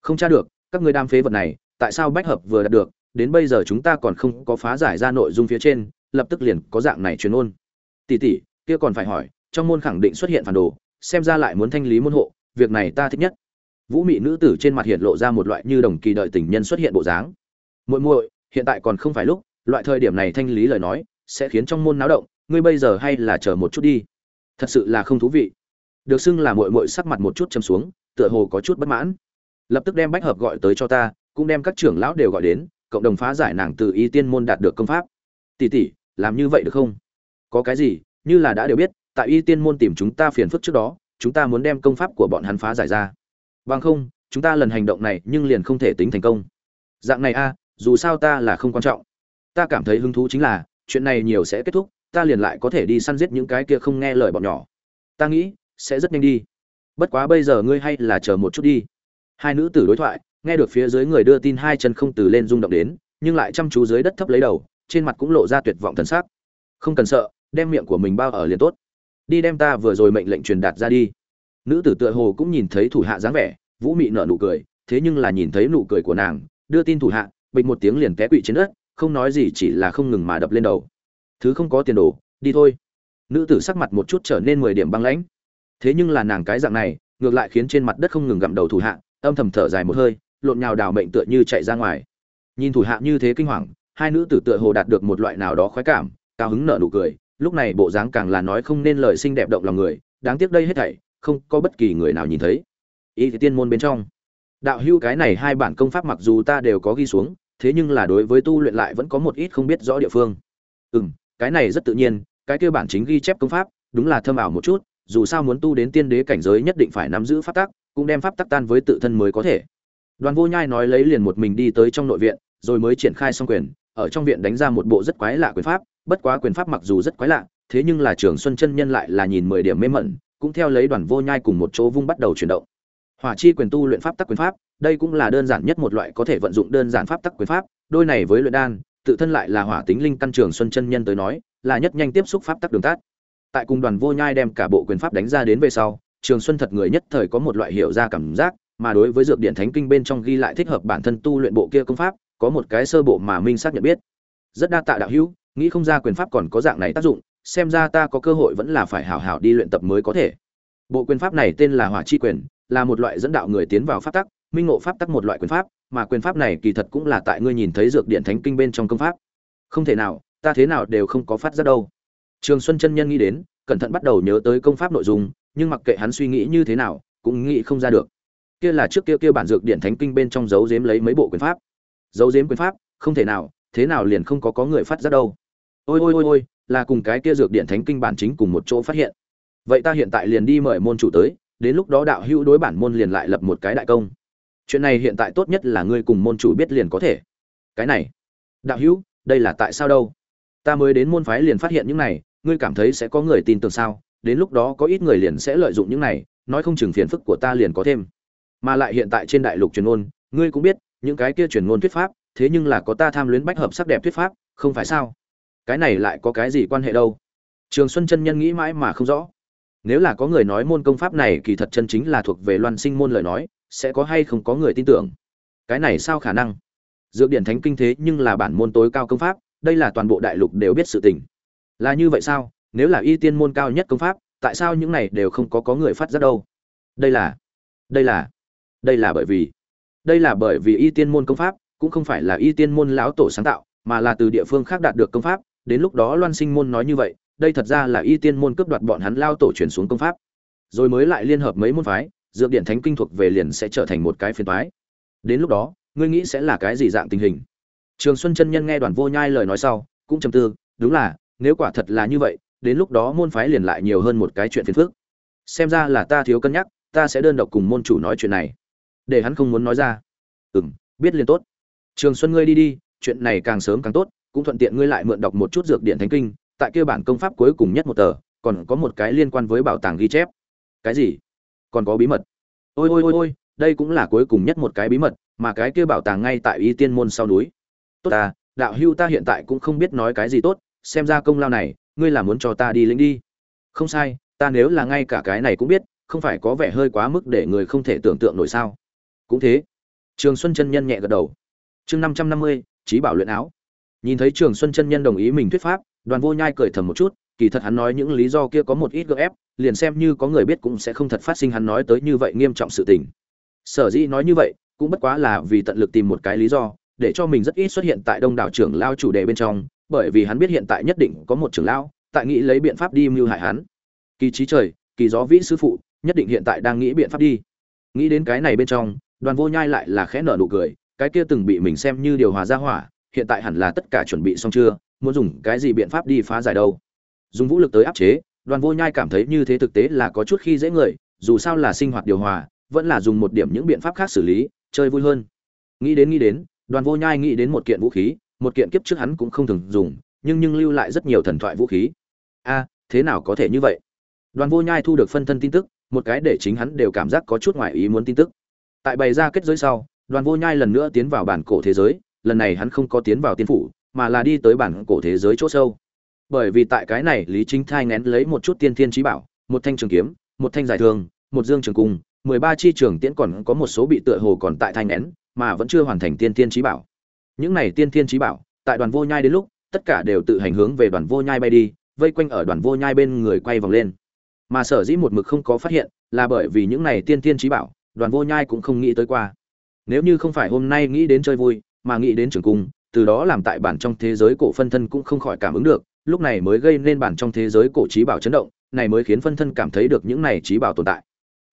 Không tra được các ngươi đam phế vật này tại sao bách hợp vừa đạt được đến bây giờ chúng ta còn không có phá giải ra nội dung phía trên lập tức liền có dạng này truyền ôn. Tỷ tỷ, kia còn phải hỏi, trong môn khẳng định xuất hiện phản đồ, xem ra lại muốn thanh lý môn hộ, việc này ta thích nhất. Vũ mị nữ tử trên mặt hiện lộ ra một loại như đồng kỳ đợi tình nhân xuất hiện bộ dáng. Muội muội, hiện tại còn không phải lúc, loại thời điểm này thanh lý lời nói, sẽ khiến trong môn náo động, ngươi bây giờ hay là chờ một chút đi. Thật sự là không thú vị. Được xưng là muội muội sắc mặt một chút châm xuống, tựa hồ có chút bất mãn. Lập tức đem bách hợp gọi tới cho ta, cũng đem các trưởng lão đều gọi đến, cộng đồng phá giải nàng từ y tiên môn đạt được công pháp. Tỷ tỷ làm như vậy được không? Có cái gì, như là đã đều biết, tại y tiên môn tìm chúng ta phiền phức trước đó, chúng ta muốn đem công pháp của bọn hắn phá giải ra. Bằng không, chúng ta lần hành động này nhưng liền không thể tính thành công. Dạng này a, dù sao ta là không quan trọng. Ta cảm thấy hứng thú chính là, chuyện này nhiều sẽ kết thúc, ta liền lại có thể đi săn giết những cái kia không nghe lời bọn nhỏ. Ta nghĩ, sẽ rất nhanh đi. Bất quá bây giờ ngươi hay là chờ một chút đi. Hai nữ tử đối thoại, nghe được phía dưới người đưa tin hai chân không từ lên rung động đến, nhưng lại chăm chú dưới đất thấp lấy đầu trên mặt cũng lộ ra tuyệt vọng thần sắc. Không cần sợ, đem miệng của mình bao ở liền tốt. Đi đem ta vừa rồi mệnh lệnh truyền đạt ra đi. Nữ tử tựa hồ cũng nhìn thấy thủ hạ dáng vẻ, vũ mị nở nụ cười, thế nhưng là nhìn thấy nụ cười của nàng, đưa tin thủ hạ, bịch một tiếng liền té quỵ trên đất, không nói gì chỉ là không ngừng mà đập lên đầu. Thứ không có tiền đồ, đi thôi. Nữ tử sắc mặt một chút trở nên mười điểm băng lãnh. Thế nhưng là nàng cái dạng này, ngược lại khiến trên mặt đất không ngừng gặm đầu thủ hạ, âm thầm thở dài một hơi, lộn nhào đảo mệnh tựa như chạy ra ngoài. Nhìn thủ hạ như thế kinh hoàng hai nữ tử tựa hồ đạt được một loại nào đó khoái cảm, cao hứng nở nụ cười, lúc này bộ dáng càng là nói không nên lời xinh đẹp động lòng người, đáng tiếc đây hết thảy, không có bất kỳ người nào nhìn thấy. Ý thì tiên môn bên trong. Đạo hưu cái này hai bản công pháp mặc dù ta đều có ghi xuống, thế nhưng là đối với tu luyện lại vẫn có một ít không biết rõ địa phương. Ừ m cái này rất tự nhiên, cái kia bản chính ghi chép công pháp, đúng là thâm ảo một chút, dù sao muốn tu đến tiên đế cảnh giới nhất định phải nắm giữ pháp tắc, cũng đem pháp tắc tan với tự thân mới có thể. Đoàn vô nhai nói lấy liền một mình đi tới trong nội viện, rồi mới triển khai xong quyền ở trong viện đánh ra một bộ rất quái lạ quyền pháp, bất quá quyền pháp mặc dù rất quái lạ, thế nhưng là trường xuân chân nhân lại là nhìn mười điểm mê mẩn, cũng theo lấy đoàn vô nhai cùng một chỗ vung bắt đầu chuyển động. Hỏa chi quyền tu luyện pháp tắc quyền pháp, đây cũng là đơn giản nhất một loại có thể vận dụng đơn giản pháp tắc quyền pháp, đôi này với luyện đan, tự thân lại là hỏa tính linh căn trường xuân chân nhân tới nói, là nhất nhanh tiếp xúc pháp tắc đường tát tại cùng đoàn vô nhai đem cả bộ quyền pháp đánh ra đến về sau, trường xuân thật người nhất thời có một loại hiểu ra cảm giác, mà đối với dược điện thánh kinh bên trong ghi lại thích hợp bản thân tu luyện bộ kia công pháp có một cái sơ bộ mà minh xác nhận biết. Rất đa tạ đạo hữu, nghĩ không ra quyền pháp còn có dạng này tác dụng, xem ra ta có cơ hội vẫn là phải hảo hảo đi luyện tập mới có thể. Bộ quyền pháp này tên là hỏa chi quyền, là một loại dẫn đạo người tiến vào pháp tắc, minh ngộ pháp tắc một loại quyền pháp, mà quyền pháp này kỳ thật cũng là tại ngươi nhìn thấy dược điện thánh kinh bên trong công pháp. Không thể nào, ta thế nào đều không có phát ra đâu. Trường xuân chân nhân nghĩ đến, cẩn thận bắt đầu nhớ tới công pháp nội dung, nhưng mặc kệ hắn suy nghĩ như thế nào, cũng nghĩ không ra được. Kia là trước kia kia bản dược điện thánh kinh bên trong dấu giếm lấy mấy bộ quyền pháp dấu giếm quyền pháp, không thể nào, thế nào liền không có có người phát giác đâu. Ôi ôi ôi ôi, là cùng cái kia dược điện thánh kinh bản chính cùng một chỗ phát hiện. Vậy ta hiện tại liền đi mời môn chủ tới, đến lúc đó đạo hữu đối bản môn liền lại lập một cái đại công. Chuyện này hiện tại tốt nhất là ngươi cùng môn chủ biết liền có thể. Cái này, đạo hữu, đây là tại sao đâu? Ta mới đến môn phái liền phát hiện những này, ngươi cảm thấy sẽ có người tin tưởng sao? Đến lúc đó có ít người liền sẽ lợi dụng những này, nói không chừng phiền phức của ta liền có thêm. Mà lại hiện tại trên đại lục truyền ngôn ngươi cũng biết những cái kia truyền ngôn thuyết pháp, thế nhưng là có ta tham luyến bách hợp sắc đẹp thuyết pháp, không phải sao? Cái này lại có cái gì quan hệ đâu? Trường xuân chân nhân nghĩ mãi mà không rõ. Nếu là có người nói môn công pháp này kỳ thật chân chính là thuộc về loan sinh môn lời nói, sẽ có hay không có người tin tưởng? Cái này sao khả năng? Dược điển thánh kinh thế nhưng là bản môn tối cao công pháp, đây là toàn bộ đại lục đều biết sự tình. Là như vậy sao? Nếu là y tiên môn cao nhất công pháp, tại sao những này đều không có có người phát ra đâu? Đây là đây là đây là bởi vì đây là bởi vì y tiên môn công pháp cũng không phải là y tiên môn lão tổ sáng tạo, mà là từ địa phương khác đạt được công pháp, đến lúc đó loan sinh môn nói như vậy, đây thật ra là y tiên môn cướp đoạt bọn hắn lao tổ truyền xuống công pháp. Rồi mới lại liên hợp mấy môn phái, dược điện thánh kinh thuộc về liền sẽ trở thành một cái phiền phái đến lúc đó, ngươi nghĩ sẽ là cái gì dạng tình hình? Trường xuân chân nhân nghe đoàn vô nhai lời nói sau, cũng trầm tư, đúng là, nếu quả thật là như vậy, đến lúc đó môn phái liền lại nhiều hơn một cái chuyện phiền phức. Xem ra là ta thiếu cân nhắc, ta sẽ đơn độc cùng môn chủ nói chuyện này để hắn không muốn nói ra. Ừ biết liền tốt. Trường xuân ngươi đi đi, chuyện này càng sớm càng tốt, cũng thuận tiện ngươi lại mượn đọc một chút dược điện thánh kinh, tại kia bản công pháp cuối cùng nhất một tờ, còn có một cái liên quan với bảo tàng ghi chép. Cái gì? Còn có bí mật. Ôi ôi ôi ôi, đây cũng là cuối cùng nhất một cái bí mật, mà cái kia bảo tàng ngay tại y tiên môn sau núi. Tốt ta, đạo hưu ta hiện tại cũng không biết nói cái gì tốt, xem ra công lao này, ngươi là muốn cho ta đi lĩnh đi. Không sai, ta nếu là ngay cả cái này cũng biết, không phải có vẻ hơi quá mức để người không thể tưởng tượng nổi sao cũng thế. Trường xuân chân nhân nhẹ gật đầu. Chương năm trăm năm mươi trí bảo luyện áo. Nhìn thấy trường xuân chân nhân đồng ý mình thuyết pháp, đoàn vô nhai cười thầm một chút, kỳ thật hắn nói những lý do kia có một ít gợ ép, liền xem như có người biết cũng sẽ không thật phát sinh hắn nói tới như vậy nghiêm trọng sự tình. Sở dĩ nói như vậy, cũng bất quá là vì tận lực tìm một cái lý do, để cho mình rất ít xuất hiện tại đông đảo trưởng lao chủ đề bên trong, bởi vì hắn biết hiện tại nhất định có một trưởng lao, tại nghĩ lấy biện pháp đi mưu hại hắn. Kỳ trí trời, kỳ gió vĩ sư phụ, nhất định hiện tại đang nghĩ biện pháp đi. Nghĩ đến cái này bên trong đoàn vô nhai lại là khẽ nở nụ cười, cái kia từng bị mình xem như điều hòa ra hỏa, hiện tại hẳn là tất cả chuẩn bị xong chưa, muốn dùng cái gì biện pháp đi phá giải đâu. Dùng vũ lực tới áp chế, đoàn vô nhai cảm thấy như thế thực tế là có chút khi dễ người, dù sao là sinh hoạt điều hòa, vẫn là dùng một điểm những biện pháp khác xử lý, chơi vui hơn. Nghĩ đến nghĩ đến, đoàn vô nhai nghĩ đến một kiện vũ khí, một kiện kiếp trước hắn cũng không thường dùng, nhưng nhưng lưu lại rất nhiều thần thoại vũ khí. A, thế nào có thể như vậy? Đoàn vô nhai thu được phân thân tin tức, một cái để chính hắn đều cảm giác có chút ngoại ý muốn tin tức tại bày ra kết giới sau, đoàn vô nhai lần nữa tiến vào bản cổ thế giới, lần này hắn không có tiến vào tiên phủ, mà là đi tới bản cổ thế giới chỗ sâu. Bởi vì tại cái này, lý chính thai ngén lấy một chút tiên thiên trí bảo, một thanh trường kiếm, một thanh giải thương, một dương trường cung, mười ba chi trường tiễn còn có một số bị tựa hồ còn tại thai ngén mà vẫn chưa hoàn thành tiên thiên trí bảo. Những này tiên thiên trí bảo, tại đoàn vô nhai đến lúc, tất cả đều tự hành hướng về đoàn vô nhai bay đi, vây quanh ở đoàn vô nhai bên người quay vòng lên. Mà sở dĩ một mực không có phát hiện, là bởi vì những này tiên thiên trí bảo đoàn vô nhai cũng không nghĩ tới qua. Nếu như không phải hôm nay nghĩ đến chơi vui, mà nghĩ đến trường cung, từ đó làm tại bản trong thế giới cổ phân thân cũng không khỏi cảm ứng được, lúc này mới gây nên bản trong thế giới cổ trí bảo chấn động, này mới khiến phân thân cảm thấy được những này trí bảo tồn tại.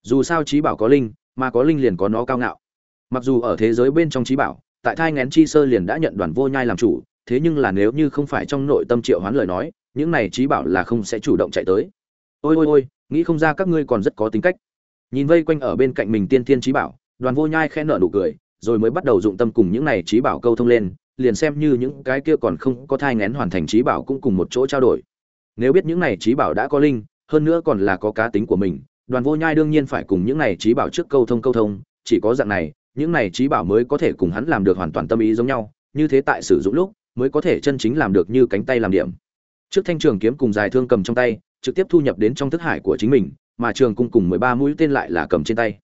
Dù sao trí bảo có linh, mà có linh liền có nó cao ngạo. Mặc dù ở thế giới bên trong trí bảo, tại thai ngén chi sơ liền đã nhận đoàn vô nhai làm chủ, thế nhưng là nếu như không phải trong nội tâm triệu hoán lời nói, những này trí bảo là không sẽ chủ động chạy tới. Ôi ôi ôi, nghĩ không ra các ngươi còn rất có tính cách nhìn vây quanh ở bên cạnh mình tiên tiên trí bảo, đoàn vô nhai khẽ nở nụ cười, rồi mới bắt đầu dụng tâm cùng những này trí bảo câu thông lên, liền xem như những cái kia còn không có thai ngén hoàn thành trí bảo cũng cùng một chỗ trao đổi. Nếu biết những này trí bảo đã có linh, hơn nữa còn là có cá tính của mình, đoàn vô nhai đương nhiên phải cùng những này trí bảo trước câu thông câu thông, chỉ có dạng này, những này trí bảo mới có thể cùng hắn làm được hoàn toàn tâm ý giống nhau, như thế tại sử dụng lúc, mới có thể chân chính làm được như cánh tay làm điểm. Trước thanh trường kiếm cùng dài thương cầm trong tay, trực tiếp thu nhập đến trong thức hải của chính mình mà trường cung cùng mười ba mũi tên lại là cầm trên tay.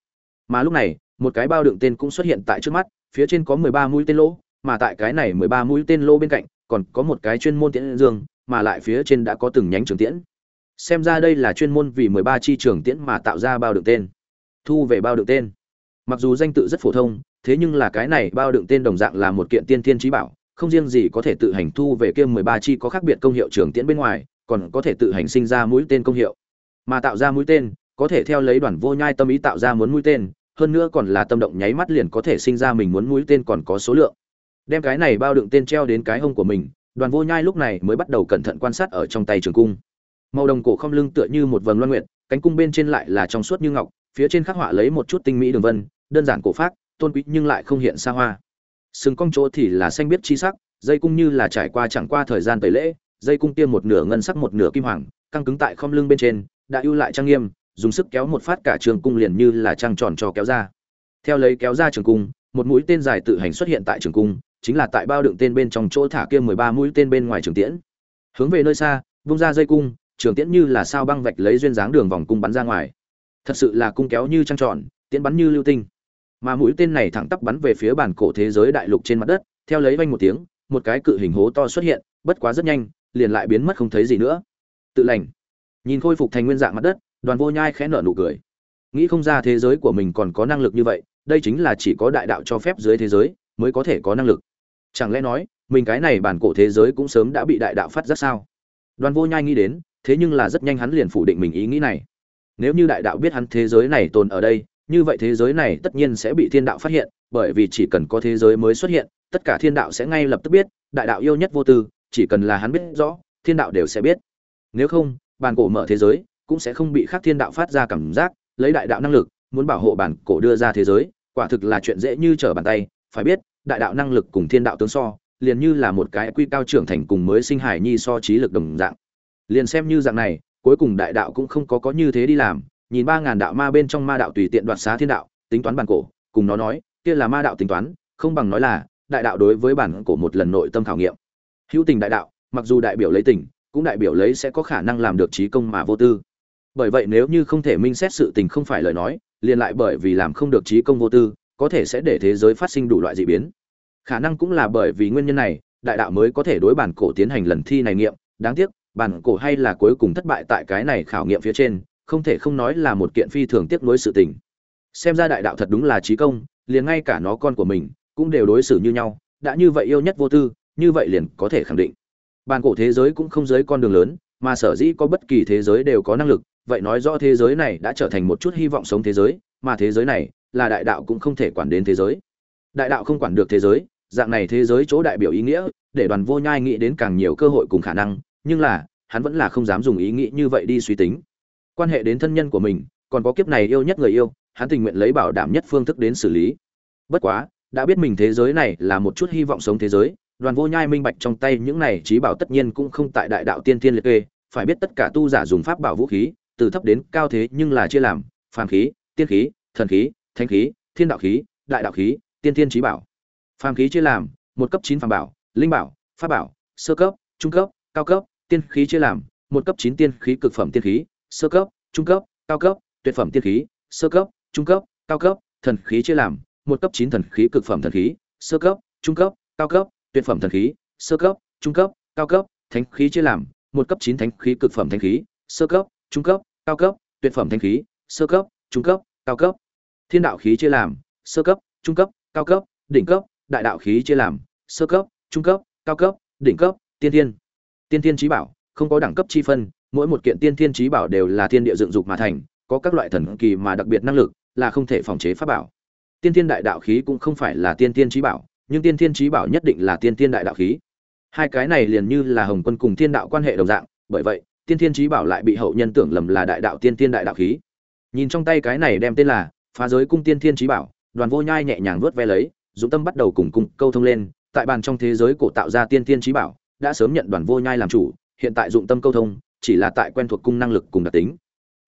Mà lúc này, một cái bao đựng tên cũng xuất hiện tại trước mắt, phía trên có mười ba mũi tên lỗ, mà tại cái này mười ba mũi tên lỗ bên cạnh, còn có một cái chuyên môn tiễn dương, mà lại phía trên đã có từng nhánh trường tiễn. Xem ra đây là chuyên môn vì mười ba chi trường tiễn mà tạo ra bao đựng tên. Thu về bao đựng tên. Mặc dù danh tự rất phổ thông, thế nhưng là cái này bao đựng tên đồng dạng là một kiện tiên thiên trí bảo, không riêng gì có thể tự hành thu về kia mười ba chi có khác biệt công hiệu trường tiễn bên ngoài, còn có thể tự hành sinh ra mũi tên công hiệu mà tạo ra mũi tên, có thể theo lấy đoàn vô nhai tâm ý tạo ra muốn mũi tên, hơn nữa còn là tâm động nháy mắt liền có thể sinh ra mình muốn mũi tên còn có số lượng. Đem cái này bao đựng tên treo đến cái hông của mình, đoàn vô nhai lúc này mới bắt đầu cẩn thận quan sát ở trong tay trường cung. Màu đồng cổ không lưng tựa như một vầng loan nguyện cánh cung bên trên lại là trong suốt như ngọc, phía trên khắc họa lấy một chút tinh mỹ đường vân, đơn giản cổ pháp tôn quý nhưng lại không hiện xa hoa. Sừng cong chỗ thì là xanh biết chi sắc, dây cung như là trải qua chẳng qua thời gian tẩy lễ dây cung tiêm một nửa ngân sắc một nửa kim hoàng, căng cứng tại khom lưng bên trên, đã ưu lại trang nghiêm, dùng sức kéo một phát cả trường cung liền như là trăng tròn cho kéo ra. Theo lấy kéo ra trường cung, một mũi tên dài tự hành xuất hiện tại trường cung, chính là tại bao đựng tên bên trong chỗ thả kia mười ba mũi tên bên ngoài trường tiễn. Hướng về nơi xa, vung ra dây cung, trường tiễn như là sao băng vạch lấy duyên dáng đường vòng cung bắn ra ngoài. Thật sự là cung kéo như trăng tròn, tiễn bắn như lưu tinh. Mà mũi tên này thẳng tắp bắn về phía bản cổ thế giới đại lục trên mặt đất, theo lấy vanh một tiếng, một cái cự hình hố to xuất hiện, bất quá rất nhanh liền lại biến mất không thấy gì nữa. Tự lành. Nhìn khôi phục thành nguyên dạng mặt đất, đoàn vô nhai khẽ nở nụ cười. Nghĩ không ra thế giới của mình còn có năng lực như vậy, đây chính là chỉ có đại đạo cho phép dưới thế giới mới có thể có năng lực. Chẳng lẽ nói, mình cái này bản cổ thế giới cũng sớm đã bị đại đạo phát giác sao? Đoàn vô nhai nghĩ đến, thế nhưng là rất nhanh hắn liền phủ định mình ý nghĩ này. Nếu như đại đạo biết hắn thế giới này tồn ở đây, như vậy thế giới này tất nhiên sẽ bị thiên đạo phát hiện, bởi vì chỉ cần có thế giới mới xuất hiện, tất cả thiên đạo sẽ ngay lập tức biết, đại đạo yêu nhất vô tư chỉ cần là hắn biết rõ, thiên đạo đều sẽ biết. Nếu không, bản cổ mở thế giới, cũng sẽ không bị khác thiên đạo phát ra cảm giác, lấy đại đạo năng lực, muốn bảo hộ bản cổ đưa ra thế giới, quả thực là chuyện dễ như trở bàn tay. Phải biết, đại đạo năng lực cùng thiên đạo tướng so, liền như là một cái quy cao trưởng thành cùng mới sinh hải nhi so trí lực đồng dạng. Liền xem như dạng này, cuối cùng đại đạo cũng không có có như thế đi làm. Nhìn ba ngàn đạo ma bên trong ma đạo tùy tiện đoạt xá thiên đạo, tính toán bản cổ, cùng nó nói, kia là ma đạo tính toán, không bằng nói là, đại đạo đối với bản cổ một lần nội tâm khảo nghiệm hữu tình đại đạo, mặc dù đại biểu lấy tình, cũng đại biểu lấy sẽ có khả năng làm được trí công mà vô tư. Bởi vậy nếu như không thể minh xét sự tình không phải lời nói, liền lại bởi vì làm không được trí công vô tư, có thể sẽ để thế giới phát sinh đủ loại dị biến. Khả năng cũng là bởi vì nguyên nhân này, đại đạo mới có thể đối bản cổ tiến hành lần thi này nghiệm. Đáng tiếc, bản cổ hay là cuối cùng thất bại tại cái này khảo nghiệm phía trên, không thể không nói là một kiện phi thường tiếc nuối sự tình. Xem ra đại đạo thật đúng là trí công, liền ngay cả nó con của mình, cũng đều đối xử như nhau, đã như vậy yêu nhất vô tư như vậy liền có thể khẳng định. Bàn cổ thế giới cũng không giới con đường lớn, mà sở dĩ có bất kỳ thế giới đều có năng lực, vậy nói rõ thế giới này đã trở thành một chút hy vọng sống thế giới, mà thế giới này là đại đạo cũng không thể quản đến thế giới. Đại đạo không quản được thế giới, dạng này thế giới chỗ đại biểu ý nghĩa, để đoàn vô nhai nghĩ đến càng nhiều cơ hội cùng khả năng, nhưng là, hắn vẫn là không dám dùng ý nghĩ như vậy đi suy tính. Quan hệ đến thân nhân của mình, còn có kiếp này yêu nhất người yêu, hắn tình nguyện lấy bảo đảm nhất phương thức đến xử lý. Bất quá, đã biết mình thế giới này là một chút hy vọng sống thế giới đoàn vô nhai minh bạch trong tay những này trí bảo tất nhiên cũng không tại đại đạo tiên tiên liệt kê, phải biết tất cả tu giả dùng pháp bảo vũ khí, từ thấp đến cao thế nhưng là chia làm, phàm khí, tiên khí, thần khí, thánh khí, thiên đạo khí, đại đạo khí, tiên tiên trí bảo. Phàm khí chia làm, một cấp chín phàm bảo, linh bảo, pháp bảo, sơ cấp, trung cấp, cao cấp, tiên khí chia làm, một cấp chín tiên khí cực phẩm tiên khí, sơ cấp, trung cấp, cao cấp, tuyệt phẩm tiên khí, sơ cấp, trung cấp, cao cấp, thần khí chia làm, một cấp chín thần khí cực phẩm thần khí, sơ cấp, trung cấp, cao cấp tuyệt phẩm thần khí, sơ cấp, trung cấp, cao cấp, thánh khí chia làm, một cấp chín thánh khí cực phẩm thánh khí, sơ cấp, trung cấp, cao cấp, tuyệt phẩm thánh khí, sơ cấp, trung cấp, cao cấp. Thiên đạo khí chia làm, sơ cấp, trung cấp, cao cấp, đỉnh cấp, đại đạo khí chia làm, sơ cấp, trung cấp, cao cấp, đỉnh cấp, tiên thiên. Tiên thiên trí bảo, không có đẳng cấp chi phân, mỗi một kiện tiên thiên trí bảo đều là thiên địa dựng dục mà thành, có các loại thần kỳ mà đặc biệt năng lực là không thể phòng chế pháp bảo. Tiên thiên đại đạo khí cũng không phải là tiên thiên trí bảo nhưng tiên thiên trí bảo nhất định là tiên thiên đại đạo khí. Hai cái này liền như là hồng quân cùng thiên đạo quan hệ đồng dạng, bởi vậy, tiên thiên trí bảo lại bị hậu nhân tưởng lầm là đại đạo tiên thiên đại đạo khí. Nhìn trong tay cái này đem tên là phá giới cung tiên thiên trí bảo, đoàn vô nhai nhẹ nhàng vớt ve lấy, dũng tâm bắt đầu cùng cung câu thông lên, tại bàn trong thế giới cổ tạo ra tiên thiên trí bảo, đã sớm nhận đoàn vô nhai làm chủ, hiện tại dụng tâm câu thông, chỉ là tại quen thuộc cung năng lực cùng đặc tính.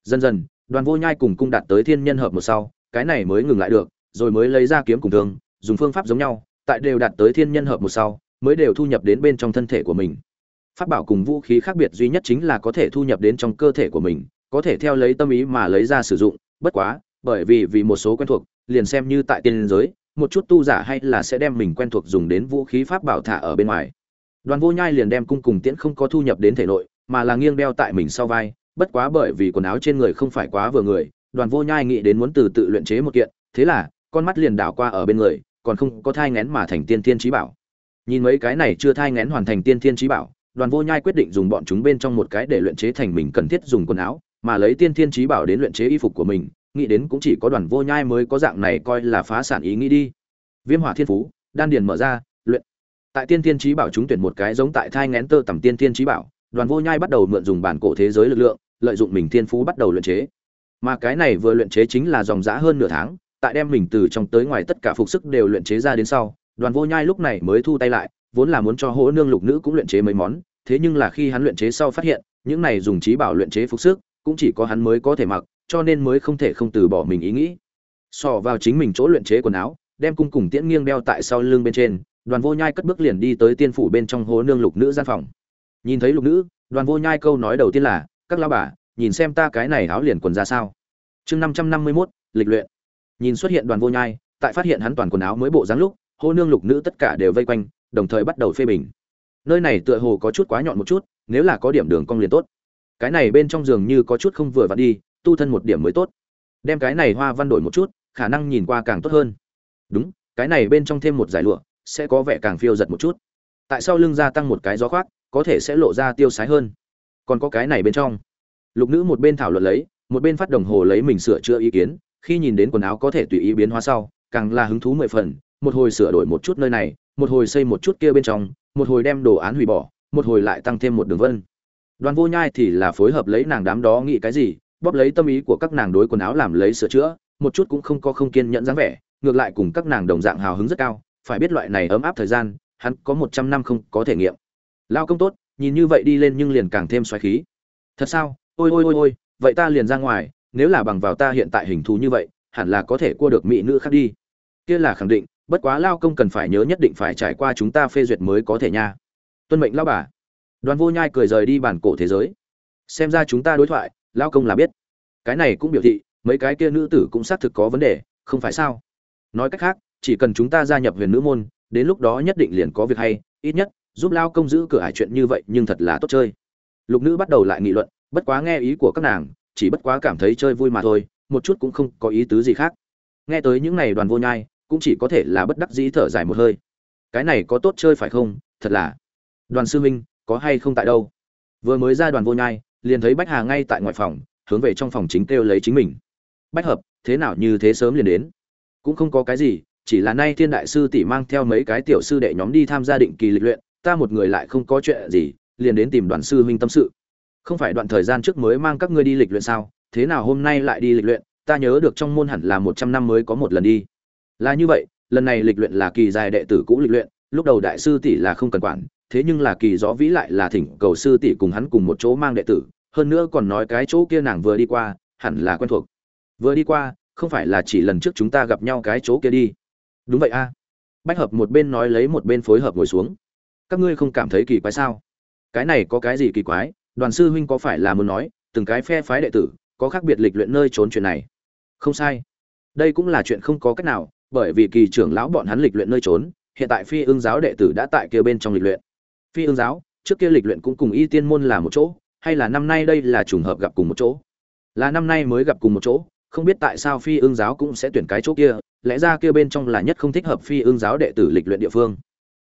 Dần dần, đoàn vô nhai cùng cung đạt tới thiên nhân hợp một sau, cái này mới ngừng lại được, rồi mới lấy ra kiếm cùng thương, dùng phương pháp giống nhau tại đều đạt tới thiên nhân hợp một sau, mới đều thu nhập đến bên trong thân thể của mình. Pháp bảo cùng vũ khí khác biệt duy nhất chính là có thể thu nhập đến trong cơ thể của mình, có thể theo lấy tâm ý mà lấy ra sử dụng, bất quá, bởi vì vì một số quen thuộc, liền xem như tại tiên giới, một chút tu giả hay là sẽ đem mình quen thuộc dùng đến vũ khí pháp bảo thả ở bên ngoài. Đoàn vô nhai liền đem cung cùng tiễn không có thu nhập đến thể nội, mà là nghiêng đeo tại mình sau vai, bất quá bởi vì quần áo trên người không phải quá vừa người, đoàn vô nhai nghĩ đến muốn từ tự luyện chế một kiện, thế là, con mắt liền đảo qua ở bên người còn không có thai ngén mà thành tiên thiên trí bảo. Nhìn mấy cái này chưa thai ngén hoàn thành tiên thiên trí bảo, đoàn vô nhai quyết định dùng bọn chúng bên trong một cái để luyện chế thành mình cần thiết dùng quần áo, mà lấy tiên thiên trí bảo đến luyện chế y phục của mình, nghĩ đến cũng chỉ có đoàn vô nhai mới có dạng này coi là phá sản ý nghĩ đi. Viêm hỏa thiên phú, đan điền mở ra, luyện. Tại tiên thiên trí bảo chúng tuyển một cái giống tại thai ngén tơ tầm tiên thiên trí bảo, đoàn vô nhai bắt đầu mượn dùng bản cổ thế giới lực lượng, lợi dụng mình thiên phú bắt đầu luyện chế. Mà cái này vừa luyện chế chính là dòng giã hơn nửa tháng tại đem mình từ trong tới ngoài tất cả phục sức đều luyện chế ra đến sau, đoàn vô nhai lúc này mới thu tay lại, vốn là muốn cho hỗ nương lục nữ cũng luyện chế mấy món, thế nhưng là khi hắn luyện chế sau phát hiện, những này dùng trí bảo luyện chế phục sức, cũng chỉ có hắn mới có thể mặc, cho nên mới không thể không từ bỏ mình ý nghĩ. Sò vào chính mình chỗ luyện chế quần áo, đem cung cùng tiễn nghiêng đeo tại sau lưng bên trên, đoàn vô nhai cất bước liền đi tới tiên phủ bên trong hố nương lục nữ gian phòng. Nhìn thấy lục nữ, đoàn vô nhai câu nói đầu tiên là, các lao bà, nhìn xem ta cái này áo liền quần ra sao? Chương năm trăm năm mươi mốt, lịch luyện nhìn xuất hiện đoàn vô nhai, tại phát hiện hắn toàn quần áo mới bộ dáng lúc, hô nương lục nữ tất cả đều vây quanh, đồng thời bắt đầu phê bình. Nơi này tựa hồ có chút quá nhọn một chút, nếu là có điểm đường cong liền tốt. Cái này bên trong giường như có chút không vừa vặn đi, tu thân một điểm mới tốt. Đem cái này hoa văn đổi một chút, khả năng nhìn qua càng tốt hơn. Đúng, cái này bên trong thêm một giải lụa, sẽ có vẻ càng phiêu giật một chút. Tại sao lưng gia tăng một cái gió khoác, có thể sẽ lộ ra tiêu sái hơn. Còn có cái này bên trong. Lục nữ một bên thảo luận lấy, một bên phát đồng hồ lấy mình sửa chữa ý kiến khi nhìn đến quần áo có thể tùy ý biến hóa sau, càng là hứng thú mười phần, một hồi sửa đổi một chút nơi này, một hồi xây một chút kia bên trong, một hồi đem đồ án hủy bỏ, một hồi lại tăng thêm một đường vân. Đoàn vô nhai thì là phối hợp lấy nàng đám đó nghĩ cái gì, bóp lấy tâm ý của các nàng đối quần áo làm lấy sửa chữa, một chút cũng không có không kiên nhẫn dáng vẻ, ngược lại cùng các nàng đồng dạng hào hứng rất cao, phải biết loại này ấm áp thời gian, hắn có một trăm năm không có thể nghiệm. Lao công tốt, nhìn như vậy đi lên nhưng liền càng thêm xoáy khí. Thật sao? Ôi ôi ôi ôi, vậy ta liền ra ngoài nếu là bằng vào ta hiện tại hình thù như vậy, hẳn là có thể cua được mỹ nữ khác đi. Kia là khẳng định, bất quá lao công cần phải nhớ nhất định phải trải qua chúng ta phê duyệt mới có thể nha. Tuân mệnh lao bà. Đoàn vô nhai cười rời đi bản cổ thế giới. Xem ra chúng ta đối thoại, lao công là biết. Cái này cũng biểu thị, mấy cái kia nữ tử cũng xác thực có vấn đề, không phải sao? Nói cách khác, chỉ cần chúng ta gia nhập huyền nữ môn, đến lúc đó nhất định liền có việc hay, ít nhất, giúp lao công giữ cửa hải chuyện như vậy nhưng thật là tốt chơi. Lục nữ bắt đầu lại nghị luận, bất quá nghe ý của các nàng chỉ bất quá cảm thấy chơi vui mà thôi, một chút cũng không có ý tứ gì khác. Nghe tới những này đoàn vô nhai, cũng chỉ có thể là bất đắc dĩ thở dài một hơi. Cái này có tốt chơi phải không? Thật là. Đoàn sư minh có hay không tại đâu? Vừa mới ra đoàn vô nhai, liền thấy bách hà ngay tại ngoài phòng, hướng về trong phòng chính kêu lấy chính mình. Bách hợp, thế nào như thế sớm liền đến? Cũng không có cái gì, chỉ là nay thiên đại sư tỷ mang theo mấy cái tiểu sư đệ nhóm đi tham gia định kỳ lịch luyện, ta một người lại không có chuyện gì, liền đến tìm đoàn sư huynh tâm sự không phải đoạn thời gian trước mới mang các ngươi đi lịch luyện sao? Thế nào hôm nay lại đi lịch luyện? Ta nhớ được trong môn hẳn là một trăm năm mới có một lần đi. Là như vậy, lần này lịch luyện là kỳ dài đệ tử cũ lịch luyện, lúc đầu đại sư tỷ là không cần quản, thế nhưng là kỳ gió vĩ lại là thỉnh cầu sư tỷ cùng hắn cùng một chỗ mang đệ tử, hơn nữa còn nói cái chỗ kia nàng vừa đi qua, hẳn là quen thuộc. Vừa đi qua, không phải là chỉ lần trước chúng ta gặp nhau cái chỗ kia đi. Đúng vậy a. Bách hợp một bên nói lấy một bên phối hợp ngồi xuống. Các ngươi không cảm thấy kỳ quái sao? Cái này có cái gì kỳ quái? Đoàn sư huynh có phải là muốn nói, từng cái phe phái đệ tử, có khác biệt lịch luyện nơi trốn chuyện này? Không sai. Đây cũng là chuyện không có cách nào, bởi vì kỳ trưởng lão bọn hắn lịch luyện nơi trốn, hiện tại phi ương giáo đệ tử đã tại kia bên trong lịch luyện. Phi ương giáo, trước kia lịch luyện cũng cùng y tiên môn là một chỗ, hay là năm nay đây là trùng hợp gặp cùng một chỗ? Là năm nay mới gặp cùng một chỗ, không biết tại sao phi ương giáo cũng sẽ tuyển cái chỗ kia, lẽ ra kia bên trong là nhất không thích hợp phi ương giáo đệ tử lịch luyện địa phương.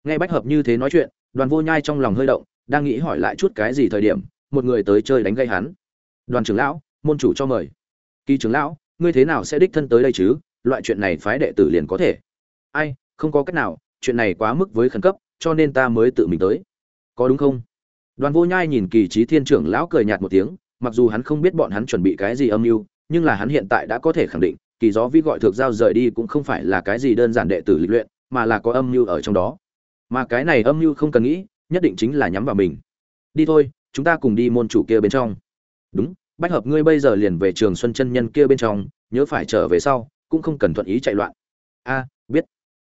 Nghe bách hợp như thế nói chuyện, đoàn vô nhai trong lòng hơi động, đang nghĩ hỏi lại chút cái gì thời điểm một người tới chơi đánh gây hắn. Đoàn trưởng lão, môn chủ cho mời. Kỳ trưởng lão, ngươi thế nào sẽ đích thân tới đây chứ? Loại chuyện này phái đệ tử liền có thể. Ai, không có cách nào, chuyện này quá mức với khẩn cấp, cho nên ta mới tự mình tới. Có đúng không? Đoàn vô nhai nhìn kỳ trí thiên trưởng lão cười nhạt một tiếng, mặc dù hắn không biết bọn hắn chuẩn bị cái gì âm mưu, nhưng là hắn hiện tại đã có thể khẳng định, kỳ gió vi gọi thực giao rời đi cũng không phải là cái gì đơn giản đệ tử lịch luyện, mà là có âm mưu ở trong đó. Mà cái này âm mưu không cần nghĩ, nhất định chính là nhắm vào mình. Đi thôi chúng ta cùng đi môn chủ kia bên trong. Đúng, bách hợp ngươi bây giờ liền về trường xuân chân nhân kia bên trong, nhớ phải trở về sau, cũng không cần thuận ý chạy loạn. A, biết.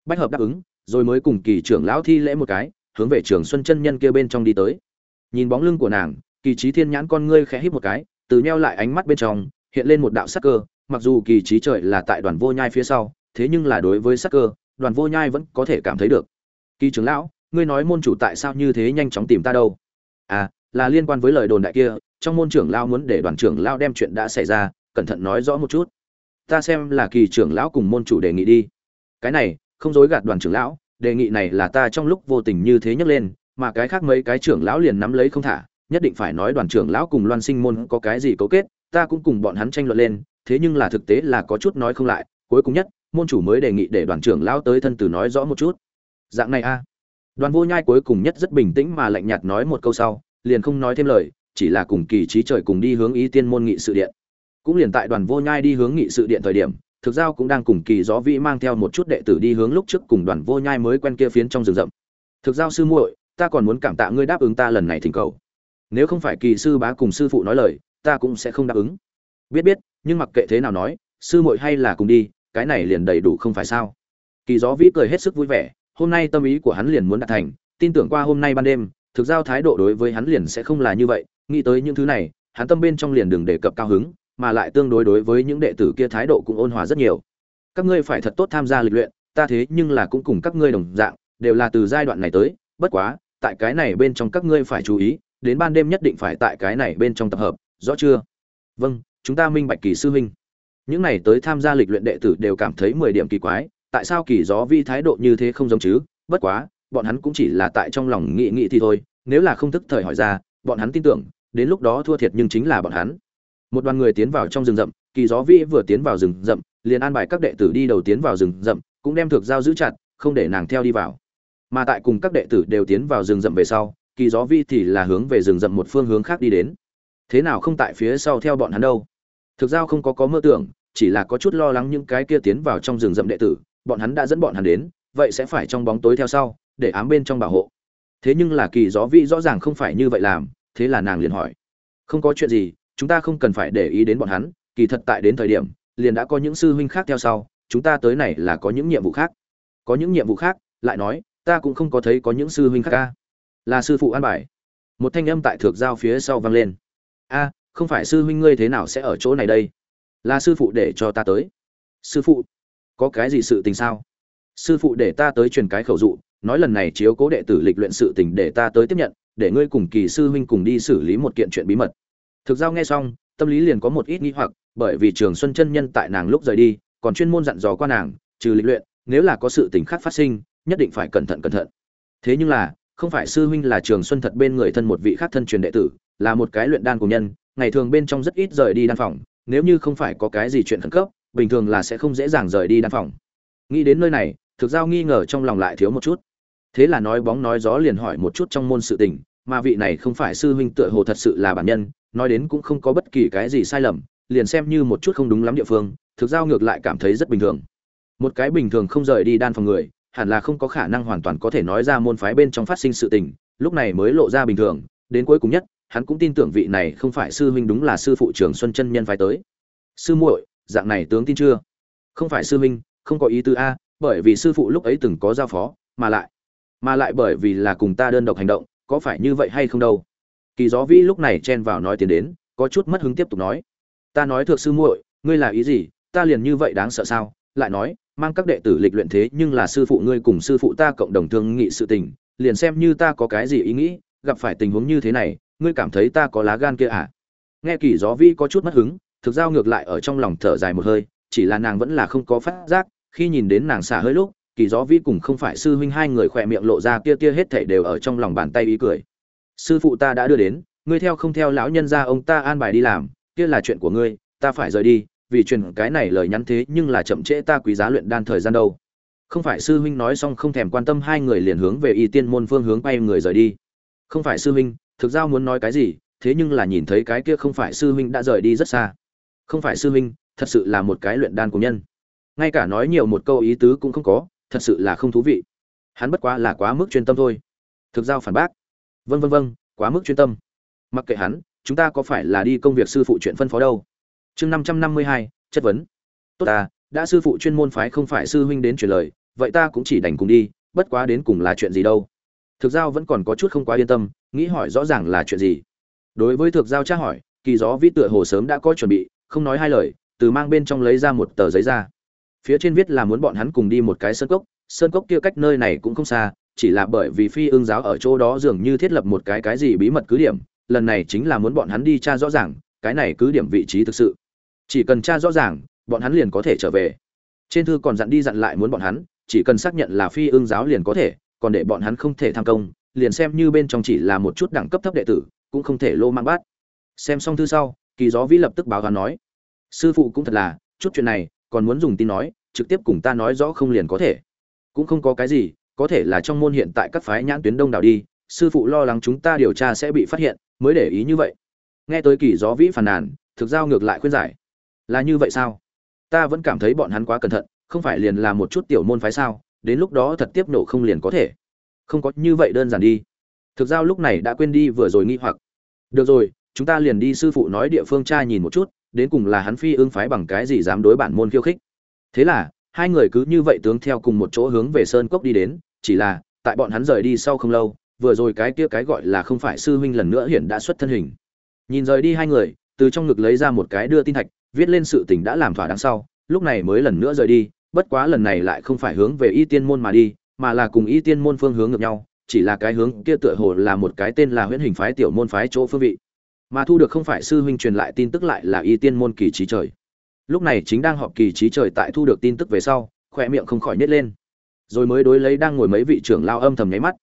Bách hợp đáp ứng, rồi mới cùng kỳ trưởng lão thi lễ một cái, hướng về trường xuân chân nhân kia bên trong đi tới. Nhìn bóng lưng của nàng, kỳ trí thiên nhãn con ngươi khẽ hít một cái, từ neo lại ánh mắt bên trong, hiện lên một đạo sắc cơ, mặc dù kỳ trí trời là tại đoàn vô nhai phía sau, thế nhưng là đối với sắc cơ, đoàn vô nhai vẫn có thể cảm thấy được. Kỳ trưởng lão, ngươi nói môn chủ tại sao như thế nhanh chóng tìm ta đâu? À là liên quan với lời đồn đại kia, trong môn trưởng lao muốn để đoàn trưởng lao đem chuyện đã xảy ra, cẩn thận nói rõ một chút. Ta xem là kỳ trưởng lão cùng môn chủ đề nghị đi. Cái này, không dối gạt đoàn trưởng lão, đề nghị này là ta trong lúc vô tình như thế nhấc lên, mà cái khác mấy cái trưởng lão liền nắm lấy không thả, nhất định phải nói đoàn trưởng lão cùng loan sinh môn có cái gì cấu kết, ta cũng cùng bọn hắn tranh luận lên, thế nhưng là thực tế là có chút nói không lại, cuối cùng nhất, môn chủ mới đề nghị để đoàn trưởng lão tới thân từ nói rõ một chút. Dạng này a. Đoàn vô nhai cuối cùng nhất rất bình tĩnh mà lạnh nhạt nói một câu sau liền không nói thêm lời, chỉ là cùng kỳ trí trời cùng đi hướng ý tiên môn nghị sự điện. Cũng liền tại đoàn vô nhai đi hướng nghị sự điện thời điểm, thực giao cũng đang cùng kỳ gió vĩ mang theo một chút đệ tử đi hướng lúc trước cùng đoàn vô nhai mới quen kia phiến trong rừng rậm. Thực giao sư muội, ta còn muốn cảm tạ ngươi đáp ứng ta lần này thỉnh cầu. Nếu không phải kỳ sư bá cùng sư phụ nói lời, ta cũng sẽ không đáp ứng. Biết biết, nhưng mặc kệ thế nào nói, sư muội hay là cùng đi, cái này liền đầy đủ không phải sao? Kỳ gió vĩ cười hết sức vui vẻ, hôm nay tâm ý của hắn liền muốn đạt thành, tin tưởng qua hôm nay ban đêm thực giao thái độ đối với hắn liền sẽ không là như vậy, nghĩ tới những thứ này, hắn tâm bên trong liền đừng đề cập cao hứng, mà lại tương đối đối với những đệ tử kia thái độ cũng ôn hòa rất nhiều. Các ngươi phải thật tốt tham gia lịch luyện, ta thế nhưng là cũng cùng các ngươi đồng dạng, đều là từ giai đoạn này tới, bất quá, tại cái này bên trong các ngươi phải chú ý, đến ban đêm nhất định phải tại cái này bên trong tập hợp, rõ chưa? Vâng chúng ta minh bạch kỳ sư huynh. Những này tới tham gia lịch luyện đệ tử đều cảm thấy mười điểm kỳ quái, tại sao kỳ gió vi thái độ như thế không giống chứ? Bất quá bọn hắn cũng chỉ là tại trong lòng nghị nghị thì thôi, nếu là không thức thời hỏi ra, bọn hắn tin tưởng, đến lúc đó thua thiệt nhưng chính là bọn hắn. Một đoàn người tiến vào trong rừng rậm, kỳ gió vi vừa tiến vào rừng rậm, liền an bài các đệ tử đi đầu tiến vào rừng rậm, cũng đem thực giao giữ chặt, không để nàng theo đi vào. Mà tại cùng các đệ tử đều tiến vào rừng rậm về sau, kỳ gió vi thì là hướng về rừng rậm một phương hướng khác đi đến. Thế nào không tại phía sau theo bọn hắn đâu? Thực giao không có có mơ tưởng, chỉ là có chút lo lắng những cái kia tiến vào trong rừng rậm đệ tử, bọn hắn đã dẫn bọn hắn đến, vậy sẽ phải trong bóng tối theo sau để ám bên trong bảo hộ. Thế nhưng là kỳ gió vĩ rõ ràng không phải như vậy làm, thế là nàng liền hỏi. Không có chuyện gì, chúng ta không cần phải để ý đến bọn hắn, kỳ thật tại đến thời điểm, liền đã có những sư huynh khác theo sau, chúng ta tới này là có những nhiệm vụ khác. Có những nhiệm vụ khác, lại nói, ta cũng không có thấy có những sư huynh khác ca. Là sư phụ an bài. Một thanh âm tại thược giao phía sau vang lên. A, không phải sư huynh ngươi thế nào sẽ ở chỗ này đây? Là sư phụ để cho ta tới. Sư phụ, có cái gì sự tình sao? Sư phụ để ta tới truyền cái khẩu dụ nói lần này chiếu cố đệ tử lịch luyện sự tình để ta tới tiếp nhận, để ngươi cùng kỳ sư huynh cùng đi xử lý một kiện chuyện bí mật. Thực giao nghe xong, tâm lý liền có một ít nghi hoặc, bởi vì trường xuân chân nhân tại nàng lúc rời đi, còn chuyên môn dặn dò qua nàng, trừ lịch luyện, nếu là có sự tình khác phát sinh, nhất định phải cẩn thận cẩn thận. Thế nhưng là, không phải sư huynh là trường xuân thật bên người thân một vị khác thân truyền đệ tử, là một cái luyện đan của nhân, ngày thường bên trong rất ít rời đi đan phòng, nếu như không phải có cái gì chuyện khẩn cấp, bình thường là sẽ không dễ dàng rời đi đan phòng. Nghĩ đến nơi này, thực giao nghi ngờ trong lòng lại thiếu một chút thế là nói bóng nói gió liền hỏi một chút trong môn sự tình, mà vị này không phải sư huynh tựa hồ thật sự là bản nhân, nói đến cũng không có bất kỳ cái gì sai lầm, liền xem như một chút không đúng lắm địa phương, thực giao ngược lại cảm thấy rất bình thường. Một cái bình thường không rời đi đan phòng người, hẳn là không có khả năng hoàn toàn có thể nói ra môn phái bên trong phát sinh sự tình, lúc này mới lộ ra bình thường, đến cuối cùng nhất, hắn cũng tin tưởng vị này không phải sư huynh đúng là sư phụ trường xuân chân nhân phái tới. Sư muội, dạng này tướng tin chưa? Không phải sư huynh, không có ý tứ a, bởi vì sư phụ lúc ấy từng có giao phó, mà lại mà lại bởi vì là cùng ta đơn độc hành động, có phải như vậy hay không đâu? Kỳ gió vĩ lúc này chen vào nói tiền đến, có chút mất hứng tiếp tục nói. Ta nói thượng sư muội, ngươi là ý gì? Ta liền như vậy đáng sợ sao? Lại nói, mang các đệ tử lịch luyện thế nhưng là sư phụ ngươi cùng sư phụ ta cộng đồng thương nghị sự tình, liền xem như ta có cái gì ý nghĩ, gặp phải tình huống như thế này, ngươi cảm thấy ta có lá gan kia à? Nghe kỳ gió vĩ có chút mất hứng, thực giao ngược lại ở trong lòng thở dài một hơi, chỉ là nàng vẫn là không có phát giác, khi nhìn đến nàng xả hơi lúc kỳ gió vĩ cùng không phải sư huynh hai người khỏe miệng lộ ra kia tia hết thảy đều ở trong lòng bàn tay ý cười. Sư phụ ta đã đưa đến, ngươi theo không theo lão nhân gia ông ta an bài đi làm, kia là chuyện của ngươi, ta phải rời đi, vì truyền cái này lời nhắn thế nhưng là chậm trễ ta quý giá luyện đan thời gian đâu. Không phải sư huynh nói xong không thèm quan tâm hai người liền hướng về y tiên môn phương hướng bay người rời đi. Không phải sư huynh, thực ra muốn nói cái gì, thế nhưng là nhìn thấy cái kia không phải sư huynh đã rời đi rất xa. Không phải sư huynh, thật sự là một cái luyện đan của nhân. Ngay cả nói nhiều một câu ý tứ cũng không có thật sự là không thú vị. Hắn bất quá là quá mức chuyên tâm thôi. Thực giao phản bác. Vân vân vân quá mức chuyên tâm. Mặc kệ hắn, chúng ta có phải là đi công việc sư phụ chuyện phân phó đâu? Chương năm trăm năm mươi hai, chất vấn. Tốt ta đã sư phụ chuyên môn phái không phải sư huynh đến truyền lời, vậy ta cũng chỉ đành cùng đi, bất quá đến cùng là chuyện gì đâu? Thực giao vẫn còn có chút không quá yên tâm, nghĩ hỏi rõ ràng là chuyện gì. Đối với thực giao tra hỏi, kỳ gió vĩ tựa hồ sớm đã có chuẩn bị, không nói hai lời, từ mang bên trong lấy ra một tờ giấy ra phía trên viết là muốn bọn hắn cùng đi một cái sơn cốc sơn cốc kia cách nơi này cũng không xa, chỉ là bởi vì phi ương giáo ở chỗ đó dường như thiết lập một cái cái gì bí mật cứ điểm, lần này chính là muốn bọn hắn đi tra rõ ràng, cái này cứ điểm vị trí thực sự. Chỉ cần tra rõ ràng, bọn hắn liền có thể trở về. Trên thư còn dặn đi dặn lại muốn bọn hắn, chỉ cần xác nhận là phi ương giáo liền có thể, còn để bọn hắn không thể tham công, liền xem như bên trong chỉ là một chút đẳng cấp thấp đệ tử, cũng không thể lô mang bát. Xem xong thư sau, kỳ gió vĩ lập tức báo hắn nói, sư phụ cũng thật là, chút chuyện này còn muốn dùng tin nói, trực tiếp cùng ta nói rõ không liền có thể. Cũng không có cái gì, có thể là trong môn hiện tại các phái nhãn tuyến đông đảo đi, sư phụ lo lắng chúng ta điều tra sẽ bị phát hiện, mới để ý như vậy. Nghe tới kỳ gió vĩ phàn nàn, thực giao ngược lại khuyên giải. Là như vậy sao? Ta vẫn cảm thấy bọn hắn quá cẩn thận, không phải liền là một chút tiểu môn phái sao, đến lúc đó thật tiếp nổ không liền có thể. Không có như vậy đơn giản đi. Thực giao lúc này đã quên đi vừa rồi nghi hoặc. Được rồi, chúng ta liền đi sư phụ nói địa phương cha nhìn một chút đến cùng là hắn phi ương phái bằng cái gì dám đối bản môn khiêu khích. Thế là, hai người cứ như vậy tướng theo cùng một chỗ hướng về sơn cốc đi đến, chỉ là, tại bọn hắn rời đi sau không lâu, vừa rồi cái kia cái gọi là không phải sư huynh lần nữa hiện đã xuất thân hình. Nhìn rời đi hai người, từ trong ngực lấy ra một cái đưa tin thạch, viết lên sự tình đã làm thỏa đáng sau, lúc này mới lần nữa rời đi, bất quá lần này lại không phải hướng về y tiên môn mà đi, mà là cùng y tiên môn phương hướng ngược nhau, chỉ là cái hướng kia tựa hồ là một cái tên là huyễn hình phái tiểu môn phái chỗ phương vị mà thu được không phải sư huynh truyền lại tin tức lại là y tiên môn kỳ trí trời. Lúc này chính đang họp kỳ trí trời tại thu được tin tức về sau khoe miệng không khỏi nhét lên. Rồi mới đối lấy đang ngồi mấy vị trưởng lao âm thầm nháy mắt.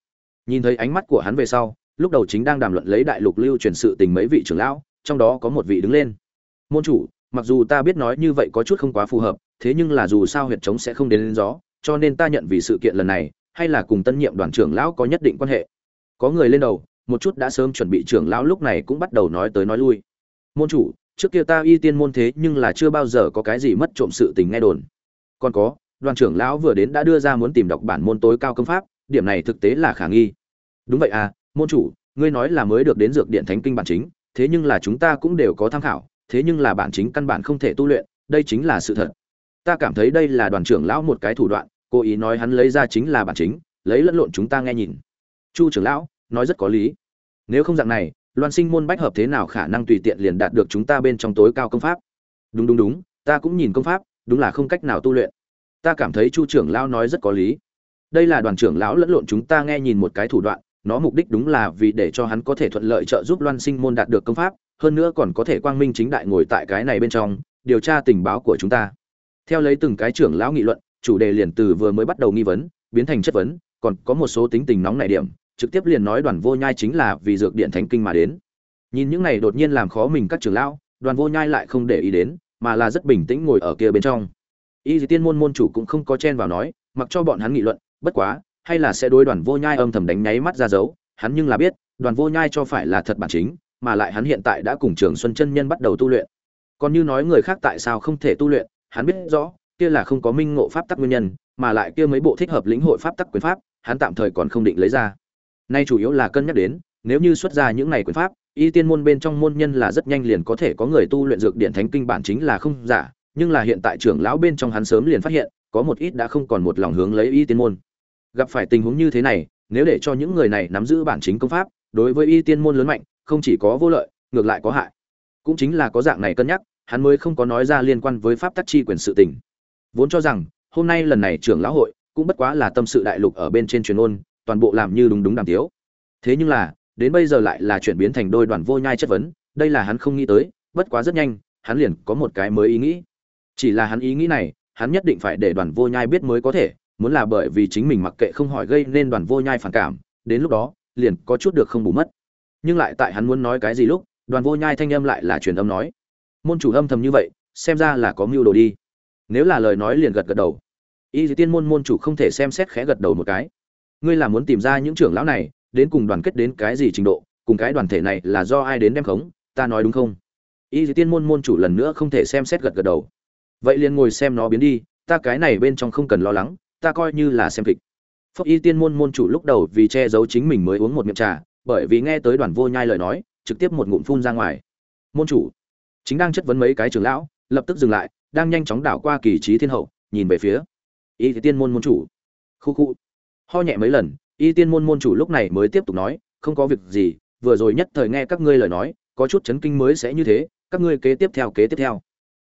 Nhìn thấy ánh mắt của hắn về sau, lúc đầu chính đang đàm luận lấy đại lục lưu truyền sự tình mấy vị trưởng lão, trong đó có một vị đứng lên. Môn chủ, mặc dù ta biết nói như vậy có chút không quá phù hợp, thế nhưng là dù sao huyệt trống sẽ không đến lên gió, cho nên ta nhận vì sự kiện lần này, hay là cùng tân nhiệm đoàn trưởng lão có nhất định quan hệ. Có người lên đầu một chút đã sớm chuẩn bị trưởng lão lúc này cũng bắt đầu nói tới nói lui. Môn chủ, trước kia ta y tiên môn thế nhưng là chưa bao giờ có cái gì mất trộm sự tình nghe đồn. Còn có, đoàn trưởng lão vừa đến đã đưa ra muốn tìm đọc bản môn tối cao công pháp, điểm này thực tế là khả nghi. Đúng vậy à môn chủ, ngươi nói là mới được đến dược điện thánh kinh bản chính, thế nhưng là chúng ta cũng đều có tham khảo, thế nhưng là bản chính căn bản không thể tu luyện, đây chính là sự thật. Ta cảm thấy đây là đoàn trưởng lão một cái thủ đoạn, cố ý nói hắn lấy ra chính là bản chính, lấy lẫn lộn chúng ta nghe nhìn. Chu trưởng lão nói rất có lý. Nếu không dạng này, loan sinh môn bách hợp thế nào khả năng tùy tiện liền đạt được chúng ta bên trong tối cao công pháp? Đúng đúng đúng, ta cũng nhìn công pháp, đúng là không cách nào tu luyện. Ta cảm thấy chu trưởng lão nói rất có lý. Đây là đoàn trưởng lão lẫn lộn chúng ta nghe nhìn một cái thủ đoạn, nó mục đích đúng là vì để cho hắn có thể thuận lợi trợ giúp loan sinh môn đạt được công pháp, hơn nữa còn có thể quang minh chính đại ngồi tại cái này bên trong, điều tra tình báo của chúng ta. Theo lấy từng cái trưởng lão nghị luận, chủ đề liền từ vừa mới bắt đầu nghi vấn, biến thành chất vấn, còn có một số tính tình nóng nảy điểm trực tiếp liền nói đoàn vô nhai chính là vì dược điện thánh kinh mà đến. Nhìn những này đột nhiên làm khó mình các trưởng lão, đoàn vô nhai lại không để ý đến, mà là rất bình tĩnh ngồi ở kia bên trong. Y dì tiên môn môn chủ cũng không có chen vào nói, mặc cho bọn hắn nghị luận, bất quá, hay là sẽ đối đoàn vô nhai âm thầm đánh nháy mắt ra dấu, hắn nhưng là biết, đoàn vô nhai cho phải là thật bản chính, mà lại hắn hiện tại đã cùng trường xuân chân nhân bắt đầu tu luyện. Còn như nói người khác tại sao không thể tu luyện, hắn biết rõ, kia là không có minh ngộ pháp tắc nguyên nhân, mà lại kia mấy bộ thích hợp lĩnh hội pháp tắc quyền pháp, hắn tạm thời còn không định lấy ra nay chủ yếu là cân nhắc đến, nếu như xuất ra những này quyền pháp, y tiên môn bên trong môn nhân là rất nhanh liền có thể có người tu luyện dược điện thánh kinh bản chính là không giả, nhưng là hiện tại trưởng lão bên trong hắn sớm liền phát hiện, có một ít đã không còn một lòng hướng lấy y tiên môn. Gặp phải tình huống như thế này, nếu để cho những người này nắm giữ bản chính công pháp, đối với y tiên môn lớn mạnh, không chỉ có vô lợi, ngược lại có hại. Cũng chính là có dạng này cân nhắc, hắn mới không có nói ra liên quan với pháp tắc chi quyền sự tình. Vốn cho rằng, hôm nay lần này trưởng lão hội, cũng bất quá là tâm sự đại lục ở bên trên truyền ôn toàn bộ làm như đúng đúng đàm tiếu. Thế nhưng là, đến bây giờ lại là chuyển biến thành đôi đoàn vô nhai chất vấn, đây là hắn không nghĩ tới, bất quá rất nhanh, hắn liền có một cái mới ý nghĩ. Chỉ là hắn ý nghĩ này, hắn nhất định phải để đoàn vô nhai biết mới có thể, muốn là bởi vì chính mình mặc kệ không hỏi gây nên đoàn vô nhai phản cảm, đến lúc đó, liền có chút được không bù mất. Nhưng lại tại hắn muốn nói cái gì lúc, đoàn vô nhai thanh âm lại là truyền âm nói. Môn chủ âm thầm như vậy, xem ra là có mưu đồ đi. Nếu là lời nói liền gật gật đầu. Y tiên môn môn chủ không thể xem xét khẽ gật đầu một cái ngươi là muốn tìm ra những trưởng lão này, đến cùng đoàn kết đến cái gì trình độ, cùng cái đoàn thể này là do ai đến đem khống, ta nói đúng không? Y tiên môn môn chủ lần nữa không thể xem xét gật gật đầu. Vậy liền ngồi xem nó biến đi, ta cái này bên trong không cần lo lắng, ta coi như là xem kịch. Phúc y tiên môn môn chủ lúc đầu vì che giấu chính mình mới uống một miệng trà, bởi vì nghe tới đoàn vô nhai lời nói, trực tiếp một ngụm phun ra ngoài. Môn chủ, chính đang chất vấn mấy cái trưởng lão, lập tức dừng lại, đang nhanh chóng đảo qua kỳ trí thiên hậu, nhìn về phía y tiên môn môn chủ. Khu khu ho nhẹ mấy lần, y tiên môn môn chủ lúc này mới tiếp tục nói, không có việc gì, vừa rồi nhất thời nghe các ngươi lời nói, có chút chấn kinh mới sẽ như thế, các ngươi kế tiếp theo, kế tiếp theo.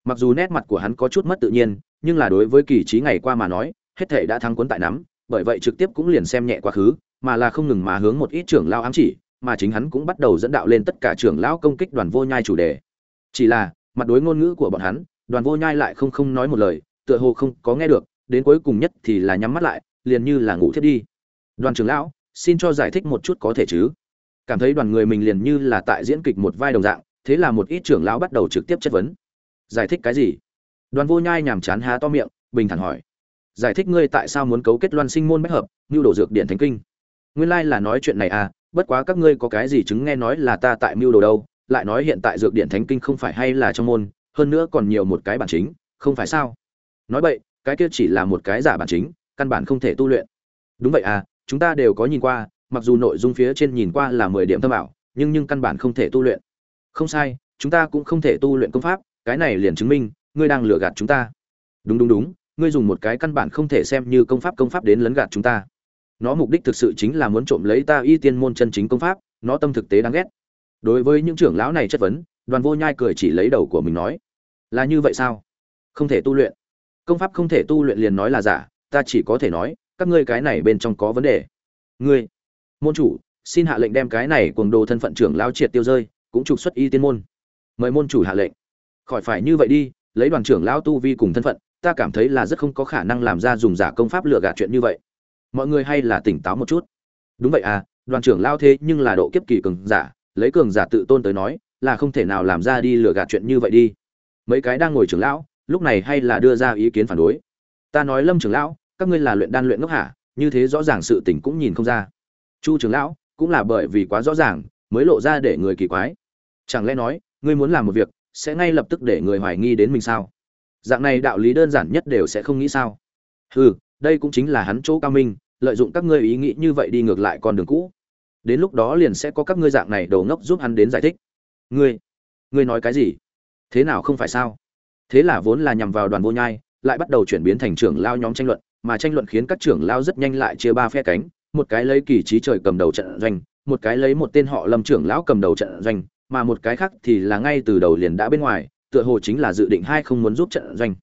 Mặc dù nét mặt của hắn có chút mất tự nhiên, nhưng là đối với kỳ trí ngày qua mà nói, hết thể đã thắng cuốn tại nắm, bởi vậy trực tiếp cũng liền xem nhẹ quá khứ, mà là không ngừng mà hướng một ít trưởng lao ám chỉ, mà chính hắn cũng bắt đầu dẫn đạo lên tất cả trưởng lão công kích đoàn vô nhai chủ đề. Chỉ là, mặt đối ngôn ngữ của bọn hắn, đoàn vô nhai lại không không nói một lời, tựa hồ không có nghe được, đến cuối cùng nhất thì là nhắm mắt lại liền như là ngủ thiết đi. Đoàn trưởng lão, xin cho giải thích một chút có thể chứ? Cảm thấy đoàn người mình liền như là tại diễn kịch một vai đồng dạng, thế là một ít trưởng lão bắt đầu trực tiếp chất vấn. Giải thích cái gì? Đoàn vô nhai nhàm chán há to miệng, bình thản hỏi. Giải thích ngươi tại sao muốn cấu kết loan sinh môn bách hợp như đổ dược điện thánh kinh? Nguyên lai là nói chuyện này à bất quá các ngươi có cái gì chứng nghe nói là ta tại mưu đồ đâu, lại nói hiện tại dược điện thánh kinh không phải hay là trong môn, hơn nữa còn nhiều một cái bản chính, không phải sao? Nói vậy cái kia chỉ là một cái giả bản chính căn bản không thể tu luyện. Đúng vậy à chúng ta đều có nhìn qua, mặc dù nội dung phía trên nhìn qua là mười điểm thâm ảo, nhưng nhưng căn bản không thể tu luyện. Không sai, chúng ta cũng không thể tu luyện công pháp, cái này liền chứng minh, ngươi đang lừa gạt chúng ta. Đúng đúng đúng, ngươi dùng một cái căn bản không thể xem như công pháp công pháp đến lấn gạt chúng ta. Nó mục đích thực sự chính là muốn trộm lấy ta y tiên môn chân chính công pháp, nó tâm thực tế đáng ghét. Đối với những trưởng lão này chất vấn, đoàn vô nhai cười chỉ lấy đầu của mình nói, là như vậy sao? Không thể tu luyện. Công pháp không thể tu luyện liền nói là giả ta chỉ có thể nói, các ngươi cái này bên trong có vấn đề. Ngươi, môn chủ, xin hạ lệnh đem cái này cuồng đồ thân phận trưởng lao triệt tiêu rơi, cũng trục xuất y tiên môn. Mời môn chủ hạ lệnh. Khỏi phải như vậy đi, lấy đoàn trưởng lao tu vi cùng thân phận, ta cảm thấy là rất không có khả năng làm ra dùng giả công pháp lừa gạt chuyện như vậy. Mọi người hay là tỉnh táo một chút. Đúng vậy à đoàn trưởng lao thế nhưng là độ kiếp kỳ cường giả, lấy cường giả tự tôn tới nói, là không thể nào làm ra đi lừa gạt chuyện như vậy đi. Mấy cái đang ngồi trưởng lão, lúc này hay là đưa ra ý kiến phản đối. Ta nói lâm trưởng lão các ngươi là luyện đan luyện ngốc hả? Như thế rõ ràng sự tình cũng nhìn không ra. Chu trưởng lão, cũng là bởi vì quá rõ ràng, mới lộ ra để người kỳ quái. Chẳng lẽ nói, ngươi muốn làm một việc, sẽ ngay lập tức để người hoài nghi đến mình sao? Dạng này đạo lý đơn giản nhất đều sẽ không nghĩ sao? Hừ, đây cũng chính là hắn chỗ cao minh, lợi dụng các ngươi ý nghĩ như vậy đi ngược lại con đường cũ. Đến lúc đó liền sẽ có các ngươi dạng này đầu ngốc giúp hắn đến giải thích. Ngươi ngươi nói cái gì? Thế nào không phải sao? Thế là vốn là nhằm vào đoàn vô nhai, lại bắt đầu chuyển biến thành trưởng lao nhóm tranh luận mà tranh luận khiến các trưởng lao rất nhanh lại chia ba phe cánh, một cái lấy kỳ trí trời cầm đầu trận doanh, một cái lấy một tên họ lâm trưởng lão cầm đầu trận doanh, mà một cái khác thì là ngay từ đầu liền đã bên ngoài, tựa hồ chính là dự định hai không muốn giúp trận doanh.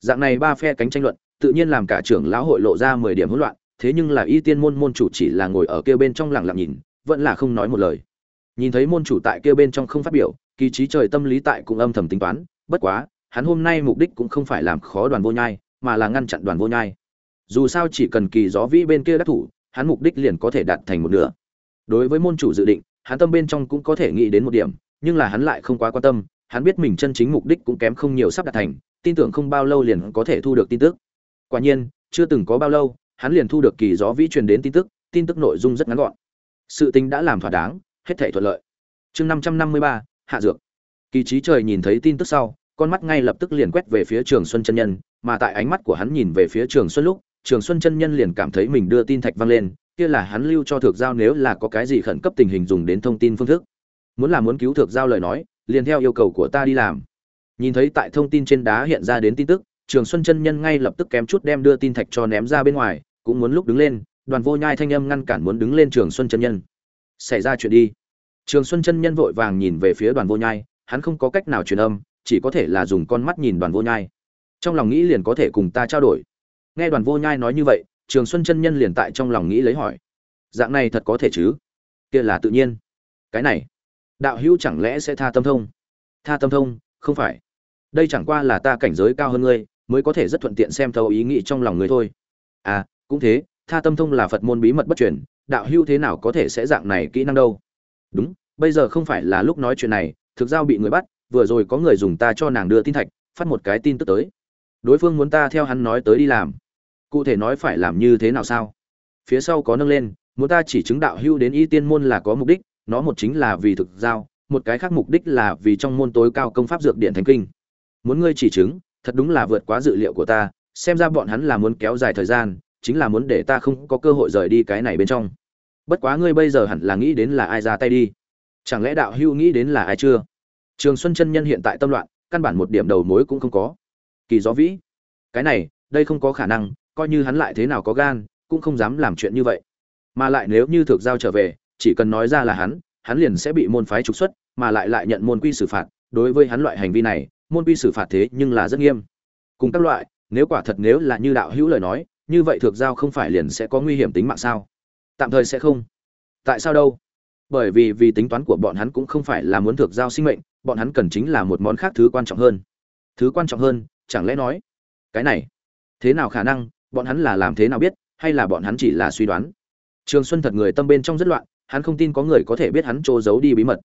Dạng này ba phe cánh tranh luận, tự nhiên làm cả trưởng lão hội lộ ra mười điểm hỗn loạn, thế nhưng là y tiên môn môn chủ chỉ là ngồi ở kia bên trong lặng lặng nhìn, vẫn là không nói một lời. Nhìn thấy môn chủ tại kia bên trong không phát biểu, kỳ trí trời tâm lý tại cũng âm thầm tính toán, bất quá, hắn hôm nay mục đích cũng không phải làm khó đoàn vô nhai, mà là ngăn chặn đoàn vô nhai dù sao chỉ cần kỳ gió vĩ bên kia đắc thủ, hắn mục đích liền có thể đạt thành một nửa. Đối với môn chủ dự định, hắn tâm bên trong cũng có thể nghĩ đến một điểm, nhưng là hắn lại không quá quan tâm, hắn biết mình chân chính mục đích cũng kém không nhiều sắp đạt thành, tin tưởng không bao lâu liền có thể thu được tin tức. Quả nhiên, chưa từng có bao lâu, hắn liền thu được kỳ gió vĩ truyền đến tin tức tin tức nội dung rất ngắn gọn. Sự tình đã làm thỏa đáng, hết thể thuận lợi. Chương năm trăm năm mươi ba, hạ dược. Kỳ trí trời nhìn thấy tin tức sau, con mắt ngay lập tức liền quét về phía trường xuân chân nhân, mà tại ánh mắt của hắn nhìn về phía trường xuân lúc trường xuân chân nhân liền cảm thấy mình đưa tin thạch vang lên, kia là hắn lưu cho Thược giao nếu là có cái gì khẩn cấp tình hình dùng đến thông tin phương thức. Muốn là muốn cứu Thược giao lời nói, liền theo yêu cầu của ta đi làm. Nhìn thấy tại thông tin trên đá hiện ra đến tin tức, trường xuân chân nhân ngay lập tức kém chút đem đưa tin thạch cho ném ra bên ngoài, cũng muốn lúc đứng lên, đoàn vô nhai thanh âm ngăn cản muốn đứng lên trường xuân chân nhân. Xảy ra chuyện đi. Trường xuân chân nhân vội vàng nhìn về phía đoàn vô nhai, hắn không có cách nào truyền âm, chỉ có thể là dùng con mắt nhìn đoàn vô nhai. Trong lòng nghĩ liền có thể cùng ta trao đổi nghe đoàn vô nhai nói như vậy, trường xuân chân nhân liền tại trong lòng nghĩ lấy hỏi. Dạng này thật có thể chứ? Kia là tự nhiên. Cái này, đạo hữu chẳng lẽ sẽ tha tâm thông? Tha tâm thông, không phải. Đây chẳng qua là ta cảnh giới cao hơn ngươi, mới có thể rất thuận tiện xem thấu ý nghĩ trong lòng ngươi thôi. À cũng thế, tha tâm thông là phật môn bí mật bất truyền, đạo hữu thế nào có thể sẽ dạng này kỹ năng đâu? Đúng, bây giờ không phải là lúc nói chuyện này, thực giao bị người bắt, vừa rồi có người dùng ta cho nàng đưa tin thạch, phát một cái tin tức tới. Đối phương muốn ta theo hắn nói tới đi làm cụ thể nói phải làm như thế nào sao? Phía sau có nâng lên, muốn ta chỉ chứng đạo hưu đến y tiên môn là có mục đích, nó một chính là vì thực giao, một cái khác mục đích là vì trong môn tối cao công pháp dược điện thánh kinh. Muốn ngươi chỉ chứng, thật đúng là vượt quá dự liệu của ta, xem ra bọn hắn là muốn kéo dài thời gian, chính là muốn để ta không có cơ hội rời đi cái này bên trong. Bất quá ngươi bây giờ hẳn là nghĩ đến là ai ra tay đi. Chẳng lẽ đạo hưu nghĩ đến là ai chưa? Trường xuân chân nhân hiện tại tâm loạn, căn bản một điểm đầu mối cũng không có. Kỳ gió vĩ. Cái này, đây không có khả năng coi như hắn lại thế nào có gan, cũng không dám làm chuyện như vậy. Mà lại nếu như thực giao trở về, chỉ cần nói ra là hắn hắn liền sẽ bị môn phái trục xuất, mà lại lại nhận môn quy xử phạt. Đối với hắn loại hành vi này, môn quy xử phạt thế nhưng là rất nghiêm. Cùng các loại, nếu quả thật nếu là như đạo hữu lời nói, như vậy thực giao không phải liền sẽ có nguy hiểm tính mạng sao? Tạm thời sẽ không. Tại sao đâu? Bởi vì vì tính toán của bọn hắn cũng không phải là muốn thực giao sinh mệnh, bọn hắn cần chính là một món khác thứ quan trọng hơn. Thứ quan trọng hơn, chẳng lẽ nói, cái này, thế nào khả năng bọn hắn là làm thế nào biết, hay là bọn hắn chỉ là suy đoán? Trường xuân thật người tâm bên trong rất loạn, hắn không tin có người có thể biết hắn trô giấu đi bí mật.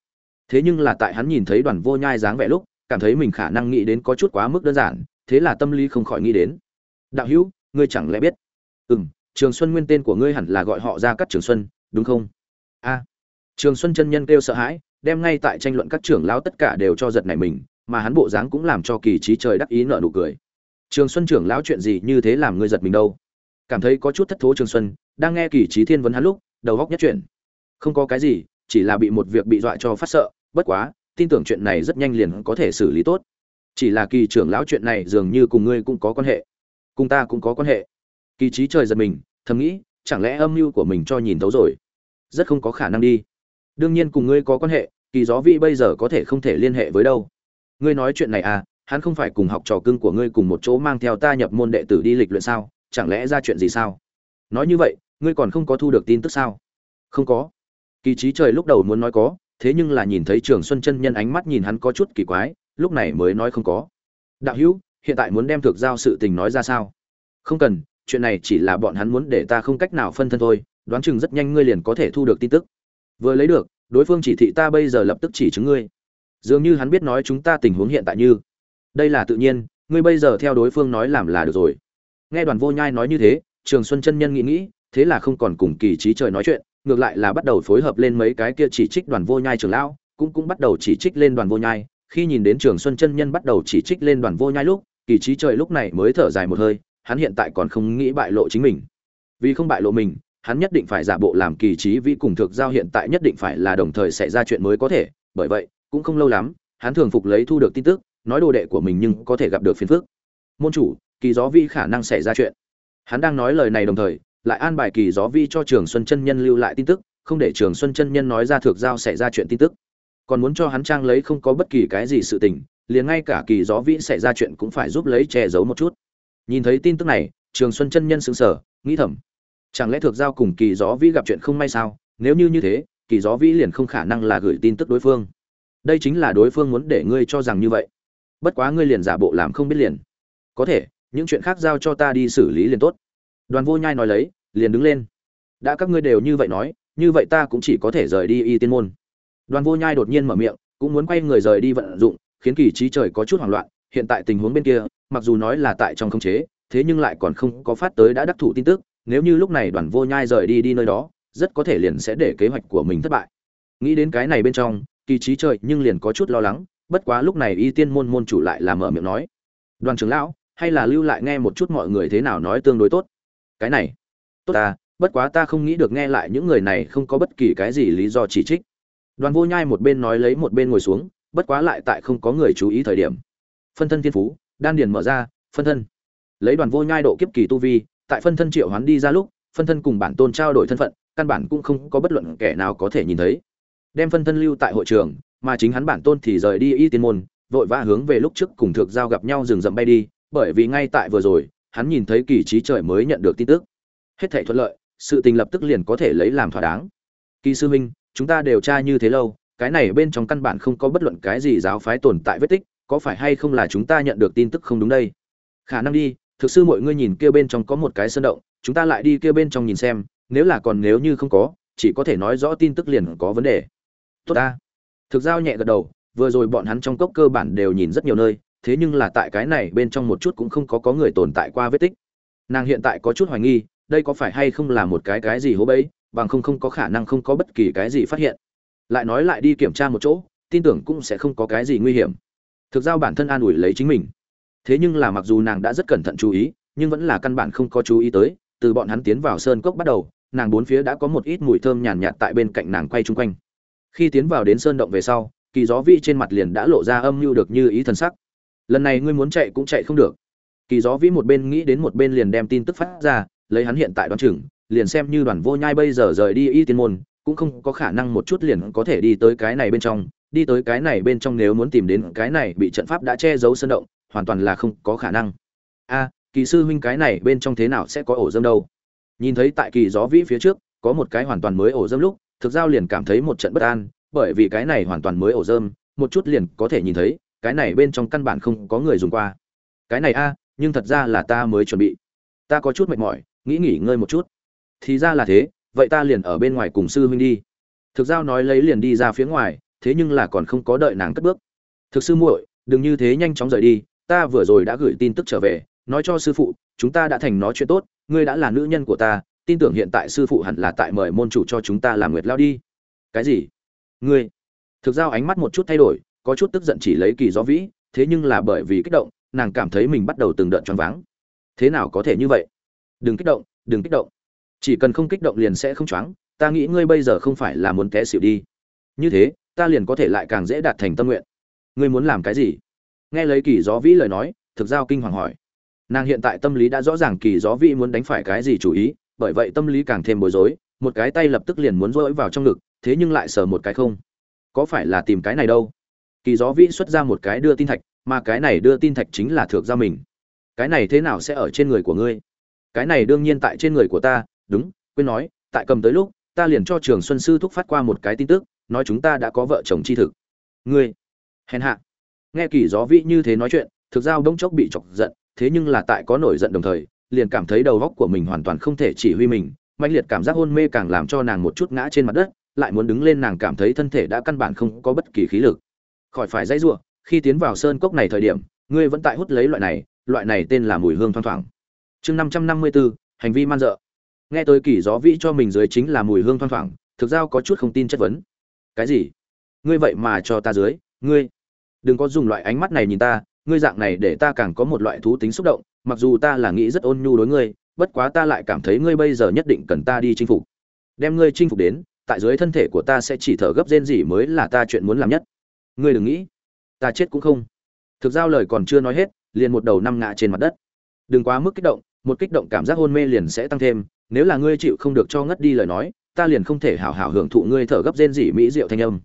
Thế nhưng là tại hắn nhìn thấy đoàn vô nhai dáng vẻ lúc, cảm thấy mình khả năng nghĩ đến có chút quá mức đơn giản, thế là tâm lý không khỏi nghĩ đến. Đạo hữu, ngươi chẳng lẽ biết? Ừ m trường xuân nguyên tên của ngươi hẳn là gọi họ ra cắt trường xuân, đúng không? A. Trường xuân chân nhân kêu sợ hãi, đem ngay tại tranh luận các trưởng lão tất cả đều cho giật này mình, mà hắn bộ dáng cũng làm cho kỳ trí trời đắc ý nợ nụ cười trường xuân trưởng lão chuyện gì như thế làm ngươi giật mình đâu? Cảm thấy có chút thất thố trường xuân, đang nghe kỳ trí thiên vấn hắn lúc, đầu góc nhất chuyện không có cái gì, chỉ là bị một việc bị dọa cho phát sợ, bất quá, tin tưởng chuyện này rất nhanh liền có thể xử lý tốt. Chỉ là kỳ trưởng lão chuyện này dường như cùng ngươi cũng có quan hệ. Cùng ta cũng có quan hệ. Kỳ trí trời giật mình, thầm nghĩ, chẳng lẽ âm mưu của mình cho nhìn thấu rồi? Rất không có khả năng đi. Đương nhiên cùng ngươi có quan hệ, kỳ gió vị bây giờ có thể không thể liên hệ với đâu. Ngươi nói chuyện này à hắn không phải cùng học trò cưng của ngươi cùng một chỗ mang theo ta nhập môn đệ tử đi lịch luyện sao? Chẳng lẽ ra chuyện gì sao? Nói như vậy, ngươi còn không có thu được tin tức sao? Không có. Kỳ trí trời lúc đầu muốn nói có, thế nhưng là nhìn thấy trường xuân chân nhân ánh mắt nhìn hắn có chút kỳ quái, lúc này mới nói không có. Đạo hữu, hiện tại muốn đem thực giao sự tình nói ra sao? Không cần, chuyện này chỉ là bọn hắn muốn để ta không cách nào phân thân thôi, đoán chừng rất nhanh ngươi liền có thể thu được tin tức. Vừa lấy được, đối phương chỉ thị ta bây giờ lập tức chỉ chứng ngươi. Dường như hắn biết nói chúng ta tình huống hiện tại như đây là tự nhiên, ngươi bây giờ theo đối phương nói làm là được rồi. Nghe đoàn vô nhai nói như thế, trường xuân chân nhân nghĩ nghĩ, thế là không còn cùng kỳ trí trời nói chuyện, ngược lại là bắt đầu phối hợp lên mấy cái kia chỉ trích đoàn vô nhai trường lão, cũng cũng bắt đầu chỉ trích lên đoàn vô nhai. Khi nhìn đến trường xuân chân nhân bắt đầu chỉ trích lên đoàn vô nhai lúc, kỳ trí trời lúc này mới thở dài một hơi, hắn hiện tại còn không nghĩ bại lộ chính mình. Vì không bại lộ mình, hắn nhất định phải giả bộ làm kỳ trí vi cùng thực giao hiện tại nhất định phải là đồng thời xảy ra chuyện mới có thể. Bởi vậy, cũng không lâu lắm, hắn thường phục lấy thu được tin tức nói đồ đệ của mình nhưng có thể gặp được phiền phức. Môn chủ, kỳ gió vi khả năng xảy ra chuyện. Hắn đang nói lời này đồng thời, lại an bài kỳ gió vi cho trường xuân chân nhân lưu lại tin tức, không để trường xuân chân nhân nói ra thực giao xảy ra chuyện tin tức. Còn muốn cho hắn trang lấy không có bất kỳ cái gì sự tình, liền ngay cả kỳ gió vĩ xảy ra chuyện cũng phải giúp lấy che giấu một chút. Nhìn thấy tin tức này, trường xuân chân nhân sững sờ, nghĩ thầm, chẳng lẽ thực giao cùng kỳ gió vĩ gặp chuyện không may sao? Nếu như như thế, kỳ gió vĩ liền không khả năng là gửi tin tức đối phương. Đây chính là đối phương muốn để ngươi cho rằng như vậy bất quá ngươi liền giả bộ làm không biết liền. Có thể, những chuyện khác giao cho ta đi xử lý liền tốt. Đoàn vô nhai nói lấy, liền đứng lên. Đã các ngươi đều như vậy nói, như vậy ta cũng chỉ có thể rời đi y tiên môn. Đoàn vô nhai đột nhiên mở miệng, cũng muốn quay người rời đi vận dụng, khiến kỳ trí trời có chút hoảng loạn, hiện tại tình huống bên kia, mặc dù nói là tại trong khống chế, thế nhưng lại còn không có phát tới đã đắc thủ tin tức, nếu như lúc này đoàn vô nhai rời đi đi nơi đó, rất có thể liền sẽ để kế hoạch của mình thất bại. Nghĩ đến cái này bên trong, kỳ trí trời nhưng liền có chút lo lắng bất quá lúc này y tiên môn môn chủ lại làm mở miệng nói, đoàn trưởng lão, hay là lưu lại nghe một chút mọi người thế nào nói tương đối tốt? Cái này, tốt ta, bất quá ta không nghĩ được nghe lại những người này không có bất kỳ cái gì lý do chỉ trích. Đoàn vô nhai một bên nói lấy một bên ngồi xuống, bất quá lại tại không có người chú ý thời điểm. Phân thân thiên phú, đan điền mở ra, phân thân. Lấy đoàn vô nhai độ kiếp kỳ tu vi, tại phân thân triệu hoán đi ra lúc, phân thân cùng bản tôn trao đổi thân phận, căn bản cũng không có bất luận kẻ nào có thể nhìn thấy. Đem phân thân lưu tại hội trường mà chính hắn bản tôn thì rời đi y tiên môn, vội vã hướng về lúc trước cùng thực giao gặp nhau rừng rậm bay đi, bởi vì ngay tại vừa rồi, hắn nhìn thấy kỳ trí trời mới nhận được tin tức. Hết thảy thuận lợi, sự tình lập tức liền có thể lấy làm thỏa đáng. Kỳ sư minh chúng ta điều tra như thế lâu, cái này bên trong căn bản không có bất luận cái gì giáo phái tồn tại vết tích, có phải hay không là chúng ta nhận được tin tức không đúng đây? Khả năng đi thực sư mọi ngươi nhìn kia bên trong có một cái sơn động, chúng ta lại đi kia bên trong nhìn xem, nếu là còn nếu như không có, chỉ có thể nói rõ tin tức liền có vấn đề. Tốt ta thực giao nhẹ gật đầu vừa rồi bọn hắn trong cốc cơ bản đều nhìn rất nhiều nơi thế nhưng là tại cái này bên trong một chút cũng không có có người tồn tại qua vết tích. Nàng hiện tại có chút hoài nghi đây có phải hay không là một cái cái gì hố bẫy bằng không không có khả năng không có bất kỳ cái gì phát hiện. Lại nói lại đi kiểm tra một chỗ tin tưởng cũng sẽ không có cái gì nguy hiểm. Thực giao bản thân an ủi lấy chính mình. Thế nhưng là mặc dù nàng đã rất cẩn thận chú ý nhưng vẫn là căn bản không có chú ý tới từ bọn hắn tiến vào sơn cốc bắt đầu nàng bốn phía đã có một ít mùi thơm nhàn nhạt, nhạt tại bên cạnh nàng quay chung quanh khi tiến vào đến sơn động về sau, kỳ gió vĩ trên mặt liền đã lộ ra âm mưu được như ý thần sắc. Lần này ngươi muốn chạy cũng chạy không được. Kỳ gió vĩ một bên nghĩ đến một bên liền đem tin tức phát ra, lấy hắn hiện tại đoán chừng, liền xem như đoàn vô nhai bây giờ rời đi y tiên môn, cũng không có khả năng một chút liền có thể đi tới cái này bên trong. Đi tới cái này bên trong nếu muốn tìm đến cái này bị trận pháp đã che giấu sơn động, hoàn toàn là không có khả năng. A, kỳ sư huynh cái này bên trong thế nào sẽ có ổ dâm đâu? Nhìn thấy tại kỳ gió vĩ phía trước, có một cái hoàn toàn mới ổ dâm lúc thực giao liền cảm thấy một trận bất an, bởi vì cái này hoàn toàn mới ổ dơm một chút liền có thể nhìn thấy, cái này bên trong căn bản không có người dùng qua. Cái này a, nhưng thật ra là ta mới chuẩn bị. Ta có chút mệt mỏi, nghĩ nghỉ ngơi một chút. Thì ra là thế, vậy ta liền ở bên ngoài cùng sư huynh đi. Thực giao nói lấy liền đi ra phía ngoài, thế nhưng là còn không có đợi nàng cất bước. Thực sư muội, đừng như thế nhanh chóng rời đi, ta vừa rồi đã gửi tin tức trở về, nói cho sư phụ, chúng ta đã thành nói chuyện tốt, ngươi đã là nữ nhân của ta tin tưởng hiện tại sư phụ hẳn là tại mời môn chủ cho chúng ta làm nguyệt lao đi. Cái gì? Ngươi? Thực giao ánh mắt một chút thay đổi, có chút tức giận chỉ lấy kỳ gió vĩ, thế nhưng là bởi vì kích động, nàng cảm thấy mình bắt đầu từng đợt choáng váng. Thế nào có thể như vậy? Đừng kích động, đừng kích động. Chỉ cần không kích động liền sẽ không choáng, ta nghĩ ngươi bây giờ không phải là muốn té xỉu đi. Như thế, ta liền có thể lại càng dễ đạt thành tâm nguyện. Ngươi muốn làm cái gì? Nghe lấy kỳ gió vĩ lời nói, thực giao kinh hoàng hỏi. Nàng hiện tại tâm lý đã rõ ràng kỳ gió vĩ muốn đánh phải cái gì chủ ý bởi vậy tâm lý càng thêm bối rối, một cái tay lập tức liền muốn rỗi vào trong ngực, thế nhưng lại sờ một cái không. Có phải là tìm cái này đâu? Kỳ gió vĩ xuất ra một cái đưa tin thạch, mà cái này đưa tin thạch chính là thượng ra mình. Cái này thế nào sẽ ở trên người của ngươi? Cái này đương nhiên tại trên người của ta, đúng, quên nói, tại cầm tới lúc, ta liền cho trường xuân sư thúc phát qua một cái tin tức, nói chúng ta đã có vợ chồng chi thực. Ngươi, hèn hạ. Nghe kỳ gió vĩ như thế nói chuyện, thực giao đông chốc bị chọc giận, thế nhưng là tại có nổi giận đồng thời liền cảm thấy đầu góc của mình hoàn toàn không thể chỉ huy mình mạnh liệt cảm giác hôn mê càng làm cho nàng một chút ngã trên mặt đất, lại muốn đứng lên nàng cảm thấy thân thể đã căn bản không có bất kỳ khí lực. Khỏi phải dãy giụa khi tiến vào sơn cốc này thời điểm, ngươi vẫn tại hút lấy loại này loại này tên là mùi hương thoang thoảng. Chương năm trăm năm mươi bốn hành vi man dợ. Nghe tới kỳ gió vĩ cho mình dưới chính là mùi hương thoang thoảng, thực ra có chút không tin chất vấn. Cái gì? Ngươi vậy mà cho ta dưới, ngươi. Đừng có dùng loại ánh mắt này nhìn ta, ngươi dạng này để ta càng có một loại thú tính xúc động mặc dù ta là nghĩ rất ôn nhu đối ngươi, bất quá ta lại cảm thấy ngươi bây giờ nhất định cần ta đi chinh phục. Đem ngươi chinh phục đến, tại dưới thân thể của ta sẽ chỉ thở gấp rên gì mới là ta chuyện muốn làm nhất. Ngươi đừng nghĩ, ta chết cũng không. Thực giao lời còn chưa nói hết, liền một đầu năm ngã trên mặt đất. Đừng quá mức kích động, một kích động cảm giác hôn mê liền sẽ tăng thêm, nếu là ngươi chịu không được cho ngất đi lời nói, ta liền không thể hảo hảo hưởng thụ ngươi thở gấp rên rỉ mỹ diệu thanh âm.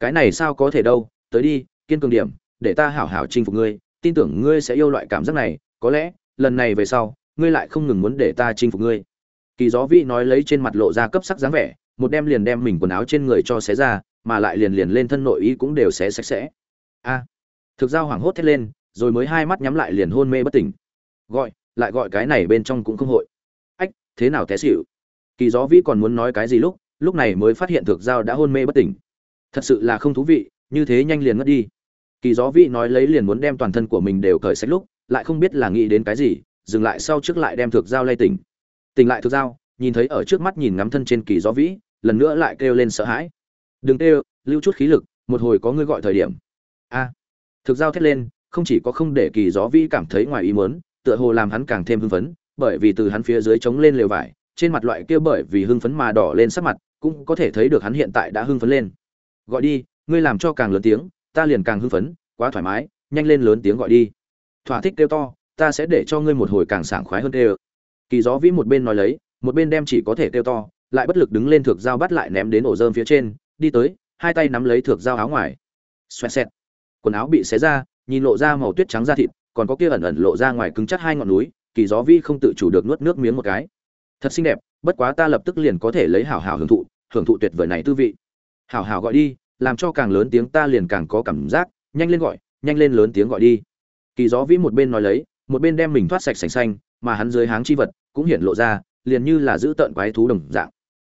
Cái này sao có thể đâu, tới đi, kiên cường điểm, để ta hảo hảo chinh phục ngươi, tin tưởng ngươi sẽ yêu loại cảm giác này có lẽ, lần này về sau, ngươi lại không ngừng muốn để ta chinh phục ngươi. Kỳ gió vĩ nói lấy trên mặt lộ ra cấp sắc dáng vẻ, một đem liền đem mình quần áo trên người cho xé ra, mà lại liền liền lên thân nội y cũng đều xé sạch sẽ. A. Thực giao hoảng hốt thét lên, rồi mới hai mắt nhắm lại liền hôn mê bất tỉnh. Gọi, lại gọi cái này bên trong cũng không hội. Ách, thế nào té xỉu? Kỳ gió vĩ còn muốn nói cái gì lúc lúc này mới phát hiện thực giao đã hôn mê bất tỉnh. Thật sự là không thú vị, như thế nhanh liền ngất đi. Kỳ gió vĩ nói lấy liền muốn đem toàn thân của mình đều cởi sạch lúc lại không biết là nghĩ đến cái gì, dừng lại sau trước lại đem thực giao lay tỉnh. Tỉnh lại thực giao nhìn thấy ở trước mắt nhìn ngắm thân trên kỳ gió vĩ, lần nữa lại kêu lên sợ hãi. Đừng kêu, lưu chút khí lực, một hồi có người gọi thời điểm. A. Thực giao thét lên, không chỉ có không để kỳ gió vĩ cảm thấy ngoài ý muốn, tựa hồ làm hắn càng thêm hưng phấn, bởi vì từ hắn phía dưới trống lên lều vải, trên mặt loại kia bởi vì hưng phấn mà đỏ lên sắc mặt, cũng có thể thấy được hắn hiện tại đã hưng phấn lên. Gọi đi, ngươi làm cho càng lớn tiếng, ta liền càng hưng phấn, quá thoải mái, nhanh lên lớn tiếng gọi đi thỏa thích kêu to, ta sẽ để cho ngươi một hồi càng sảng khoái hơn kêu. Kỳ gió vĩ một bên nói lấy, một bên đem chỉ có thể kêu to, lại bất lực đứng lên thược dao bắt lại ném đến ổ dơm phía trên, đi tới, hai tay nắm lấy thược dao áo ngoài. Xoẹt xẹt. Quần áo bị xé ra, nhìn lộ ra màu tuyết trắng da thịt, còn có kia ẩn ẩn lộ ra ngoài cứng chắc hai ngọn núi, kỳ gió vĩ không tự chủ được nuốt nước miếng một cái. Thật xinh đẹp, bất quá ta lập tức liền có thể lấy hảo hảo hưởng thụ hưởng thụ tuyệt vời này tư vị. Hảo hảo gọi đi, làm cho càng lớn tiếng ta liền càng có cảm giác, nhanh lên gọi, nhanh lên lớn tiếng gọi đi kỳ gió vĩ một bên nói lấy, một bên đem mình thoát sạch sành xanh, mà hắn dưới háng chi vật cũng hiện lộ ra, liền như là giữ tợn quái thú đồng dạng.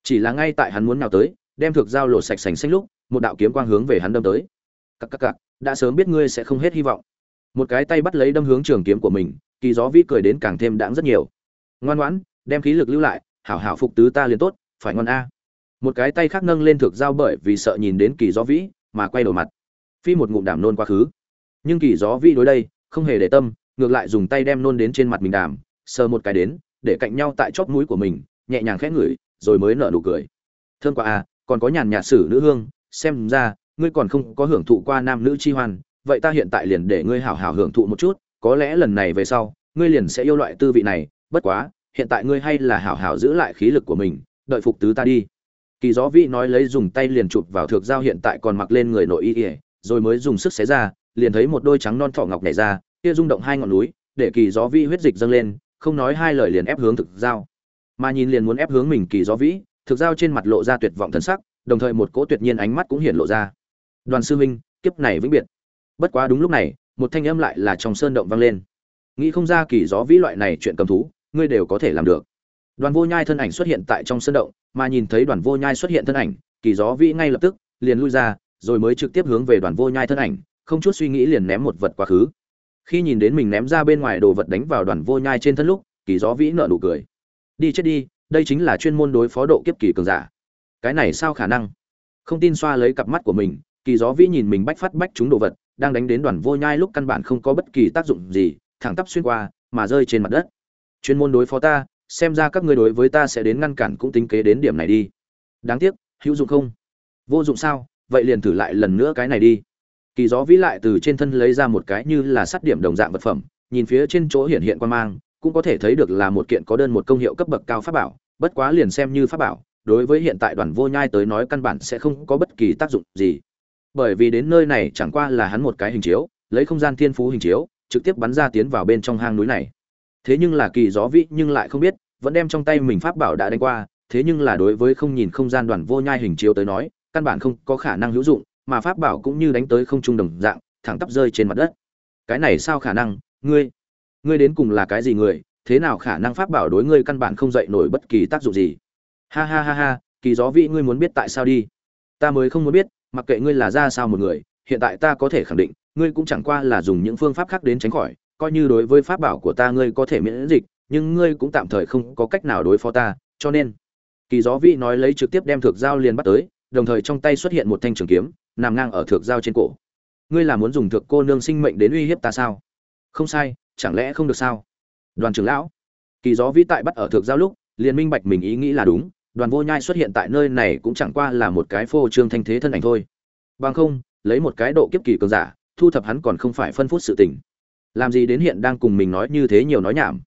Chỉ là ngay tại hắn muốn nào tới, đem thực dao lột sạch sành xanh lúc, một đạo kiếm quang hướng về hắn đâm tới. Cắc cắc cắc đã sớm biết ngươi sẽ không hết hy vọng. Một cái tay bắt lấy đâm hướng trường kiếm của mình, kỳ gió vĩ cười đến càng thêm đãng rất nhiều. Ngoan ngoãn, đem khí lực lưu lại, hảo hảo phục tứ ta liền tốt, phải ngon a. Một cái tay khác nâng lên thực dao bởi vì sợ nhìn đến kỳ gió vĩ, mà quay đầu mặt. Phi một ngụm đảm nôn quá khứ. Nhưng kỳ gió vĩ đối đây không hề để tâm, ngược lại dùng tay đem nôn đến trên mặt mình đàm, sờ một cái đến, để cạnh nhau tại chóp mũi của mình, nhẹ nhàng khẽ ngửi, rồi mới nở nụ cười. Thương quá à còn có nhàn nhạt sử nữ hương, xem ra, ngươi còn không có hưởng thụ qua nam nữ chi hoan, vậy ta hiện tại liền để ngươi hảo hảo hưởng thụ một chút, có lẽ lần này về sau, ngươi liền sẽ yêu loại tư vị này, bất quá, hiện tại ngươi hay là hảo hảo giữ lại khí lực của mình, đợi phục tứ ta đi. Kỳ gió vị nói lấy dùng tay liền chụp vào thược dao hiện tại còn mặc lên người nội y ỉa rồi mới dùng sức xé ra liền thấy một đôi trắng non thỏ ngọc nhảy ra, kia rung động hai ngọn núi, để kỳ gió vĩ huyết dịch dâng lên, không nói hai lời liền ép hướng thực giao. mà nhìn liền muốn ép hướng mình kỳ gió vĩ, thực giao trên mặt lộ ra tuyệt vọng thần sắc, đồng thời một cỗ tuyệt nhiên ánh mắt cũng hiện lộ ra. Đoàn sư minh kiếp này vĩnh biệt. Bất quá đúng lúc này, một thanh âm lại là trong sơn động vang lên. Nghĩ không ra kỳ gió vĩ loại này chuyện cầm thú, ngươi đều có thể làm được. Đoàn vô nhai thân ảnh xuất hiện tại trong sơn động, mà nhìn thấy đoàn vô nhai xuất hiện thân ảnh, kỳ gió vĩ ngay lập tức liền lui ra, rồi mới trực tiếp hướng về đoàn vô nhai thân ảnh không chút suy nghĩ liền ném một vật quá khứ. Khi nhìn đến mình ném ra bên ngoài đồ vật đánh vào đoàn vô nhai trên thân lúc, kỳ gió vĩ nợ nụ cười. Đi chết đi, đây chính là chuyên môn đối phó độ kiếp kỳ cường giả. Cái này sao khả năng? Không tin xoa lấy cặp mắt của mình, kỳ gió vĩ nhìn mình bách phát bách chúng đồ vật, đang đánh đến đoàn vô nhai lúc căn bản không có bất kỳ tác dụng gì, thẳng tắp xuyên qua, mà rơi trên mặt đất. Chuyên môn đối phó ta, xem ra các ngươi đối với ta sẽ đến ngăn cản cũng tính kế đến điểm này đi. Đáng tiếc, hữu dụng không? Vô dụng sao? Vậy liền thử lại lần nữa cái này đi kỳ gió vĩ lại từ trên thân lấy ra một cái như là sắt điểm đồng dạng vật phẩm, nhìn phía trên chỗ hiện hiện quan mang, cũng có thể thấy được là một kiện có đơn một công hiệu cấp bậc cao pháp bảo, bất quá liền xem như pháp bảo, đối với hiện tại đoàn vô nhai tới nói căn bản sẽ không có bất kỳ tác dụng gì. Bởi vì đến nơi này chẳng qua là hắn một cái hình chiếu, lấy không gian thiên phú hình chiếu, trực tiếp bắn ra tiến vào bên trong hang núi này. Thế nhưng là kỳ gió vĩ nhưng lại không biết, vẫn đem trong tay mình pháp bảo đã đánh qua, thế nhưng là đối với không nhìn không gian đoàn vô nhai hình chiếu tới nói, căn bản không có khả năng hữu dụng mà pháp bảo cũng như đánh tới không trung đồng dạng, thẳng tắp rơi trên mặt đất. Cái này sao khả năng, ngươi? Ngươi đến cùng là cái gì người? Thế nào khả năng pháp bảo đối ngươi căn bản không dậy nổi bất kỳ tác dụng gì? Ha ha ha ha, kỳ gió vị ngươi muốn biết tại sao đi. Ta mới không muốn biết, mặc kệ ngươi là ra sao một người, hiện tại ta có thể khẳng định, ngươi cũng chẳng qua là dùng những phương pháp khác đến tránh khỏi, coi như đối với pháp bảo của ta ngươi có thể miễn dịch, nhưng ngươi cũng tạm thời không có cách nào đối phó ta, cho nên. Kỳ gió vị nói lấy trực tiếp đem thược dao liền bắt tới, đồng thời trong tay xuất hiện một thanh trường kiếm nằm ngang ở thược dao trên cổ. Ngươi là muốn dùng thược cô nương sinh mệnh đến uy hiếp ta sao? Không sai, chẳng lẽ không được sao? Đoàn trưởng lão, kỳ gió vĩ tại bắt ở thược giao lúc, liền minh bạch mình ý nghĩ là đúng, đoàn vô nhai xuất hiện tại nơi này cũng chẳng qua là một cái phô trương thanh thế thân ảnh thôi. Bằng không, lấy một cái độ kiếp kỳ cường giả, thu thập hắn còn không phải phân phút sự tình. Làm gì đến hiện đang cùng mình nói như thế nhiều nói nhảm.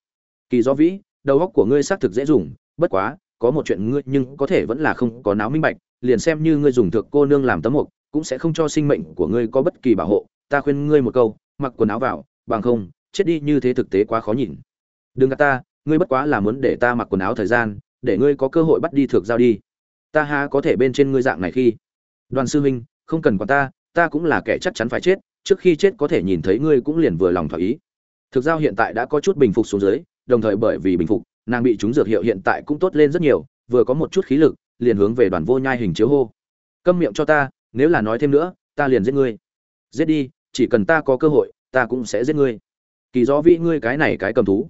Kỳ gió vĩ, đầu óc của ngươi xác thực dễ dùng, bất quá, có một chuyện ngươi nhưng có thể vẫn là không có náo minh bạch liền xem như ngươi dùng thượng cô nương làm tấm mục, cũng sẽ không cho sinh mệnh của ngươi có bất kỳ bảo hộ, ta khuyên ngươi một câu, mặc quần áo vào, bằng không, chết đi như thế thực tế quá khó nhìn. Đừng gạt ta, ngươi bất quá là muốn để ta mặc quần áo thời gian, để ngươi có cơ hội bắt đi thượng giao đi. Ta há có thể bên trên ngươi dạng này khi? Đoàn sư huynh, không cần quản ta ta cũng là kẻ chắc chắn phải chết, trước khi chết có thể nhìn thấy ngươi cũng liền vừa lòng thỏa ý. Thực giao hiện tại đã có chút bình phục xuống dưới, đồng thời bởi vì bình phục, nàng bị chúng dược hiệu hiện tại cũng tốt lên rất nhiều, vừa có một chút khí lực liền hướng về đoàn vô nhai hình chiếu hô. Câm miệng cho ta, nếu là nói thêm nữa, ta liền giết ngươi. Giết đi, chỉ cần ta có cơ hội, ta cũng sẽ giết ngươi. Kỳ gió vĩ ngươi cái này cái cầm thú.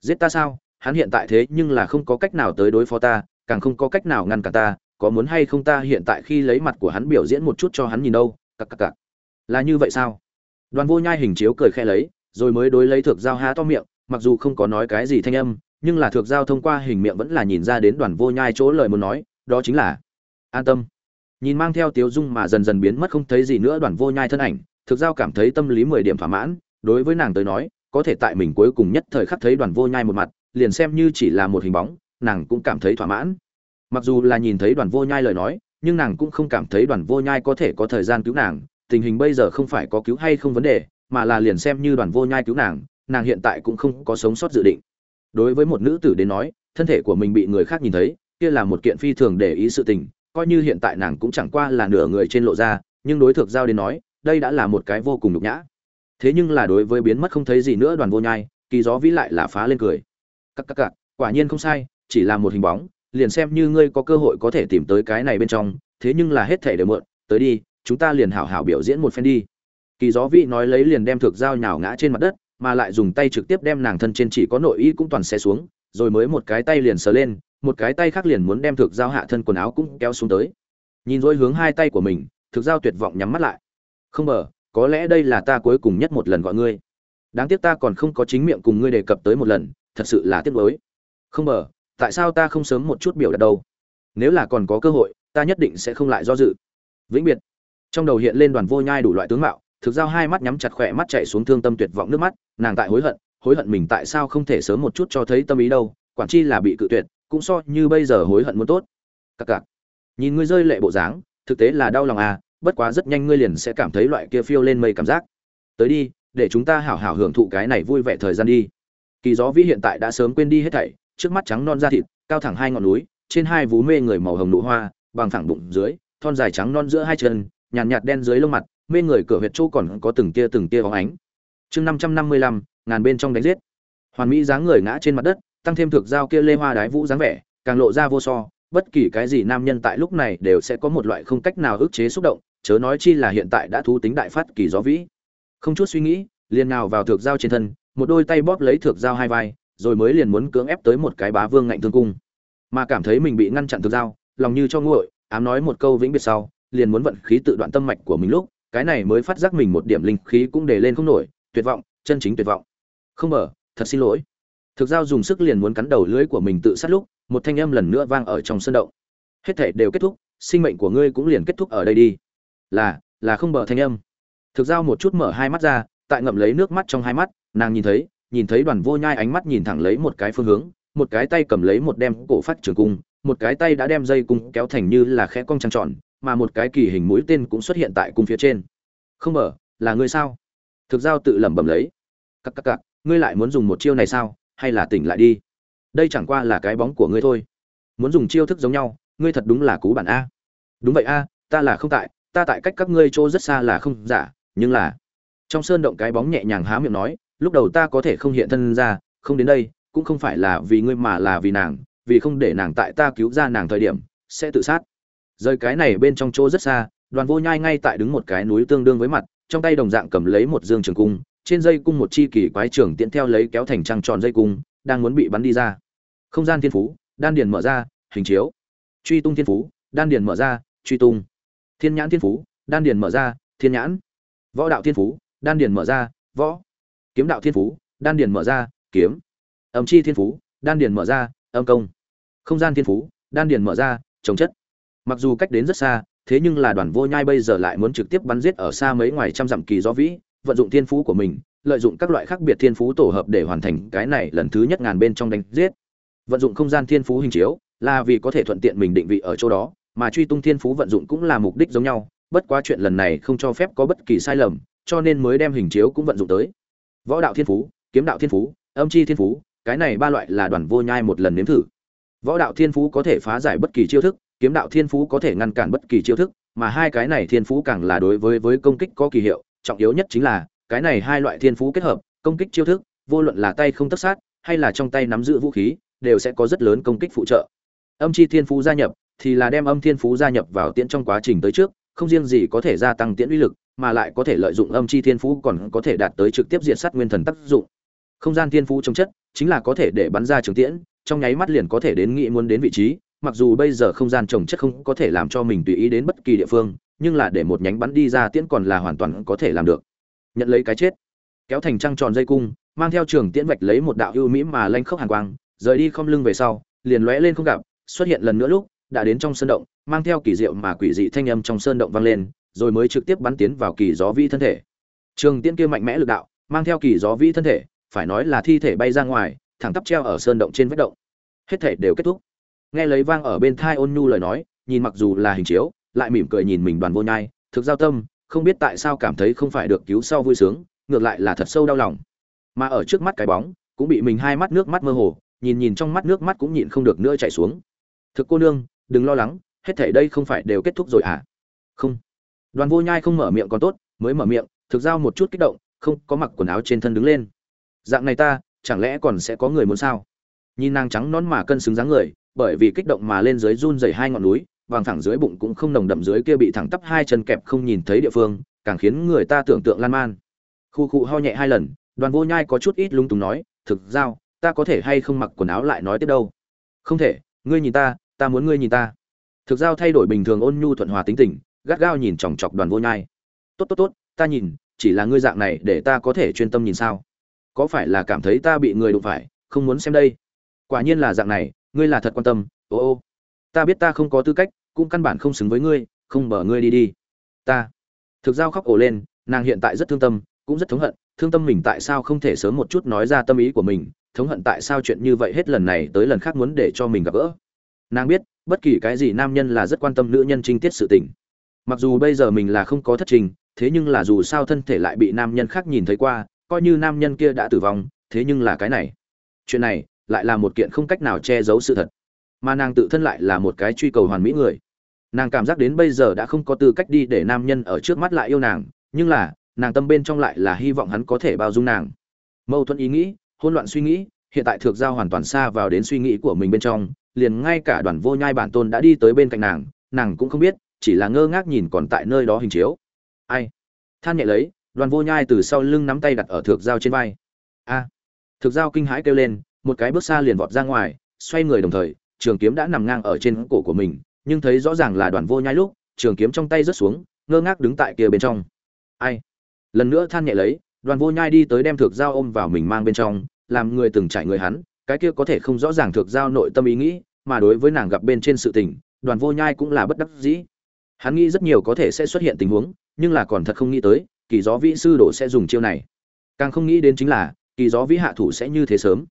Giết ta sao? Hắn hiện tại thế nhưng là không có cách nào tới đối phó ta, càng không có cách nào ngăn cản ta. Có muốn hay không ta hiện tại khi lấy mặt của hắn biểu diễn một chút cho hắn nhìn đâu? Cặc cặc cặc. Là như vậy sao? Đoàn vô nhai hình chiếu cười khe lấy, rồi mới đối lấy thược giao há to miệng, mặc dù không có nói cái gì thanh âm, nhưng là thược giao thông qua hình miệng vẫn là nhìn ra đến đoàn vô nhai chỗ lời muốn nói đó chính là an tâm. Nhìn mang theo tiếu dung mà dần dần biến mất không thấy gì nữa đoàn vô nhai thân ảnh, thực giao cảm thấy tâm lý mười điểm thỏa mãn, đối với nàng tới nói, có thể tại mình cuối cùng nhất thời khắc thấy đoàn vô nhai một mặt, liền xem như chỉ là một hình bóng, nàng cũng cảm thấy thỏa mãn. Mặc dù là nhìn thấy đoàn vô nhai lời nói, nhưng nàng cũng không cảm thấy đoàn vô nhai có thể có thời gian cứu nàng, tình hình bây giờ không phải có cứu hay không vấn đề, mà là liền xem như đoàn vô nhai cứu nàng nàng hiện tại cũng không có sống sót dự định. Đối với một nữ tử đến nói, thân thể của mình bị người khác nhìn thấy kia là một kiện phi thường để ý sự tình coi như hiện tại nàng cũng chẳng qua là nửa người trên lộ ra nhưng đối thực giao đến nói đây đã là một cái vô cùng nhục nhã. Thế nhưng là đối với biến mất không thấy gì nữa đoàn vô nhai kỳ gió vĩ lại là phá lên cười. Các các các, quả nhiên không sai chỉ là một hình bóng liền xem như ngươi có cơ hội có thể tìm tới cái này bên trong thế nhưng là hết thể đều mượn tới đi chúng ta liền hảo hảo biểu diễn một phen đi. Kỳ gió vĩ nói lấy liền đem thực dao nhào ngã trên mặt đất mà lại dùng tay trực tiếp đem nàng thân trên chỉ có nội y cũng toàn xé xuống rồi mới một cái tay liền sờ lên một cái tay khác liền muốn đem thực dao hạ thân quần áo cũng kéo xuống tới. Nhìn dối hướng hai tay của mình, thực dao tuyệt vọng nhắm mắt lại. Không bờ có lẽ đây là ta cuối cùng nhất một lần gọi ngươi. Đáng tiếc ta còn không có chính miệng cùng ngươi đề cập tới một lần, thật sự là tiếc nuối. Không bờ tại sao ta không sớm một chút biểu đạt đâu? Nếu là còn có cơ hội, ta nhất định sẽ không lại do dự. Vĩnh biệt. Trong đầu hiện lên đoàn vô nhai đủ loại tướng mạo, thực giao hai mắt nhắm chặt khỏe mắt chạy xuống thương tâm tuyệt vọng nước mắt, nàng tại hối hận hối hận mình tại sao không thể sớm một chút cho thấy tâm ý đâu, quản chi là bị cự tuyệt cũng so như bây giờ hối hận muốn tốt. Cặc cặc. Nhìn ngươi rơi lệ bộ dáng thực tế là đau lòng à bất quá rất nhanh ngươi liền sẽ cảm thấy loại kia phiêu lên mây cảm giác. Tới đi để chúng ta hảo hảo hưởng thụ cái này vui vẻ thời gian đi. Kỳ gió vĩ hiện tại đã sớm quên đi hết thảy trước mắt trắng non da thịt cao thẳng hai ngọn núi trên hai vú mê người màu hồng nụ hoa bằng thẳng bụng dưới thon dài trắng non giữa hai chân nhàn nhạt, nhạt đen dưới lông mặt mê người cửa huyệt chỗ còn có từng tia từng tia bóng ánh. Chương năm trăm năm mươi lăm ngàn bên trong đánh giết. Hoàn mỹ dáng người ngã trên mặt đất tăng thêm thực dao kia lê hoa đái vũ dáng vẻ, càng lộ ra vô so, bất kỳ cái gì nam nhân tại lúc này đều sẽ có một loại không cách nào ức chế xúc động, chớ nói chi là hiện tại đã thú tính đại phát kỳ gió vĩ. Không chút suy nghĩ, liền nào vào thược dao trên thân, một đôi tay bóp lấy thược dao hai vai, rồi mới liền muốn cưỡng ép tới một cái bá vương ngạnh thương cung. Mà cảm thấy mình bị ngăn chặn thực giao lòng như cho nguội, ám nói một câu vĩnh biệt sau, liền muốn vận khí tự đoạn tâm mạch của mình lúc, cái này mới phát giác mình một điểm linh khí cũng để lên không nổi, tuyệt vọng, chân chính tuyệt vọng. Không mở thật xin lỗi thực giao dùng sức liền muốn cắn đầu lưỡi của mình tự sát lúc, một thanh âm lần nữa vang ở trong sân động. Hết thể đều kết thúc, sinh mệnh của ngươi cũng liền kết thúc ở đây đi. Là là không bờ thanh âm. Thực giao một chút mở hai mắt ra, tại ngậm lấy nước mắt trong hai mắt, nàng nhìn thấy nhìn thấy đoàn vô nhai ánh mắt nhìn thẳng lấy một cái phương hướng, một cái tay cầm lấy một đem cổ phát trường cung, một cái tay đã đem dây cung kéo thành như là khẽ cong trăng tròn, mà một cái kỳ hình mũi tên cũng xuất hiện tại cung phía trên. Không mở là ngươi sao? Thực giao tự lẩm bẩm lấy. Cắc cắc cắc ngươi lại muốn dùng một chiêu này sao? Hay là tỉnh lại đi? Đây chẳng qua là cái bóng của ngươi thôi. Muốn dùng chiêu thức giống nhau, ngươi thật đúng là cú bản a. Đúng vậy a, ta là không tại, ta tại cách các ngươi chỗ rất xa là không giả, nhưng là trong sơn động cái bóng nhẹ nhàng há miệng nói, lúc đầu ta có thể không hiện thân ra, không đến đây, cũng không phải là vì ngươi mà là vì nàng, vì không để nàng tại ta cứu ra nàng thời điểm, sẽ tự sát. Rời cái này bên trong chỗ rất xa, đoàn vô nhai ngay tại đứng một cái núi tương đương với mặt, trong tay đồng dạng cầm lấy một dương trường cung trên dây cung một chi kỳ quái trưởng tiện theo lấy kéo thành trăng tròn dây cung, đang muốn bị bắn đi ra. Không gian thiên phú, đan điền mở ra, hình chiếu. Truy tung thiên phú, đan điền mở ra, truy tung. Thiên nhãn thiên phú, đan điền mở ra, thiên nhãn. Võ đạo thiên phú, đan điền mở ra, võ. Kiếm đạo thiên phú, đan điền mở ra, kiếm. Âm chi thiên phú, đan điền mở ra, âm công. Không gian thiên phú, đan điền mở ra, trồng chất. Mặc dù cách đến rất xa, thế nhưng là đoàn vô nhai bây giờ lại muốn trực tiếp bắn giết ở xa mấy ngoài trăm dặm kỳ gió vĩ vận dụng thiên phú của mình, lợi dụng các loại khác biệt thiên phú tổ hợp để hoàn thành cái này lần thứ nhất ngàn bên trong đánh giết. Vận dụng không gian thiên phú hình chiếu là vì có thể thuận tiện mình định vị ở chỗ đó, mà truy tung thiên phú vận dụng cũng là mục đích giống nhau, bất quá chuyện lần này không cho phép có bất kỳ sai lầm, cho nên mới đem hình chiếu cũng vận dụng tới. Võ đạo thiên phú, kiếm đạo thiên phú, âm chi thiên phú, cái này ba loại là đoàn vô nhai một lần nếm thử. Võ đạo thiên phú có thể phá giải bất kỳ chiêu thức, kiếm đạo thiên phú có thể ngăn cản bất kỳ chiêu thức, mà hai cái này thiên phú càng là đối với với công kích có kỳ hiệu trọng yếu nhất chính là, cái này hai loại thiên phú kết hợp, công kích chiêu thức, vô luận là tay không tất sát, hay là trong tay nắm giữ vũ khí, đều sẽ có rất lớn công kích phụ trợ. Âm chi thiên phú gia nhập, thì là đem âm thiên phú gia nhập vào tiễn trong quá trình tới trước, không riêng gì có thể gia tăng tiễn uy lực, mà lại có thể lợi dụng âm chi thiên phú còn có thể đạt tới trực tiếp diện sát nguyên thần tác dụng. Không gian thiên phú trong chất, chính là có thể để bắn ra trường tiễn, trong nháy mắt liền có thể đến nghĩ muốn đến vị trí, mặc dù bây giờ không gian trồng chất không có thể làm cho mình tùy ý đến bất kỳ địa phương nhưng là để một nhánh bắn đi ra tiễn còn là hoàn toàn có thể làm được. Nhận lấy cái chết. Kéo thành trăng tròn dây cung, mang theo trường tiễn vạch lấy một đạo ưu mỹ mà lanh khốc hàn quang, rời đi không lưng về sau, liền lóe lên không gặp, xuất hiện lần nữa lúc, đã đến trong sơn động, mang theo kỳ diệu mà quỷ dị thanh âm trong sơn động vang lên, rồi mới trực tiếp bắn tiến vào kỳ gió vĩ thân thể. Trường tiễn kia mạnh mẽ lực đạo, mang theo kỳ gió vĩ thân thể, phải nói là thi thể bay ra ngoài, thẳng tắp treo ở sơn động trên vách động. Hết thể đều kết thúc. Nghe lấy vang ở bên thai ôn nhu lời nói, nhìn mặc dù là hình chiếu lại mỉm cười nhìn mình đoàn vô nhai, thực giao tâm, không biết tại sao cảm thấy không phải được cứu sau vui sướng, ngược lại là thật sâu đau lòng. Mà ở trước mắt cái bóng, cũng bị mình hai mắt nước mắt mơ hồ, nhìn nhìn trong mắt nước mắt cũng nhịn không được nữa chảy xuống. Thực cô nương, đừng lo lắng, hết thảy đây không phải đều kết thúc rồi à? Không. Đoàn vô nhai không mở miệng còn tốt, mới mở miệng, thực giao một chút kích động, không có mặc quần áo trên thân đứng lên. Dạng này ta, chẳng lẽ còn sẽ có người muốn sao? Nhìn nàng trắng nón mà cân xứng dáng người, bởi vì kích động mà lên dưới run dày hai ngọn núi vàng thẳng dưới bụng cũng không nồng đậm dưới kia bị thẳng tắp hai chân kẹp không nhìn thấy địa phương, càng khiến người ta tưởng tượng lan man. Khu cụ ho nhẹ hai lần, đoàn vô nhai có chút ít lung túng nói, thực giao, ta có thể hay không mặc quần áo lại nói tiếp đâu? Không thể, ngươi nhìn ta ta muốn ngươi nhìn ta. Thực giao thay đổi bình thường ôn nhu thuận hòa tính tình, gắt gao nhìn chòng chọc đoàn vô nhai. Tốt tốt tốt, ta nhìn, chỉ là ngươi dạng này để ta có thể chuyên tâm nhìn sao? Có phải là cảm thấy ta bị người đụng phải, không muốn xem đây? Quả nhiên là dạng này, ngươi là thật quan tâm, ô ô. Ta biết ta không có tư cách cũng căn bản không xứng với ngươi, không mở ngươi đi đi. Ta. Thực giao khóc ổ lên, nàng hiện tại rất thương tâm, cũng rất thống hận, thương tâm mình tại sao không thể sớm một chút nói ra tâm ý của mình, thống hận tại sao chuyện như vậy hết lần này tới lần khác muốn để cho mình gặp gỡ. Nàng biết, bất kỳ cái gì nam nhân là rất quan tâm nữ nhân trinh tiết sự tình. Mặc dù bây giờ mình là không có thất trình, thế nhưng là dù sao thân thể lại bị nam nhân khác nhìn thấy qua, coi như nam nhân kia đã tử vong, thế nhưng là cái này. Chuyện này, lại là một kiện không cách nào che giấu sự thật. Mà nàng tự thân lại là một cái truy cầu hoàn mỹ người nàng cảm giác đến bây giờ đã không có tư cách đi để nam nhân ở trước mắt lại yêu nàng, nhưng là, nàng tâm bên trong lại là hy vọng hắn có thể bao dung nàng. Mâu thuẫn ý nghĩ hôn loạn suy nghĩ, hiện tại thược giao hoàn toàn xa vào đến suy nghĩ của mình bên trong, liền ngay cả đoàn vô nhai bản tôn đã đi tới bên cạnh nàng nàng cũng không biết, chỉ là ngơ ngác nhìn còn tại nơi đó hình chiếu. Ai? Than nhẹ lấy, đoàn vô nhai từ sau lưng nắm tay đặt ở thược giao trên vai. A! Thược giao kinh hãi kêu lên, một cái bước xa liền vọt ra ngoài, xoay người đồng thời, trường kiếm đã nằm ngang ở trên cổ của mình nhưng thấy rõ ràng là đoàn vô nhai lúc, trường kiếm trong tay rớt xuống, ngơ ngác đứng tại kia bên trong. Ai? Lần nữa than nhẹ lấy, đoàn vô nhai đi tới đem thược dao ôm vào mình mang bên trong, làm người từng trải người hắn, cái kia có thể không rõ ràng thược dao nội tâm ý nghĩ, mà đối với nàng gặp bên trên sự tình, đoàn vô nhai cũng là bất đắc dĩ. Hắn nghĩ rất nhiều có thể sẽ xuất hiện tình huống, nhưng là còn thật không nghĩ tới, kỳ gió vĩ sư đồ sẽ dùng chiêu này. Càng không nghĩ đến chính là, kỳ gió vĩ hạ thủ sẽ như thế sớm.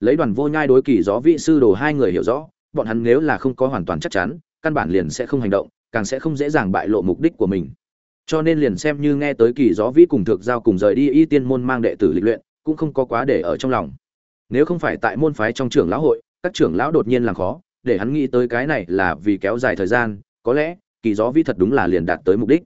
Lấy đoàn vô nhai đối kỳ gió vĩ sư đồ hai người hiểu rõ, bọn hắn nếu là không có hoàn toàn chắc chắn căn bản liền sẽ không hành động, càng sẽ không dễ dàng bại lộ mục đích của mình. Cho nên liền xem như nghe tới kỳ gió vĩ cùng thực giao cùng rời đi y tiên môn mang đệ tử lịch luyện, cũng không có quá để ở trong lòng. Nếu không phải tại môn phái trong trưởng lão hội, các trưởng lão đột nhiên làm khó, để hắn nghĩ tới cái này là vì kéo dài thời gian, có lẽ, kỳ gió vĩ thật đúng là liền đạt tới mục đích.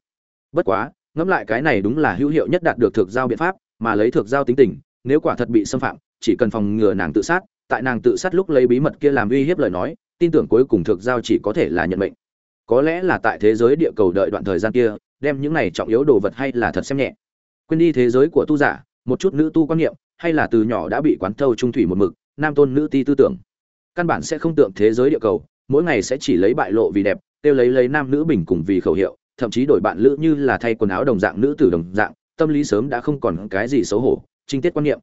Bất quá, ngẫm lại cái này đúng là hữu hiệu nhất đạt được thực giao biện pháp, mà lấy thực giao tính tình, nếu quả thật bị xâm phạm, chỉ cần phòng ngừa nàng tự sát, tại nàng tự sát lúc lấy bí mật kia làm uy hiếp lời nói tin tưởng cuối cùng thực giao chỉ có thể là nhận mệnh. Có lẽ là tại thế giới địa cầu đợi đoạn thời gian kia, đem những này trọng yếu đồ vật hay là thật xem nhẹ. Quên đi thế giới của tu giả, một chút nữ tu quan niệm, hay là từ nhỏ đã bị quán thâu trung thủy một mực, nam tôn nữ ti tư tưởng. Căn bản sẽ không tượng thế giới địa cầu, mỗi ngày sẽ chỉ lấy bại lộ vì đẹp, tiêu lấy lấy nam nữ bình cùng vì khẩu hiệu, thậm chí đổi bạn lữ như là thay quần áo đồng dạng nữ tử đồng dạng, tâm lý sớm đã không còn cái gì xấu hổ, trinh tiết quan niệm.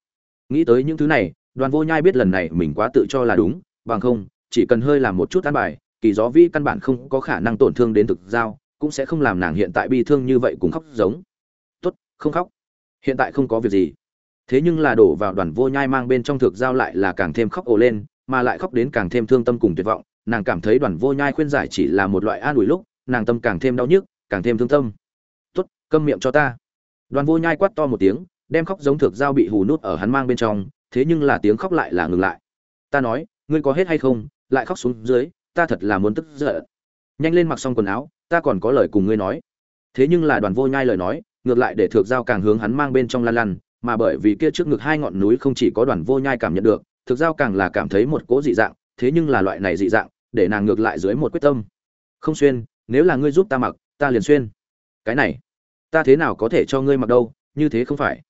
Nghĩ tới những thứ này, đoàn vô nhai biết lần này mình quá tự cho là đúng, bằng không chỉ cần hơi làm một chút an bài, kỳ gió vi căn bản không có khả năng tổn thương đến thực giao cũng sẽ không làm nàng hiện tại bi thương như vậy cùng khóc giống. Tốt, không khóc. Hiện tại không có việc gì. Thế nhưng là đổ vào đoàn vô nhai mang bên trong thực giao lại là càng thêm khóc ồ lên, mà lại khóc đến càng thêm thương tâm cùng tuyệt vọng. Nàng cảm thấy đoàn vô nhai khuyên giải chỉ là một loại an ủi lúc, nàng tâm càng thêm đau nhức, càng thêm thương tâm. Tốt, câm miệng cho ta. Đoàn vô nhai quát to một tiếng, đem khóc giống thực giao bị hù nút ở hắn mang bên trong, thế nhưng là tiếng khóc lại là ngừng lại. Ta nói, ngươi có hết hay không? Lại khóc xuống dưới, ta thật là muốn tức giận. Nhanh lên mặc xong quần áo, ta còn có lời cùng ngươi nói. Thế nhưng là đoàn vô nhai lời nói, ngược lại để thược giao càng hướng hắn mang bên trong lan lăn mà bởi vì kia trước ngực hai ngọn núi không chỉ có đoàn vô nhai cảm nhận được thực giao càng là cảm thấy một cỗ dị dạng, thế nhưng là loại này dị dạng, để nàng ngược lại dưới một quyết tâm. Không xuyên, nếu là ngươi giúp ta mặc, ta liền xuyên. Cái này, ta thế nào có thể cho ngươi mặc đâu, như thế không phải.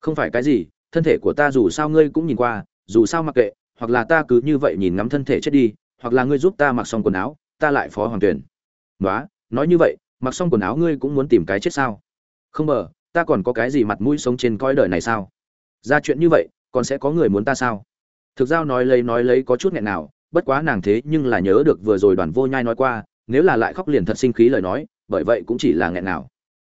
Không phải cái gì, thân thể của ta dù sao ngươi cũng nhìn qua, dù sao mặc kệ hoặc là ta cứ như vậy nhìn ngắm thân thể chết đi, hoặc là ngươi giúp ta mặc xong quần áo, ta lại phó hoàng tuyển. Nói nói như vậy, mặc xong quần áo ngươi cũng muốn tìm cái chết sao? Không bờ, ta còn có cái gì mặt mũi sống trên coi đời này sao? Ra chuyện như vậy, còn sẽ có người muốn ta sao? Thực giao nói lấy nói lấy có chút nghẹn nào, bất quá nàng thế nhưng là nhớ được vừa rồi đoàn vô nhai nói qua, nếu là lại khóc liền thật sinh khí lời nói, bởi vậy cũng chỉ là nghẹn nào.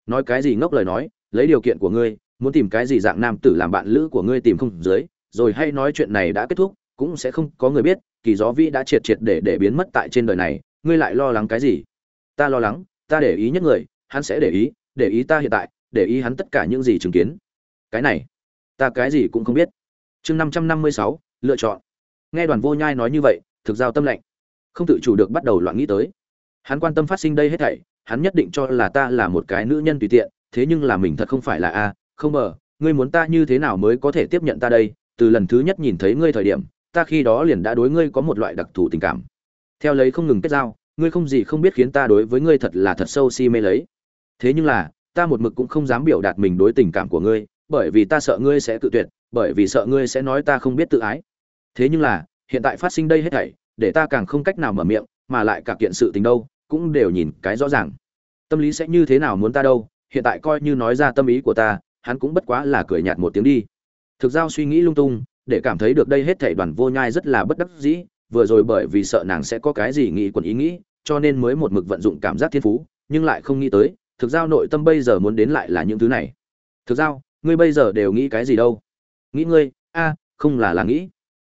Nói cái gì ngốc lời nói, lấy điều kiện của ngươi, muốn tìm cái gì dạng nam tử làm bạn lữ của ngươi tìm không dưới, rồi hay nói chuyện này đã kết thúc cũng sẽ không có người biết, kỳ gió vĩ đã triệt triệt để để biến mất tại trên đời này, ngươi lại lo lắng cái gì? Ta lo lắng, ta để ý nhất người, hắn sẽ để ý để ý ta hiện tại, để ý hắn tất cả những gì chứng kiến. Cái này, ta cái gì cũng không biết. Chương năm trăm năm mươi sáu, lựa chọn. Nghe đoàn vô nhai nói như vậy, thực giao tâm lệnh. Không tự chủ được bắt đầu loạn nghĩ tới. Hắn quan tâm phát sinh đây hết thảy, hắn nhất định cho là ta là một cái nữ nhân tùy tiện, thế nhưng là mình thật không phải là a, không mờ ngươi muốn ta như thế nào mới có thể tiếp nhận ta đây? Từ lần thứ nhất nhìn thấy ngươi thời điểm ta khi đó liền đã đối ngươi có một loại đặc thù tình cảm. Theo lấy không ngừng kết giao, ngươi không gì không biết khiến ta đối với ngươi thật là thật sâu si mê lấy. Thế nhưng là, ta một mực cũng không dám biểu đạt mình đối tình cảm của ngươi, bởi vì ta sợ ngươi sẽ tự tuyệt, bởi vì sợ ngươi sẽ nói ta không biết tự ái. Thế nhưng là, hiện tại phát sinh đây hết thảy, để ta càng không cách nào mở miệng, mà lại cả kiện sự tình đâu, cũng đều nhìn cái rõ ràng. Tâm lý sẽ như thế nào muốn ta đâu, hiện tại coi như nói ra tâm ý của ta, hắn cũng bất quá là cười nhạt một tiếng đi. Thực giao suy nghĩ lung tung để cảm thấy được đây hết thảy đoàn vô nhai rất là bất đắc dĩ, vừa rồi bởi vì sợ nàng sẽ có cái gì nghĩ quần ý nghĩ, cho nên mới một mực vận dụng cảm giác thiên phú, nhưng lại không nghĩ tới, thực giao nội tâm bây giờ muốn đến lại là những thứ này. Thực giao, ngươi bây giờ đều nghĩ cái gì đâu? Nghĩ ngươi, a, không là là nghĩ.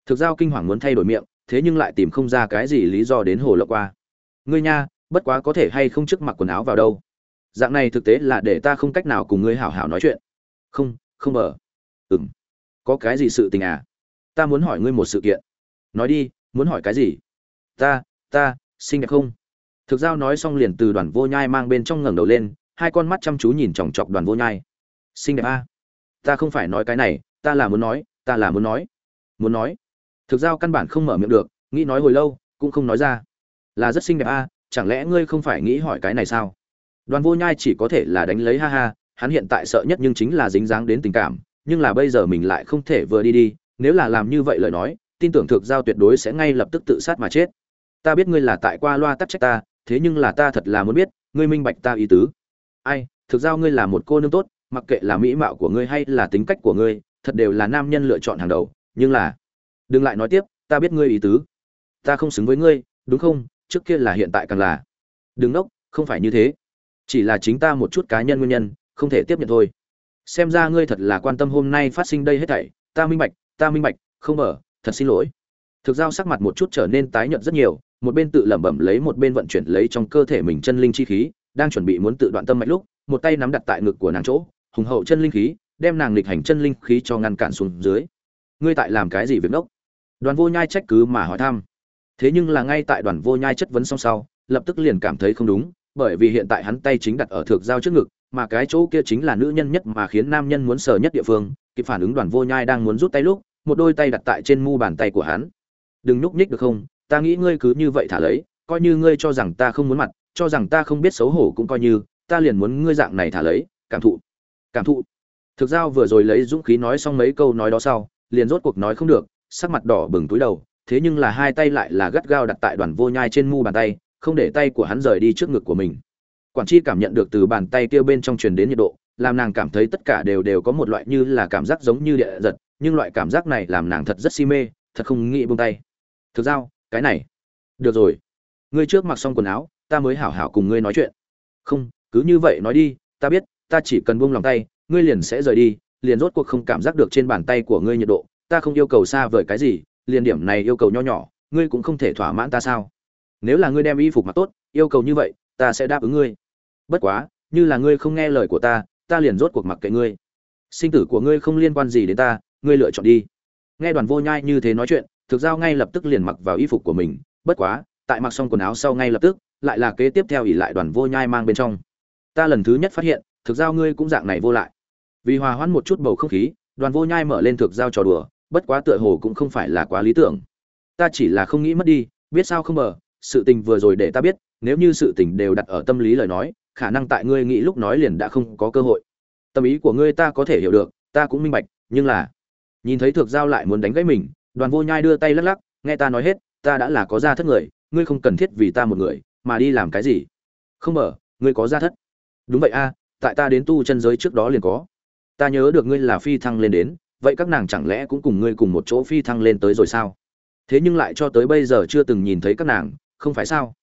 Thực giao kinh hoàng muốn thay đổi miệng, thế nhưng lại tìm không ra cái gì lý do đến hồ lộc qua. Ngươi nha, bất quá có thể hay không trước mặc quần áo vào đâu? Dạng này thực tế là để ta không cách nào cùng ngươi hảo hảo nói chuyện. Không không ở. ừm có cái gì sự tình à? Ta muốn hỏi ngươi một sự kiện. Nói đi muốn hỏi cái gì? Ta ta xinh đẹp không? Thực giao nói xong liền từ đoàn vô nhai mang bên trong ngẩng đầu lên hai con mắt chăm chú nhìn chòng chọc đoàn vô nhai. Xinh đẹp a. À? ta không phải nói cái này ta là muốn nói ta là muốn nói. Muốn nói. Thực giao căn bản không mở miệng được nghĩ nói hồi lâu cũng không nói ra. Là rất xinh đẹp a à, chẳng lẽ ngươi không phải nghĩ hỏi cái này sao? Đoàn vô nhai chỉ có thể là đánh lấy ha ha hắn hiện tại sợ nhất nhưng chính là dính dáng đến tình cảm nhưng là bây giờ mình lại không thể vừa đi đi, nếu là làm như vậy lời nói, tin tưởng thực giao tuyệt đối sẽ ngay lập tức tự sát mà chết. Ta biết ngươi là tại qua loa tắc trách ta, thế nhưng là ta thật là muốn biết, ngươi minh bạch ta ý tứ. Ai, thực giao ngươi là một cô nương tốt, mặc kệ là mỹ mạo của ngươi hay là tính cách của ngươi, thật đều là nam nhân lựa chọn hàng đầu, nhưng là, đừng lại nói tiếp, ta biết ngươi ý tứ. Ta không xứng với ngươi, đúng không? Trước kia là hiện tại càng là. Đừng nốc, không phải như thế. Chỉ là chính ta một chút cá nhân nguyên nhân, không thể tiếp nhận thôi xem ra ngươi thật là quan tâm hôm nay phát sinh đây hết thảy. Ta minh bạch, ta minh bạch, không mở thật xin lỗi. Thực giao sắc mặt một chút trở nên tái nhợt rất nhiều, một bên tự lẩm bẩm lấy, một bên vận chuyển lấy trong cơ thể mình chân linh chi khí, đang chuẩn bị muốn tự đoạn tâm mạch lúc, một tay nắm đặt tại ngực của nàng chỗ, hùng hậu chân linh khí, đem nàng lịch hành chân linh khí cho ngăn cản xuống dưới. Ngươi tại làm cái gì việc đốc? Đoàn vô nhai trách cứ mà hỏi thăm. Thế nhưng là ngay tại đoàn vô nhai chất vấn xong sau, lập tức liền cảm thấy không đúng, bởi vì hiện tại hắn tay chính đặt ở thược giao trước ngực mà cái chỗ kia chính là nữ nhân nhất mà khiến nam nhân muốn sờ nhất địa phương, kịp phản ứng đoàn vô nhai đang muốn rút tay lúc, một đôi tay đặt tại trên mu bàn tay của hắn. Đừng nhúc nhích được không? Ta nghĩ ngươi cứ như vậy thả lấy, coi như ngươi cho rằng ta không muốn mặt, cho rằng ta không biết xấu hổ cũng coi như, ta liền muốn ngươi dạng này thả lấy, cảm thụ cảm thụ. Thực giao vừa rồi lấy dũng khí nói xong mấy câu nói đó sau, liền rốt cuộc nói không được, sắc mặt đỏ bừng túi đầu, thế nhưng là hai tay lại là gắt gao đặt tại đoàn vô nhai trên mu bàn tay, không để tay của hắn rời đi trước ngực của mình quản chi cảm nhận được từ bàn tay kia bên trong truyền đến nhiệt độ làm nàng cảm thấy tất cả đều đều có một loại như là cảm giác giống như địa giật nhưng loại cảm giác này làm nàng thật rất si mê thật không nghĩ buông tay. Thực ra, cái này. Được rồi. Ngươi trước mặc xong quần áo ta mới hảo hảo cùng ngươi nói chuyện. Không cứ như vậy nói đi ta biết ta chỉ cần buông lòng tay ngươi liền sẽ rời đi liền rốt cuộc không cảm giác được trên bàn tay của ngươi nhiệt độ ta không yêu cầu xa vời cái gì liền điểm này yêu cầu nho nhỏ ngươi cũng không thể thỏa mãn ta sao? Nếu là ngươi đem y phục mặc tốt yêu cầu như vậy ta sẽ đáp ứng ngươi bất quá, như là ngươi không nghe lời của ta ta liền rốt cuộc mặc kệ ngươi. Sinh tử của ngươi không liên quan gì đến ta, ngươi lựa chọn đi. Nghe đoàn vô nhai như thế nói chuyện, thực giao ngay lập tức liền mặc vào y phục của mình. Bất quá, tại mặc xong quần áo sau ngay lập tức, lại là kế tiếp theo ỉ lại đoàn vô nhai mang bên trong. Ta lần thứ nhất phát hiện, thực giao ngươi cũng dạng này vô lại. Vì hòa hoãn một chút bầu không khí, đoàn vô nhai mở lên thực giao trò đùa, bất quá tựa hồ cũng không phải là quá lý tưởng. Ta chỉ là không nghĩ mất đi, biết sao không mở sự tình vừa rồi để ta biết, nếu như sự tình đều đặt ở tâm lý lời nói khả năng tại ngươi nghĩ lúc nói liền đã không có cơ hội. Tâm ý của ngươi ta có thể hiểu được, ta cũng minh bạch, nhưng là, nhìn thấy thược giao lại muốn đánh gãy mình, đoàn vô nhai đưa tay lắc lắc, nghe ta nói hết, ta đã là có gia thất người, ngươi không cần thiết vì ta một người, mà đi làm cái gì? Không mở, ngươi có gia thất. Đúng vậy a, tại ta đến tu chân giới trước đó liền có. Ta nhớ được ngươi là phi thăng lên đến, vậy các nàng chẳng lẽ cũng cùng ngươi cùng một chỗ phi thăng lên tới rồi sao? Thế nhưng lại cho tới bây giờ chưa từng nhìn thấy các nàng, không phải sao?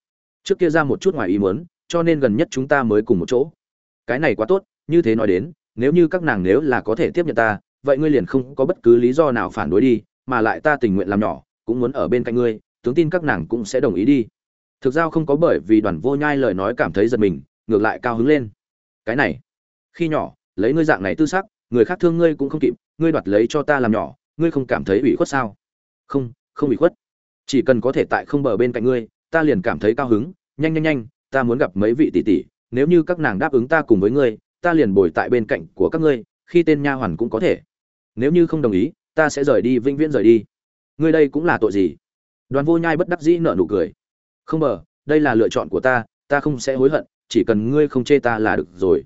Trước kia ra một chút ngoài ý muốn cho nên gần nhất chúng ta mới cùng một chỗ. Cái này quá tốt, như thế nói đến, nếu như các nàng nếu là có thể tiếp nhận ta, vậy ngươi liền không có bất cứ lý do nào phản đối đi, mà lại ta tình nguyện làm nhỏ, cũng muốn ở bên cạnh ngươi, tướng tin các nàng cũng sẽ đồng ý đi. Thực ra không có bởi vì đoàn vô nhai lời nói cảm thấy giật mình, ngược lại cao hứng lên. Cái này, khi nhỏ, lấy ngươi dạng này tư sắc, người khác thương ngươi cũng không kịp, ngươi đoạt lấy cho ta làm nhỏ, ngươi không cảm thấy ủy khuất sao? Không không ủy khuất. Chỉ cần có thể tại không bờ bên cạnh ngươi, ta liền cảm thấy cao hứng, nhanh nhanh nhanh ta muốn gặp mấy vị tỷ tỷ, nếu như các nàng đáp ứng ta cùng với ngươi, ta liền bồi tại bên cạnh của các ngươi, khi tên nha hoàn cũng có thể. Nếu như không đồng ý, ta sẽ rời đi, vĩnh viễn rời đi. Ngươi đây cũng là tội gì? Đoàn vô nhai bất đắc dĩ nở nụ cười. Không bờ, đây là lựa chọn của ta ta không sẽ hối hận, chỉ cần ngươi không chê ta là được rồi.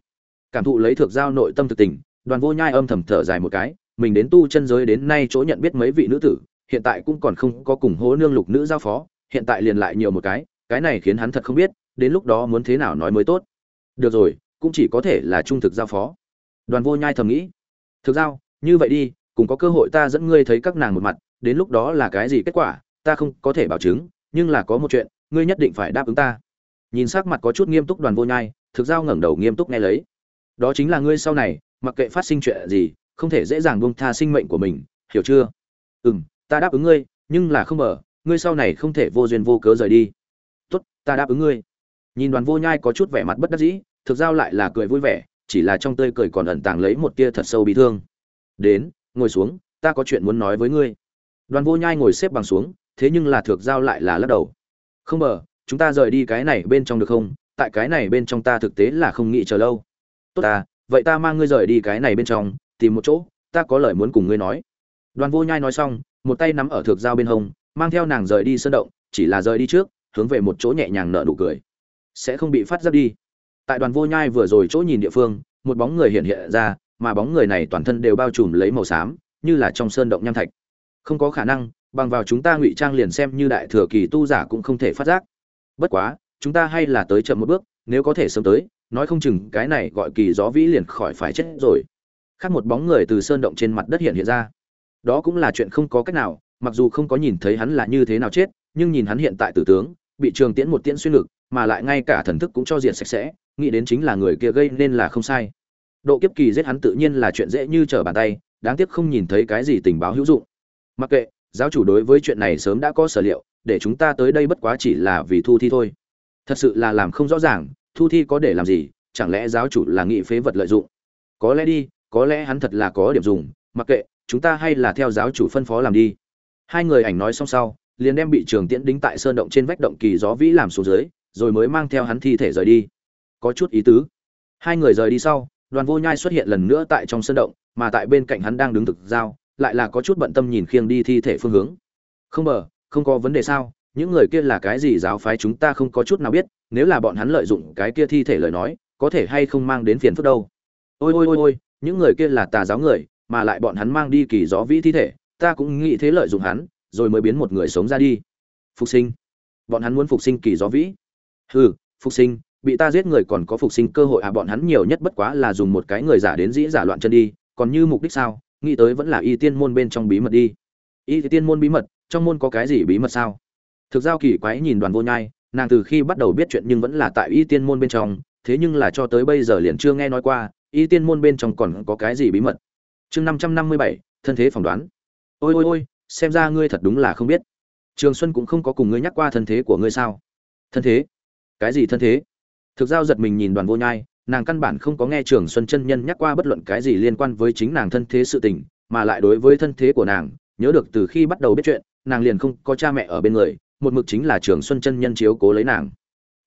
Cảm thụ lấy thượng giao nội tâm thực tình, đoàn vô nhai âm thầm thở dài một cái, mình đến tu chân giới đến nay chỗ nhận biết mấy vị nữ tử, hiện tại cũng còn không có cùng hố nương lục nữ giao phó, hiện tại liền lại nhiều một cái cái này khiến hắn thật không biết đến lúc đó muốn thế nào nói mới tốt. Được rồi, cũng chỉ có thể là trung thực giao phó. Đoàn vô nhai thầm nghĩ. Thực giao, như vậy đi, cùng có cơ hội ta dẫn ngươi thấy các nàng một mặt, đến lúc đó là cái gì kết quả, ta không có thể bảo chứng, nhưng là có một chuyện, ngươi nhất định phải đáp ứng ta. Nhìn sắc mặt có chút nghiêm túc đoàn vô nhai, thực giao ngẩng đầu nghiêm túc nghe lấy. Đó chính là ngươi sau này, mặc kệ phát sinh chuyện gì, không thể dễ dàng buông tha sinh mệnh của mình, hiểu chưa? Ừ m ta đáp ứng ngươi, nhưng là không mở ngươi sau này không thể vô duyên vô cớ rời đi. Tốt, ta đáp ứng ngươi nhìn đoàn vô nhai có chút vẻ mặt bất đắc dĩ thực giao lại là cười vui vẻ chỉ là trong tươi cười còn ẩn tàng lấy một tia thật sâu bị thương. Đến ngồi xuống ta có chuyện muốn nói với ngươi. Đoàn vô nhai ngồi xếp bằng xuống thế nhưng là thực giao lại là lắc đầu. Không bờ, chúng ta rời đi cái này bên trong được không? Tại cái này bên trong ta thực tế là không nghĩ chờ lâu. Tốt ta vậy ta mang ngươi rời đi cái này bên trong tìm một chỗ ta có lời muốn cùng ngươi nói. Đoàn vô nhai nói xong một tay nắm ở thược dao bên hông mang theo nàng rời đi sơn động chỉ là rời đi trước hướng về một chỗ nhẹ nhàng nở nụ cười sẽ không bị phát giác đi. Tại đoàn vô nhai vừa rồi chỗ nhìn địa phương, một bóng người hiện hiện ra, mà bóng người này toàn thân đều bao trùm lấy màu xám, như là trong sơn động nham thạch. Không có khả năng, bằng vào chúng ta ngụy trang liền xem như đại thừa kỳ tu giả cũng không thể phát giác. Bất quá, chúng ta hay là tới chậm một bước, nếu có thể sớm tới, nói không chừng cái này gọi kỳ gió vĩ liền khỏi phải chết rồi. Khác một bóng người từ sơn động trên mặt đất hiện hiện ra. Đó cũng là chuyện không có cách nào, mặc dù không có nhìn thấy hắn là như thế nào chết, nhưng nhìn hắn hiện tại tử tướng, bị trường tiễn một tiễn xuyên ngực mà lại ngay cả thần thức cũng cho diện sạch sẽ, nghĩ đến chính là người kia gây nên là không sai. Độ kiếp kỳ giết hắn tự nhiên là chuyện dễ như trở bàn tay, đáng tiếc không nhìn thấy cái gì tình báo hữu dụng. Mặc kệ, giáo chủ đối với chuyện này sớm đã có sở liệu, để chúng ta tới đây bất quá chỉ là vì thu thi thôi. Thật sự là làm không rõ ràng, thu thi có để làm gì, chẳng lẽ giáo chủ là nghị phế vật lợi dụng? Có lẽ đi, có lẽ hắn thật là có điểm dùng, mặc kệ, chúng ta hay là theo giáo chủ phân phó làm đi. Hai người ảnh nói xong sau, liền đem bị trường tiễn đính tại sơn động trên vách động kỳ gió vĩ làm xuống dưới rồi mới mang theo hắn thi thể rời đi. Có chút ý tứ. Hai người rời đi sau, đoàn vô nhai xuất hiện lần nữa tại trong sân động, mà tại bên cạnh hắn đang đứng thực giao, lại là có chút bận tâm nhìn khiêng đi thi thể phương hướng. Không bờ, không có vấn đề sao? Những người kia là cái gì giáo phái chúng ta không có chút nào biết, nếu là bọn hắn lợi dụng cái kia thi thể lời nói, có thể hay không mang đến phiền phức đâu? Ôi ôi ôi ôi, những người kia là tà giáo người, mà lại bọn hắn mang đi kỳ gió vĩ thi thể, ta cũng nghĩ thế lợi dụng hắn, rồi mới biến một người sống ra đi. Phục sinh. Bọn hắn muốn phục sinh kỳ gió vĩ hừ, phục sinh, bị ta giết người còn có phục sinh cơ hội à bọn hắn nhiều nhất bất quá là dùng một cái người giả đến dĩ giả loạn chân đi, còn như mục đích sao? Nghĩ tới vẫn là y tiên môn bên trong bí mật đi. Y tiên môn bí mật, trong môn có cái gì bí mật sao? Thực giao kỳ quái nhìn đoàn vô nhai, nàng từ khi bắt đầu biết chuyện nhưng vẫn là tại y tiên môn bên trong, thế nhưng là cho tới bây giờ liền chưa nghe nói qua, y tiên môn bên trong còn có cái gì bí mật? Chương năm trăm năm mươi bảy, thân thế phỏng đoán. Ôi ôi ôi, xem ra ngươi thật đúng là không biết. Trường xuân cũng không có cùng ngươi nhắc qua thân thế của ngươi sao? Thân thế? Cái gì thân thế? Thực giao giật mình nhìn đoàn vô nhai, nàng căn bản không có nghe trường xuân chân nhân nhắc qua bất luận cái gì liên quan với chính nàng thân thế sự tình, mà lại đối với thân thế của nàng, nhớ được từ khi bắt đầu biết chuyện, nàng liền không có cha mẹ ở bên người, một mực chính là trường xuân chân nhân chiếu cố lấy nàng.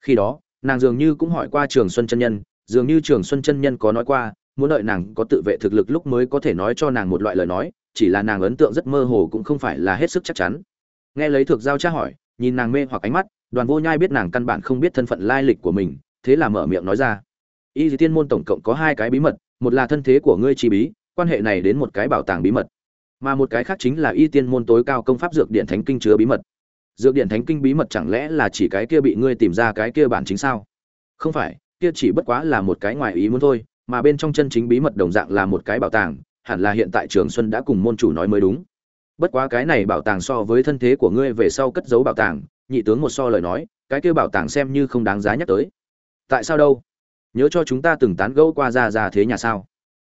Khi đó, nàng dường như cũng hỏi qua trường xuân chân nhân, dường như trường xuân chân nhân có nói qua, muốn đợi nàng có tự vệ thực lực lúc mới có thể nói cho nàng một loại lời nói, chỉ là nàng ấn tượng rất mơ hồ cũng không phải là hết sức chắc chắn. Nghe lấy thực giao tra hỏi, nhìn nàng mê hoặc ánh mắt đoàn vô nhai biết nàng căn bản không biết thân phận lai lịch của mình, thế là mở miệng nói ra. Y dì tiên môn tổng cộng có hai cái bí mật, một là thân thế của ngươi chi bí, quan hệ này đến một cái bảo tàng bí mật. Mà một cái khác chính là y tiên môn tối cao công pháp dược điện thánh kinh chứa bí mật. Dược điện thánh kinh bí mật chẳng lẽ là chỉ cái kia bị ngươi tìm ra cái kia bản chính sao? Không phải, kia chỉ bất quá là một cái ngoài ý muốn thôi, mà bên trong chân chính bí mật đồng dạng là một cái bảo tàng, hẳn là hiện tại trường xuân đã cùng môn chủ nói mới đúng. Bất quá cái này bảo tàng so với thân thế của ngươi về sau cất giấu bảo tàng nhị tướng một so lời nói, cái kia bảo tàng xem như không đáng giá nhắc tới. Tại sao đâu? Nhớ cho chúng ta từng tán gẫu qua gia gia thế nhà sao?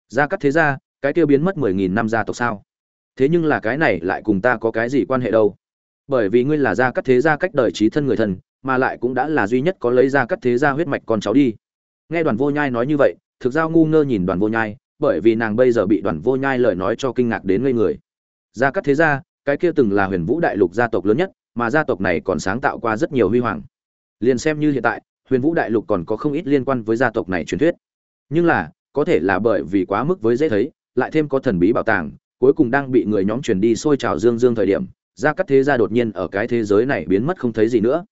Gia cắt thế gia, cái kia biến mất mười nghìn năm gia tộc sao? Thế nhưng là cái này lại cùng ta có cái gì quan hệ đâu? Bởi vì ngươi là gia cắt thế gia cách đời trí thân người thân, mà lại cũng đã là duy nhất có lấy gia cắt thế gia huyết mạch con cháu đi. Nghe đoàn vô nhai nói như vậy, thực ra ngu ngơ nhìn đoàn vô nhai, bởi vì nàng bây giờ bị đoàn vô nhai lời nói cho kinh ngạc đến ngây người. Gia cắt thế gia, cái kia từng là huyền vũ đại lục gia tộc lớn nhất mà gia tộc này còn sáng tạo qua rất nhiều huy hoàng. Liền xem như hiện tại, huyền vũ đại lục còn có không ít liên quan với gia tộc này truyền thuyết. Nhưng là, có thể là bởi vì quá mức với dễ thấy, lại thêm có thần bí bảo tàng, cuối cùng đang bị người nhóm truyền đi xôi trào dương dương thời điểm gia cắt thế gia đột nhiên ở cái thế giới này biến mất không thấy gì nữa.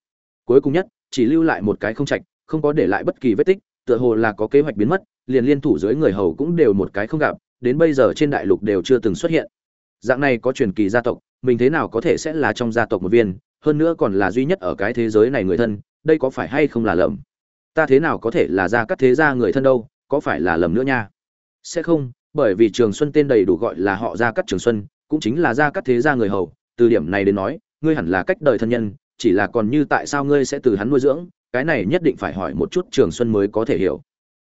Cuối cùng nhất, chỉ lưu lại một cái không trạch, không có để lại bất kỳ vết tích, tựa hồ là có kế hoạch biến mất, liền liên thủ dưới người hầu cũng đều một cái không gặp, đến bây giờ trên đại lục đều chưa từng xuất hiện dạng này có truyền kỳ gia tộc, mình thế nào có thể sẽ là trong gia tộc một viên, hơn nữa còn là duy nhất ở cái thế giới này người thân, đây có phải hay không là lầm? Ta thế nào có thể là ra các thế gia người thân đâu, có phải là lầm nữa nha? Sẽ không, bởi vì trường xuân tên đầy đủ gọi là họ gia các trường xuân, cũng chính là gia các thế gia người hầu. Từ điểm này đến nói, ngươi hẳn là cách đời thân nhân, chỉ là còn như tại sao ngươi sẽ từ hắn nuôi dưỡng, cái này nhất định phải hỏi một chút trường xuân mới có thể hiểu.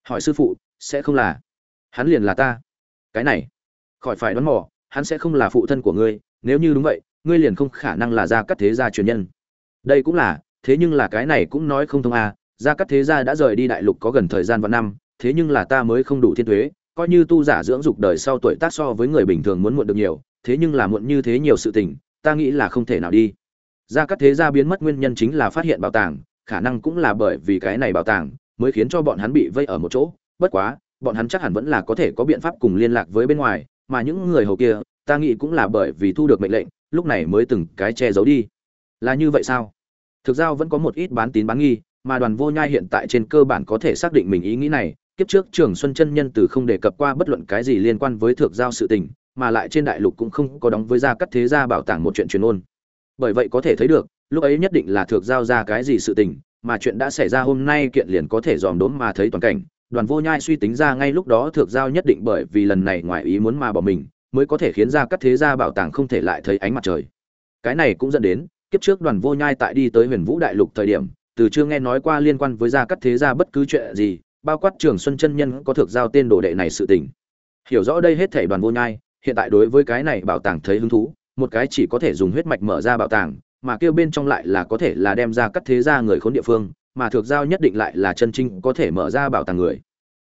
Hỏi sư phụ, sẽ không là? Hắn liền là ta. Cái này, khỏi phải đoán mò hắn sẽ không là phụ thân của ngươi, nếu như đúng vậy, ngươi liền không khả năng là gia cắt thế gia truyền nhân. Đây cũng là, thế nhưng là cái này cũng nói không thông à gia cắt thế gia đã rời đi đại lục có gần thời gian vạn năm, thế nhưng là ta mới không đủ thiên thuế coi như tu giả dưỡng dục đời sau tuổi tác so với người bình thường muốn muộn được nhiều, thế nhưng là muộn như thế nhiều sự tình, ta nghĩ là không thể nào đi. Gia cắt thế gia biến mất nguyên nhân chính là phát hiện bảo tàng, khả năng cũng là bởi vì cái này bảo tàng mới khiến cho bọn hắn bị vây ở một chỗ, bất quá, bọn hắn chắc hẳn vẫn là có thể có biện pháp cùng liên lạc với bên ngoài mà những người hầu kia, ta nghĩ cũng là bởi vì thu được mệnh lệnh, lúc này mới từng cái che giấu đi. Là như vậy sao? Thực ra vẫn có một ít bán tín bán nghi, mà đoàn vô nhai hiện tại trên cơ bản có thể xác định mình ý nghĩ này. Kiếp trước trường xuân chân nhân từ không đề cập qua bất luận cái gì liên quan với thượng giao sự tình, mà lại trên đại lục cũng không có đóng với gia cắt thế gia bảo tàng một chuyện truyền ôn. Bởi vậy có thể thấy được, lúc ấy nhất định là Thượng giao ra cái gì sự tình, mà chuyện đã xảy ra hôm nay kiện liền có thể dòm đốm mà thấy toàn cảnh đoàn vô nhai suy tính ra ngay lúc đó thượng giao nhất định bởi vì lần này ngoài ý muốn mà bỏ mình, mới có thể khiến ra các thế gia bảo tàng không thể lại thấy ánh mặt trời. Cái này cũng dẫn đến, kiếp trước đoàn vô nhai tại đi tới huyền vũ đại lục thời điểm, từ chưa nghe nói qua liên quan với gia các thế gia bất cứ chuyện gì, bao quát trường xuân chân nhân có thực giao tên đồ đệ này sự tình. Hiểu rõ đây hết thảy đoàn vô nhai, hiện tại đối với cái này bảo tàng thấy hứng thú, một cái chỉ có thể dùng huyết mạch mở ra bảo tàng mà kêu bên trong lại là có thể là đem ra các thế gia người khốn địa phương, mà thực giao nhất định lại là chân chính có thể mở ra bảo tàng người.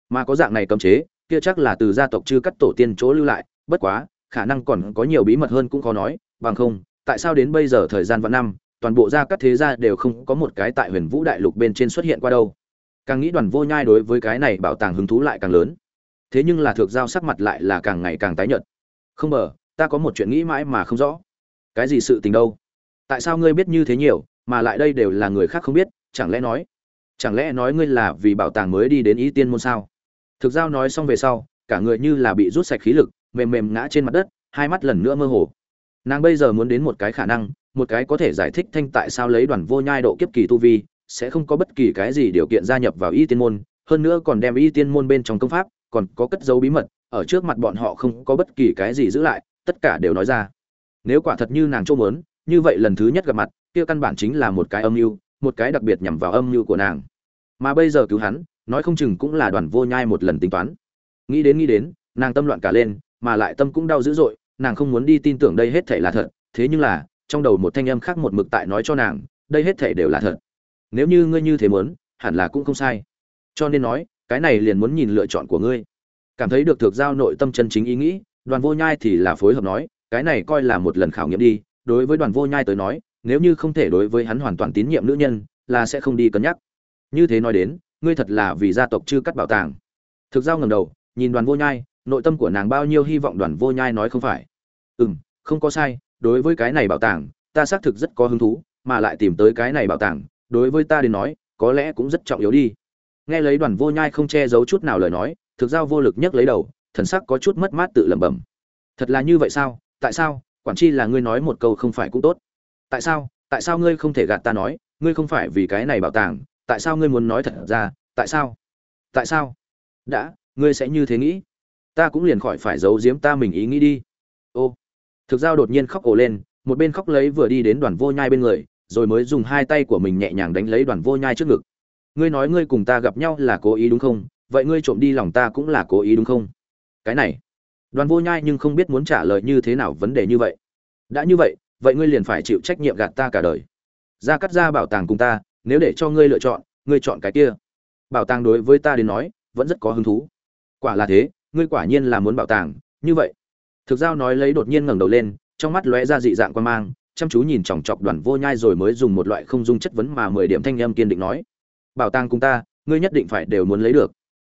Mà có dạng này cấm chế, kia chắc là từ gia tộc chư cắt tổ tiên chỗ lưu lại, bất quá, khả năng còn có nhiều bí mật hơn cũng khó nói, bằng không, tại sao đến bây giờ thời gian vạn năm, toàn bộ gia cắt thế gia đều không có một cái tại huyền vũ đại lục bên trên xuất hiện qua đâu. Càng nghĩ đoàn vô nhai đối với cái này bảo tàng hứng thú lại càng lớn. Thế nhưng là thực giao sắc mặt lại là càng ngày càng tái nhợt. Không ngờ, ta có một chuyện nghĩ mãi mà không rõ. Cái gì sự tình đâu? Tại sao ngươi biết như thế nhiều, mà lại đây đều là người khác không biết, chẳng lẽ nói, chẳng lẽ nói ngươi là vì bảo tàng mới đi đến ý tiên môn sao? Thực giao nói xong về sau, cả người như là bị rút sạch khí lực, mềm mềm ngã trên mặt đất, hai mắt lần nữa mơ hồ. Nàng bây giờ muốn đến một cái khả năng, một cái có thể giải thích thanh tại sao lấy đoàn vô nhai độ kiếp kỳ tu vi, sẽ không có bất kỳ cái gì điều kiện gia nhập vào y tiên môn, hơn nữa còn đem y tiên môn bên trong công pháp, còn có cất dấu bí mật, ở trước mặt bọn họ không có bất kỳ cái gì giữ lại, tất cả đều nói ra. Nếu quả thật như nàng chỗ muốn như vậy lần thứ nhất gặp mặt, kia căn bản chính là một cái âm mưu, một cái đặc biệt nhằm vào âm mưu của nàng. Mà bây giờ cứu hắn, nói không chừng cũng là đoàn vô nhai một lần tính toán. Nghĩ đến nghĩ đến, nàng tâm loạn cả lên, mà lại tâm cũng đau dữ dội, nàng không muốn đi tin tưởng đây hết thể là thật. Thế nhưng là, trong đầu một thanh âm khác một mực tại nói cho nàng, đây hết thể đều là thật. Nếu như ngươi như thế muốn, hẳn là cũng không sai. Cho nên nói, cái này liền muốn nhìn lựa chọn của ngươi. Cảm thấy được thực giao nội tâm chân chính ý nghĩ, đoàn vô nhai thì là phối hợp nói, cái này coi là một lần khảo nghiệm đi đối với đoàn vô nhai tới nói, nếu như không thể đối với hắn hoàn toàn tín nhiệm nữ nhân, là sẽ không đi cân nhắc. Như thế nói đến, ngươi thật là vì gia tộc chưa cắt bảo tàng. Thực giao ngầm đầu, nhìn đoàn vô nhai, nội tâm của nàng bao nhiêu hy vọng đoàn vô nhai nói không phải. Ừ m không có sai, đối với cái này bảo tàng, ta xác thực rất có hứng thú, mà lại tìm tới cái này bảo tàng, đối với ta đến nói, có lẽ cũng rất trọng yếu đi. Nghe lấy đoàn vô nhai không che giấu chút nào lời nói, thực giao vô lực nhấc lấy đầu, thần sắc có chút mất mát tự lẩm bẩm. Thật là như vậy sao? Tại sao? Quản chi là ngươi nói một câu không phải cũng tốt. Tại sao? Tại sao ngươi không thể gạt ta nói? Ngươi không phải vì cái này bảo tàng. Tại sao ngươi muốn nói thật ra? Tại sao? Tại sao? Đã, ngươi sẽ như thế nghĩ. Ta cũng liền khỏi phải giấu giếm ta mình ý nghĩ đi. Ô. Thực giao đột nhiên khóc ồ lên, một bên khóc lấy vừa đi đến đoàn vô nhai bên người, rồi mới dùng hai tay của mình nhẹ nhàng đánh lấy đoàn vô nhai trước ngực. Ngươi nói ngươi cùng ta gặp nhau là cố ý đúng không? Vậy ngươi trộm đi lòng ta cũng là cố ý đúng không? Cái này đoàn vô nhai nhưng không biết muốn trả lời như thế nào vấn đề như vậy. Đã như vậy vậy ngươi liền phải chịu trách nhiệm gạt ta cả đời. Ra cắt ra bảo tàng cùng ta, nếu để cho ngươi lựa chọn, ngươi chọn cái kia. Bảo tàng đối với ta đến nói, vẫn rất có hứng thú. Quả là thế, ngươi quả nhiên là muốn bảo tàng, như vậy. Thực giao nói lấy đột nhiên ngẩng đầu lên, trong mắt lóe ra dị dạng quan mang, chăm chú nhìn chòng chọc đoàn vô nhai rồi mới dùng một loại không dung chất vấn mà mười điểm thanh âm kiên định nói. Bảo tàng cùng ta, ngươi nhất định phải đều muốn lấy được.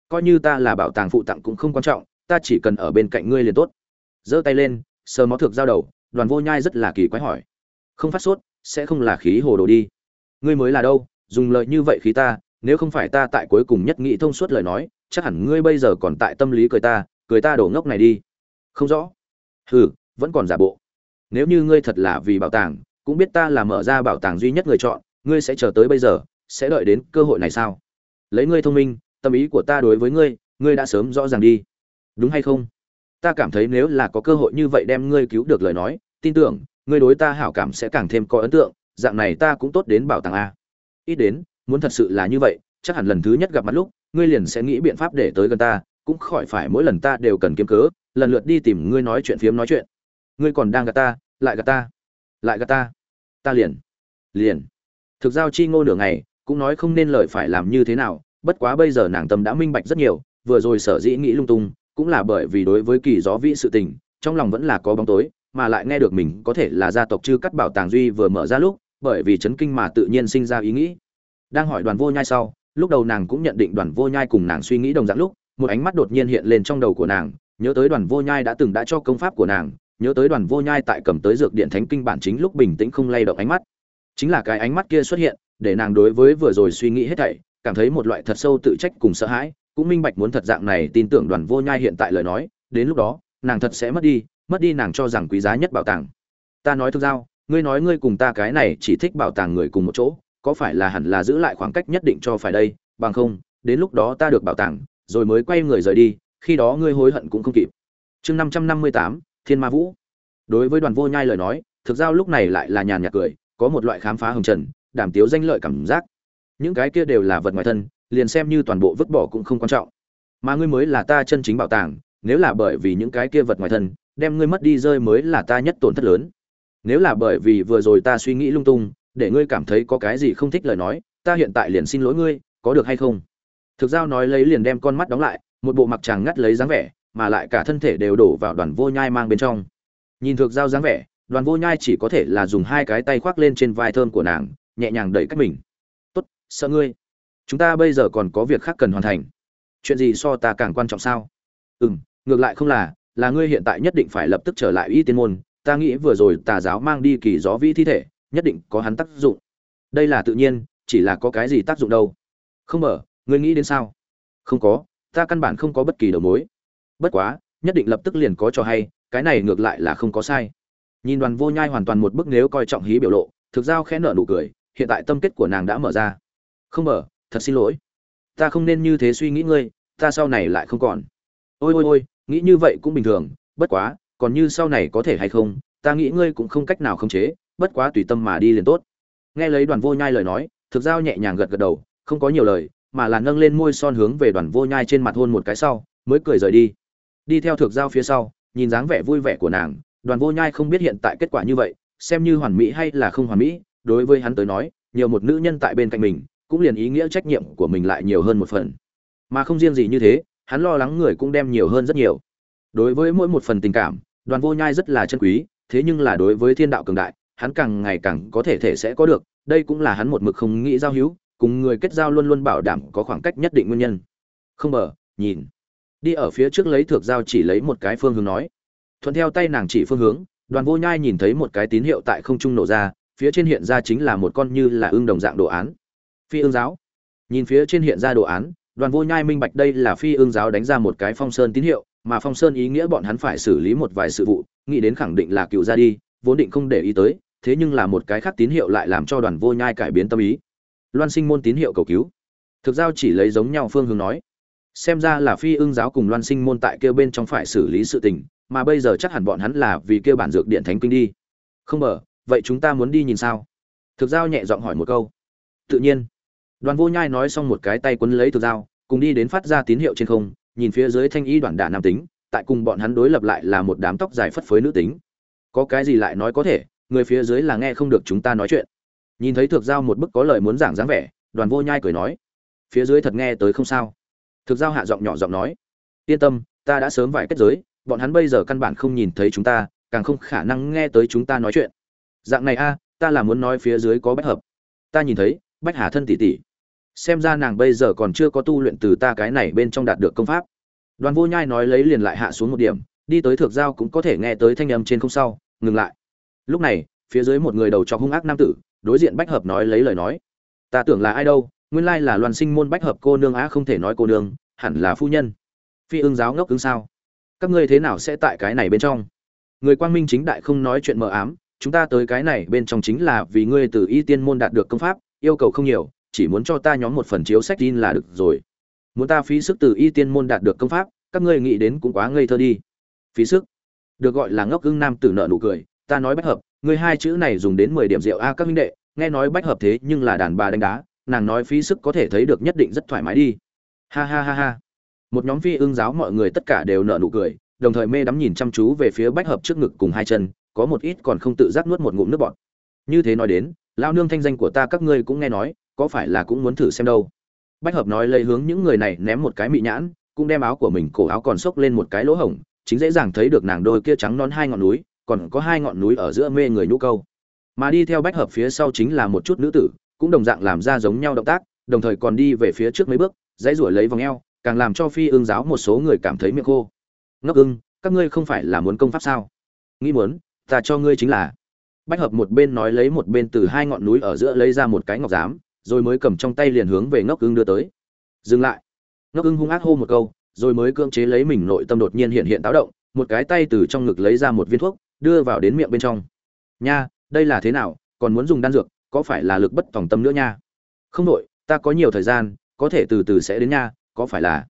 Coi như ta là bảo tàng phụ tặng cũng không quan trọng ta chỉ cần ở bên cạnh ngươi liền tốt. Giơ tay lên, sờ mó thược giao đầu, đoàn vô nhai rất là kỳ quái hỏi. Không phát sốt, sẽ không là khí hồ đồ đi. Ngươi mới là đâu, dùng lời như vậy khí ta, nếu không phải ta tại cuối cùng nhất nghĩ thông suốt lời nói, chắc hẳn ngươi bây giờ còn tại tâm lý cười ta cười ta đổ ngốc này đi. Không rõ. Hừ, vẫn còn giả bộ. Nếu như ngươi thật là vì bảo tàng, cũng biết ta là mở ra bảo tàng duy nhất người chọn, ngươi sẽ chờ tới bây giờ, sẽ đợi đến cơ hội này sao? Lấy ngươi thông minh, tâm ý của ta đối với ngươi ngươi đã sớm rõ ràng đi đúng hay không? Ta cảm thấy nếu là có cơ hội như vậy đem ngươi cứu được lời nói, tin tưởng, ngươi đối ta hảo cảm sẽ càng thêm có ấn tượng, dạng này ta cũng tốt đến bảo tàng a. Ít đến, muốn thật sự là như vậy, chắc hẳn lần thứ nhất gặp mặt lúc, ngươi liền sẽ nghĩ biện pháp để tới gần ta, cũng khỏi phải mỗi lần ta đều cần kiếm cớ, lần lượt đi tìm ngươi nói chuyện phiếm nói chuyện. Ngươi còn đang gạt ta, lại gạt ta, lại gạt ta. Ta liền liền. Thực giao chi ngô nửa ngày, cũng nói không nên lời phải làm như thế nào, bất quá bây giờ nàng tâm đã minh bạch rất nhiều, vừa rồi sở dĩ nghĩ lung tung cũng là bởi vì đối với kỳ gió vĩ sự tình, trong lòng vẫn là có bóng tối, mà lại nghe được mình có thể là gia tộc chư cắt bảo tàng duy vừa mở ra lúc, bởi vì chấn kinh mà tự nhiên sinh ra ý nghĩ. Đang hỏi đoàn vô nhai sau, lúc đầu nàng cũng nhận định đoàn vô nhai cùng nàng suy nghĩ đồng dạng lúc, một ánh mắt đột nhiên hiện lên trong đầu của nàng, nhớ tới đoàn vô nhai đã từng đã cho công pháp của nàng, nhớ tới đoàn vô nhai tại cầm tới dược điện thánh kinh bản chính lúc bình tĩnh không lay động ánh mắt. Chính là cái ánh mắt kia xuất hiện, để nàng đối với vừa rồi suy nghĩ hết thảy, cảm thấy một loại thật sâu tự trách cùng sợ hãi cũng minh bạch muốn thật dạng này tin tưởng đoàn vô nhai hiện tại lời nói, đến lúc đó, nàng thật sẽ mất đi mất đi nàng cho rằng quý giá nhất bảo tàng. Ta nói thực giao, ngươi nói ngươi cùng ta cái này chỉ thích bảo tàng người cùng một chỗ, có phải là hẳn là giữ lại khoảng cách nhất định cho phải đây, bằng không, đến lúc đó ta được bảo tàng, rồi mới quay người rời đi, khi đó ngươi hối hận cũng không kịp. Chương năm trăm năm mươi tám, thiên ma vũ. Đối với đoàn vô nhai lời nói, thực giao lúc này lại là nhàn nhạt cười, có một loại khám phá hồng trần, đảm tiếu danh lợi cảm giác. Những cái kia đều là vật ngoài thân liền xem như toàn bộ vứt bỏ cũng không quan trọng. Mà ngươi mới là ta chân chính bảo tàng, nếu là bởi vì những cái kia vật ngoài thân, đem ngươi mất đi rơi mới là ta nhất tổn thất lớn. Nếu là bởi vì vừa rồi ta suy nghĩ lung tung, để ngươi cảm thấy có cái gì không thích lời nói, ta hiện tại liền xin lỗi ngươi, có được hay không? Thực giao nói lấy liền đem con mắt đóng lại, một bộ mặc chàng ngắt lấy dáng vẻ, mà lại cả thân thể đều đổ vào đoàn vô nhai mang bên trong. Nhìn thực giao dáng vẻ, đoàn vô nhai chỉ có thể là dùng hai cái tay khoác lên trên vai thơm của nàng, nhẹ nhàng đẩy cách mình. Tốt, sợ ngươi chúng ta bây giờ còn có việc khác cần hoàn thành. Chuyện gì so ta càng quan trọng sao? Ừ m ngược lại không là là ngươi hiện tại nhất định phải lập tức trở lại y tiên môn. Ta nghĩ vừa rồi tà giáo mang đi kỳ gió vĩ thi thể, nhất định có hắn tác dụng. Đây là tự nhiên, chỉ là có cái gì tác dụng đâu? Không mở, ngươi nghĩ đến sao? Không có, ta căn bản không có bất kỳ đầu mối. Bất quá, nhất định lập tức liền có cho hay, cái này ngược lại là không có sai. Nhìn đoàn vô nhai hoàn toàn một bức nếu coi trọng hí biểu lộ, thực giao khẽ nở nụ cười, hiện tại tâm kết của nàng đã mở ra. Không mở thật xin lỗi. Ta không nên như thế suy nghĩ ngươi, ta sau này lại không còn. Ôi ôi ôi, nghĩ như vậy cũng bình thường, bất quá, còn như sau này có thể hay không, ta nghĩ ngươi cũng không cách nào khống chế, bất quá tùy tâm mà đi liền tốt. Nghe lấy đoàn vô nhai lời nói, thực giao nhẹ nhàng gật gật đầu, không có nhiều lời, mà là nâng lên môi son hướng về đoàn vô nhai trên mặt hôn một cái sau, mới cười rời đi. Đi theo thực giao phía sau, nhìn dáng vẻ vui vẻ của nàng, đoàn vô nhai không biết hiện tại kết quả như vậy, xem như hoàn mỹ hay là không hoàn mỹ, đối với hắn tới nói, nhiều một nữ nhân tại bên cạnh mình cũng liền ý nghĩa trách nhiệm của mình lại nhiều hơn một phần. Mà không riêng gì như thế, hắn lo lắng người cũng đem nhiều hơn rất nhiều. Đối với mỗi một phần tình cảm, đoàn vô nhai rất là chân quý, thế nhưng là đối với thiên đạo cường đại, hắn càng ngày càng có thể thể sẽ có được, đây cũng là hắn một mực không nghĩ giao hữu, cùng người kết giao luôn luôn bảo đảm có khoảng cách nhất định nguyên nhân. Không bờ, nhìn. Đi ở phía trước lấy thược giao chỉ lấy một cái phương hướng nói. Thuận theo tay nàng chỉ phương hướng, đoàn vô nhai nhìn thấy một cái tín hiệu tại không trung nổ ra, phía trên hiện ra chính là một con như là ương đồng dạng đồ án phi ương giáo. Nhìn phía trên hiện ra đồ án, đoàn vô nhai minh bạch đây là phi ương giáo đánh ra một cái phong sơn tín hiệu, mà phong sơn ý nghĩa bọn hắn phải xử lý một vài sự vụ, nghĩ đến khẳng định là cựu ra đi, vốn định không để ý tới, thế nhưng là một cái khác tín hiệu lại làm cho đoàn vô nhai cải biến tâm ý. Loan sinh môn tín hiệu cầu cứu. Thực giao chỉ lấy giống nhau phương hướng nói. Xem ra là phi ưng giáo cùng loan sinh môn tại kêu bên trong phải xử lý sự tình, mà bây giờ chắc hẳn bọn hắn là vì kêu bản dược điện thánh kinh đi. Không mở vậy chúng ta muốn đi nhìn sao? Thực giao nhẹ giọng hỏi một câu. Tự nhiên đoàn vô nhai nói xong một cái tay quấn lấy thực dao, cùng đi đến phát ra tín hiệu trên không nhìn phía dưới thanh y đoàn đả nam tính tại cùng bọn hắn đối lập lại là một đám tóc dài phất phới nữ tính. Có cái gì lại nói có thể người phía dưới là nghe không được chúng ta nói chuyện. Nhìn thấy thực giao một bức có lời muốn giảng dáng vẻ đoàn vô nhai cười nói phía dưới thật nghe tới không sao. Thực giao hạ giọng nhỏ giọng nói yên tâm ta đã sớm vải kết giới bọn hắn bây giờ căn bản không nhìn thấy chúng ta càng không khả năng nghe tới chúng ta nói chuyện. Dạng này a ta là muốn nói phía dưới có bách hợp. Ta nhìn thấy bách hà thân tỷ tỷ xem ra nàng bây giờ còn chưa có tu luyện từ ta cái này bên trong đạt được công pháp. Đoàn vô nhai nói lấy liền lại hạ xuống một điểm, đi tới thược giao cũng có thể nghe tới thanh âm trên không sau, ngừng lại. Lúc này, phía dưới một người đầu trọc hung ác nam tử, đối diện bách hợp nói lấy lời nói. Ta tưởng là ai đâu, nguyên lai là loan sinh môn bách hợp cô nương á, không thể nói cô nương, hẳn là phu nhân. Phi ưng giáo ngốc ứng sao? Các ngươi thế nào sẽ tại cái này bên trong? Người quang minh chính đại không nói chuyện mờ ám, chúng ta tới cái này bên trong chính là vì ngươi từ y tiên môn đạt được công pháp, yêu cầu không nhiều chỉ muốn cho ta nhóm một phần chiếu sách tin là được rồi. Muốn ta phí sức từ y tiên môn đạt được công pháp, các ngươi nghĩ đến cũng quá ngây thơ đi. Phí sức. Được gọi là ngốc ưng nam tử nợ nụ cười, ta nói bách hợp, ngươi hai chữ này dùng đến mười điểm rượu a các minh đệ, nghe nói bách hợp thế nhưng là đàn bà đánh đá, nàng nói phí sức có thể thấy được nhất định rất thoải mái đi. Ha ha ha ha. Một nhóm phi ưng giáo mọi người tất cả đều nợ nụ cười, đồng thời mê đắm nhìn chăm chú về phía bách hợp trước ngực cùng hai chân, có một ít còn không tự giác nuốt một ngụm nước bọt. Như thế nói đến lao nương thanh danh của ta các ngươi cũng nghe nói có phải là cũng muốn thử xem đâu. Bách hợp nói lấy hướng những người này ném một cái mị nhãn, cũng đem áo của mình cổ áo còn xốc lên một cái lỗ hổng, chính dễ dàng thấy được nàng đôi kia trắng non hai ngọn núi, còn có hai ngọn núi ở giữa mê người nhũ câu. Mà đi theo bách hợp phía sau chính là một chút nữ tử, cũng đồng dạng làm ra giống nhau động tác, đồng thời còn đi về phía trước mấy bước, dãy ruổi lấy vòng eo, càng làm cho phi ương giáo một số người cảm thấy miệng khô. Ngốc ưng, các ngươi không phải là muốn công pháp sao? Nghĩ muốn, ta cho ngươi chính là. Bách hợp một bên nói lấy một bên từ hai ngọn núi ở giữa lấy ra một cái ngọc giám rồi mới cầm trong tay liền hướng về ngốc ưng đưa tới. Dừng lại. Ngốc ưng hung ác hô một câu, rồi mới cưỡng chế lấy mình nội tâm đột nhiên hiện hiện táo động, một cái tay từ trong ngực lấy ra một viên thuốc, đưa vào đến miệng bên trong. Nha, đây là thế nào? Còn muốn dùng đan dược, có phải là lực bất tòng tâm nữa nha? Không đội, ta có nhiều thời gian, có thể từ từ sẽ đến nha, có phải là?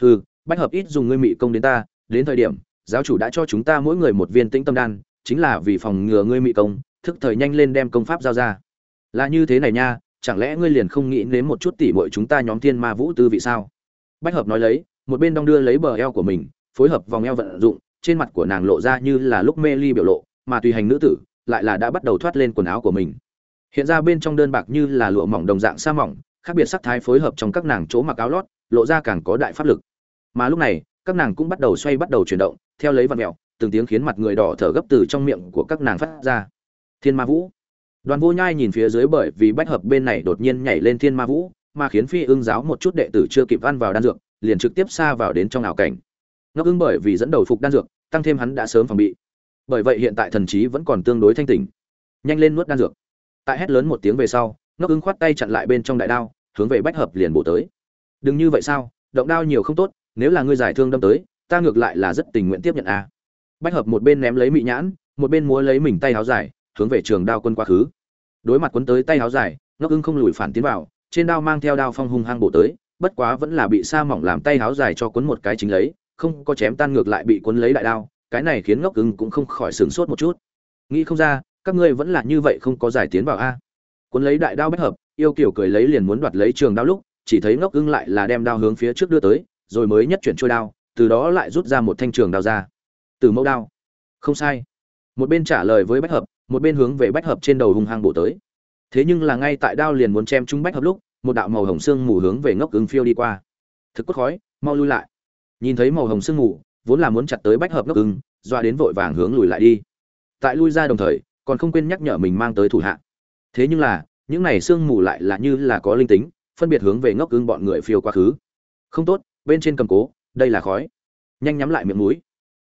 Hừ, bách hợp ít dùng ngươi mị công đến ta, đến thời điểm, giáo chủ đã cho chúng ta mỗi người một viên tĩnh tâm đan, chính là vì phòng ngừa ngươi mị công, thức thời nhanh lên đem công pháp giao ra. Là như thế này nha chẳng lẽ ngươi liền không nghĩ đến một chút tỉ muội chúng ta nhóm thiên ma vũ tư vị sao? Bách hợp nói lấy, một bên đong đưa lấy bờ eo của mình, phối hợp vòng eo vận dụng, trên mặt của nàng lộ ra như là lúc mê ly biểu lộ, mà tùy hành nữ tử lại là đã bắt đầu thoát lên quần áo của mình. Hiện ra bên trong đơn bạc như là lụa mỏng đồng dạng sa mỏng, khác biệt sắc thái phối hợp trong các nàng chỗ mặc áo lót, lộ ra càng có đại pháp lực. Mà lúc này, các nàng cũng bắt đầu xoay bắt đầu chuyển động, theo lấy vận mẹo từng tiếng khiến mặt người đỏ thở gấp từ trong miệng của các nàng phát ra. Thiên ma vũ đoàn vô nhai nhìn phía dưới bởi vì bách hợp bên này đột nhiên nhảy lên thiên ma vũ, mà khiến phi ương giáo một chút đệ tử chưa kịp ăn vào đan dược, liền trực tiếp xa vào đến trong ảo cảnh. Ngốc ưng bởi vì dẫn đầu phục đan dược, tăng thêm hắn đã sớm phòng bị. Bởi vậy hiện tại thần trí vẫn còn tương đối thanh tỉnh. Nhanh lên nuốt đan dược. Tại hét lớn một tiếng về sau ngốc ưng khoát tay chặn lại bên trong đại đao, hướng về bách hợp liền bổ tới. Đừng như vậy sao, động đao nhiều không tốt, nếu là ngươi giải thương đâm tới, ta ngược lại là rất tình nguyện tiếp nhận a. À. bách hợp một bên ném lấy mị nhãn, một bên múa lấy mình tay áo dài hướng về trường đao quân quá khứ. Đối mặt quấn tới tay áo dài, ngốc ưng không lùi phản tiến vào, trên đao mang theo đao phong hung hăng bổ tới, bất quá vẫn là bị sa mỏng làm tay áo dài cho quấn một cái chính lấy, không có chém tan ngược lại bị quấn lấy đại đao, cái này khiến ngốc ưng cũng không khỏi sửng sốt một chút. Nghĩ không ra, các ngươi vẫn là như vậy không có giải tiến vào a. Quấn lấy đại đao bách hợp, yêu kiểu cười lấy liền muốn đoạt lấy trường đao lúc, chỉ thấy ngốc ưng lại là đem đao hướng phía trước đưa tới, rồi mới nhất chuyển trôi đao, từ đó lại rút ra một thanh trường đao ra. Từ mẫu đao. Không sai. Một bên trả lời với bách hợp một bên hướng về bách hợp trên đầu hung hăng bổ tới. Thế nhưng là ngay tại đao liền muốn chém trúng bách hợp lúc, một đạo màu hồng xương mù hướng về ngốc ứng phiêu đi qua. Thực cốt khói, mau lui lại. Nhìn thấy màu hồng xương mù, vốn là muốn chặt tới bách hợp ngốc ứng, doa đến vội vàng hướng lùi lại đi. Tại lui ra đồng thời, còn không quên nhắc nhở mình mang tới thủ hạ. Thế nhưng là, những này xương mù lại là như là có linh tính, phân biệt hướng về ngốc ứng bọn người phiêu quá khứ. Không tốt, bên trên cầm cố, đây là khói. Nhanh nhắm lại miệng mũi.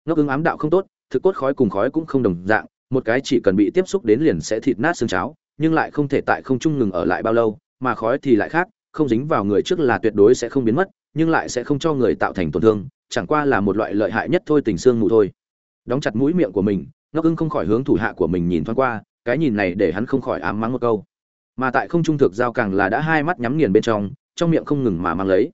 Ngốc ứng ám đạo không tốt, thực cốt khói cùng khói cũng không đồng dạng một cái chỉ cần bị tiếp xúc đến liền sẽ thịt nát xương cháo, nhưng lại không thể tại không trung ngừng ở lại bao lâu, mà khói thì lại khác, không dính vào người trước là tuyệt đối sẽ không biến mất, nhưng lại sẽ không cho người tạo thành tổn thương, chẳng qua là một loại lợi hại nhất thôi, tình xương mù thôi. Đóng chặt mũi miệng của mình, Ngọc ưng không khỏi hướng thủ hạ của mình nhìn thoáng qua, cái nhìn này để hắn không khỏi ám mắng một câu. Mà tại không trung thực giao càng là đã hai mắt nhắm nghiền bên trong trong miệng không ngừng mà mang lấy.